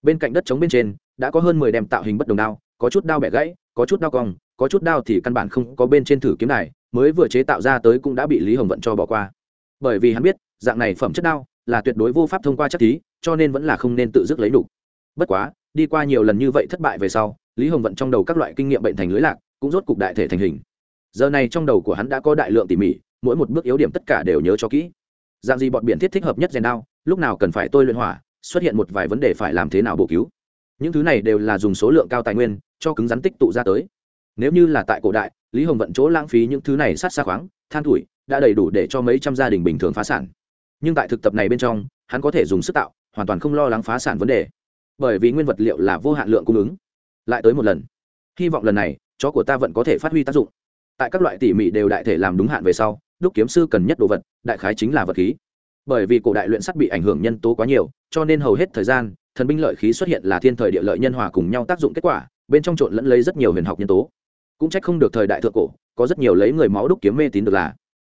Speaker 1: Bên cạnh đất trống bên trên, đã có hơn mười đem tạo hình bất đồng đao, có chút đao bẻ gãy, có chút đao cong, có chút đao thì căn bản không có bên trên thử kiếm này mới vừa chế tạo ra tới cũng đã bị lý hồng vận cho bỏ qua. Bởi vì hắn biết dạng này phẩm chất đao là tuyệt đối vô pháp thông qua chất thí, cho nên vẫn là không nên tự dứt lấy đủ. Bất quá, đi qua nhiều lần như vậy thất bại về sau, lý hồng vận trong đầu các loại kinh nghiệm bệnh thành lưới lạc cũng rốt cục đại thể thành hình. Giờ này trong đầu của hắn đã có đại lượng tỉ mỉ, mỗi một bước yếu điểm tất cả đều nhớ cho kỹ. Dạng gì bọn biển thiết thích hợp nhất rèn đao, lúc nào cần phải tôi luyện hỏa, xuất hiện một vài vấn đề phải làm thế nào bổ cứu. Những thứ này đều là dùng số lượng cao tài nguyên, cho cứng rắn tích tụ ra tới. Nếu như là tại cổ đại, lý hồng vận chỗ lãng phí những thứ này sát xa khoáng, than thủi đã đầy đủ để cho mấy trăm gia đình bình thường phá sản nhưng tại thực tập này bên trong, hắn có thể dùng sức tạo, hoàn toàn không lo lắng phá sản vấn đề. Bởi vì nguyên vật liệu là vô hạn lượng cung ứng. Lại tới một lần. Hy vọng lần này, chó của ta vẫn có thể phát huy tác dụng. Tại các loại tỉ mỉ đều đại thể làm đúng hạn về sau, đúc kiếm sư cần nhất đồ vật, đại khái chính là vật khí. Bởi vì cổ đại luyện sắt bị ảnh hưởng nhân tố quá nhiều, cho nên hầu hết thời gian, thần binh lợi khí xuất hiện là thiên thời địa lợi nhân hòa cùng nhau tác dụng kết quả, bên trong trộn lẫn lấy rất nhiều huyền học nhân tố. Cũng trách không được thời đại thượng cổ, có rất nhiều lấy người máu đúc kiếm mê tín được là.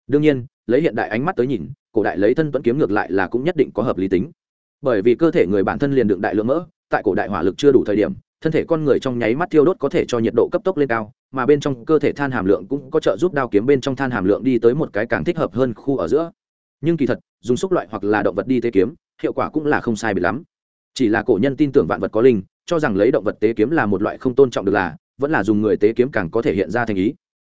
Speaker 1: Đương nhiên lấy hiện đại ánh mắt tới nhìn, cổ đại lấy thân tuẫn kiếm ngược lại là cũng nhất định có hợp lý tính. Bởi vì cơ thể người bản thân liền đựng đại lượng mỡ, tại cổ đại hỏa lực chưa đủ thời điểm, thân thể con người trong nháy mắt thiêu đốt có thể cho nhiệt độ cấp tốc lên cao, mà bên trong cơ thể than hàm lượng cũng có trợ giúp đao kiếm bên trong than hàm lượng đi tới một cái càng thích hợp hơn khu ở giữa. Nhưng kỳ thật, dùng xúc loại hoặc là động vật đi tế kiếm, hiệu quả cũng là không sai bị lắm. Chỉ là cổ nhân tin tưởng vạn vật có linh, cho rằng lấy động vật tế kiếm là một loại không tôn trọng được là, vẫn là dùng người tế kiếm càng có thể hiện ra thành ý.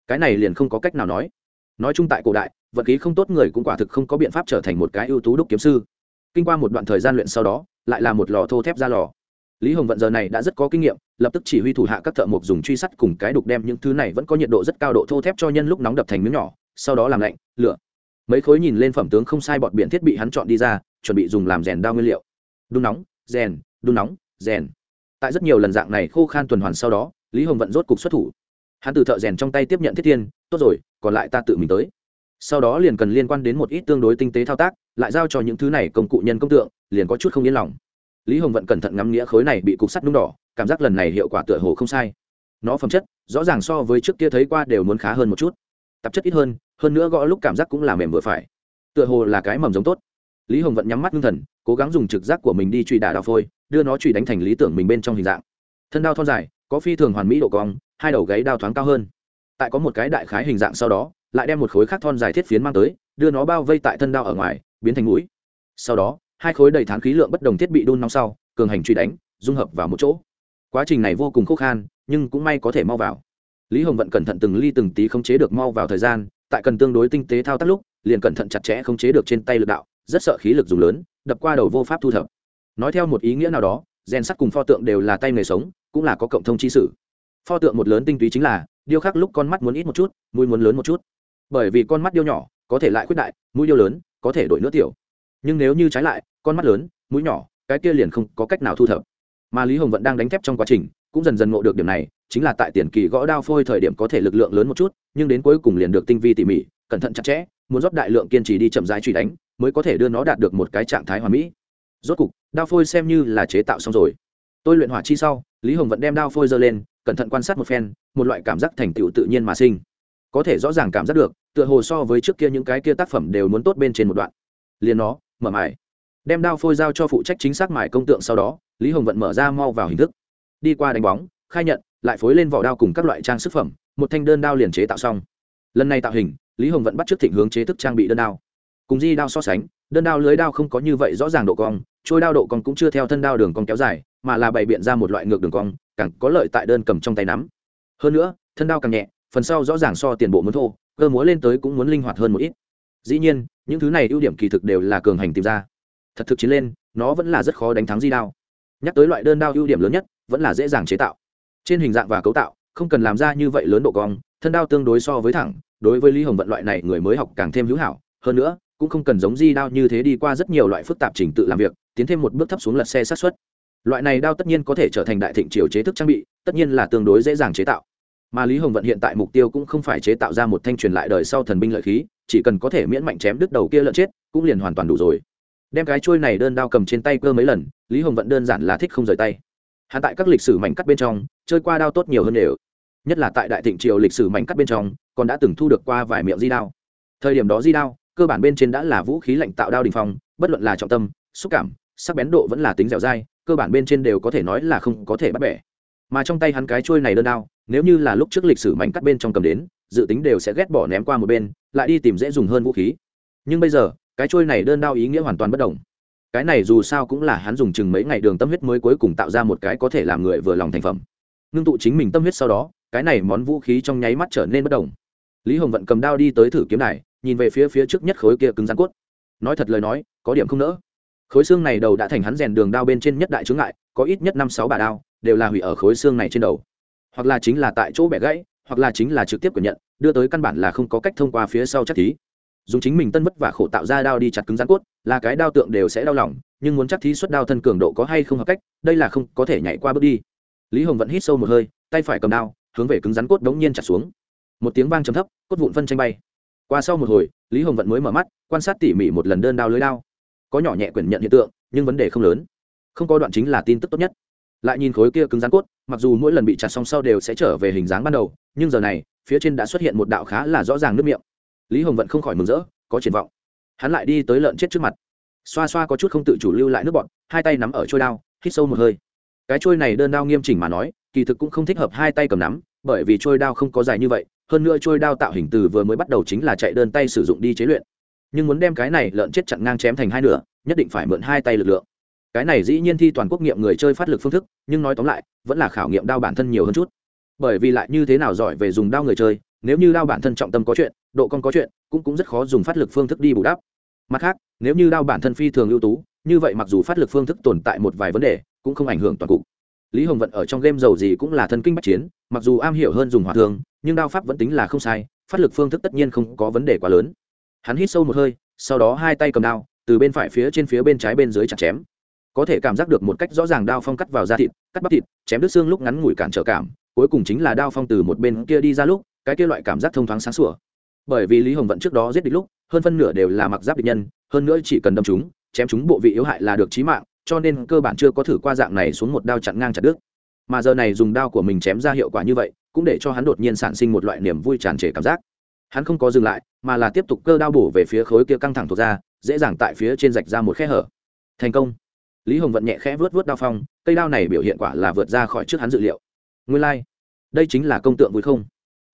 Speaker 1: Cái này liền không có cách nào nói nói chung tại cổ đại vật khí không tốt người cũng quả thực không có biện pháp trở thành một cái ưu tú đúc kiếm sư. Kinh qua một đoạn thời gian luyện sau đó, lại là một lò thô thép ra lò. Lý hồng vận giờ này đã rất có kinh nghiệm, lập tức chỉ huy thủ hạ các thợ mộc dùng truy sắt cùng cái đục đem những thứ này vẫn có nhiệt độ rất cao độ thô thép cho nhân lúc nóng đập thành miếng nhỏ, sau đó làm lạnh, lửa. Mấy khối nhìn lên phẩm tướng không sai bọt biển thiết bị hắn chọn đi ra, chuẩn bị dùng làm rèn đao nguyên liệu. Đun nóng, rèn, đun nóng, rèn. Tại rất nhiều lần dạng này khô khan tuần hoàn sau đó, lý hồng vận rốt cục xuất thủ. Hắn từ thợ rèn trong tay tiếp nhận thiết thiên tốt rồi, còn lại ta tự mình tới. Sau đó liền cần liên quan đến một ít tương đối tinh tế thao tác, lại giao cho những thứ này công cụ nhân công tượng, liền có chút không yên lòng. Lý hồng vận cẩn thận ngắm nghĩa khối này bị cục sắt nung đỏ, cảm giác lần này hiệu quả tựa hồ không sai. Nó phẩm chất, rõ ràng so với trước kia thấy qua đều muốn khá hơn một chút. Tạp chất ít hơn hơn nữa gõ lúc cảm giác cũng là mềm vừa phải. Tựa hồ là cái mầm giống tốt. Lý hồng vận nhắm mắt ngưng thần, cố gắng dùng trực giác của mình đi truy đả đào phôi, đưa nó truy đánh thành lý tưởng mình bên trong hình dạng. Thân đao thon dài, có phi thường hoàn mỹ độ cong, hai đầu gáy đao thoáng cao hơn tại có một cái đại khái hình dạng sau đó, lại đem một khối khác thon dài thiết phiến mang tới, đưa nó bao vây tại thân đao ở ngoài, biến thành mũi. Sau đó, hai khối đầy thán khí lượng bất đồng thiết bị đun nóng sau, cường hành truy đánh, dung hợp vào một chỗ. Quá trình này vô cùng khô khan, nhưng cũng may có thể mau vào. Lý hồng vận cẩn thận từng ly từng tí khống chế được mau vào thời gian, tại cần tương đối tinh tế thao tác lúc, liền cẩn thận chặt chẽ khống chế được trên tay lực đạo, rất sợ khí lực dùng lớn, đập qua đầu vô pháp thu thập. Nói theo một ý nghĩa nào đó, gen sắt cùng pho tượng đều là tay nghề sống, cũng là có cộng thông chi sử pho tượng một lớn tinh túy chính là điêu khắc lúc con mắt muốn ít một chút, mũi muốn lớn một chút. Bởi vì con mắt điêu nhỏ, có thể lại khuyết đại, mũi điêu lớn, có thể đổi nữa tiểu. Nhưng nếu như trái lại, con mắt lớn, mũi nhỏ, cái kia liền không có cách nào thu thập. Mà lý hồng vẫn đang đánh thép trong quá trình, cũng dần dần ngộ được điểm này, chính là tại tiền kỳ gõ đao phôi thời điểm có thể lực lượng lớn một chút, nhưng đến cuối cùng liền được tinh vi tỉ mỉ, cẩn thận chặt chẽ, muốn rót đại lượng kiên trì đi chậm rãi truy đánh, mới có thể đưa nó đạt được một cái trạng thái hoàn mỹ. Rốt cục, đao phôi xem như là chế tạo xong rồi. Tôi luyện hỏa chi sau, lý hồng vẫn đem đao phôi giơ lên cẩn thận quan sát một phen, một loại cảm giác thành tựu tự nhiên mà sinh. Có thể rõ ràng cảm giác được, tựa hồ so với trước kia những cái kia tác phẩm đều muốn tốt bên trên một đoạn. Liền nó, mở mải. Đem đao phôi giao cho phụ trách chính xác mải công tượng sau đó, lý hồng vận mở ra mau vào hình thức. Đi qua đánh bóng, khai nhận, lại phối lên vỏ đao cùng các loại trang sức phẩm, một thanh đơn đao liền chế tạo xong. Lần này tạo hình, lý hồng vận bắt trước thịnh hướng chế thức trang bị đơn đao. Cùng di đao so sánh, đơn đao lưới đao không có như vậy rõ ràng độ cong, trôi đao độ cong cũng chưa theo thân đao đường cong kéo dài, mà là bày biện ra một loại ngược đường cong càng có lợi tại đơn cầm trong tay nắm. Hơn nữa, thân đao càng nhẹ, phần sau rõ ràng so tiền bộ muốn thô, cơ múa lên tới cũng muốn linh hoạt hơn một ít. Dĩ nhiên, những thứ này ưu điểm kỳ thực đều là cường hành tìm ra. Thật thực chiến lên, nó vẫn là rất khó đánh thắng di đao. Nhắc tới loại đơn đao ưu điểm lớn nhất, vẫn là dễ dàng chế tạo. Trên hình dạng và cấu tạo, không cần làm ra như vậy lớn độ cong, thân đao tương đối so với thẳng, đối với lý hồng vận loại này người mới học càng thêm hữu hảo. Hơn nữa, cũng không cần giống di đao như thế đi qua rất nhiều loại phức tạp trình tự làm việc, tiến thêm một bước thấp xuống lật xe sát xuất loại này đao tất nhiên có thể trở thành đại thịnh triều chế thức trang bị, tất nhiên là tương đối dễ dàng chế tạo. Mà lý hồng vận hiện tại mục tiêu cũng không phải chế tạo ra một thanh truyền lại đời sau thần binh lợi khí, chỉ cần có thể miễn mạnh chém đứt đầu kia lợn chết, cũng liền hoàn toàn đủ rồi. Đem cái trôi này đơn đao cầm trên tay cơ mấy lần, lý hồng vận đơn giản là thích không rời tay. Hạ tại các lịch sử mảnh cắt bên trong, chơi qua đao tốt nhiều hơn đều. Nhất là tại đại thịnh triều lịch sử mảnh cắt bên trong, còn đã từng thu được qua vài miệng di đao. Thời điểm đó di đao, cơ bản bên trên đã là vũ khí lạnh tạo đao đình phong, bất luận là trọng tâm, xúc cảm, sắc bén độ vẫn là tính dẻo dai cơ bản bên trên đều có thể nói là không có thể bắt bẻ. Mà trong tay hắn cái trôi này đơn đao, nếu như là lúc trước lịch sử mảnh cắt bên trong cầm đến, dự tính đều sẽ ghét bỏ ném qua một bên, lại đi tìm dễ dùng hơn vũ khí. Nhưng bây giờ, cái trôi này đơn đao ý nghĩa hoàn toàn bất đồng. Cái này dù sao cũng là hắn dùng chừng mấy ngày đường tâm huyết mới cuối cùng tạo ra một cái có thể làm người vừa lòng thành phẩm. Ngưng tụ chính mình tâm huyết sau đó, cái này món vũ khí trong nháy mắt trở nên bất đồng. Lý hồng vận cầm đao đi tới thử kiếm đài, nhìn về phía phía trước nhất khối kia cứng rắn cốt. Nói thật lời nói, có điểm không nỡ khối xương này đầu đã thành hắn rèn đường đao bên trên nhất đại chướng ngại, có ít nhất năm sáu bà đao, đều là hủy ở khối xương này trên đầu. Hoặc là chính là tại chỗ bẻ gãy, hoặc là chính là trực tiếp của nhận, đưa tới căn bản là không có cách thông qua phía sau chắc thí. Dùng chính mình tân vất và khổ tạo ra đao đi chặt cứng rắn cốt, là cái đao tượng đều sẽ đau lòng, nhưng muốn chắc thí xuất đao thân cường độ có hay không hợp cách, đây là không có thể nhảy qua bước đi. Lý hồng vẫn hít sâu một hơi, tay phải cầm đao, hướng về cứng rắn cốt đống nhiên chặt xuống. Một tiếng vang trầm thấp, cốt vụn phân tranh bay. Qua sau một hồi, lý hồng vẫn mới mở mắt, quan sát tỉ mỉ một lần đơn đao lưới đao có nhỏ nhẹ quyển nhận hiện tượng, nhưng vấn đề không lớn. Không có đoạn chính là tin tức tốt nhất. Lại nhìn khối kia cứng rắn cốt, mặc dù mỗi lần bị chặt xong sau đều sẽ trở về hình dáng ban đầu, nhưng giờ này, phía trên đã xuất hiện một đạo khá là rõ ràng nước miệng. Lý hồng vận không khỏi mừng rỡ, có triển vọng. Hắn lại đi tới lợn chết trước mặt. Xoa xoa có chút không tự chủ lưu lại nước bọn hai tay nắm ở trôi đao, hít sâu một hơi. Cái trôi này đơn đao nghiêm chỉnh mà nói, kỳ thực cũng không thích hợp hai tay cầm nắm, bởi vì trôi đao không có dài như vậy, hơn nữa trôi đao tạo hình từ vừa mới bắt đầu chính là chạy đơn tay sử dụng đi chế luyện nhưng muốn đem cái này lợn chết chặn ngang chém thành hai nửa, nhất định phải mượn hai tay lực lượng. Cái này dĩ nhiên thi toàn quốc nghiệm người chơi phát lực phương thức, nhưng nói tóm lại, vẫn là khảo nghiệm đao bản thân nhiều hơn chút. Bởi vì lại như thế nào giỏi về dùng đao người chơi, nếu như đao bản thân trọng tâm có chuyện, độ con có chuyện, cũng cũng rất khó dùng phát lực phương thức đi bù đắp. Mặt khác, nếu như đao bản thân phi thường ưu tú, như vậy mặc dù phát lực phương thức tồn tại một vài vấn đề, cũng không ảnh hưởng toàn cục. Lý hồng vận ở trong game giàu gì cũng là thân kinh bách chiến, mặc dù am hiểu hơn dùng hỏa thương, nhưng đao pháp vẫn tính là không sai, phát lực phương thức tất nhiên không có vấn đề quá lớn hắn hít sâu một hơi, sau đó hai tay cầm đao, từ bên phải phía trên phía bên trái bên dưới chặt chém. Có thể cảm giác được một cách rõ ràng đao phong cắt vào da thịt, cắt bắp thịt, chém đứt xương lúc ngắn ngủi cản trở cảm, cuối cùng chính là đao phong từ một bên kia đi ra lúc, cái kia loại cảm giác thông thoáng sáng sủa. Bởi vì lý hồng vận trước đó giết địch lúc, hơn phân nửa đều là mặc giáp địch nhân, hơn nữa chỉ cần đâm chúng, chém chúng bộ vị yếu hại là được trí mạng, cho nên cơ bản chưa có thử qua dạng này xuống một đao chặn ngang chặt đứt. Mà giờ này dùng đao của mình chém ra hiệu quả như vậy, cũng để cho hắn đột nhiên sản sinh một loại niềm vui tràn trề cảm giác hắn không có dừng lại, mà là tiếp tục cơ đao bổ về phía khối kia căng thẳng thuộc ra dễ dàng tại phía trên rạch ra một khe hở. Thành công. Lý hồng vận nhẹ khẽ vớt vớt đao phong, cây đao này biểu hiện quả là vượt ra khỏi trước hắn dự liệu. Nguyên lai、like. đây chính là công tượng vui không?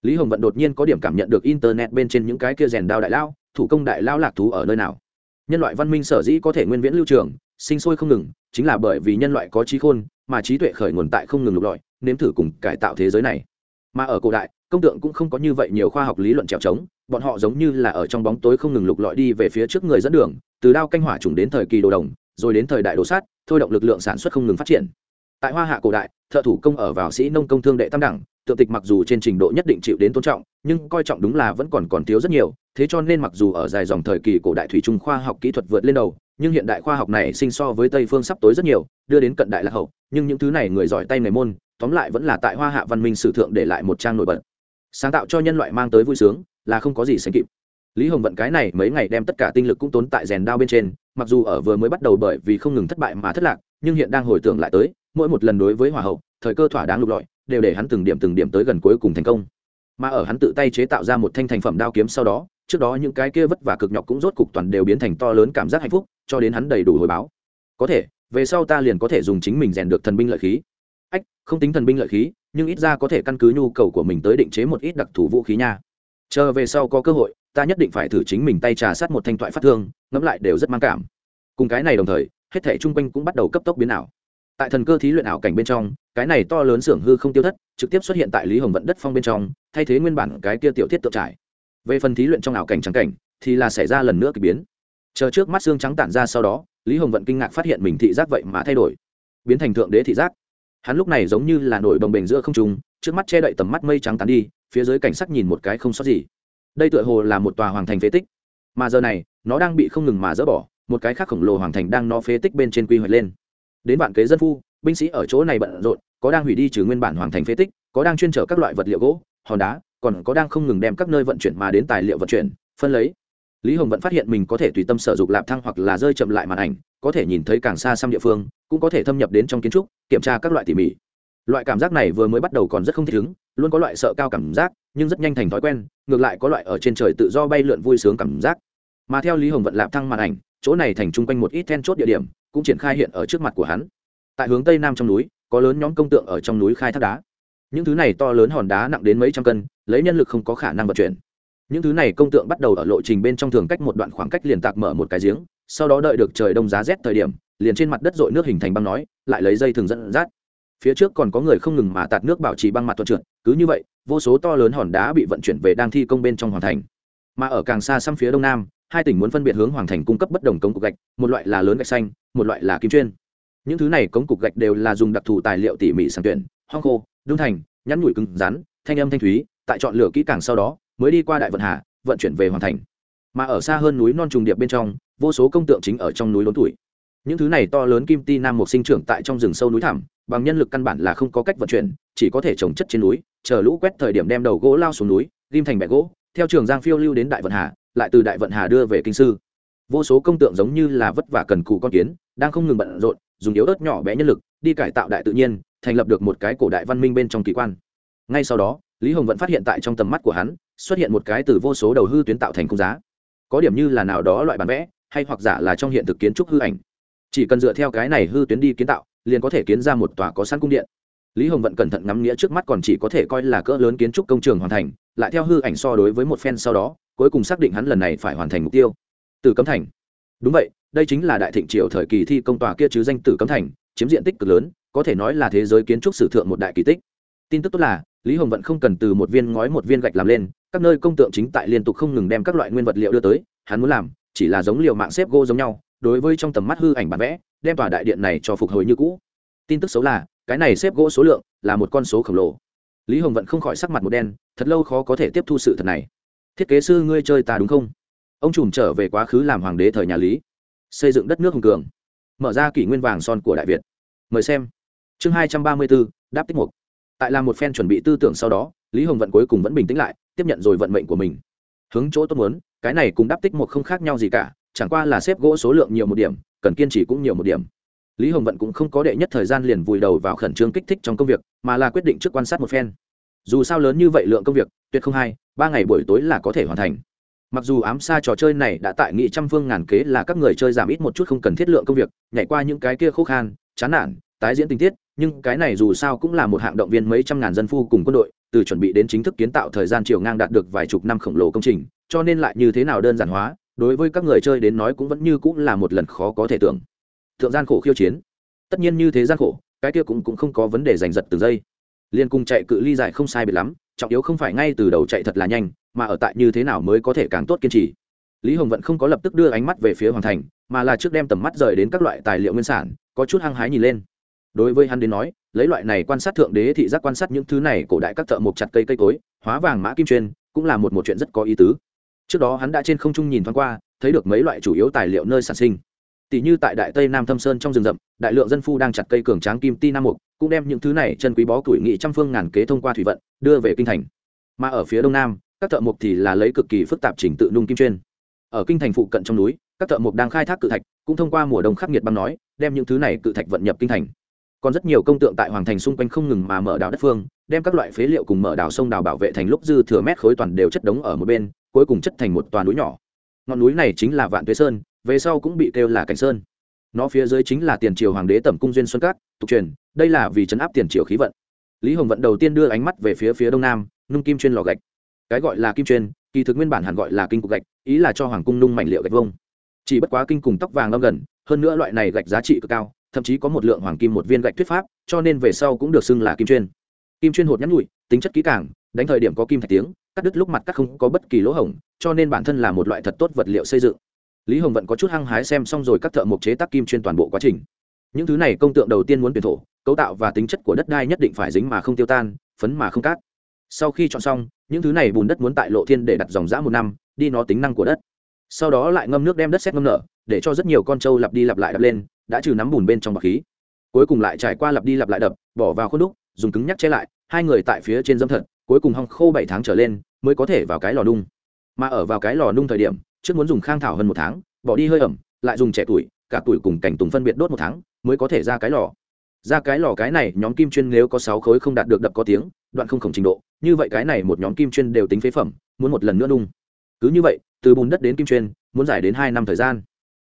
Speaker 1: Lý hồng vận đột nhiên có điểm cảm nhận được internet bên trên những cái kia rèn đao đại lao, thủ công đại lao lạc thú ở nơi nào. Nhân loại văn minh sở dĩ có thể nguyên viễn lưu trường, sinh sôi không ngừng, chính là bởi vì nhân loại có trí khôn, mà trí tuệ khởi nguồn tại không ngừng lục lọi, nếm thử cùng cải tạo thế giới này. Mà ở cổ đại công tượng cũng không có như vậy nhiều khoa học lý luận trèo trống, bọn họ giống như là ở trong bóng tối không ngừng lục lọi đi về phía trước người dẫn đường, từ đao canh hỏa trùng đến thời kỳ đồ đồng, rồi đến thời đại đồ sát, thôi động lực lượng sản xuất không ngừng phát triển. Tại hoa hạ cổ đại, thợ thủ công ở vào sĩ nông công thương đệ tam đẳng, tượng tịch mặc dù trên trình độ nhất định chịu đến tôn trọng, nhưng coi trọng đúng là vẫn còn còn thiếu rất nhiều, thế cho nên mặc dù ở dài dòng thời kỳ cổ đại thủy trung khoa học kỹ thuật vượt lên đầu, nhưng hiện đại khoa học này sinh so với tây phương sắp tối rất nhiều, đưa đến cận đại lạc hậu, nhưng những thứ này người giỏi tay nghề môn, tóm lại vẫn là tại hoa hạ văn minh sử thượng để lại một trang nổi bật sáng tạo cho nhân loại mang tới vui sướng là không có gì sánh kịp. Lý hồng vận cái này mấy ngày đem tất cả tinh lực cũng tốn tại rèn đao bên trên, mặc dù ở vừa mới bắt đầu bởi vì không ngừng thất bại mà thất lạc, nhưng hiện đang hồi tưởng lại tới, mỗi một lần đối với hòa hậu, thời cơ thỏa đáng lục lọi, đều để hắn từng điểm từng điểm tới gần cuối cùng thành công. Mà ở hắn tự tay chế tạo ra một thanh thành phẩm đao kiếm sau đó, trước đó những cái kia vất vả cực nhọc cũng rốt cục toàn đều biến thành to lớn cảm giác hạnh phúc, cho đến hắn đầy đủ hồi báo. Có thể, về sau ta liền có thể dùng chính mình rèn được thần binh lợi khí. Ách, không tính thần binh lợi khí nhưng ít ra có thể căn cứ nhu cầu của mình tới định chế một ít đặc thù vũ khí nha. Chờ về sau có cơ hội, ta nhất định phải thử chính mình tay trà sát một thanh thoại phát thương, ngẫm lại đều rất mang cảm. Cùng cái này đồng thời, hết thể chung quanh cũng bắt đầu cấp tốc biến ảo. Tại thần cơ thí luyện ảo cảnh bên trong, cái này to lớn xưởng hư không tiêu thất, trực tiếp xuất hiện tại lý hồng vận đất phong bên trong, thay thế nguyên bản cái kia tiểu thiết tượng trải. Về phần thí luyện trong ảo cảnh trắng cảnh, thì là xảy ra lần nữa k ỳ biến. Chờ trước mắt xương trắng tản ra sau đó, lý hồng vận kinh ngạc phát hiện mình thị giác vậy mà thay đổi, biến thành thượng đế thị giác hắn lúc này giống như là nổi bồng bềnh giữa không trùng trước mắt che đậy tầm mắt mây trắng tán đi, phía dưới cảnh sắc nhìn một cái không sót gì. Đây tựa hồ là một tòa hoàng thành phế tích. Mà giờ này, nó đang bị không ngừng mà dỡ bỏ, một cái khác khổng lồ hoàng thành đang nó phế tích bên trên quy hoạch lên. Đến vạn kế dân phu, binh sĩ ở chỗ này bận rộn, có đang hủy đi trừ nguyên bản hoàng thành phế tích, có đang chuyên trở các loại vật liệu gỗ, hòn đá, còn có đang không ngừng đem các nơi vận chuyển mà đến tài liệu vận chuyển, phân lấy lý hồng vẫn phát hiện mình có thể tùy tâm sở dục lạp thăng hoặc là rơi chậm lại màn ảnh, có thể nhìn thấy càng xa xăm địa phương, cũng có thể thâm nhập đến trong kiến trúc, kiểm tra các loại tỉ mỉ. Loại cảm giác này vừa mới bắt đầu còn rất không thích ứng, luôn có loại sợ cao cảm giác, nhưng rất nhanh thành thói quen, ngược lại có loại ở trên trời tự do bay lượn vui sướng cảm giác. Mà theo lý hồng vận lạp thăng màn ảnh, chỗ này thành chung quanh một ít then chốt địa điểm, cũng triển khai hiện ở trước mặt của hắn. Tại hướng tây nam trong núi, có lớn nhóm công tượng ở trong núi khai thác đá. Những thứ này to lớn hòn đá nặng đến mấy trăm cân, lấy nhân lực không có khả năng vận chuyển những thứ này công tượng bắt đầu ở lộ trình bên trong thường cách một đoạn khoảng cách liền tạc mở một cái giếng, sau đó đợi được trời đông giá rét thời điểm, liền trên mặt đất dội nước hình thành băng nói, lại lấy dây thường dẫn dắt. Phía trước còn có người không ngừng mà tạt nước bảo trì băng mặt thuận trượt, cứ như vậy, vô số to lớn hòn đá bị vận chuyển về đang thi công bên trong hoàn thành. Mà ở càng xa xăm phía đông nam, hai tỉnh muốn phân biệt hướng hoàng thành cung cấp bất đồng cống cục gạch, một loại là lớn gạch xanh, một loại là kim chuyên. Những thứ này cống cục gạch đều là dùng đặc thù tài liệu tỉ mỉ sang tuyển hoang khô đun thành, nhắn nhủi cứng rắn, thanh âm thanh thúy, tại chọn lựa kỹ càng sau đó mới đi qua đại vận hà, vận chuyển về hoàn thành. Mà ở xa hơn núi non trùng điệp bên trong, vô số công tượng chính ở trong núi lớn tuổi. Những thứ này to lớn kim ti nam một sinh trưởng tại trong rừng sâu núi thẳm, bằng nhân lực căn bản là không có cách vận chuyển, chỉ có thể trồng chất trên núi, chờ lũ quét thời điểm đem đầu gỗ lao xuống núi, ghim thành bẹ gỗ, theo trường giang phiêu lưu đến đại vận hà, lại từ đại vận hà đưa về kinh sư. Vô số công tượng giống như là vất vả cần cù con kiến, đang không ngừng bận rộn, dùng yếu ớt nhỏ bé nhân lực, đi cải tạo đại tự nhiên, thành lập được một cái cổ đại văn minh bên trong kỳ quan. Ngay sau đó, lý hồng vẫn phát hiện tại trong tầm mắt của hắn xuất hiện một cái từ vô số đầu hư tuyến tạo thành khung giá. Có điểm như là nào đó loại bản vẽ, hay hoặc giả là trong hiện thực kiến trúc hư ảnh. Chỉ cần dựa theo cái này hư tuyến đi kiến tạo, liền có thể kiến ra một tòa có sẵn cung điện. Lý hồng vận cẩn thận ngắm nghĩa trước mắt còn chỉ có thể coi là cỡ lớn kiến trúc công trường hoàn thành, lại theo hư ảnh so đối với một phen sau đó, cuối cùng xác định hắn lần này phải hoàn thành mục tiêu. Từ cấm thành. Đúng vậy, đây chính là đại thịnh triều thời kỳ thi công tòa kia chứ danh tử cấm thành, chiếm diện tích cực lớn, có thể nói là thế giới kiến trúc sử thượng một đại kỳ tích. Tin tức tốt là, lý hồng vận không cần từ một viên ngói một viên gạch làm lên các nơi công tượng chính tại liên tục không ngừng đem các loại nguyên vật liệu đưa tới, hắn muốn làm chỉ là giống liệu mạng xếp gỗ giống nhau, đối với trong tầm mắt hư ảnh bản vẽ, đem tòa đại điện này cho phục hồi như cũ. Tin tức xấu là, cái này xếp gỗ số lượng là một con số khổng lồ. Lý hồng vận không khỏi sắc mặt một đen, thật lâu khó có thể tiếp thu sự thật này. Thiết kế sư ngươi chơi ta đúng không? Ông trùm trở về quá khứ làm hoàng đế thời nhà lý. Xây dựng đất nước hùng cường. Mở ra kỷ nguyên vàng son của đại việt. Mời xem. Chương hai trăm ba mươi bốn, đáp tích mục. Tại là một phen chuẩn bị tư tưởng sau đó, lý hồng vận cuối cùng vẫn bình tĩnh lại tiếp nhận rồi vận mệnh của mình. Hướng chỗ tốt muốn, cái này cùng đáp tích một không khác nhau gì cả, chẳng qua là xếp gỗ số lượng nhiều một điểm, cần kiên trì cũng nhiều một điểm. Lý hồng vận cũng không có đệ nhất thời gian liền vùi đầu vào khẩn trương kích thích trong công việc, mà là quyết định trước quan sát một phen. Dù sao lớn như vậy lượng công việc, tuyệt không hai ba ngày buổi tối là có thể hoàn thành. Mặc dù ám xa trò chơi này đã tại nghị trăm phương ngàn kế là các người chơi giảm ít một chút không cần thiết lượng công việc, nhảy qua những cái kia khô khan, chán nản, tái diễn tình tiết, nhưng cái này dù sao cũng là một hạng động viên mấy trăm ngàn dân phu cùng quân đội từ chuẩn bị đến chính thức kiến tạo thời gian chiều ngang đạt được vài chục năm khổng lồ công trình, cho nên lại như thế nào đơn giản hóa, đối với các người chơi đến nói cũng vẫn như cũng là một lần khó có thể tưởng. Thượng gian khổ khiêu chiến. Tất nhiên như thế gian khổ, cái kia cũng cũng không có vấn đề giành giật từ giây. Liên cùng chạy cự ly dài không sai biệt lắm, trọng yếu không phải ngay từ đầu chạy thật là nhanh, mà ở tại như thế nào mới có thể càng tốt kiên trì. Lý hồng vẫn không có lập tức đưa ánh mắt về phía hoàng thành, mà là trước đem tầm mắt rời đến các loại tài liệu nguyên sản, có chút hăng hái nhìn lên. Đối với hắn đến nói lấy loại này quan sát thượng đế thị giác quan sát những thứ này, cổ đại các thợ mộc chặt cây cây cối, hóa vàng mã kim chuyên, cũng là một một chuyện rất có ý tứ. Trước đó hắn đã trên không trung nhìn thoáng qua, thấy được mấy loại chủ yếu tài liệu nơi sản sinh. Tỷ như tại đại tây nam thâm sơn trong rừng rậm, đại lượng dân phu đang chặt cây cường tráng kim ti nam mục, cũng đem những thứ này chân quý bó tuổi nghị trăm phương ngàn kế thông qua thủy vận, đưa về kinh thành. Mà ở phía đông nam, các thợ mộc thì là lấy cực kỳ phức tạp trình tự nung kim chuyên. Ở kinh thành phụ cận trong núi, các thợ mộc đang khai thác cự thạch, cũng thông qua mùa đông khắc nghiệt băng nói, đem những thứ này cự thạch vận nhập kinh thành còn rất nhiều công tượng tại hoàng thành xung quanh không ngừng mà mở đào đất phương, đem các loại phế liệu cùng mở đào sông đào bảo vệ thành lúc dư thừa mét khối toàn đều chất đống ở một bên, cuối cùng chất thành một toàn núi nhỏ. Ngọn núi này chính là vạn tuế sơn, về sau cũng bị kêu là cảnh sơn. Nó phía dưới chính là tiền triều hoàng đế tẩm cung duyên xuân cát tục truyền, đây là vì chấn áp tiền triều khí vận. Lý hồng vận đầu tiên đưa ánh mắt về phía phía đông nam, nung kim chuyên lò gạch. Cái gọi là kim chuyên, kỳ thực nguyên bản hẳn gọi là kinh cục gạch, ý là cho hoàng cung nung mảnh liệu gạch vông chỉ bất quá kinh cùng tóc vàng lâm gần, hơn nữa loại này gạch giá trị cực cao thậm chí có một lượng hoàng kim một viên gạch thuyết pháp, cho nên về sau cũng được xưng là kim chuyên. Kim chuyên hột nhắn nhụi, tính chất kỹ càng, đánh thời điểm có kim thạch tiếng, cắt đứt lúc mặt cắt không có bất kỳ lỗ hổng, cho nên bản thân là một loại thật tốt vật liệu xây dựng. Lý hồng vẫn có chút hăng hái xem xong rồi các thợ mộc chế tác kim chuyên toàn bộ quá trình. Những thứ này công tượng đầu tiên muốn tuyển thổ, cấu tạo và tính chất của đất đai nhất định phải dính mà không tiêu tan, phấn mà không cát. Sau khi chọn xong, những thứ này bùn đất muốn tại lộ thiên để đặt dòng giã một năm, đi nó tính năng của đất. Sau đó lại ngâm nước đem đất xét ngâm nở, để cho rất nhiều con trâu lặp đi lặp lại đập lên đã trừ nắm bùn bên trong bạc khí. Cuối cùng lại trải qua lặp đi lặp lại đập, bỏ vào khuôn đúc, dùng cứng nhắc che lại, hai người tại phía trên dâm thật, cuối cùng hong khô bảy tháng trở lên, mới có thể vào cái lò nung. Mà ở vào cái lò nung thời điểm, trước muốn dùng khang thảo hơn một tháng, bỏ đi hơi ẩm, lại dùng trẻ tuổi, cả tuổi cùng cảnh tùng phân biệt đốt một tháng, mới có thể ra cái lò. Ra cái lò cái này, nhóm kim chuyên nếu có sáu khối không đạt được đập có tiếng, đoạn không khổng trình độ, như vậy cái này một nhóm kim chuyên đều tính phế phẩm, muốn một lần nữa nung. Cứ như vậy, từ bùn đất đến kim chuyên, muốn giải đến hai năm thời gian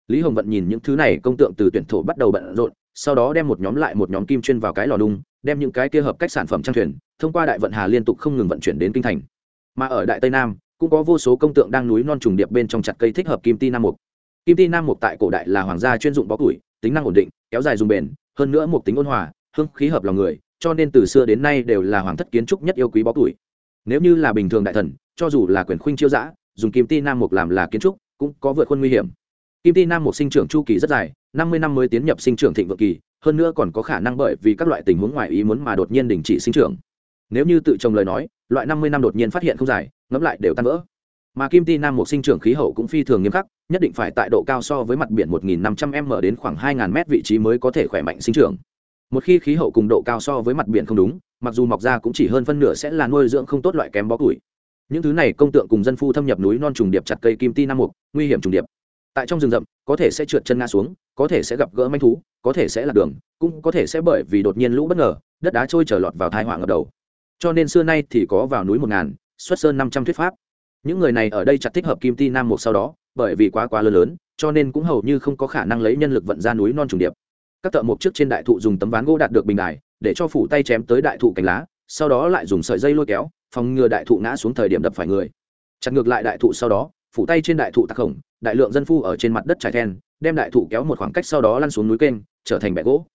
Speaker 1: lý hồng vận nhìn những thứ này công tượng từ tuyển thổ bắt đầu bận rộn, sau đó đem một nhóm lại một nhóm kim chuyên vào cái lò đung, đem những cái kia hợp cách sản phẩm trang thuyền, thông qua đại vận hà liên tục không ngừng vận chuyển đến kinh thành. Mà ở đại tây nam, cũng có vô số công tượng đang núi non trùng điệp bên trong chặt cây thích hợp kim ti nam mục. Kim ti nam mục tại cổ đại là hoàng gia chuyên dụng bó củi, tính năng ổn định, kéo dài dùng bền, hơn nữa một tính ôn hòa, hương khí hợp lòng người, cho nên từ xưa đến nay đều là hoàng thất kiến trúc nhất yêu quý bó củi. Nếu như là bình thường đại thần, cho dù là quyền khuynh chiêu giã dùng kim ti nam mục làm là kiến trúc, cũng có vượt khuôn nguy hiểm kim ti nam mục sinh trưởng chu kỳ rất dài, năm mươi năm mới tiến nhập sinh trưởng thịnh vượng kỳ, hơn nữa còn có khả năng bởi vì các loại tình huống ngoài ý muốn mà đột nhiên đình chỉ sinh trưởng. Nếu như tự trồng lời nói, loại năm mươi năm đột nhiên phát hiện không dài, ngẫm lại đều tan vỡ. Mà kim ti nam mục sinh trưởng khí hậu cũng phi thường nghiêm khắc, nhất định phải tại độ cao so với mặt biển 1.500 m đến khoảng 2.000 m vị trí mới có thể khỏe mạnh sinh trưởng. Một khi khí hậu cùng độ cao so với mặt biển không đúng, mặc dù mọc ra cũng chỉ hơn phân nửa sẽ là nuôi dưỡng không tốt loại kém bó củi. Những thứ này công tượng cùng dân phu thâm nhập núi non trùng điệp chặt cây kim ti nam mục nguy hiểm trùng điệp tại trong rừng rậm, có thể sẽ trượt chân ngã xuống, có thể sẽ gặp gỡ manh thú, có thể sẽ lạc đường, cũng có thể sẽ bởi vì đột nhiên lũ bất ngờ, đất đá trôi trở lọt vào thai họa ngập đầu. Cho nên xưa nay thì có vào núi một ngàn, xuất sơn năm trăm thuyết pháp. Những người này ở đây chặt thích hợp kim ti nam mục sau đó, bởi vì quá quá lớn lớn, cho nên cũng hầu như không có khả năng lấy nhân lực vận ra núi non trùng điệp. Các thợ mộc trước trên đại thụ dùng tấm ván gỗ đạt được bình đài, để cho phủ tay chém tới đại thụ cành lá, sau đó lại dùng sợi dây lôi kéo, phòng ngừa đại thụ ngã xuống thời điểm đập phải người. Chặt ngược lại đại thụ sau đó phủ tay trên đại thụ tạc khổng, đại lượng dân phu ở trên mặt đất trải then, đem đại thụ kéo một khoảng cách sau đó lăn xuống núi kênh, trở thành bẹ gỗ.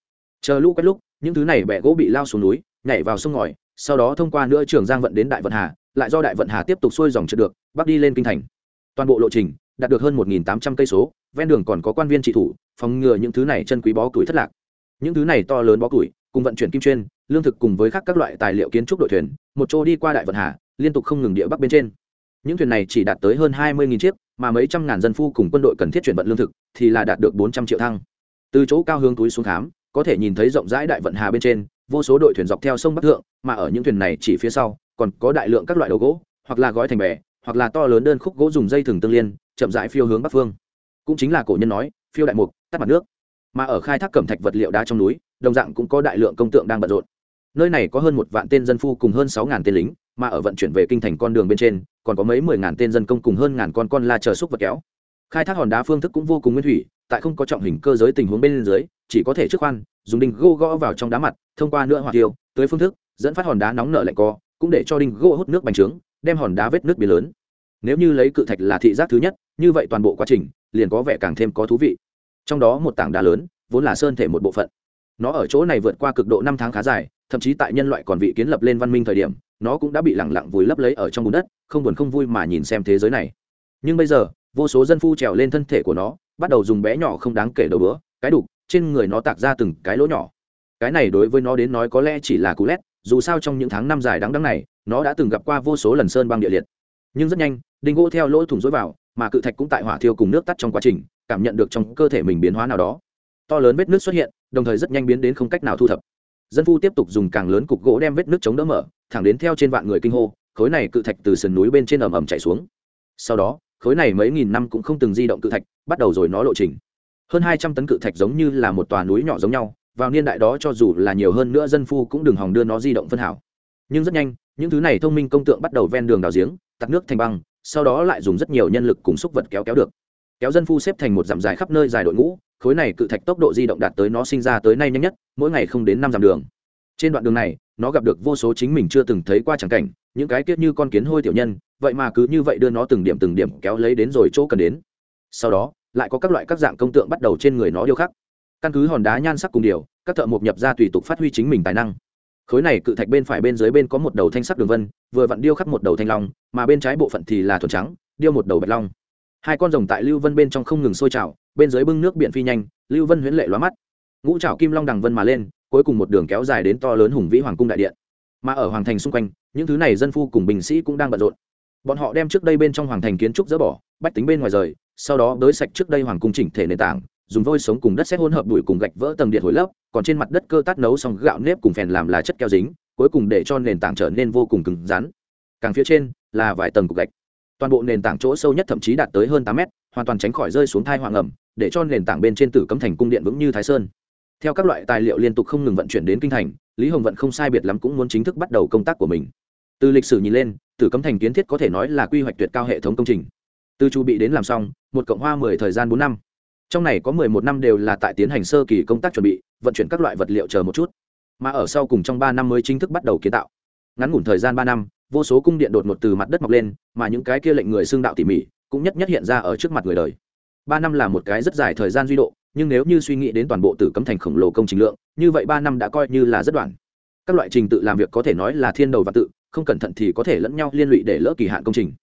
Speaker 1: Chờ lũ quét lúc, những thứ này bẹ gỗ bị lao xuống núi, nhảy vào sông ngòi, sau đó thông qua nữa trường giang vận đến đại vận hà, lại do đại vận hà tiếp tục xuôi dòng trượt được, bắc đi lên kinh thành. Toàn bộ lộ trình, đạt được hơn một tám trăm cây số, ven đường còn có quan viên trị thủ, phòng ngừa những thứ này chân quý bó củi thất lạc. Những thứ này to lớn bó củi, cùng vận chuyển kim chuyên, lương thực cùng với khác các loại tài liệu kiến trúc đội thuyền, một chỗ đi qua đại vận hà, liên tục không ngừng địa bắc bên trên những thuyền này chỉ đạt tới hơn hai mươi chiếc, mà mấy trăm ngàn dân phu cùng quân đội cần thiết chuyển vận lương thực thì là đạt được bốn trăm triệu thăng. Từ chỗ cao hướng túi xuống khám, có thể nhìn thấy rộng rãi đại vận hà bên trên, vô số đội thuyền dọc theo sông bắc thượng, mà ở những thuyền này chỉ phía sau, còn có đại lượng các loại đầu gỗ, hoặc là gói thành bè, hoặc là to lớn đơn khúc gỗ dùng dây thừng tương liên, chậm rãi phiêu hướng bắc phương. Cũng chính là cổ nhân nói, phiêu đại mục, tắt mặt nước. Mà ở khai thác cẩm thạch vật liệu đá trong núi, đồng dạng cũng có đại lượng công tượng đang bận rộn. Nơi này có hơn một vạn tên dân phu cùng hơn sáu ngàn tên lính, mà ở vận chuyển về kinh thành con đường bên trên còn có mấy mười ngàn tên dân công cùng hơn ngàn con con la chờ xúc vật kéo. Khai thác hòn đá phương thức cũng vô cùng nguyên thủy, tại không có trọng hình cơ giới tình huống bên dưới, chỉ có thể trước khoan, dùng đinh gỗ gõ vào trong đá mặt, thông qua nữa hỏa tiêu, tới phương thức, dẫn phát hòn đá nóng nở lạnh co, cũng để cho đinh gỗ hút nước bành trướng, đem hòn đá vết nước biến lớn. Nếu như lấy cự thạch là thị giác thứ nhất, như vậy toàn bộ quá trình liền có vẻ càng thêm có thú vị. Trong đó một tảng đá lớn, vốn là sơn thể một bộ phận. Nó ở chỗ này vượt qua cực độ năm tháng khá dài, thậm chí tại nhân loại còn vị kiến lập lên văn minh thời điểm nó cũng đã bị lẳng lặng vùi lấp lấy ở trong bùn đất, không buồn không vui mà nhìn xem thế giới này. Nhưng bây giờ, vô số dân phu trèo lên thân thể của nó, bắt đầu dùng bé nhỏ không đáng kể đầu bữa, cái đục, trên người nó tạc ra từng cái lỗ nhỏ. Cái này đối với nó đến nói có lẽ chỉ là cú lét, dù sao trong những tháng năm dài đắng đắng này, nó đã từng gặp qua vô số lần sơn băng địa liệt. Nhưng rất nhanh, đinh gỗ theo lỗ thủng rối vào, mà cự thạch cũng tại hỏa thiêu cùng nước tắt trong quá trình, cảm nhận được trong cơ thể mình biến hóa nào đó. To lớn vết nước xuất hiện, đồng thời rất nhanh biến đến không cách nào thu thập dân phu tiếp tục dùng càng lớn cục gỗ đem vết nước chống đỡ mở, thẳng đến theo trên vạn người kinh hô, khối này cự thạch từ sườn núi bên trên ầm ầm chạy xuống. Sau đó, khối này mấy nghìn năm cũng không từng di động cự thạch, bắt đầu rồi nó lộ trình. Hơn hai trăm tấn cự thạch giống như là một tòa núi nhỏ giống nhau, vào niên đại đó cho dù là nhiều hơn nữa dân phu cũng đừng hòng đưa nó di động phân hảo. Nhưng rất nhanh, những thứ này thông minh công tượng bắt đầu ven đường đào giếng, tắt nước thành băng, sau đó lại dùng rất nhiều nhân lực cùng xúc vật kéo kéo được. Kéo dân phu xếp thành một dặm dài khắp nơi dài đội ngũ khối này cự thạch tốc độ di động đạt tới nó sinh ra tới nay nhanh nhất, mỗi ngày không đến năm dặm đường. Trên đoạn đường này, nó gặp được vô số chính mình chưa từng thấy qua tràng cảnh, những cái kiết như con kiến hôi tiểu nhân, vậy mà cứ như vậy đưa nó từng điểm từng điểm kéo lấy đến rồi chỗ cần đến. Sau đó, lại có các loại các dạng công tượng bắt đầu trên người nó điêu khắc. Căn cứ hòn đá nhan sắc cùng điều, các thợ mộc nhập ra tùy tục phát huy chính mình tài năng. Khối này cự thạch bên phải bên dưới bên có một đầu thanh sắc đường vân, vừa vặn điêu khắc một đầu thanh long, mà bên trái bộ phận thì là thuần trắng, điêu một đầu bạch long. Hai con rồng tại lưu vân bên trong không ngừng sôi trào bên dưới bưng nước biển phi nhanh, lưu vân huyễn lệ lóa mắt. Ngũ trào kim long đằng vân mà lên, cuối cùng một đường kéo dài đến to lớn hùng vĩ hoàng cung đại điện. Mà ở hoàng thành xung quanh, những thứ này dân phu cùng binh sĩ cũng đang bận rộn. Bọn họ đem trước đây bên trong hoàng thành kiến trúc dỡ bỏ, bách tính bên ngoài rời, sau đó đới sạch trước đây hoàng cung chỉnh thể nền tảng, dùng vôi sống cùng đất xét hỗn hợp đuổi cùng gạch vỡ tầng điện hồi lớp, còn trên mặt đất cơ tát nấu xong gạo nếp cùng phèn làm là chất keo dính, cuối cùng để cho nền tảng trở nên vô cùng cứng rắn. Càng phía trên là vài tầng cục gạch. Toàn bộ nền tảng chỗ sâu nhất thậm chí đạt tới hơn tám mét hoàn toàn tránh khỏi rơi xuống thai hoàng ẩm, để cho nền tảng bên trên tử cấm thành cung điện vững như thái sơn. Theo các loại tài liệu liên tục không ngừng vận chuyển đến kinh thành, lý hồng vận không sai biệt lắm cũng muốn chính thức bắt đầu công tác của mình. Từ lịch sử nhìn lên, tử cấm thành kiến thiết có thể nói là quy hoạch tuyệt cao hệ thống công trình. Từ chu bị đến làm xong, một cộng hoa mười thời gian bốn năm. Trong này có mười một năm đều là tại tiến hành sơ kỳ công tác chuẩn bị, vận chuyển các loại vật liệu chờ một chút. Mà ở sau cùng trong ba năm mới chính thức bắt đầu kiến tạo. Ngắn ngủn thời gian ba năm, vô số cung điện đột ngột từ mặt đất mọc lên, mà những cái kia lệnh người xương đạo tỉ mỉ cũng nhất nhất hiện ra ở trước mặt người đời. Ba năm là một cái rất dài thời gian duy độ, nhưng nếu như suy nghĩ đến toàn bộ tử cấm thành khổng lồ công trình lượng, như vậy ba năm đã coi như là rất đoạn. Các loại trình tự làm việc có thể nói là thiên đầu và tự, không cẩn thận thì có thể lẫn nhau liên lụy để lỡ kỳ hạn công trình.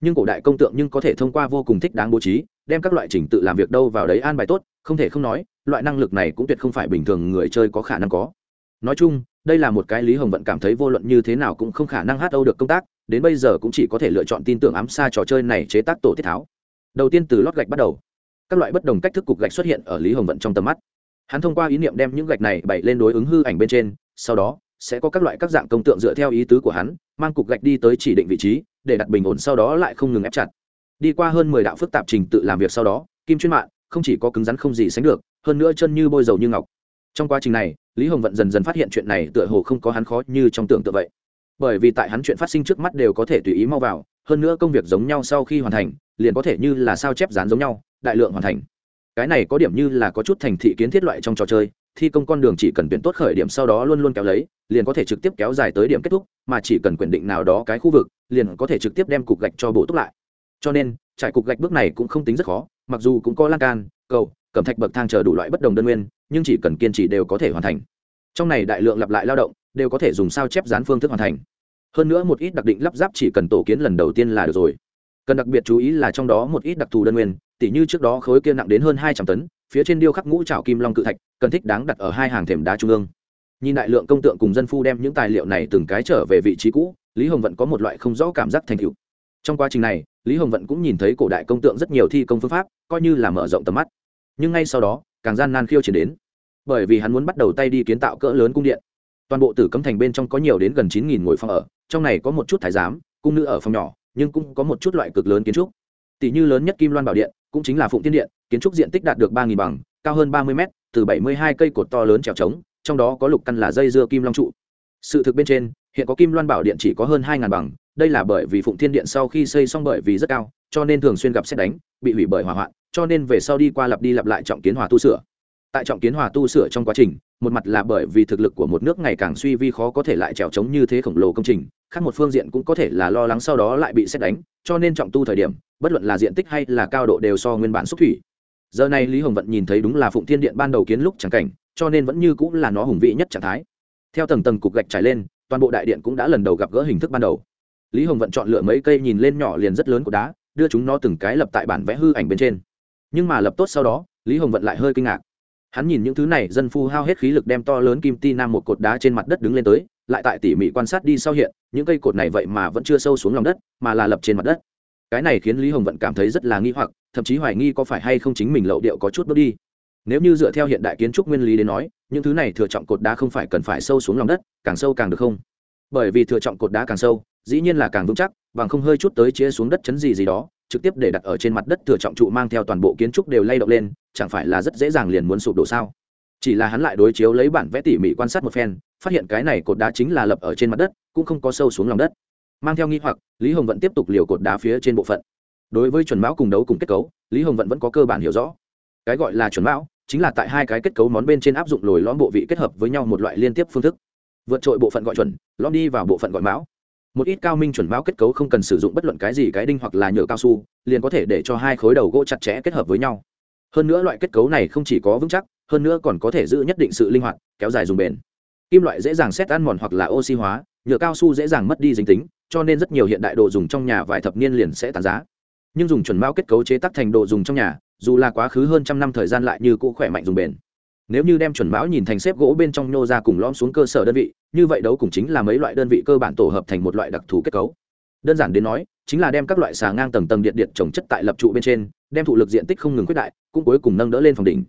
Speaker 1: Nhưng cổ đại công tượng nhưng có thể thông qua vô cùng thích đáng bố trí, đem các loại trình tự làm việc đâu vào đấy an bài tốt, không thể không nói, loại năng lực này cũng tuyệt không phải bình thường người chơi có khả năng có. Nói chung, đây là một cái lý hồng vận cảm thấy vô luận như thế nào cũng không khả năng hát âu được công tác đến bây giờ cũng chỉ có thể lựa chọn tin tưởng ám xa trò chơi này chế tác tổ tiết tháo. Đầu tiên từ lót gạch bắt đầu. Các loại bất đồng cách thức cục gạch xuất hiện ở lý hồng vận trong tầm mắt. Hắn thông qua ý niệm đem những gạch này bày lên đối ứng hư ảnh bên trên, sau đó sẽ có các loại các dạng công tượng dựa theo ý tứ của hắn, mang cục gạch đi tới chỉ định vị trí, để đặt bình ổn sau đó lại không ngừng ép chặt. Đi qua hơn mười đạo phức tạp trình tự làm việc sau đó, kim chuyên mạng không chỉ có cứng rắn không gì sánh được, hơn nữa chân như bôi dầu như ngọc. Trong quá trình này, lý hồng vận dần dần phát hiện chuyện này tựa hồ không có hắn khó như trong tưởng tượng vậy bởi vì tại hắn chuyện phát sinh trước mắt đều có thể tùy ý mau vào, hơn nữa công việc giống nhau sau khi hoàn thành, liền có thể như là sao chép dán giống nhau, đại lượng hoàn thành. Cái này có điểm như là có chút thành thị kiến thiết loại trong trò chơi, thi công con đường chỉ cần tuyển tốt khởi điểm sau đó luôn luôn kéo lấy, liền có thể trực tiếp kéo dài tới điểm kết thúc, mà chỉ cần quyền định nào đó cái khu vực, liền có thể trực tiếp đem cục gạch cho bổ túc lại. Cho nên, trải cục gạch bước này cũng không tính rất khó, mặc dù cũng có lan can, cầu cầm thạch bậc thang chờ đủ loại bất đồng đơn nguyên, nhưng chỉ cần kiên trì đều có thể hoàn thành. Trong này đại lượng lặp lại lao động đều có thể dùng sao chép dán phương thức hoàn thành. Hơn nữa một ít đặc định lắp ráp chỉ cần tổ kiến lần đầu tiên là được rồi. Cần đặc biệt chú ý là trong đó một ít đặc thù đơn nguyên, tỉ như trước đó khối kia nặng đến hơn hai trăm tấn, phía trên điêu khắc ngũ trào kim long cự thạch, cần thích đáng đặt ở hai hàng thềm đá trung ương. Nhìn đại lượng công tượng cùng dân phu đem những tài liệu này từng cái trở về vị trí cũ, lý hồng vận có một loại không rõ cảm giác thành tựu. Trong quá trình này, lý hồng vận cũng nhìn thấy cổ đại công tượng rất nhiều thi công phương pháp, coi như là mở rộng tầm mắt. Nhưng ngay sau đó, càng gian nan khiêu chiến đến. Bởi vì hắn muốn bắt đầu tay đi kiến tạo cỡ lớn cung điện toàn bộ tử cấm thành bên trong có nhiều đến gần chín nghìn ngôi phòng ở trong này có một chút thái giám cung nữ ở phòng nhỏ nhưng cũng có một chút loại cực lớn kiến trúc. Tỷ như lớn nhất kim loan bảo điện cũng chính là phụng tiên điện kiến trúc diện tích đạt được ba nghìn bằng cao hơn ba mươi mét, từ bảy mươi hai cây cột to lớn trèo trống trong đó có lục căn là dây dưa kim long trụ. Sự thực bên trên hiện có kim loan bảo điện chỉ có hơn hai ngàn bằng đây là bởi vì phụng thiên điện sau khi xây xong bởi vì rất cao cho nên thường xuyên gặp xét đánh bị hủy bởi hỏa hoạn cho nên về sau đi qua lặp đi lặp lại trọng kiến hòa tu sửa. Tại trọng kiến hòa tu sửa trong quá trình một mặt là bởi vì thực lực của một nước ngày càng suy vi khó có thể lại trèo trống như thế khổng lồ công trình, khác một phương diện cũng có thể là lo lắng sau đó lại bị xét đánh, cho nên trọng tu thời điểm, bất luận là diện tích hay là cao độ đều so nguyên bản xúc thủy. Giờ này lý hồng vận nhìn thấy đúng là phụng thiên điện ban đầu kiến lúc chẳng cảnh, cho nên vẫn như cũng là nó hùng vị nhất trạng thái. Theo tầng tầng cục gạch trải lên, toàn bộ đại điện cũng đã lần đầu gặp gỡ hình thức ban đầu. Lý hồng vận chọn lựa mấy cây nhìn lên nhỏ liền rất lớn của đá, đưa chúng nó từng cái lập tại bản vẽ hư ảnh bên trên. Nhưng mà lập tốt sau đó, lý hồng vận lại hơi kinh ngạc hắn nhìn những thứ này, dân phu hao hết khí lực đem to lớn kim ti nam một cột đá trên mặt đất đứng lên tới, lại tại tỉ mỉ quan sát đi sau hiện, những cây cột này vậy mà vẫn chưa sâu xuống lòng đất, mà là lập trên mặt đất. Cái này khiến lý hồng vận cảm thấy rất là nghi hoặc, thậm chí hoài nghi có phải hay không chính mình lậu điệu có chút bước đi. Nếu như dựa theo hiện đại kiến trúc nguyên lý đến nói, những thứ này thừa trọng cột đá không phải cần phải sâu xuống lòng đất, càng sâu càng được không? Bởi vì thừa trọng cột đá càng sâu, dĩ nhiên là càng vững chắc, bằng không hơi chút tới chia xuống đất chấn gì gì đó trực tiếp để đặt ở trên mặt đất thừa trọng trụ mang theo toàn bộ kiến trúc đều lay động lên, chẳng phải là rất dễ dàng liền muốn sụp đổ sao? Chỉ là hắn lại đối chiếu lấy bản vẽ tỉ mỉ quan sát một phen, phát hiện cái này cột đá chính là lập ở trên mặt đất, cũng không có sâu xuống lòng đất. Mang theo nghi hoặc, lý hồng vẫn tiếp tục liều cột đá phía trên bộ phận. Đối với chuẩn mão cùng đấu cùng kết cấu, lý hồng vẫn vẫn có cơ bản hiểu rõ. Cái gọi là chuẩn mão, chính là tại hai cái kết cấu món bên trên áp dụng lồi lõm bộ vị kết hợp với nhau một loại liên tiếp phương thức. Vượt trội bộ phận gọi chuẩn, lõm đi vào bộ phận gọi mão một ít cao minh chuẩn mão kết cấu không cần sử dụng bất luận cái gì cái đinh hoặc là nhựa cao su, liền có thể để cho hai khối đầu gỗ chặt chẽ kết hợp với nhau. Hơn nữa loại kết cấu này không chỉ có vững chắc, hơn nữa còn có thể giữ nhất định sự linh hoạt, kéo dài dùng bền. Kim loại dễ dàng xét ăn mòn hoặc là oxy hóa, nhựa cao su dễ dàng mất đi dính tính, cho nên rất nhiều hiện đại đồ dùng trong nhà vài thập niên liền sẽ tàn giá. Nhưng dùng chuẩn mao kết cấu chế tác thành đồ dùng trong nhà, dù là quá khứ hơn trăm năm thời gian lại như cũ khỏe mạnh dùng bền nếu như đem chuẩn mão nhìn thành xếp gỗ bên trong nhô ra cùng lõm xuống cơ sở đơn vị, như vậy đấu cùng chính là mấy loại đơn vị cơ bản tổ hợp thành một loại đặc thù kết cấu. Đơn giản đến nói, chính là đem các loại xà ngang tầng tầng điện điện trồng chất tại lập trụ bên trên, đem thụ lực diện tích không ngừng quyết đại, cũng cuối cùng nâng đỡ lên phòng đỉnh.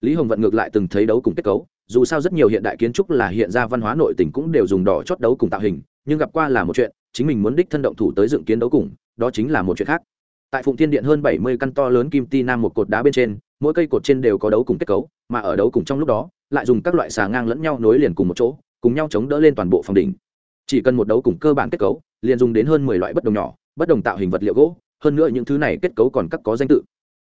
Speaker 1: Lý hồng vận ngược lại từng thấy đấu cùng kết cấu, dù sao rất nhiều hiện đại kiến trúc là hiện ra văn hóa nội tỉnh cũng đều dùng đỏ chót đấu cùng tạo hình, nhưng gặp qua là một chuyện, chính mình muốn đích thân động thủ tới dựng kiến đấu cùng, đó chính là một chuyện khác. Tại phụng thiên điện hơn bảy mươi căn to lớn kim ti nam một cột đá bên trên mỗi cây cột trên đều có đấu cùng kết cấu, mà ở đấu cùng trong lúc đó, lại dùng các loại xà ngang lẫn nhau nối liền cùng một chỗ, cùng nhau chống đỡ lên toàn bộ phòng đỉnh. Chỉ cần một đấu cùng cơ bản kết cấu, liền dùng đến hơn mười loại bất đồng nhỏ, bất đồng tạo hình vật liệu gỗ, hơn nữa những thứ này kết cấu còn các có danh tự.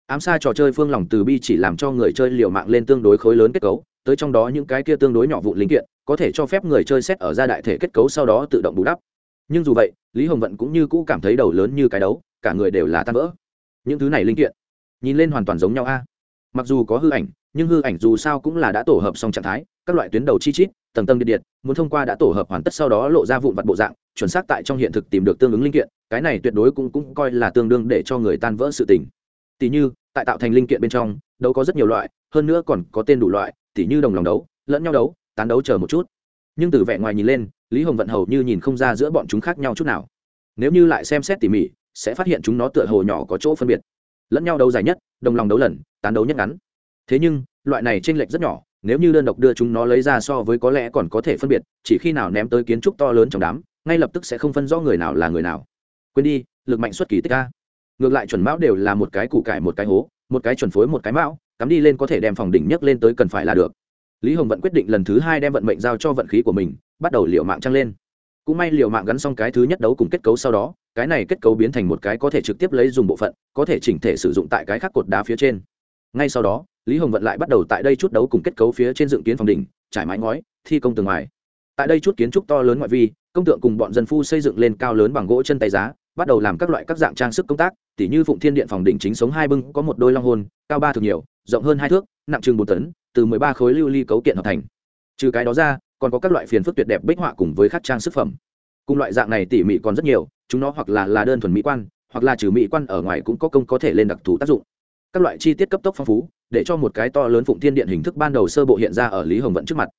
Speaker 1: Ám xa trò chơi phương lòng từ bi chỉ làm cho người chơi liều mạng lên tương đối khối lớn kết cấu, tới trong đó những cái kia tương đối nhỏ vụ linh kiện, có thể cho phép người chơi xét ở ra đại thể kết cấu sau đó tự động bù đắp. Nhưng dù vậy, lý hồng vận cũng như cũ cảm thấy đầu lớn như cái đấu, cả người đều là tan vỡ. Những thứ này linh kiện, nhìn lên hoàn toàn giống nhau a mặc dù có hư ảnh, nhưng hư ảnh dù sao cũng là đã tổ hợp xong trạng thái, các loại tuyến đầu chi chít, tầng tầng điện điện, muốn thông qua đã tổ hợp hoàn tất sau đó lộ ra vụn vặt bộ dạng, chuẩn xác tại trong hiện thực tìm được tương ứng linh kiện, cái này tuyệt đối cũng cũng coi là tương đương để cho người tan vỡ sự tình. Tỷ như, tại tạo thành linh kiện bên trong, đấu có rất nhiều loại, hơn nữa còn có tên đủ loại tỷ như đồng lòng đấu, lẫn nhau đấu, tán đấu chờ một chút. Nhưng từ vẻ ngoài nhìn lên, lý hồng vận hầu như nhìn không ra giữa bọn chúng khác nhau chút nào. Nếu như lại xem xét tỉ mỉ, sẽ phát hiện chúng nó tựa hồ nhỏ có chỗ phân biệt. Lẫn nhau đấu dài nhất, đồng lòng đấu lần tán đấu nhất ngắn. Thế nhưng, loại này t r ê n lệch rất nhỏ, nếu như đơn độc đưa chúng nó lấy ra so với có lẽ còn có thể phân biệt, chỉ khi nào ném tới kiến trúc to lớn trong đám, ngay lập tức sẽ không phân rõ người nào là người nào. Quên đi, lực mạnh xuất kỳ tích ca ngược lại chuẩn mão đều là một cái củ cải một cái hố, một cái chuẩn phối một cái mão, cắm đi lên có thể đem phòng đỉnh nhấc lên tới cần phải là được. Lý hồng vận quyết định lần thứ hai đem vận mệnh giao cho vận khí của mình, bắt đầu liệu mạng trăng lên. Cũng may liệu mạng gắn xong cái thứ nhất đấu cùng kết cấu sau đó, cái này kết cấu biến thành một cái có thể trực tiếp lấy dùng bộ phận, có thể chỉnh thể sử dụng tại cái khác cột đá phía trên ngay sau đó, lý hồng vận lại bắt đầu tại đây chút đấu cùng kết cấu phía trên dựng kiến phòng đỉnh, trải mái ngói, thi công tường ngoài. Tại đây chút kiến trúc to lớn ngoại vi, công tượng cùng bọn dân phu xây dựng lên cao lớn bằng gỗ chân tay giá, bắt đầu làm các loại các dạng trang sức công tác, tỉ như phụng thiên điện phòng đỉnh chính sống hai bưng, có một đôi long hôn cao ba thường nhiều, rộng hơn hai thước, nặng chừng một tấn, từ mười ba khối lưu ly cấu kiện hợp thành. Trừ cái đó ra, còn có các loại phiền phức tuyệt đẹp bích họa cùng với các trang sức phẩm. Cùng loại dạng này tỉ mỉ còn rất nhiều, chúng nó hoặc là là đơn thuần mỹ quan, hoặc là trừ mỹ quan ở ngoài cũng có công có thể lên đặc thù tác dụng các loại chi tiết cấp tốc phong phú, để cho một cái to lớn phụng thiên điện hình thức ban đầu sơ bộ hiện ra ở lý hồng vận trước mặt.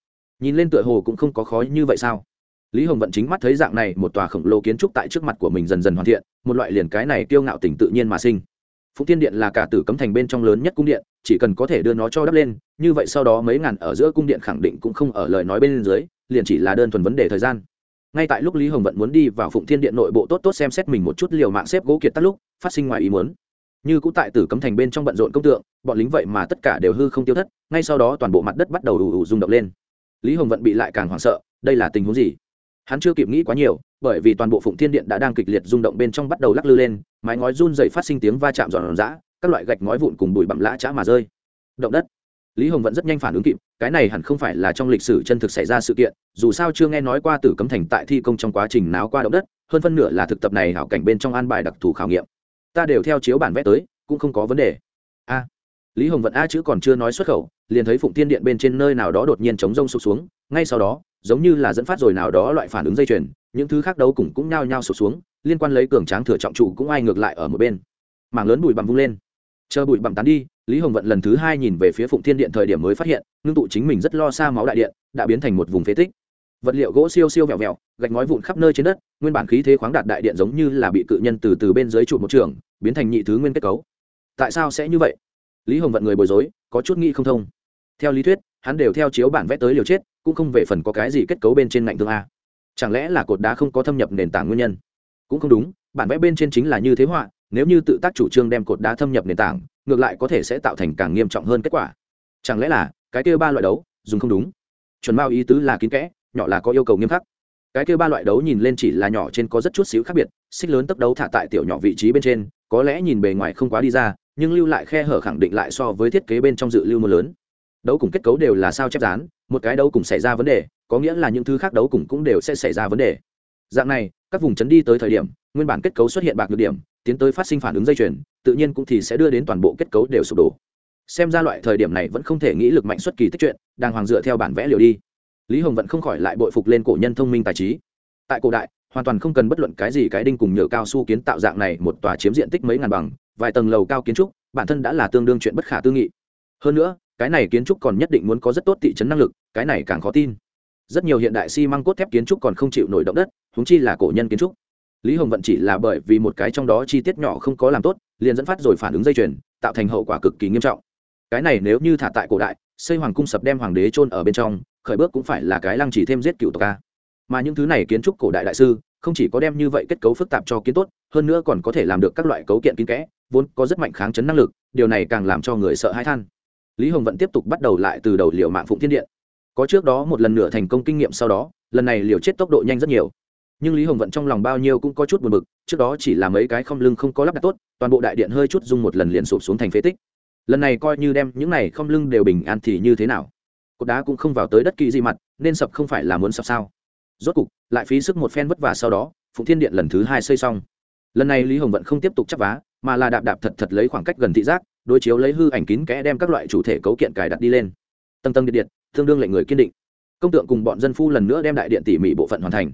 Speaker 1: Nhìn lên tựa hồ cũng không có khó như vậy sao? Lý hồng vận chính mắt thấy dạng này, một tòa khổng lồ kiến trúc tại trước mặt của mình dần dần hoàn thiện, một loại liền cái này kiêu ngạo tỉnh tự nhiên mà sinh. Phụng thiên điện là cả tử cấm thành bên trong lớn nhất cung điện, chỉ cần có thể đưa nó cho đắp lên, như vậy sau đó mấy ngàn ở giữa cung điện khẳng định cũng không ở lời nói bên dưới, liền chỉ là đơn thuần vấn đề thời gian. Ngay tại lúc lý hồng vận muốn đi vào phụng thiên điện nội bộ tốt tốt xem xét mình một chút liều mạng xếp gỗ kiệt tắt lúc, phát sinh ngoài ý muốn như cũ tại tử cấm thành bên trong bận rộn công tượng, bọn lính vậy mà tất cả đều hư không tiêu thất, ngay sau đó toàn bộ mặt đất bắt đầu ù ù rung động lên. Lý hồng vận bị lại càng hoảng sợ, đây là tình huống gì? Hắn chưa kịp nghĩ quá nhiều, bởi vì toàn bộ phụng thiên điện đã đang kịch liệt rung động bên trong bắt đầu lắc lư lên, mái ngói run dày phát sinh tiếng va chạm giòn giã, các loại gạch ngói vụn cùng bụi bặm lã chã mà rơi. Động đất. Lý hồng vẫn rất nhanh phản ứng kịp, cái này hẳn không phải là trong lịch sử chân thực xảy ra sự kiện, dù sao chưa nghe nói qua tử cấm thành tại thi công trong quá trình náo qua động đất, hơn phân nửa là thực tập này hảo cảnh bên trong an bài đặc thù khảo nghiệm ta đều theo chiếu bản vẽ tới, cũng không có vấn đề. A, lý hồng vận a chữ còn chưa nói xuất khẩu, liền thấy phụng tiên điện bên trên nơi nào đó đột nhiên chống rông sụp xuống, ngay sau đó, giống như là dẫn phát rồi nào đó loại phản ứng dây chuyền, những thứ khác đấu cùng cũng nhao nhao sụp xuống, liên quan lấy cường tráng thừa trọng trụ cũng ai ngược lại ở một bên. Mảng lớn bụi bặm vung lên. Chờ bụi bặm tán đi, lý hồng vận lần thứ hai nhìn về phía phụng thiên điện thời điểm mới phát hiện, ngưng tụ chính mình rất lo xa máu đại điện, đã biến thành một vùng phế tích vật liệu gỗ siêu siêu vẹo vẹo, gạch ngói vụn khắp nơi trên đất, nguyên bản khí thế khoáng đạt đại điện giống như là bị cự nhân từ từ bên dưới trụ một trường, biến thành nhị thứ nguyên kết cấu. Tại sao sẽ như vậy? Lý hồng vận người bối rối, có chút nghĩ không thông. Theo lý thuyết, hắn đều theo chiếu bản vẽ tới liều chết, cũng không về phần có cái gì kết cấu bên trên ngạnh thương a. Chẳng lẽ là cột đá không có thâm nhập nền tảng nguyên nhân? Cũng không đúng, bản vẽ bên trên chính là như thế họa, nếu như tự tác chủ trương đem cột đá thâm nhập nền tảng, ngược lại có thể sẽ tạo thành càng nghiêm trọng hơn kết quả. Chẳng lẽ là, cái kia ba loại đấu, dùng không đúng? Chuẩn mao ý tứ là kín kẽ nhỏ là có yêu cầu nghiêm khắc. Cái kia ba loại đấu nhìn lên chỉ là nhỏ trên có rất chút xíu khác biệt, xích lớn tốc đấu thả tại tiểu nhỏ vị trí bên trên, có lẽ nhìn bề ngoài không quá đi ra, nhưng lưu lại khe hở khẳng định lại so với thiết kế bên trong dự lưu mưa lớn. Đấu cùng kết cấu đều là sao chép dán, một cái đấu cùng xảy ra vấn đề, có nghĩa là những thứ khác đấu cùng cũng đều sẽ xảy ra vấn đề. Dạng này, các vùng chấn đi tới thời điểm, nguyên bản kết cấu xuất hiện bạc nhược điểm, tiến tới phát sinh phản ứng dây chuyền, tự nhiên cũng thì sẽ đưa đến toàn bộ kết cấu đều sụp đổ. Xem ra loại thời điểm này vẫn không thể nghĩ lực mạnh xuất kỳ tích chuyện đang hoàng dựa theo bản vẽ liều đi lý hồng vẫn không khỏi lại bội phục lên cổ nhân thông minh tài trí. Tại cổ đại, hoàn toàn không cần bất luận cái gì cái đinh cùng nhựa cao su kiến tạo dạng này một tòa chiếm diện tích mấy ngàn bằng, vài tầng lầu cao kiến trúc, bản thân đã là tương đương chuyện bất khả tư nghị. Hơn nữa, cái này kiến trúc còn nhất định muốn có rất tốt thị trấn năng lực, cái này càng khó tin. Rất nhiều hiện đại xi cốt thép kiến trúc còn không chịu nổi động đất húng chi là cổ nhân kiến trúc. Lý hồng vận chỉ là bởi vì một cái trong đó chi tiết nhỏ không có làm tốt, liền dẫn phát rồi phản ứng dây chuyền, tạo thành hậu quả cực kỳ nghiêm trọng. Cái này nếu như thả tại cổ đại, xây hoàng cung sập đem hoàng đế chôn ở bên trong khởi bước cũng phải là cái lăng chỉ thêm giết cựu tộc a, mà những thứ này kiến trúc cổ đại đại sư không chỉ có đem như vậy kết cấu phức tạp cho kiến tốt hơn nữa còn có thể làm được các loại cấu kiện kín kẽ vốn có rất mạnh kháng chấn năng lực điều này càng làm cho người sợ hãi than. Lý hồng vẫn tiếp tục bắt đầu lại từ đầu liệu mạng phụng thiên điện. Có trước đó một lần nửa thành công kinh nghiệm sau đó lần này liều chết tốc độ nhanh rất nhiều. Nhưng lý hồng vận trong lòng bao nhiêu cũng có chút buồn bực trước đó chỉ là mấy cái không lưng không có lắp đặt tốt toàn bộ đại điện hơi chút dung một lần liền sụp xuống thành phế tích. Lần này coi như đem những này không lưng đều bình an thì như thế nào? Cột đá cũng không vào tới đất kỳ gì mặt, nên sập không phải là muốn sập sao? Rốt cục, lại phí sức một phen vất vả sau đó, phụng thiên điện lần thứ hai xây xong. Lần này lý hồng vận không tiếp tục chấp vá, mà là đạp đạp thật thật lấy khoảng cách gần thị giác, đối chiếu lấy hư ảnh kín kẽ đem các loại chủ thể cấu kiện cài đặt đi lên. Tầng tầng điện điện, tương đương lệnh người kiên định. Công tượng cùng bọn dân phu lần nữa đem đại điện tỉ mỉ bộ phận hoàn thành.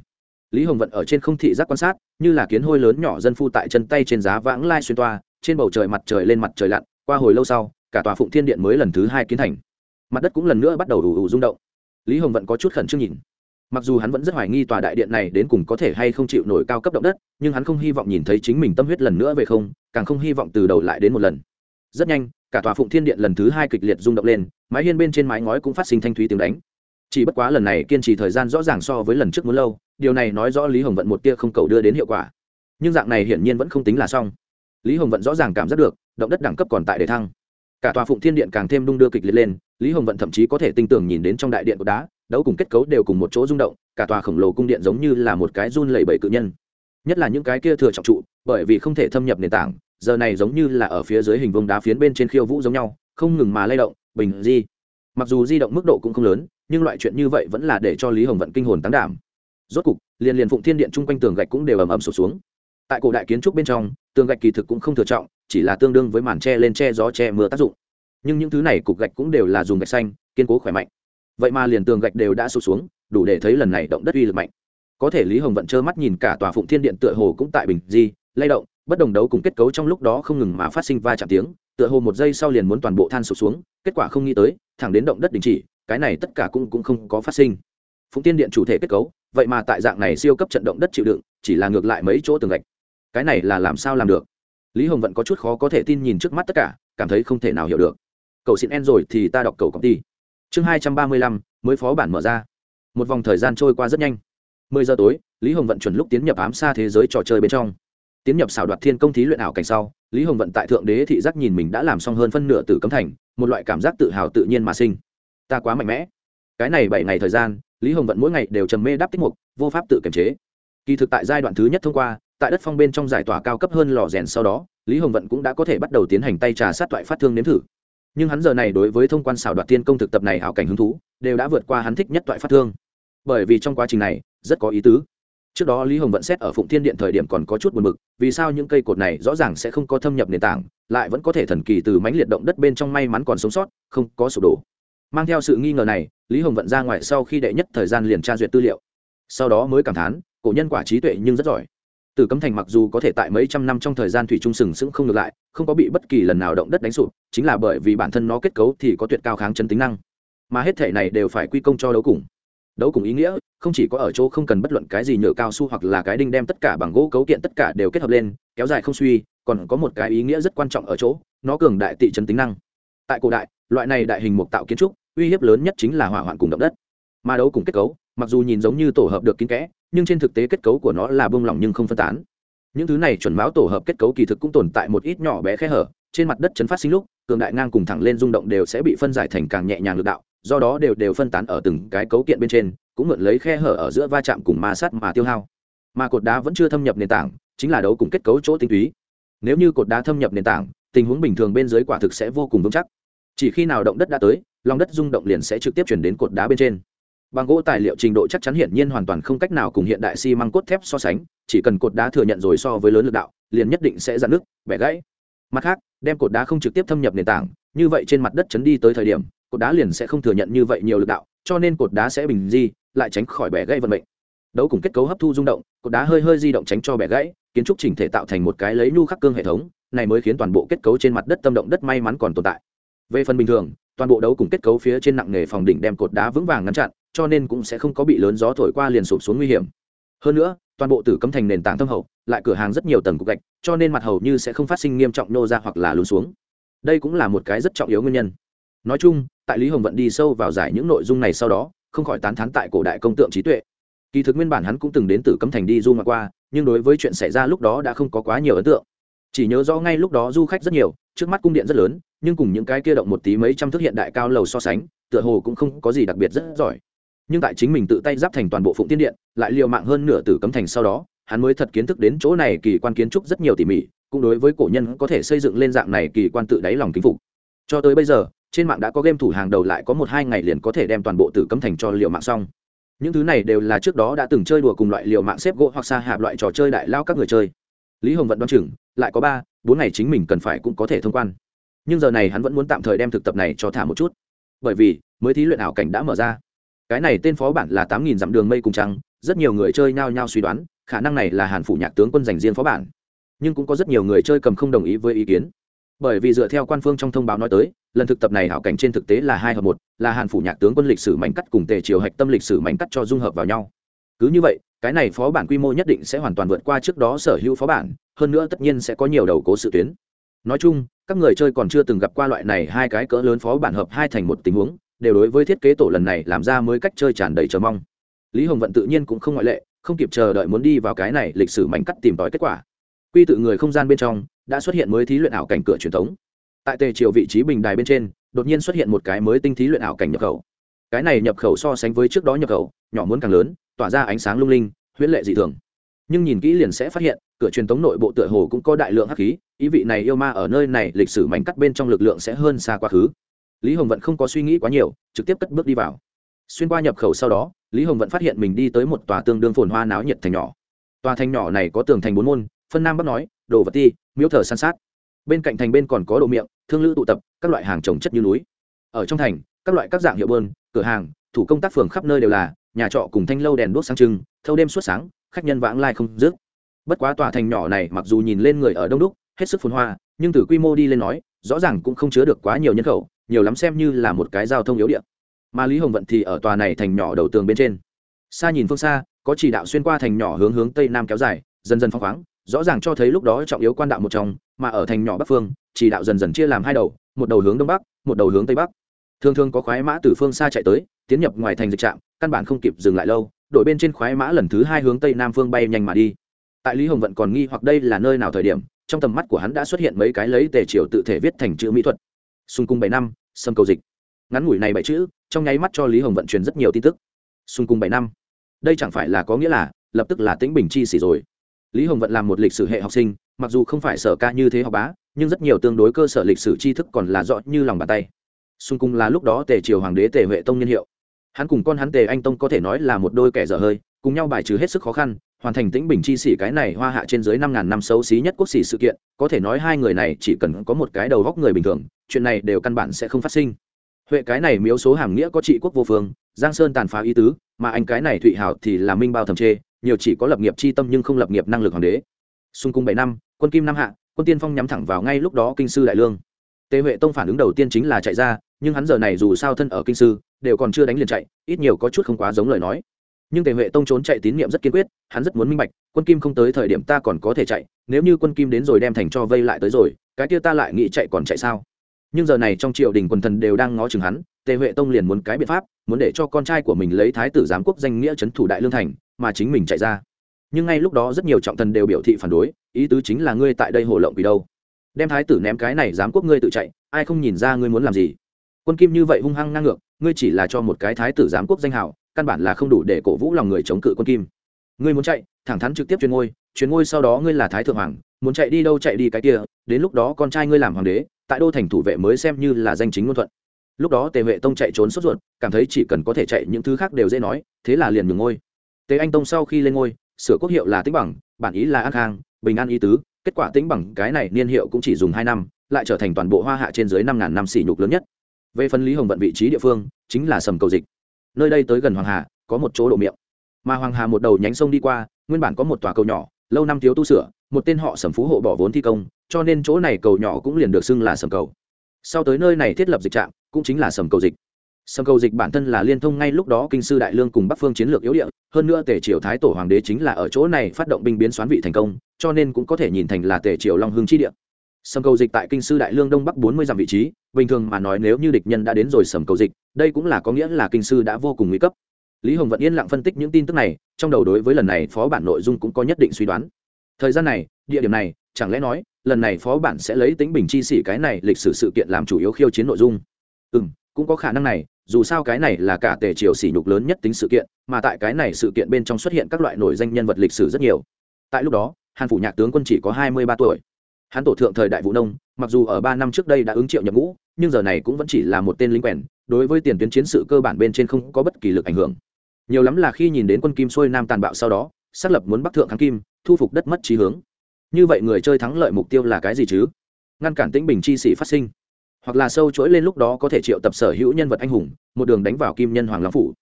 Speaker 1: Lý hồng vận ở trên không thị giác quan sát, như là kiến hôi lớn nhỏ dân phu tại chân tay trên giá vãng lai xuyên toa, trên bầu trời mặt trời lên mặt trời lặn, qua hồi lâu sau, cả tòa phụng thiên điện mới lần thứ hai kiến thành mặt đất cũng lần nữa bắt đầu ủ ủ rung động. Lý hồng vận có chút khẩn trương nhìn. Mặc dù hắn vẫn rất hoài nghi tòa đại điện này đến cùng có thể hay không chịu nổi cao cấp động đất, nhưng hắn không hy vọng nhìn thấy chính mình tâm huyết lần nữa về không, càng không hy vọng từ đầu lại đến một lần. Rất nhanh, cả tòa phụng thiên điện lần thứ hai kịch liệt rung động lên, mái hiên bên trên mái ngói cũng phát sinh thanh thúy tiếng đánh. Chỉ bất quá lần này kiên trì thời gian rõ ràng so với lần trước muốn lâu, điều này nói rõ lý hồng vận một tia không cầu đưa đến hiệu quả. Nhưng dạng này hiển nhiên vẫn không tính là xong. Lý hồng vận rõ ràng cảm giác được, động đất đẳng cấp còn tại để thăng. Cả tòa phụng thiên điện càng thêm đung đưa kịch liệt lên lý hồng vận thậm chí có thể tinh tưởng nhìn đến trong đại điện của đá, đấu cùng kết cấu đều cùng một chỗ rung động, cả tòa khổng lồ cung điện giống như là một cái run lẩy bẩy cự nhân. Nhất là những cái kia thừa trọng trụ, bởi vì không thể thâm nhập nền tảng, giờ này giống như là ở phía dưới hình vông đá phiến bên trên khiêu vũ giống nhau, không ngừng mà lay động, bình di. Mặc dù di động mức độ cũng không lớn, nhưng loại chuyện như vậy vẫn là để cho lý hồng vận kinh hồn tán đảm. Rốt cục, liền liền phụng thiên điện chung quanh tường gạch cũng đều ầm ầm sụp xuống. Tại cổ đại kiến trúc bên trong, tường gạch kỳ thực cũng không thừa trọng, chỉ là tương đương với màn tre lên che gió che mưa tác dụng nhưng những thứ này cục gạch cũng đều là dùng gạch xanh, kiên cố khỏe mạnh. Vậy mà liền tường gạch đều đã sụp xuống, đủ để thấy lần này động đất uy lực mạnh. Có thể lý hồng vận trơ mắt nhìn cả tòa phụng thiên điện tựa hồ cũng tại bình di, lay động, bất đồng đấu cùng kết cấu trong lúc đó không ngừng mà phát sinh va chạm tiếng, tựa hồ một giây sau liền muốn toàn bộ than sụp xuống, kết quả không nghĩ tới, thẳng đến động đất đình chỉ, cái này tất cả cũng cũng không có phát sinh. Phụng tiên điện chủ thể kết cấu, vậy mà tại dạng này siêu cấp trận động đất chịu đựng, chỉ là ngược lại mấy chỗ tường gạch. Cái này là làm sao làm được? Lý hồng vẫn có chút khó có thể tin nhìn trước mắt tất cả, cảm thấy không thể nào hiểu được cậu xin en rồi thì ta đọc cầu công ty. Chương hai trăm ba mươi lăm, mới phó bản mở ra. Một vòng thời gian trôi qua rất nhanh. Mười giờ tối, lý hồng vận chuẩn lúc tiến nhập ám xa thế giới trò chơi bên trong. Tiến nhập xảo đoạt thiên công thí luyện ảo cảnh sau, lý hồng vận tại thượng đế thị giác nhìn mình đã làm xong hơn phân nửa tử cấm thành, một loại cảm giác tự hào tự nhiên mà sinh. Ta quá mạnh mẽ. Cái này bảy ngày thời gian, lý hồng vận mỗi ngày đều trầm mê đáp tích mục, vô pháp tự kiềm chế. Kỳ thực tại giai đoạn thứ nhất thông qua, tại đất phong bên trong giải tỏa cao cấp hơn lò rèn sau đó, lý hồng vận cũng đã có thể bắt đầu tiến hành tay trà sát toại phát thương nếm thử nhưng hắn giờ này đối với thông quan xảo đoạt tiên công thực tập này ảo cảnh hứng thú, đều đã vượt qua hắn thích nhất toại phát thương. Bởi vì trong quá trình này, rất có ý tứ. Trước đó lý hồng vận xét ở phụng thiên điện thời điểm còn có chút buồn mực vì sao những cây cột này rõ ràng sẽ không có thâm nhập nền tảng, lại vẫn có thể thần kỳ từ mánh liệt động đất bên trong may mắn còn sống sót, không có sụp đổ. Mang theo sự nghi ngờ này, lý hồng vận ra ngoài sau khi đệ nhất thời gian liền tra duyệt tư liệu. Sau đó mới cảm thán, cổ nhân quả trí tuệ nhưng rất giỏi từ cấm thành mặc dù có thể tại mấy trăm năm trong thời gian thủy trung sừng sững không ngược lại, không có bị bất kỳ lần nào động đất đánh sụp, chính là bởi vì bản thân nó kết cấu thì có tuyệt cao kháng chấn tính năng. Mà hết thể này đều phải quy công cho đấu cùng. Đấu cùng ý nghĩa, không chỉ có ở chỗ không cần bất luận cái gì nhựa cao su hoặc là cái đinh đem tất cả bằng gỗ cấu kiện tất cả đều kết hợp lên, kéo dài không suy, còn có một cái ý nghĩa rất quan trọng ở chỗ, nó cường đại tị chấn tính năng. Tại cổ đại, loại này đại hình mục tạo kiến trúc, uy hiếp lớn nhất chính là hỏa hoạn cùng động đất. Mà đấu cùng kết cấu, mặc dù nhìn giống như tổ hợp được kín kẽ nhưng trên thực tế kết cấu của nó là bông lỏng nhưng không phân tán. Những thứ này chuẩn máu tổ hợp kết cấu kỳ thực cũng tồn tại một ít nhỏ bé khe hở, trên mặt đất chấn phát sinh lúc, cường đại ngang cùng thẳng lên rung động đều sẽ bị phân giải thành càng nhẹ nhàng lực đạo, do đó đều đều phân tán ở từng cái cấu kiện bên trên, cũng mượn lấy khe hở ở giữa va chạm cùng ma sát mà tiêu hao. Mà cột đá vẫn chưa thâm nhập nền tảng, chính là đấu cùng kết cấu chỗ tinh túy. Nếu như cột đá thâm nhập nền tảng, tình huống bình thường bên dưới quả thực sẽ vô cùng vững chắc. Chỉ khi nào động đất đã tới, lòng đất rung động liền sẽ trực tiếp chuyển đến cột đá bên trên bằng gỗ tài liệu trình độ chắc chắn hiển nhiên hoàn toàn không cách nào cùng hiện đại xi măng cốt thép so sánh, chỉ cần cột đá thừa nhận rồi so với lớn lực đạo, liền nhất định sẽ dạn nước bẻ gãy. Mặt khác, đem cột đá không trực tiếp thâm nhập nền tảng, như vậy trên mặt đất chấn đi tới thời điểm, cột đá liền sẽ không thừa nhận như vậy nhiều lực đạo, cho nên cột đá sẽ bình di, lại tránh khỏi bẻ gãy vận mệnh. Đấu cùng kết cấu hấp thu rung động, cột đá hơi hơi di động tránh cho bẻ gãy, kiến trúc chỉnh thể tạo thành một cái lấy nhu khắc cương hệ thống, này mới khiến toàn bộ kết cấu trên mặt đất tâm động đất may mắn còn tồn tại. Về phần bình thường, toàn bộ đấu cùng kết cấu phía trên nặng nghề phòng đỉnh đem cột đá vững vàng ngăn chặn cho nên cũng sẽ không có bị lớn gió thổi qua liền sụp xuống nguy hiểm. Hơn nữa, toàn bộ tử cấm thành nền tảng thâm hậu, lại cửa hàng rất nhiều tầng cục gạch, cho nên mặt hầu như sẽ không phát sinh nghiêm trọng nô ra hoặc là lún xuống. Đây cũng là một cái rất trọng yếu nguyên nhân. Nói chung, tại lý hồng vận đi sâu vào giải những nội dung này sau đó, không khỏi tán thán tại cổ đại công tượng trí tuệ. Kỳ thực nguyên bản hắn cũng từng đến tử cấm thành đi du ngoại qua, nhưng đối với chuyện xảy ra lúc đó đã không có quá nhiều ấn tượng. Chỉ nhớ rõ ngay lúc đó du khách rất nhiều, trước mắt cung điện rất lớn, nhưng cùng những cái kia động một tí mấy trăm thước hiện đại cao lầu so sánh, tựa hồ cũng không có gì đặc biệt rất giỏi nhưng tại chính mình tự tay giáp thành toàn bộ phụng tiên điện, lại liều mạng hơn nửa tử cấm thành sau đó, hắn mới thật kiến thức đến chỗ này kỳ quan kiến trúc rất nhiều tỉ mỉ, cũng đối với cổ nhân có thể xây dựng lên dạng này kỳ quan tự đáy lòng kính phục. Cho tới bây giờ, trên mạng đã có game thủ hàng đầu lại có một hai ngày liền có thể đem toàn bộ tử cấm thành cho liệu mạng xong. Những thứ này đều là trước đó đã từng chơi đùa cùng loại liệu mạng xếp gỗ hoặc xa hạp loại trò chơi đại lao các người chơi. Lý hồng vận đoán chừng, lại có ba, bốn ngày chính mình cần phải cũng có thể thông quan. Nhưng giờ này hắn vẫn muốn tạm thời đem thực tập này cho thả một chút. Bởi vì, mới thí luyện ảo cảnh đã mở ra cái này tên phó bản là tám nghìn dặm đường mây cùng trăng, rất nhiều người chơi nhao nhao suy đoán, khả năng này là hàn phủ nhạc tướng quân dành riêng phó bản. Nhưng cũng có rất nhiều người chơi cầm không đồng ý với ý kiến. Bởi vì dựa theo quan phương trong thông báo nói tới, lần thực tập này hảo cảnh trên thực tế là hai hợp một, là hàn phủ nhạc tướng quân lịch sử mảnh cắt cùng tề triều hạch tâm lịch sử mảnh cắt cho dung hợp vào nhau. Cứ như vậy, cái này phó bản quy mô nhất định sẽ hoàn toàn vượt qua trước đó sở hữu phó bản, hơn nữa tất nhiên sẽ có nhiều đầu cố sự tuyến. Nói chung, các người chơi còn chưa từng gặp qua loại này hai cái cỡ lớn phó bản hợp hai thành một tình huống đều đối với thiết kế tổ lần này làm ra mới cách chơi tràn đầy chờ mong. Lý hồng vận tự nhiên cũng không ngoại lệ, không kịp chờ đợi muốn đi vào cái này lịch sử mảnh cắt tìm tòi kết quả. Quy tự người không gian bên trong, đã xuất hiện mới thí luyện ảo cảnh cửa truyền thống. Tại tề triều vị trí bình đài bên trên, đột nhiên xuất hiện một cái mới tinh thí luyện ảo cảnh nhập khẩu. Cái này nhập khẩu so sánh với trước đó nhập khẩu, nhỏ muốn càng lớn, tỏa ra ánh sáng lung linh, huyễn lệ dị thường. Nhưng nhìn kỹ liền sẽ phát hiện, cửa truyền thống nội bộ tựa hồ cũng có đại lượng hắc khí, ý vị này yêu ma ở nơi này lịch sử mảnh cắt bên trong lực lượng sẽ hơn xa quá khứ lý hồng vận không có suy nghĩ quá nhiều, trực tiếp cất bước đi vào. Xuyên qua nhập khẩu sau đó, lý hồng vận phát hiện mình đi tới một tòa tương đương phồn hoa náo nhiệt thành nhỏ. Tòa thành nhỏ này có tường thành bốn môn, phân nam bắc nói, đồ vật ti, miếu thờ san sát. Bên cạnh thành bên còn có đồ miệng, thương lữ tụ tập, các loại hàng trồng chất như núi. Ở trong thành, các loại các dạng hiệu bơn, cửa hàng, thủ công tác phường khắp nơi đều là nhà trọ cùng thanh lâu đèn đuốc sáng trưng, thâu đêm suốt sáng, khách nhân vãng lai không dứt. Bất quá tòa thành nhỏ này mặc dù nhìn lên người ở đông đúc, hết sức phồn hoa, nhưng từ quy mô đi lên nói, rõ ràng cũng không chứa được quá nhiều nhân khẩu nhiều lắm xem như là một cái giao thông yếu điện mà lý hồng vận thì ở tòa này thành nhỏ đầu tường bên trên. Xa nhìn phương xa, có chỉ đạo xuyên qua thành nhỏ hướng hướng tây nam kéo dài, dần dần phăng khoáng, rõ ràng cho thấy lúc đó trọng yếu quan đạo một trong, mà ở thành nhỏ bắc phương, chỉ đạo dần dần chia làm hai đầu, một đầu hướng đông bắc, một đầu hướng tây bắc. Thường thường có khoái mã từ phương xa chạy tới, tiến nhập ngoài thành dịch trạm, căn bản không kịp dừng lại lâu, đội bên trên khoái mã lần thứ hai hướng tây nam phương bay nhanh mà đi. Tại lý hồng vận còn nghi hoặc đây là nơi nào thời điểm, trong tầm mắt của hắn đã xuất hiện mấy cái lấy tề triều tự thể viết thành chữ mỹ thuật. Xung cung bảy năm sâm cầu dịch. Ngắn ngủi này bảy chữ, trong nháy mắt cho lý hồng vận chuyển rất nhiều tin tức. Xung cung bảy năm, đây chẳng phải là có nghĩa là lập tức là tĩnh bình chi xỉ rồi. Lý hồng vận làm một lịch sử hệ học sinh, mặc dù không phải sở ca như thế học bá, nhưng rất nhiều tương đối cơ sở lịch sử tri thức còn là rõ như lòng bàn tay. Xung cung là lúc đó tề triều hoàng đế tề huệ tông nhân hiệu. Hắn cùng con hắn tề anh tông có thể nói là một đôi kẻ dở hơi, cùng nhau bài trừ hết sức khó khăn, hoàn thành tĩnh bình chi xỉ cái này hoa hạ trên dưới năm ngàn năm xấu xí nhất quốc xỉ sự kiện, có thể nói hai người này chỉ cần có một cái đầu góc người bình thường chuyện này đều căn bản sẽ không phát sinh. Huệ cái này miếu số hàm nghĩa có trị quốc vô phương, giang sơn tàn phá ý tứ, mà anh cái này thụy hảo thì là minh bao thầm chê, nhiều chỉ có lập nghiệp c h i tâm nhưng không lập nghiệp năng lực hoàng đế. Xung cung bảy năm, quân kim năm hạ, quân tiên phong nhắm thẳng vào ngay lúc đó kinh sư đại lương. Tề huệ tông phản ứng đầu tiên chính là chạy ra, nhưng hắn giờ này dù sao thân ở kinh sư, đều còn chưa đánh liền chạy, ít nhiều có chút không quá giống lời nói. Nhưng tề huệ tông trốn chạy tín nhiệm rất kiên quyết, hắn rất muốn minh bạch, quân kim không tới thời điểm ta còn có thể chạy, nếu như quân kim đến rồi đem thành cho vây lại tới rồi, cái kia ta lại nghĩ chạy còn chạy sao? Nhưng giờ này trong triều đình quần thần đều đang ngó chừng hắn, tề huệ tông liền muốn cái biện pháp, muốn để cho con trai của mình lấy thái tử giám quốc danh nghĩa c h ấ n thủ đại lương thành, mà chính mình chạy ra. Nhưng ngay lúc đó rất nhiều trọng thần đều biểu thị phản đối, ý tứ chính là ngươi tại đây hồ lộng vì đâu. Đem thái tử ném cái này giám quốc ngươi tự chạy, ai không nhìn ra ngươi muốn làm gì? Quân kim như vậy hung hăng ngang ngược, ngươi chỉ là cho một cái thái tử giám quốc danh hào, căn bản là không đủ để cổ vũ lòng người chống cự quân kim. Ngươi muốn chạy, thẳng thắn trực tiếp chuyên ngôi chuyên ngôi sau đó ngươi là thái thượng hoàng, muốn chạy đi đâu chạy đi cái kia, đến lúc đó con trai ngươi làm hoàng đế tại đô thành thủ vệ mới xem như là danh chính ngôn thuận. Lúc đó tề vệ tông chạy trốn sốt ruột, cảm thấy chỉ cần có thể chạy những thứ khác đều dễ nói, thế là liền nhường ngôi. Tề anh tông sau khi lên ngôi, sửa quốc hiệu là tĩnh bằng, bản ý là an khang, bình an ý tứ, kết quả tĩnh bằng cái này niên hiệu cũng chỉ dùng hai năm, lại trở thành toàn bộ hoa hạ trên dưới năm ngàn năm sỉ nhục lớn nhất. Về phần lý hồng vận vị trí địa phương, chính là sầm cầu dịch. Nơi đây tới gần hoàng hà, có một chỗ độ miệng. Mà hoàng hà một đầu nhánh sông đi qua, nguyên bản có một tòa cầu nhỏ, lâu năm thiếu tu sửa một tên họ sầm phú hộ bỏ vốn thi công, cho nên chỗ này cầu nhỏ cũng liền được xưng là sầm cầu. Sau tới nơi này thiết lập dịch trạm, cũng chính là sầm cầu dịch. Sầm cầu dịch bản thân là liên thông ngay lúc đó kinh sư đại lương cùng bắc phương chiến lược yếu địa, hơn nữa tề triều thái tổ hoàng đế chính là ở chỗ này phát động binh biến xoán vị thành công, cho nên cũng có thể nhìn thành là tề triều long hương chi địa. Sầm cầu dịch tại kinh sư đại lương đông bắc bốn mươi dặm vị trí, bình thường mà nói nếu như địch nhân đã đến rồi sầm cầu dịch, đây cũng là có nghĩa là kinh sư đã vô cùng nguy cấp. Lý hồng vẫn yên lặng phân tích những tin tức này, trong đầu đối với lần này phó bản nội dung cũng có nhất định suy đoán thời gian này, địa điểm này, chẳng lẽ nói, lần này phó bản sẽ lấy tính bình chi xỉ cái này lịch sử sự kiện làm chủ yếu khiêu chiến nội dung? Ừ m cũng có khả năng này, dù sao cái này là cả tề triều sỉ nhục lớn nhất tính sự kiện, mà tại cái này sự kiện bên trong xuất hiện các loại nổi danh nhân vật lịch sử rất nhiều. Tại lúc đó, hàn phủ nhạc tướng quân chỉ có hai mươi ba tuổi. Hắn tổ thượng thời đại vũ nông, mặc dù ở ba năm trước đây đã ứng triệu nhập ngũ, nhưng giờ này cũng vẫn chỉ là một tên lính quèn, đối với tiền tuyến chiến sự cơ bản bên trên không có bất kỳ lực ảnh hưởng. Nhiều lắm là khi nhìn đến quân kim xuôi nam tàn bạo sau đó xác lập muốn bắc thượng kháng kim, thu phục đất mất trí hướng. Như vậy người chơi thắng lợi mục tiêu là cái gì chứ? Ngăn cản tĩnh bình chi sĩ phát sinh. Hoặc là sâu chuỗi lên lúc đó có thể triệu tập sở hữu nhân vật anh hùng, một đường đánh vào kim nhân hoàng long phủ.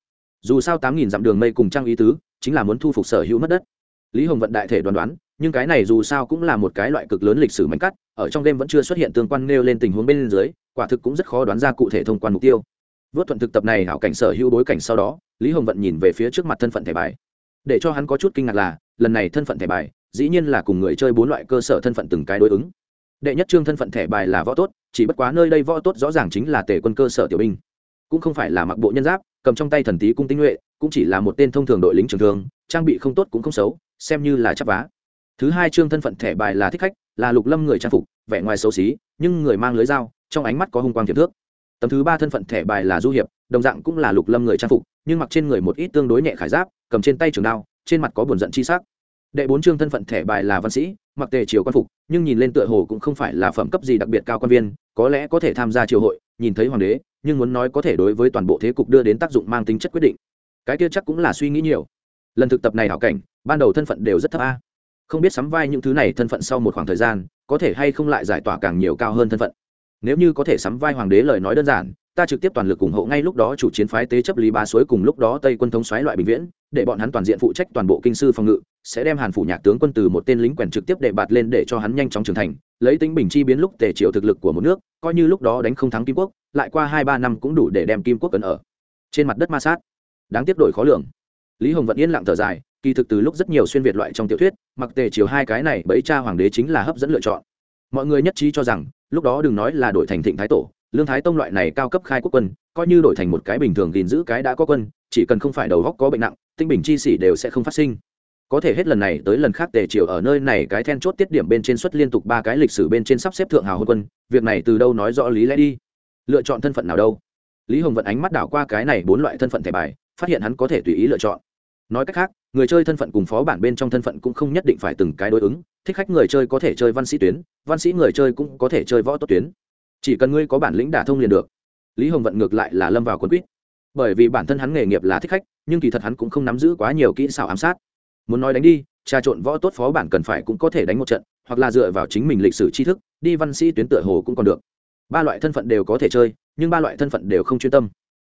Speaker 1: Dù sao tám nghìn dặm đường mây cùng trang ý tứ, chính là muốn thu phục sở hữu mất đất. Lý hồng vận đại thể đoán đoán, nhưng cái này dù sao cũng là một cái loại cực lớn lịch sử mảnh cắt, ở trong đêm vẫn chưa xuất hiện tương quan nêu lên tình huống bên dưới, quả thực cũng rất khó đoán ra cụ thể thông quan mục tiêu. Vớt thuận thực tập này hảo cảnh sở hữu bối cảnh sau đó, lý hồng vận nhìn về phía trước mặt thân phận thẻ bài để cho hắn có chút kinh ngạc là, lần này thân phận thẻ bài, dĩ nhiên là cùng người chơi bốn loại cơ sở thân phận từng cái đối ứng. Đệ nhất trương thân phận thẻ bài là võ tốt, chỉ bất quá nơi đây võ tốt rõ ràng chính là tể quân cơ sở tiểu binh. Cũng không phải là mặc bộ nhân giáp, cầm trong tay thần tí cung tinh nhuệ, cũng chỉ là một tên thông thường đội lính trường thường, trang bị không tốt cũng không xấu, xem như là chấp vá. Thứ hai trương thân phận thẻ bài là thích khách, là lục lâm người trang phục, vẻ ngoài xấu xí, nhưng người mang lưới dao, trong ánh mắt có hung quang thiệp thước tấm thứ ba thân phận thẻ bài là du hiệp, đồng dạng cũng là lục lâm người trang phục, nhưng mặc trên người một ít tương đối nhẹ khải giáp, cầm trên tay trường đao, trên mặt có buồn giận chi sắc. Đệ bốn chương thân phận thẻ bài là văn sĩ, mặc tề triều quan phục, nhưng nhìn lên tựa hồ cũng không phải là phẩm cấp gì đặc biệt cao quan viên, có lẽ có thể tham gia triều hội, nhìn thấy hoàng đế, nhưng muốn nói có thể đối với toàn bộ thế cục đưa đến tác dụng mang tính chất quyết định. Cái kia chắc cũng là suy nghĩ nhiều. Lần thực tập này hảo cảnh, ban đầu thân phận đều rất thấp a. Không biết sắm vai những thứ này thân phận sau một khoảng thời gian, có thể hay không lại giải tỏa càng nhiều cao hơn thân phận nếu như có thể sắm vai hoàng đế lời nói đơn giản, ta trực tiếp toàn lực ủng hộ ngay lúc đó chủ chiến phái tế chấp lý ba suối cùng lúc đó tây quân thống xoáy loại bình viễn, để bọn hắn toàn diện phụ trách toàn bộ kinh sư phòng ngự, sẽ đem hàn phủ nhạc tướng quân từ một tên lính quèn trực tiếp để bạt lên để cho hắn nhanh chóng trưởng thành, lấy tính bình chi biến lúc tề triệu thực lực của một nước, coi như lúc đó đánh không thắng kim quốc, lại qua hai ba năm cũng đủ để đem kim quốc cấn ở trên mặt đất ma sát. Đáng tiếc đổi khó lường. Lý hồng vẫn yên lặng thở dài, kỳ thực từ lúc rất nhiều xuyên việt loại trong tiểu thuyết, mặc tề chiều hai cái này bẫy cha hoàng đế chính là hấp dẫn lựa chọn. Mọi người nhất trí cho rằng lúc đó đừng nói là đổi thành thịnh thái tổ, lương thái tông loại này cao cấp khai quốc quân, coi như đổi thành một cái bình thường gìn giữ cái đã có quân, chỉ cần không phải đầu góc có bệnh nặng, tinh bình chi sĩ đều sẽ không phát sinh. Có thể hết lần này tới lần khác tề triều ở nơi này cái then chốt tiết điểm bên trên xuất liên tục ba cái lịch sử bên trên sắp xếp thượng hào hôn quân, việc này từ đâu nói rõ lý lẽ đi? Lựa chọn thân phận nào đâu? Lý hồng vận ánh mắt đảo qua cái này bốn loại thân phận thẻ bài, phát hiện hắn có thể tùy ý lựa chọn. Nói cách khác người chơi thân phận cùng phó bản bên trong thân phận cũng không nhất định phải từng cái đối ứng, thích khách người chơi có thể chơi văn sĩ tuyến, văn sĩ người chơi cũng có thể chơi võ tốt tuyến. Chỉ cần ngươi có bản lĩnh đả thông liền được. Lý hồng vận ngược lại là lâm vào quân quýt. Bởi vì bản thân hắn nghề nghiệp là thích khách, nhưng kỳ thật hắn cũng không nắm giữ quá nhiều kỹ xảo ám sát. Muốn nói đánh đi, trà trộn võ tốt phó bản cần phải cũng có thể đánh một trận, hoặc là dựa vào chính mình lịch sử tri thức, đi văn sĩ tuyến tựa hồ cũng còn được. Ba loại thân phận đều có thể chơi, nhưng ba loại thân phận đều không chuyên tâm.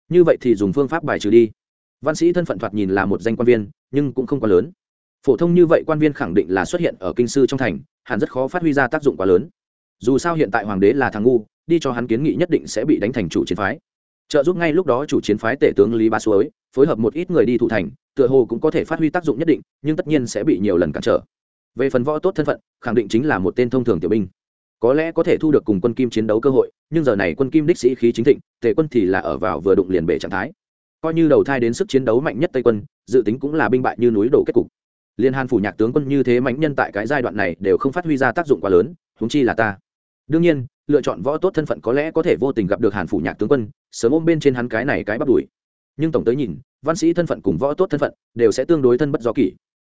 Speaker 1: Như vậy thì dùng phương pháp bài trừ đi văn sĩ thân phận thoạt nhìn là một danh quan viên, nhưng cũng không quá lớn. Phổ thông như vậy quan viên khẳng định là xuất hiện ở kinh sư trong thành, hẳn rất khó phát huy ra tác dụng quá lớn. Dù sao hiện tại hoàng đế là thằng ngu, đi cho hắn kiến nghị nhất định sẽ bị đánh thành chủ chiến phái. Trợ giúp ngay lúc đó chủ chiến phái tể tướng lý ba suối, phối hợp một ít người đi thủ thành, tựa hồ cũng có thể phát huy tác dụng nhất định, nhưng tất nhiên sẽ bị nhiều lần cản trở. Về phần võ tốt thân phận, khẳng định chính là một tên thông thường tiểu binh. Có lẽ có thể thu được cùng quân kim chiến đấu cơ hội, nhưng giờ này quân kim đích sĩ khí chính thịnh tề quân thì là ở vào vừa đụng liền bể trạng thái coi như đầu thai đến sức chiến đấu mạnh nhất tây quân dự tính cũng là binh bại như núi đổ kết cục liên hàn phủ nhạc tướng quân như thế mạnh nhân tại cái giai đoạn này đều không phát huy ra tác dụng quá lớn húng chi là ta đương nhiên lựa chọn võ tốt thân phận có lẽ có thể vô tình gặp được hàn phủ nhạc tướng quân sớm ôm bên trên hắn cái này cái bắt đuổi nhưng tổng tới nhìn văn sĩ thân phận cùng võ tốt thân phận đều sẽ tương đối thân bất do kỷ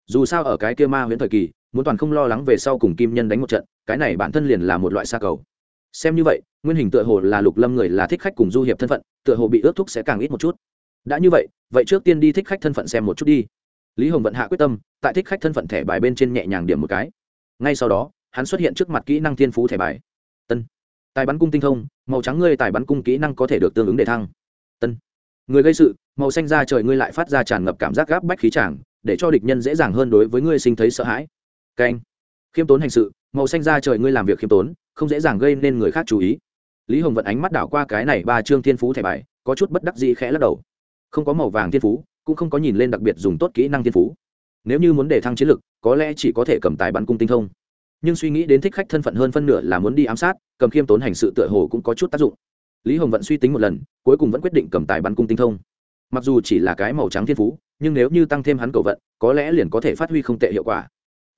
Speaker 1: dù sao ở cái kia ma huyễn thời kỳ muốn toàn không lo lắng về sau cùng kim nhân đánh một trận cái này bản thân liền là một loại xa cầu xem như vậy nguyên hình tựa hồ là lục lâm người là thích khách cùng du hiệp thân phận tựa hồ bị ước thúc sẽ càng ít một chút đã như vậy vậy trước tiên đi thích khách thân phận xem một chút đi. Lý hồng vận hạ quyết tâm, tại thích khách thân phận thẻ bài bên trên nhẹ nhàng điểm một cái. Ngay sau đó, hắn xuất hiện trước mặt kỹ năng thiên phú thẻ bài. Tân. Tài bắn cung tinh thông, màu trắng ngươi tài bắn cung kỹ năng có thể được tương ứng để thăng. Tân. Người gây sự, màu xanh ra trời ngươi lại phát ra tràn ngập cảm giác gáp bách khí tràng, để cho địch nhân dễ dàng hơn đối với ngươi sinh thấy sợ hãi. Canh khiêm tốn hành sự, màu xanh ra trời ngươi làm việc khiêm tốn, không dễ dàng gây nên người khác chú ý. Lý hồng vận ánh mắt đảo qua cái này ba chương thiên phú thẻ bài, có chút bất đắc dĩ khẽ lắc đầu không có màu vàng thiên phú, cũng không có nhìn lên đặc biệt dùng tốt kỹ năng thiên phú. Nếu như muốn để thăng chiến lực, có lẽ chỉ có thể cầm tài bắn cung tinh thông. Nhưng suy nghĩ đến thích khách thân phận hơn phân nửa là muốn đi ám sát, cầm khiêm tốn hành sự tựa hồ cũng có chút tác dụng. Lý hồng vận suy tính một lần, cuối cùng vẫn quyết định cầm tài bắn cung tinh thông. Mặc dù chỉ là cái màu trắng thiên phú, nhưng nếu như tăng thêm hắn cầu vận, có lẽ liền có thể phát huy không tệ hiệu quả.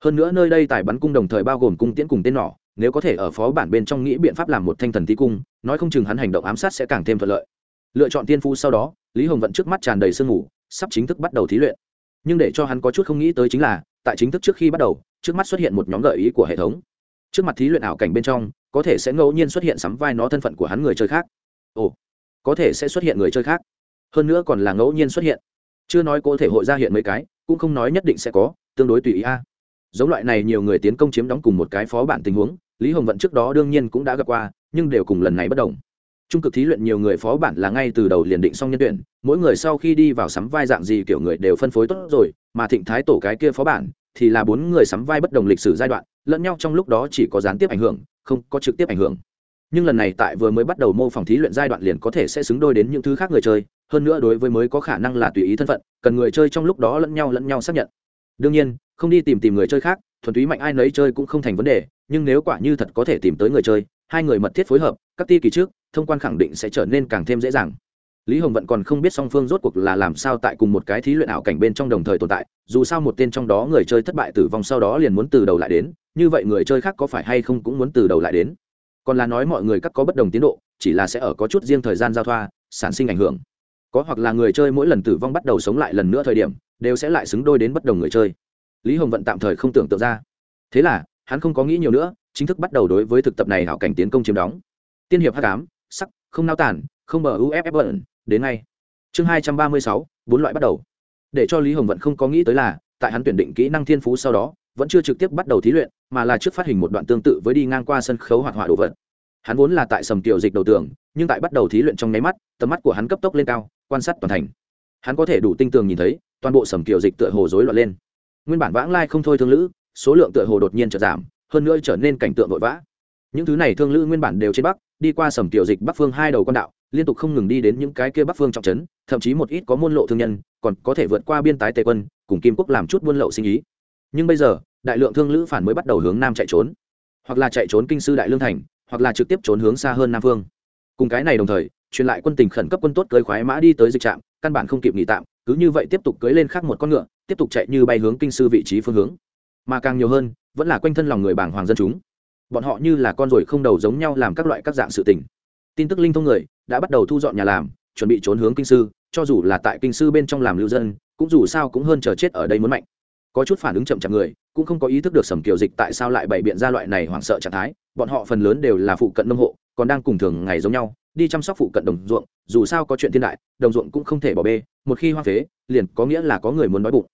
Speaker 1: Hơn nữa nơi đây tài bắn cung đồng thời bao gồm cung tiễn cùng tên nỏ, nếu có thể ở phó bản bên trong nghĩ biện pháp làm một thanh thần tí cung, nói không chừng hắn hành động ám sát sẽ càng thêm thuận lợi lựa chọn tiên phu sau đó, lý hồng vận trước mắt tràn đầy sương mù sắp chính thức bắt đầu thí luyện. Nhưng để cho hắn có chút không nghĩ tới chính là, tại chính thức trước khi bắt đầu, trước mắt xuất hiện một nhóm gợi ý của hệ thống. Trước mặt thí luyện ảo cảnh bên trong, có thể sẽ ngẫu nhiên xuất hiện sắm vai nó thân phận của hắn người chơi khác. Ồ, có thể sẽ xuất hiện người chơi khác. Hơn nữa còn là ngẫu nhiên xuất hiện. Chưa nói có thể hội ra hiện mấy cái, cũng không nói nhất định sẽ có, tương đối tùy ý a. Giống loại này nhiều người tiến công chiếm đóng cùng một cái phó bản tình huống, lý hồng vận trước đó đương nhiên cũng đã gặp qua, nhưng đều cùng lần này bất đồng trung cực thí luyện nhiều người phó bản là ngay từ đầu liền định xong nhân tuyển, mỗi người sau khi đi vào sắm vai dạng gì kiểu người đều phân phối tốt rồi, mà thịnh thái tổ cái kia phó bản thì là bốn người sắm vai bất đồng lịch sử giai đoạn, lẫn nhau trong lúc đó chỉ có gián tiếp ảnh hưởng, không có trực tiếp ảnh hưởng. Nhưng lần này tại vừa mới bắt đầu mô phỏng thí luyện giai đoạn liền có thể sẽ xứng đôi đến những thứ khác người chơi, hơn nữa đối với mới có khả năng là tùy ý thân phận, cần người chơi trong lúc đó lẫn nhau lẫn nhau xác nhận. Đương nhiên, không đi tìm tìm người chơi khác, thuần túy mạnh ai nấy chơi cũng không thành vấn đề, nhưng nếu quả như thật có thể tìm tới người chơi, hai người mật thiết phối hợp, các ti kỳ trước thông quan khẳng định sẽ trở nên càng thêm dễ dàng. Lý hồng vận còn không biết song phương rốt cuộc là làm sao tại cùng một cái thí luyện ảo cảnh bên trong đồng thời tồn tại, dù sao một tên trong đó người chơi thất bại tử vong sau đó liền muốn từ đầu lại đến, như vậy người chơi khác có phải hay không cũng muốn từ đầu lại đến. Còn là nói mọi người các có bất đồng tiến độ, chỉ là sẽ ở có chút riêng thời gian giao thoa, sản sinh ảnh hưởng. Có hoặc là người chơi mỗi lần tử vong bắt đầu sống lại lần nữa thời điểm, đều sẽ lại xứng đôi đến bất đồng người chơi. Lý hồng vận tạm thời không tưởng tượng ra. Thế là, hắn không có nghĩ nhiều nữa, chính thức bắt đầu đối với thực tập này hảo cảnh tiến công chiếm đóng. Tiên hiệp h tám sắc, không nao tản không bờ uff bận đến ngay. Chương hai trăm ba mươi sáu, bốn loại bắt đầu. Để cho lý hồng vận không có nghĩ tới là, tại hắn tuyển định kỹ năng thiên phú sau đó, vẫn chưa trực tiếp bắt đầu thí luyện, mà là trước phát hình một đoạn tương tự với đi ngang qua sân khấu hoạt họa đồ vật. Hắn vốn là tại sầm tiểu dịch đầu tường, nhưng tại bắt đầu thí luyện trong nháy mắt, tầm mắt của hắn cấp tốc lên cao, quan sát toàn thành. Hắn có thể đủ tinh tường nhìn thấy, toàn bộ sầm tiểu dịch tựa hồ rối loạn lên. Nguyên bản vãng lai không thôi thương lữ, số lượng tựa hồ đột nhiên trở giảm, hơn nữa trở nên cảnh tượng vội vã những thứ này thương lữ nguyên bản đều trên bắc, đi qua sầm tiểu dịch bắc phương hai đầu con đạo, liên tục không ngừng đi đến những cái kia bắc phương trọng trấn, thậm chí một ít có môn lộ thương nhân, còn có thể vượt qua biên tái tề quân, cùng kim quốc làm chút buôn lậu sinh ý. Nhưng bây giờ, đại lượng thương lữ phản mới bắt đầu hướng nam chạy trốn. Hoặc là chạy trốn kinh sư đại lương thành, hoặc là trực tiếp trốn hướng xa hơn nam phương. Cùng cái này đồng thời, truyền lại quân tình khẩn cấp quân tốt cưới khoái mã đi tới dịch trạm, căn bản không kịp nghỉ tạm, cứ như vậy tiếp tục cưới lên khác một con ngựa, tiếp tục chạy như bay hướng kinh sư vị trí phương hướng. Mà càng nhiều hơn, vẫn là quanh thân lòng người bảng hoàng dân chúng bọn họ như là con ruồi không đầu giống nhau làm các loại các dạng sự tình. Tin tức linh thông người đã bắt đầu thu dọn nhà làm, chuẩn bị trốn hướng kinh sư, cho dù là tại kinh sư bên trong làm lưu dân, cũng dù sao cũng hơn chờ chết ở đây muốn mạnh. Có chút phản ứng chậm chạp người, cũng không có ý thức được sầm kiều dịch tại sao lại bày biện ra loại này hoảng sợ trạng thái, bọn họ phần lớn đều là phụ cận nông hộ, còn đang cùng thường ngày giống nhau, đi chăm sóc phụ cận đồng ruộng, dù sao có chuyện thiên đại, đồng ruộng cũng không thể bỏ bê, một khi hoang phế, liền có nghĩa là có người muốn nói bụng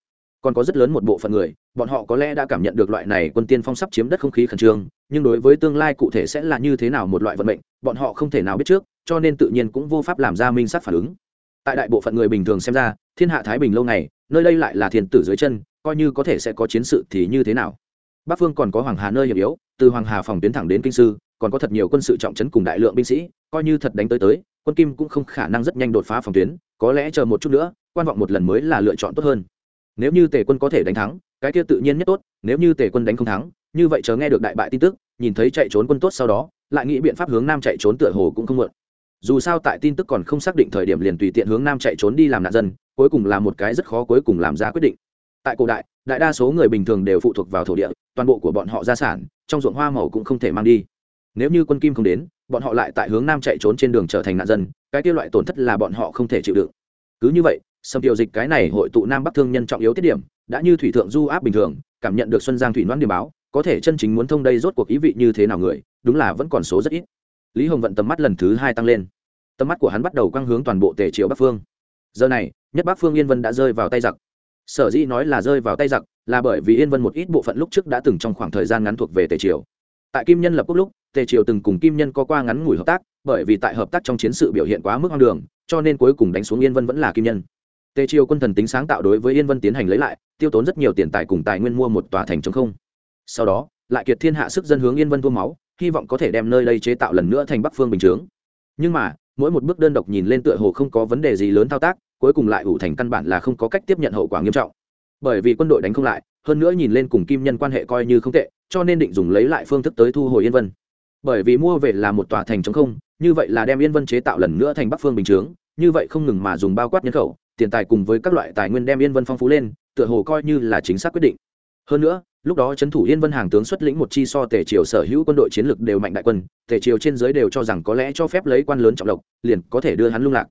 Speaker 1: còn có rất lớn một bộ phận người, bọn họ có lẽ đã cảm nhận được loại này quân tiên phong sắp chiếm đất không khí khẩn trương, nhưng đối với tương lai cụ thể sẽ là như thế nào một loại vận mệnh, bọn họ không thể nào biết trước, cho nên tự nhiên cũng vô pháp làm ra minh sát phản ứng. Tại đại bộ phận người bình thường xem ra, thiên hạ thái bình lâu ngày, nơi đây lại là thiên tử dưới chân, coi như có thể sẽ có chiến sự thì như thế nào? Bắc phương còn có hoàng hà nơi hiểm yếu, từ hoàng hà phòng tuyến thẳng đến kinh sư, còn có thật nhiều quân sự trọng trấn cùng đại lượng binh sĩ, coi như thật đánh tới tới, quân kim cũng không khả năng rất nhanh đột phá phòng tuyến, có lẽ chờ một chút nữa, quan vọng một lần mới là lựa chọn tốt hơn nếu như tề quân có thể đánh thắng, cái kia tự nhiên nhất tốt, nếu như tề quân đánh không thắng, như vậy chờ nghe được đại bại tin tức, nhìn thấy chạy trốn quân tốt sau đó, lại nghĩ biện pháp hướng nam chạy trốn tựa hồ cũng không muộn. Dù sao tại tin tức còn không xác định thời điểm liền tùy tiện hướng nam chạy trốn đi làm nạn dân, cuối cùng là một cái rất khó cuối cùng làm ra quyết định. Tại cổ đại đại đa số người bình thường đều phụ thuộc vào thổ địa, toàn bộ của bọn họ gia sản, trong ruộng hoa màu cũng không thể mang đi. Nếu như quân kim không đến, bọn họ lại tại hướng nam chạy trốn trên đường trở thành nạn dân, cái kia loại tổn thất là bọn họ không thể chịu đựng. Cứ như vậy sầm tiểu dịch cái này hội tụ nam bắc thương nhân trọng yếu tiết điểm, đã như thủy thượng du áp bình thường, cảm nhận được xuân giang thủy noan điểm báo, có thể chân chính muốn thông đây rốt cuộc ý vị như thế nào người, đúng là vẫn còn số rất ít. Lý hồng vận tầm mắt lần thứ hai tăng lên. Tầm mắt của hắn bắt đầu quang hướng toàn bộ tề triều bắc phương. Giờ này, nhất bắc phương yên vân đã rơi vào tay giặc. Sở dĩ nói là rơi vào tay giặc, là bởi vì yên vân một ít bộ phận lúc trước đã từng trong khoảng thời gian ngắn thuộc về tề triều. Tại kim nhân lập quốc lúc, tề triều từng cùng kim nhân có qua ngắn ngủi hợp tác, bởi vì tại hợp tác trong chiến sự biểu hiện quá mức hoang đường, cho nên cuối cùng đánh xuống yên vân vẫn là kim nhân tề triều quân thần tính sáng tạo đối với yên vân tiến hành lấy lại, tiêu tốn rất nhiều tiền tài cùng tài nguyên mua một tòa thành chống không. Sau đó, lại kiệt thiên hạ sức dân hướng yên vân thua máu, hy vọng có thể đem nơi đây chế tạo lần nữa thành bắc phương bình chướng. Nhưng mà, mỗi một bước đơn độc nhìn lên tựa hồ không có vấn đề gì lớn thao tác, cuối cùng lại ủ thành căn bản là không có cách tiếp nhận hậu quả nghiêm trọng. Bởi vì quân đội đánh không lại, hơn nữa nhìn lên cùng kim nhân quan hệ coi như không tệ, cho nên định dùng lấy lại phương thức tới thu hồi yên vân. Bởi vì mua về là một tòa thành chống không, như vậy là đem yên vân chế tạo lần nữa thành bắc phương bình chướng, như vậy không ngừng mà dùng bao quát nhân khẩu tiền tài cùng với các loại tài nguyên đem yên vân phong phú lên, tựa hồ coi như là chính xác quyết định. Hơn nữa, lúc đó trấn thủ yên vân hàng tướng xuất lĩnh một chi so tề triều sở hữu quân đội chiến lược đều mạnh đại quân, tề triều trên giới đều cho rằng có lẽ cho phép lấy quan lớn trọng lộc, liền có thể đưa hắn lung lạc.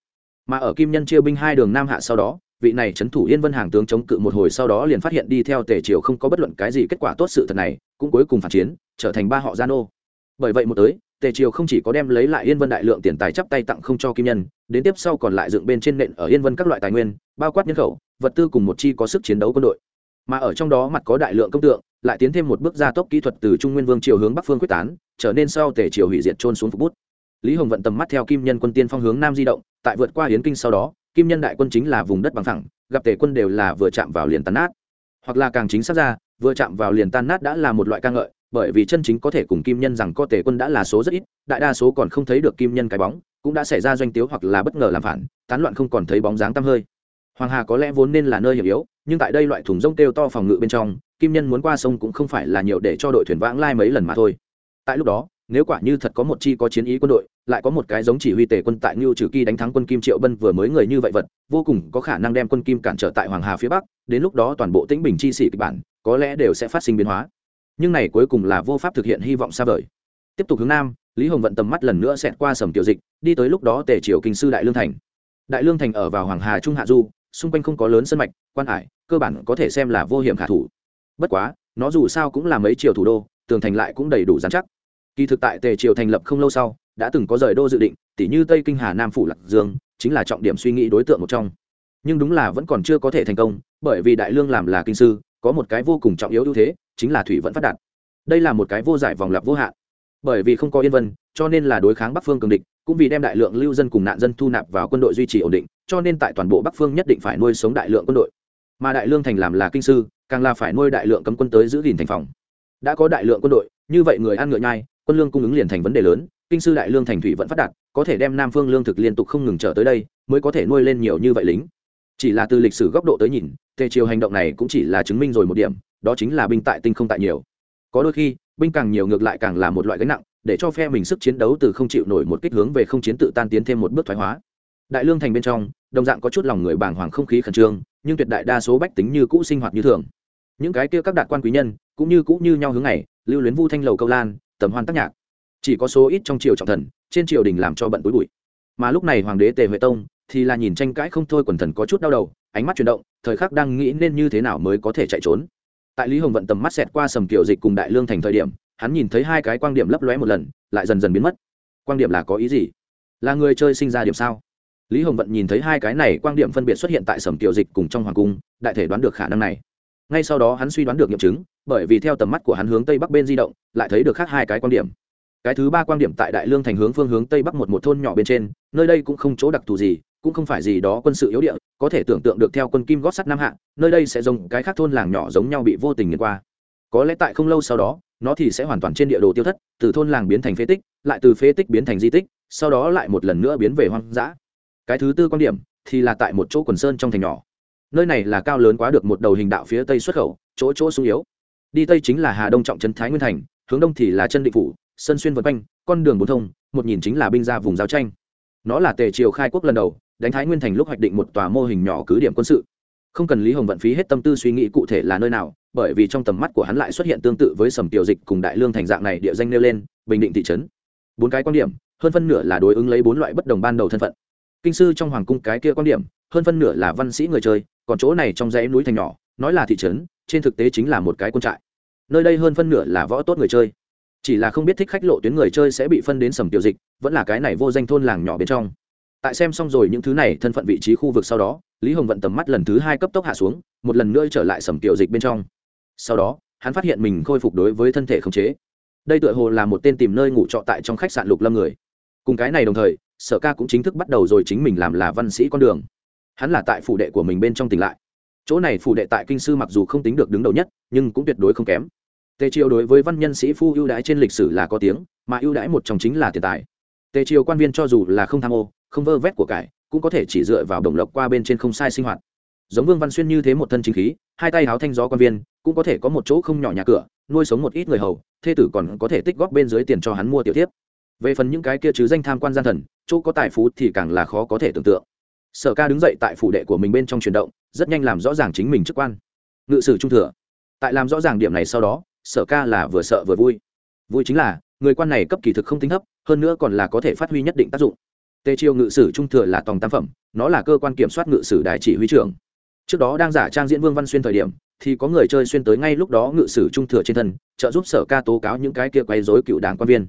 Speaker 1: Mà ở kim nhân chia binh hai đường nam hạ sau đó, vị này trấn thủ yên vân hàng tướng chống cự một hồi sau đó liền phát hiện đi theo tề triều không có bất luận cái gì kết quả tốt sự thật này, cũng cuối cùng phản chiến, trở thành ba họ gia nô. Bởi vậy một tới tề triều không chỉ có đem lấy lại yên vân đại lượng tiền tài chắp tay tặng không cho kim nhân, đến tiếp sau còn lại dựng bên trên nện ở yên vân các loại tài nguyên, bao quát nhân khẩu, vật tư cùng một chi có sức chiến đấu quân đội. Mà ở trong đó mặt có đại lượng công tượng, lại tiến thêm một bước gia tốc kỹ thuật từ trung nguyên vương triều hướng bắc phương quyết tán, trở nên sau tề triều hủy diệt trôn xuống phục bút. Lý hồng vận tầm mắt theo kim nhân quân tiên phong hướng nam di động, tại vượt qua hiến kinh sau đó, kim nhân đại quân chính là vùng đất bằng thẳng gặp tề quân đều là vừa chạm vào liền tan nát. Hoặc là càng chính xác ra, vừa chạm vào liền tan nát đã là một loại ca ngợi bởi vì chân chính có thể cùng kim nhân rằng có tề quân đã là số rất ít, đại đa số còn không thấy được kim nhân cái bóng, cũng đã xảy ra doanh tiếu hoặc là bất ngờ làm phản, tán loạn không còn thấy bóng dáng tăm hơi. Hoàng hà có lẽ vốn nên là nơi hiểm yếu, nhưng tại đây loại thùng rông kêu to phòng ngự bên trong, kim nhân muốn qua sông cũng không phải là nhiều để cho đội thuyền vãng lai mấy lần mà thôi. Tại lúc đó, nếu quả như thật có một chi có chiến ý quân đội, lại có một cái giống chỉ huy tề quân tại ngưu trừ kỳ đánh thắng quân kim triệu bân vừa mới người như vậy vật, vô cùng có khả năng đem quân kim cản trở tại hoàng hà phía bắc, đến lúc đó toàn bộ tĩnh bình chi sĩ kịch bản, có lẽ đều sẽ phát sinh biến hóa nhưng này cuối cùng là vô pháp thực hiện hy vọng xa vời. Tiếp tục hướng nam, lý hồng vận tầm mắt lần nữa xẹt qua sầm tiểu dịch, đi tới lúc đó tề triều kinh sư đại lương thành. Đại lương thành ở vào hoàng hà trung hạ du, xung quanh không có lớn sân mạch, quan hải, cơ bản có thể xem là vô hiểm khả thủ. Bất quá, nó dù sao cũng là mấy triều thủ đô, tường thành lại cũng đầy đủ giám chắc. Kỳ thực tại tề triều thành lập không lâu sau, đã từng có rời đô dự định tỷ như tây kinh hà nam phủ lạc dương, chính là trọng điểm suy nghĩ đối tượng một trong. Nhưng đúng là vẫn còn chưa có thể thành công, bởi vì đại lương làm là kinh sư, có một cái vô cùng trọng yếu ưu thế chính là thủy vẫn phát đạt. Đây là một cái vô giải vòng lặp vô hạn. Bởi vì không có yên vân, cho nên là đối kháng bắc phương cường địch, cũng vì đem đại lượng lưu dân cùng nạn dân thu nạp vào quân đội duy trì ổn định, cho nên tại toàn bộ bắc phương nhất định phải nuôi sống đại lượng quân đội. Mà đại lương thành làm là kinh sư, càng là phải nuôi đại lượng cấm quân tới giữ gìn thành phòng. Đã có đại lượng quân đội, như vậy người ăn ngựa nhai, quân lương cung ứng liền thành vấn đề lớn, kinh sư đại lương thành thủy vẫn phát đạt, có thể đem nam phương lương thực liên tục không ngừng trở tới đây, mới có thể nuôi lên nhiều như vậy lính. Chỉ là từ lịch sử góc độ tới nhìn, tề triều hành động này cũng chỉ là chứng minh rồi một điểm đó chính là binh tại tinh không tại nhiều. Có đôi khi, binh càng nhiều ngược lại càng là một loại gánh nặng, để cho phe mình sức chiến đấu từ không chịu nổi một kích hướng về không chiến tự tan tiến thêm một bước thoái hóa. Đại lương thành bên trong, đồng dạng có chút lòng người bàng hoàng không khí khẩn trương, nhưng tuyệt đại đa số bách tính như cũ sinh hoạt như thường. Những cái kia các đạt quan quý nhân, cũng như cũ như nhau hướng này lưu luyến vu thanh lầu câu lan, tầm hoan tác nhạc. Chỉ có số ít trong triều trọng thần, trên triều đình làm cho bận túi bụi. Mà lúc này hoàng đế tề huệ tông, thì là nhìn tranh cãi không thôi quần thần có chút đau đầu, ánh mắt chuyển động, thời khắc đang nghĩ nên như thế nào mới có thể chạy trốn tại lý hồng vận tầm mắt xẹt qua sầm kiểu dịch cùng đại lương thành thời điểm, hắn nhìn thấy hai cái quan điểm lấp lóe một lần, lại dần dần biến mất. Quan điểm là có ý gì? Là người chơi sinh ra điểm sao? Lý hồng vận nhìn thấy hai cái này quan điểm phân biệt xuất hiện tại sầm kiểu dịch cùng trong hoàng cung, đại thể đoán được khả năng này. Ngay sau đó hắn suy đoán được nghiệm chứng, bởi vì theo tầm mắt của hắn hướng tây bắc bên di động, lại thấy được khác hai cái quan điểm. Cái thứ ba quan điểm tại đại lương thành hướng phương hướng tây bắc một một thôn nhỏ bên trên, nơi đây cũng không chỗ đặc thù gì, cũng không phải gì đó quân sự yếu địa có thể tưởng tượng được theo quân kim gót sắt nam hạ, nơi đây sẽ giống cái khác thôn làng nhỏ giống nhau bị vô tình nghiền qua. Có lẽ tại không lâu sau đó, nó thì sẽ hoàn toàn trên địa đồ tiêu thất, từ thôn làng biến thành phế tích, lại từ phế tích biến thành di tích, sau đó lại một lần nữa biến về hoang dã. Cái thứ tư quan điểm thì là tại một chỗ quần sơn trong thành nhỏ. Nơi này là cao lớn quá được một đầu hình đạo phía tây xuất khẩu, chỗ chỗ sung yếu. Đi tây chính là hà đông trọng trấn thái nguyên thành, hướng đông thì là chân định phủ sân xuyên vân quanh, con đường bốn thông, một nhìn chính là binh ra vùng giao tranh. Nó là tề triều khai quốc lần đầu đánh thái nguyên thành lúc hoạch định một tòa mô hình nhỏ cứ điểm quân sự. Không cần lý hồng vận phí hết tâm tư suy nghĩ cụ thể là nơi nào, bởi vì trong tầm mắt của hắn lại xuất hiện tương tự với sầm tiểu dịch cùng đại lương thành dạng này địa danh nêu lên, bình định thị trấn. Bốn cái quan điểm, hơn phân nửa là đối ứng lấy bốn loại bất đồng ban đầu thân phận. Kinh sư trong hoàng cung cái kia quan điểm, hơn phân nửa là văn sĩ người chơi, còn chỗ này trong dãy núi thành nhỏ, nói là thị trấn, trên thực tế chính là một cái quân trại. Nơi đây hơn phân nửa là võ tốt người chơi. Chỉ là không biết thích khách lộ tuyến người chơi sẽ bị phân đến sầm tiểu dịch, vẫn là cái này vô danh thôn làng nhỏ bên trong tại xem xong rồi những thứ này, thân phận vị trí khu vực sau đó, lý hồng vận tầm mắt lần thứ hai cấp tốc hạ xuống, một lần nữa trở lại sầm tiểu dịch bên trong. Sau đó, hắn phát hiện mình khôi phục đối với thân thể khống chế. Đây tựa hồ là một tên tìm nơi ngủ trọ tại trong khách sạn lục lâm người. Cùng cái này đồng thời, sở ca cũng chính thức bắt đầu rồi chính mình làm là văn sĩ con đường. Hắn là tại phủ đệ của mình bên trong tỉnh lại. Chỗ này phủ đệ tại kinh sư mặc dù không tính được đứng đầu nhất, nhưng cũng tuyệt đối không kém. Tề triều đối với văn nhân sĩ phu ưu đãi trên lịch sử là có tiếng, mà ưu đãi một trong chính là tiền tài. Tề triều quan viên cho dù là không tham ô không vơ vét của cải, cũng có thể chỉ dựa vào đồng lộc qua bên trên không sai sinh hoạt. Giống vương văn xuyên như thế một thân chính khí, hai tay háo thanh gió quan viên, cũng có thể có một chỗ không nhỏ nhà cửa, nuôi sống một ít người hầu, thê tử còn có thể tích góp bên dưới tiền cho hắn mua tiểu tiếp về phần những cái kia chứ danh tham quan gian thần, chỗ có tài phú thì càng là khó có thể tưởng tượng. Sở ca đứng dậy tại phủ đệ của mình bên trong chuyển động, rất nhanh làm rõ ràng chính mình chức quan. Ngự sử trung thừa. Tại làm rõ ràng điểm này sau đó, sở ca là vừa sợ vừa vui. Vui chính là, người quan này cấp kỳ thực không tính thấp, hơn nữa còn là có thể phát huy nhất định tác dụng tề triều ngự sử trung thừa là tòng tam phẩm, nó là cơ quan kiểm soát ngự sử đại chỉ huy trưởng. Trước đó đang giả trang diễn vương văn xuyên thời điểm, thì có người chơi xuyên tới ngay lúc đó ngự sử trung thừa trên thân, trợ giúp sở ca tố cáo những cái kia quấy dối cựu đảng quan viên.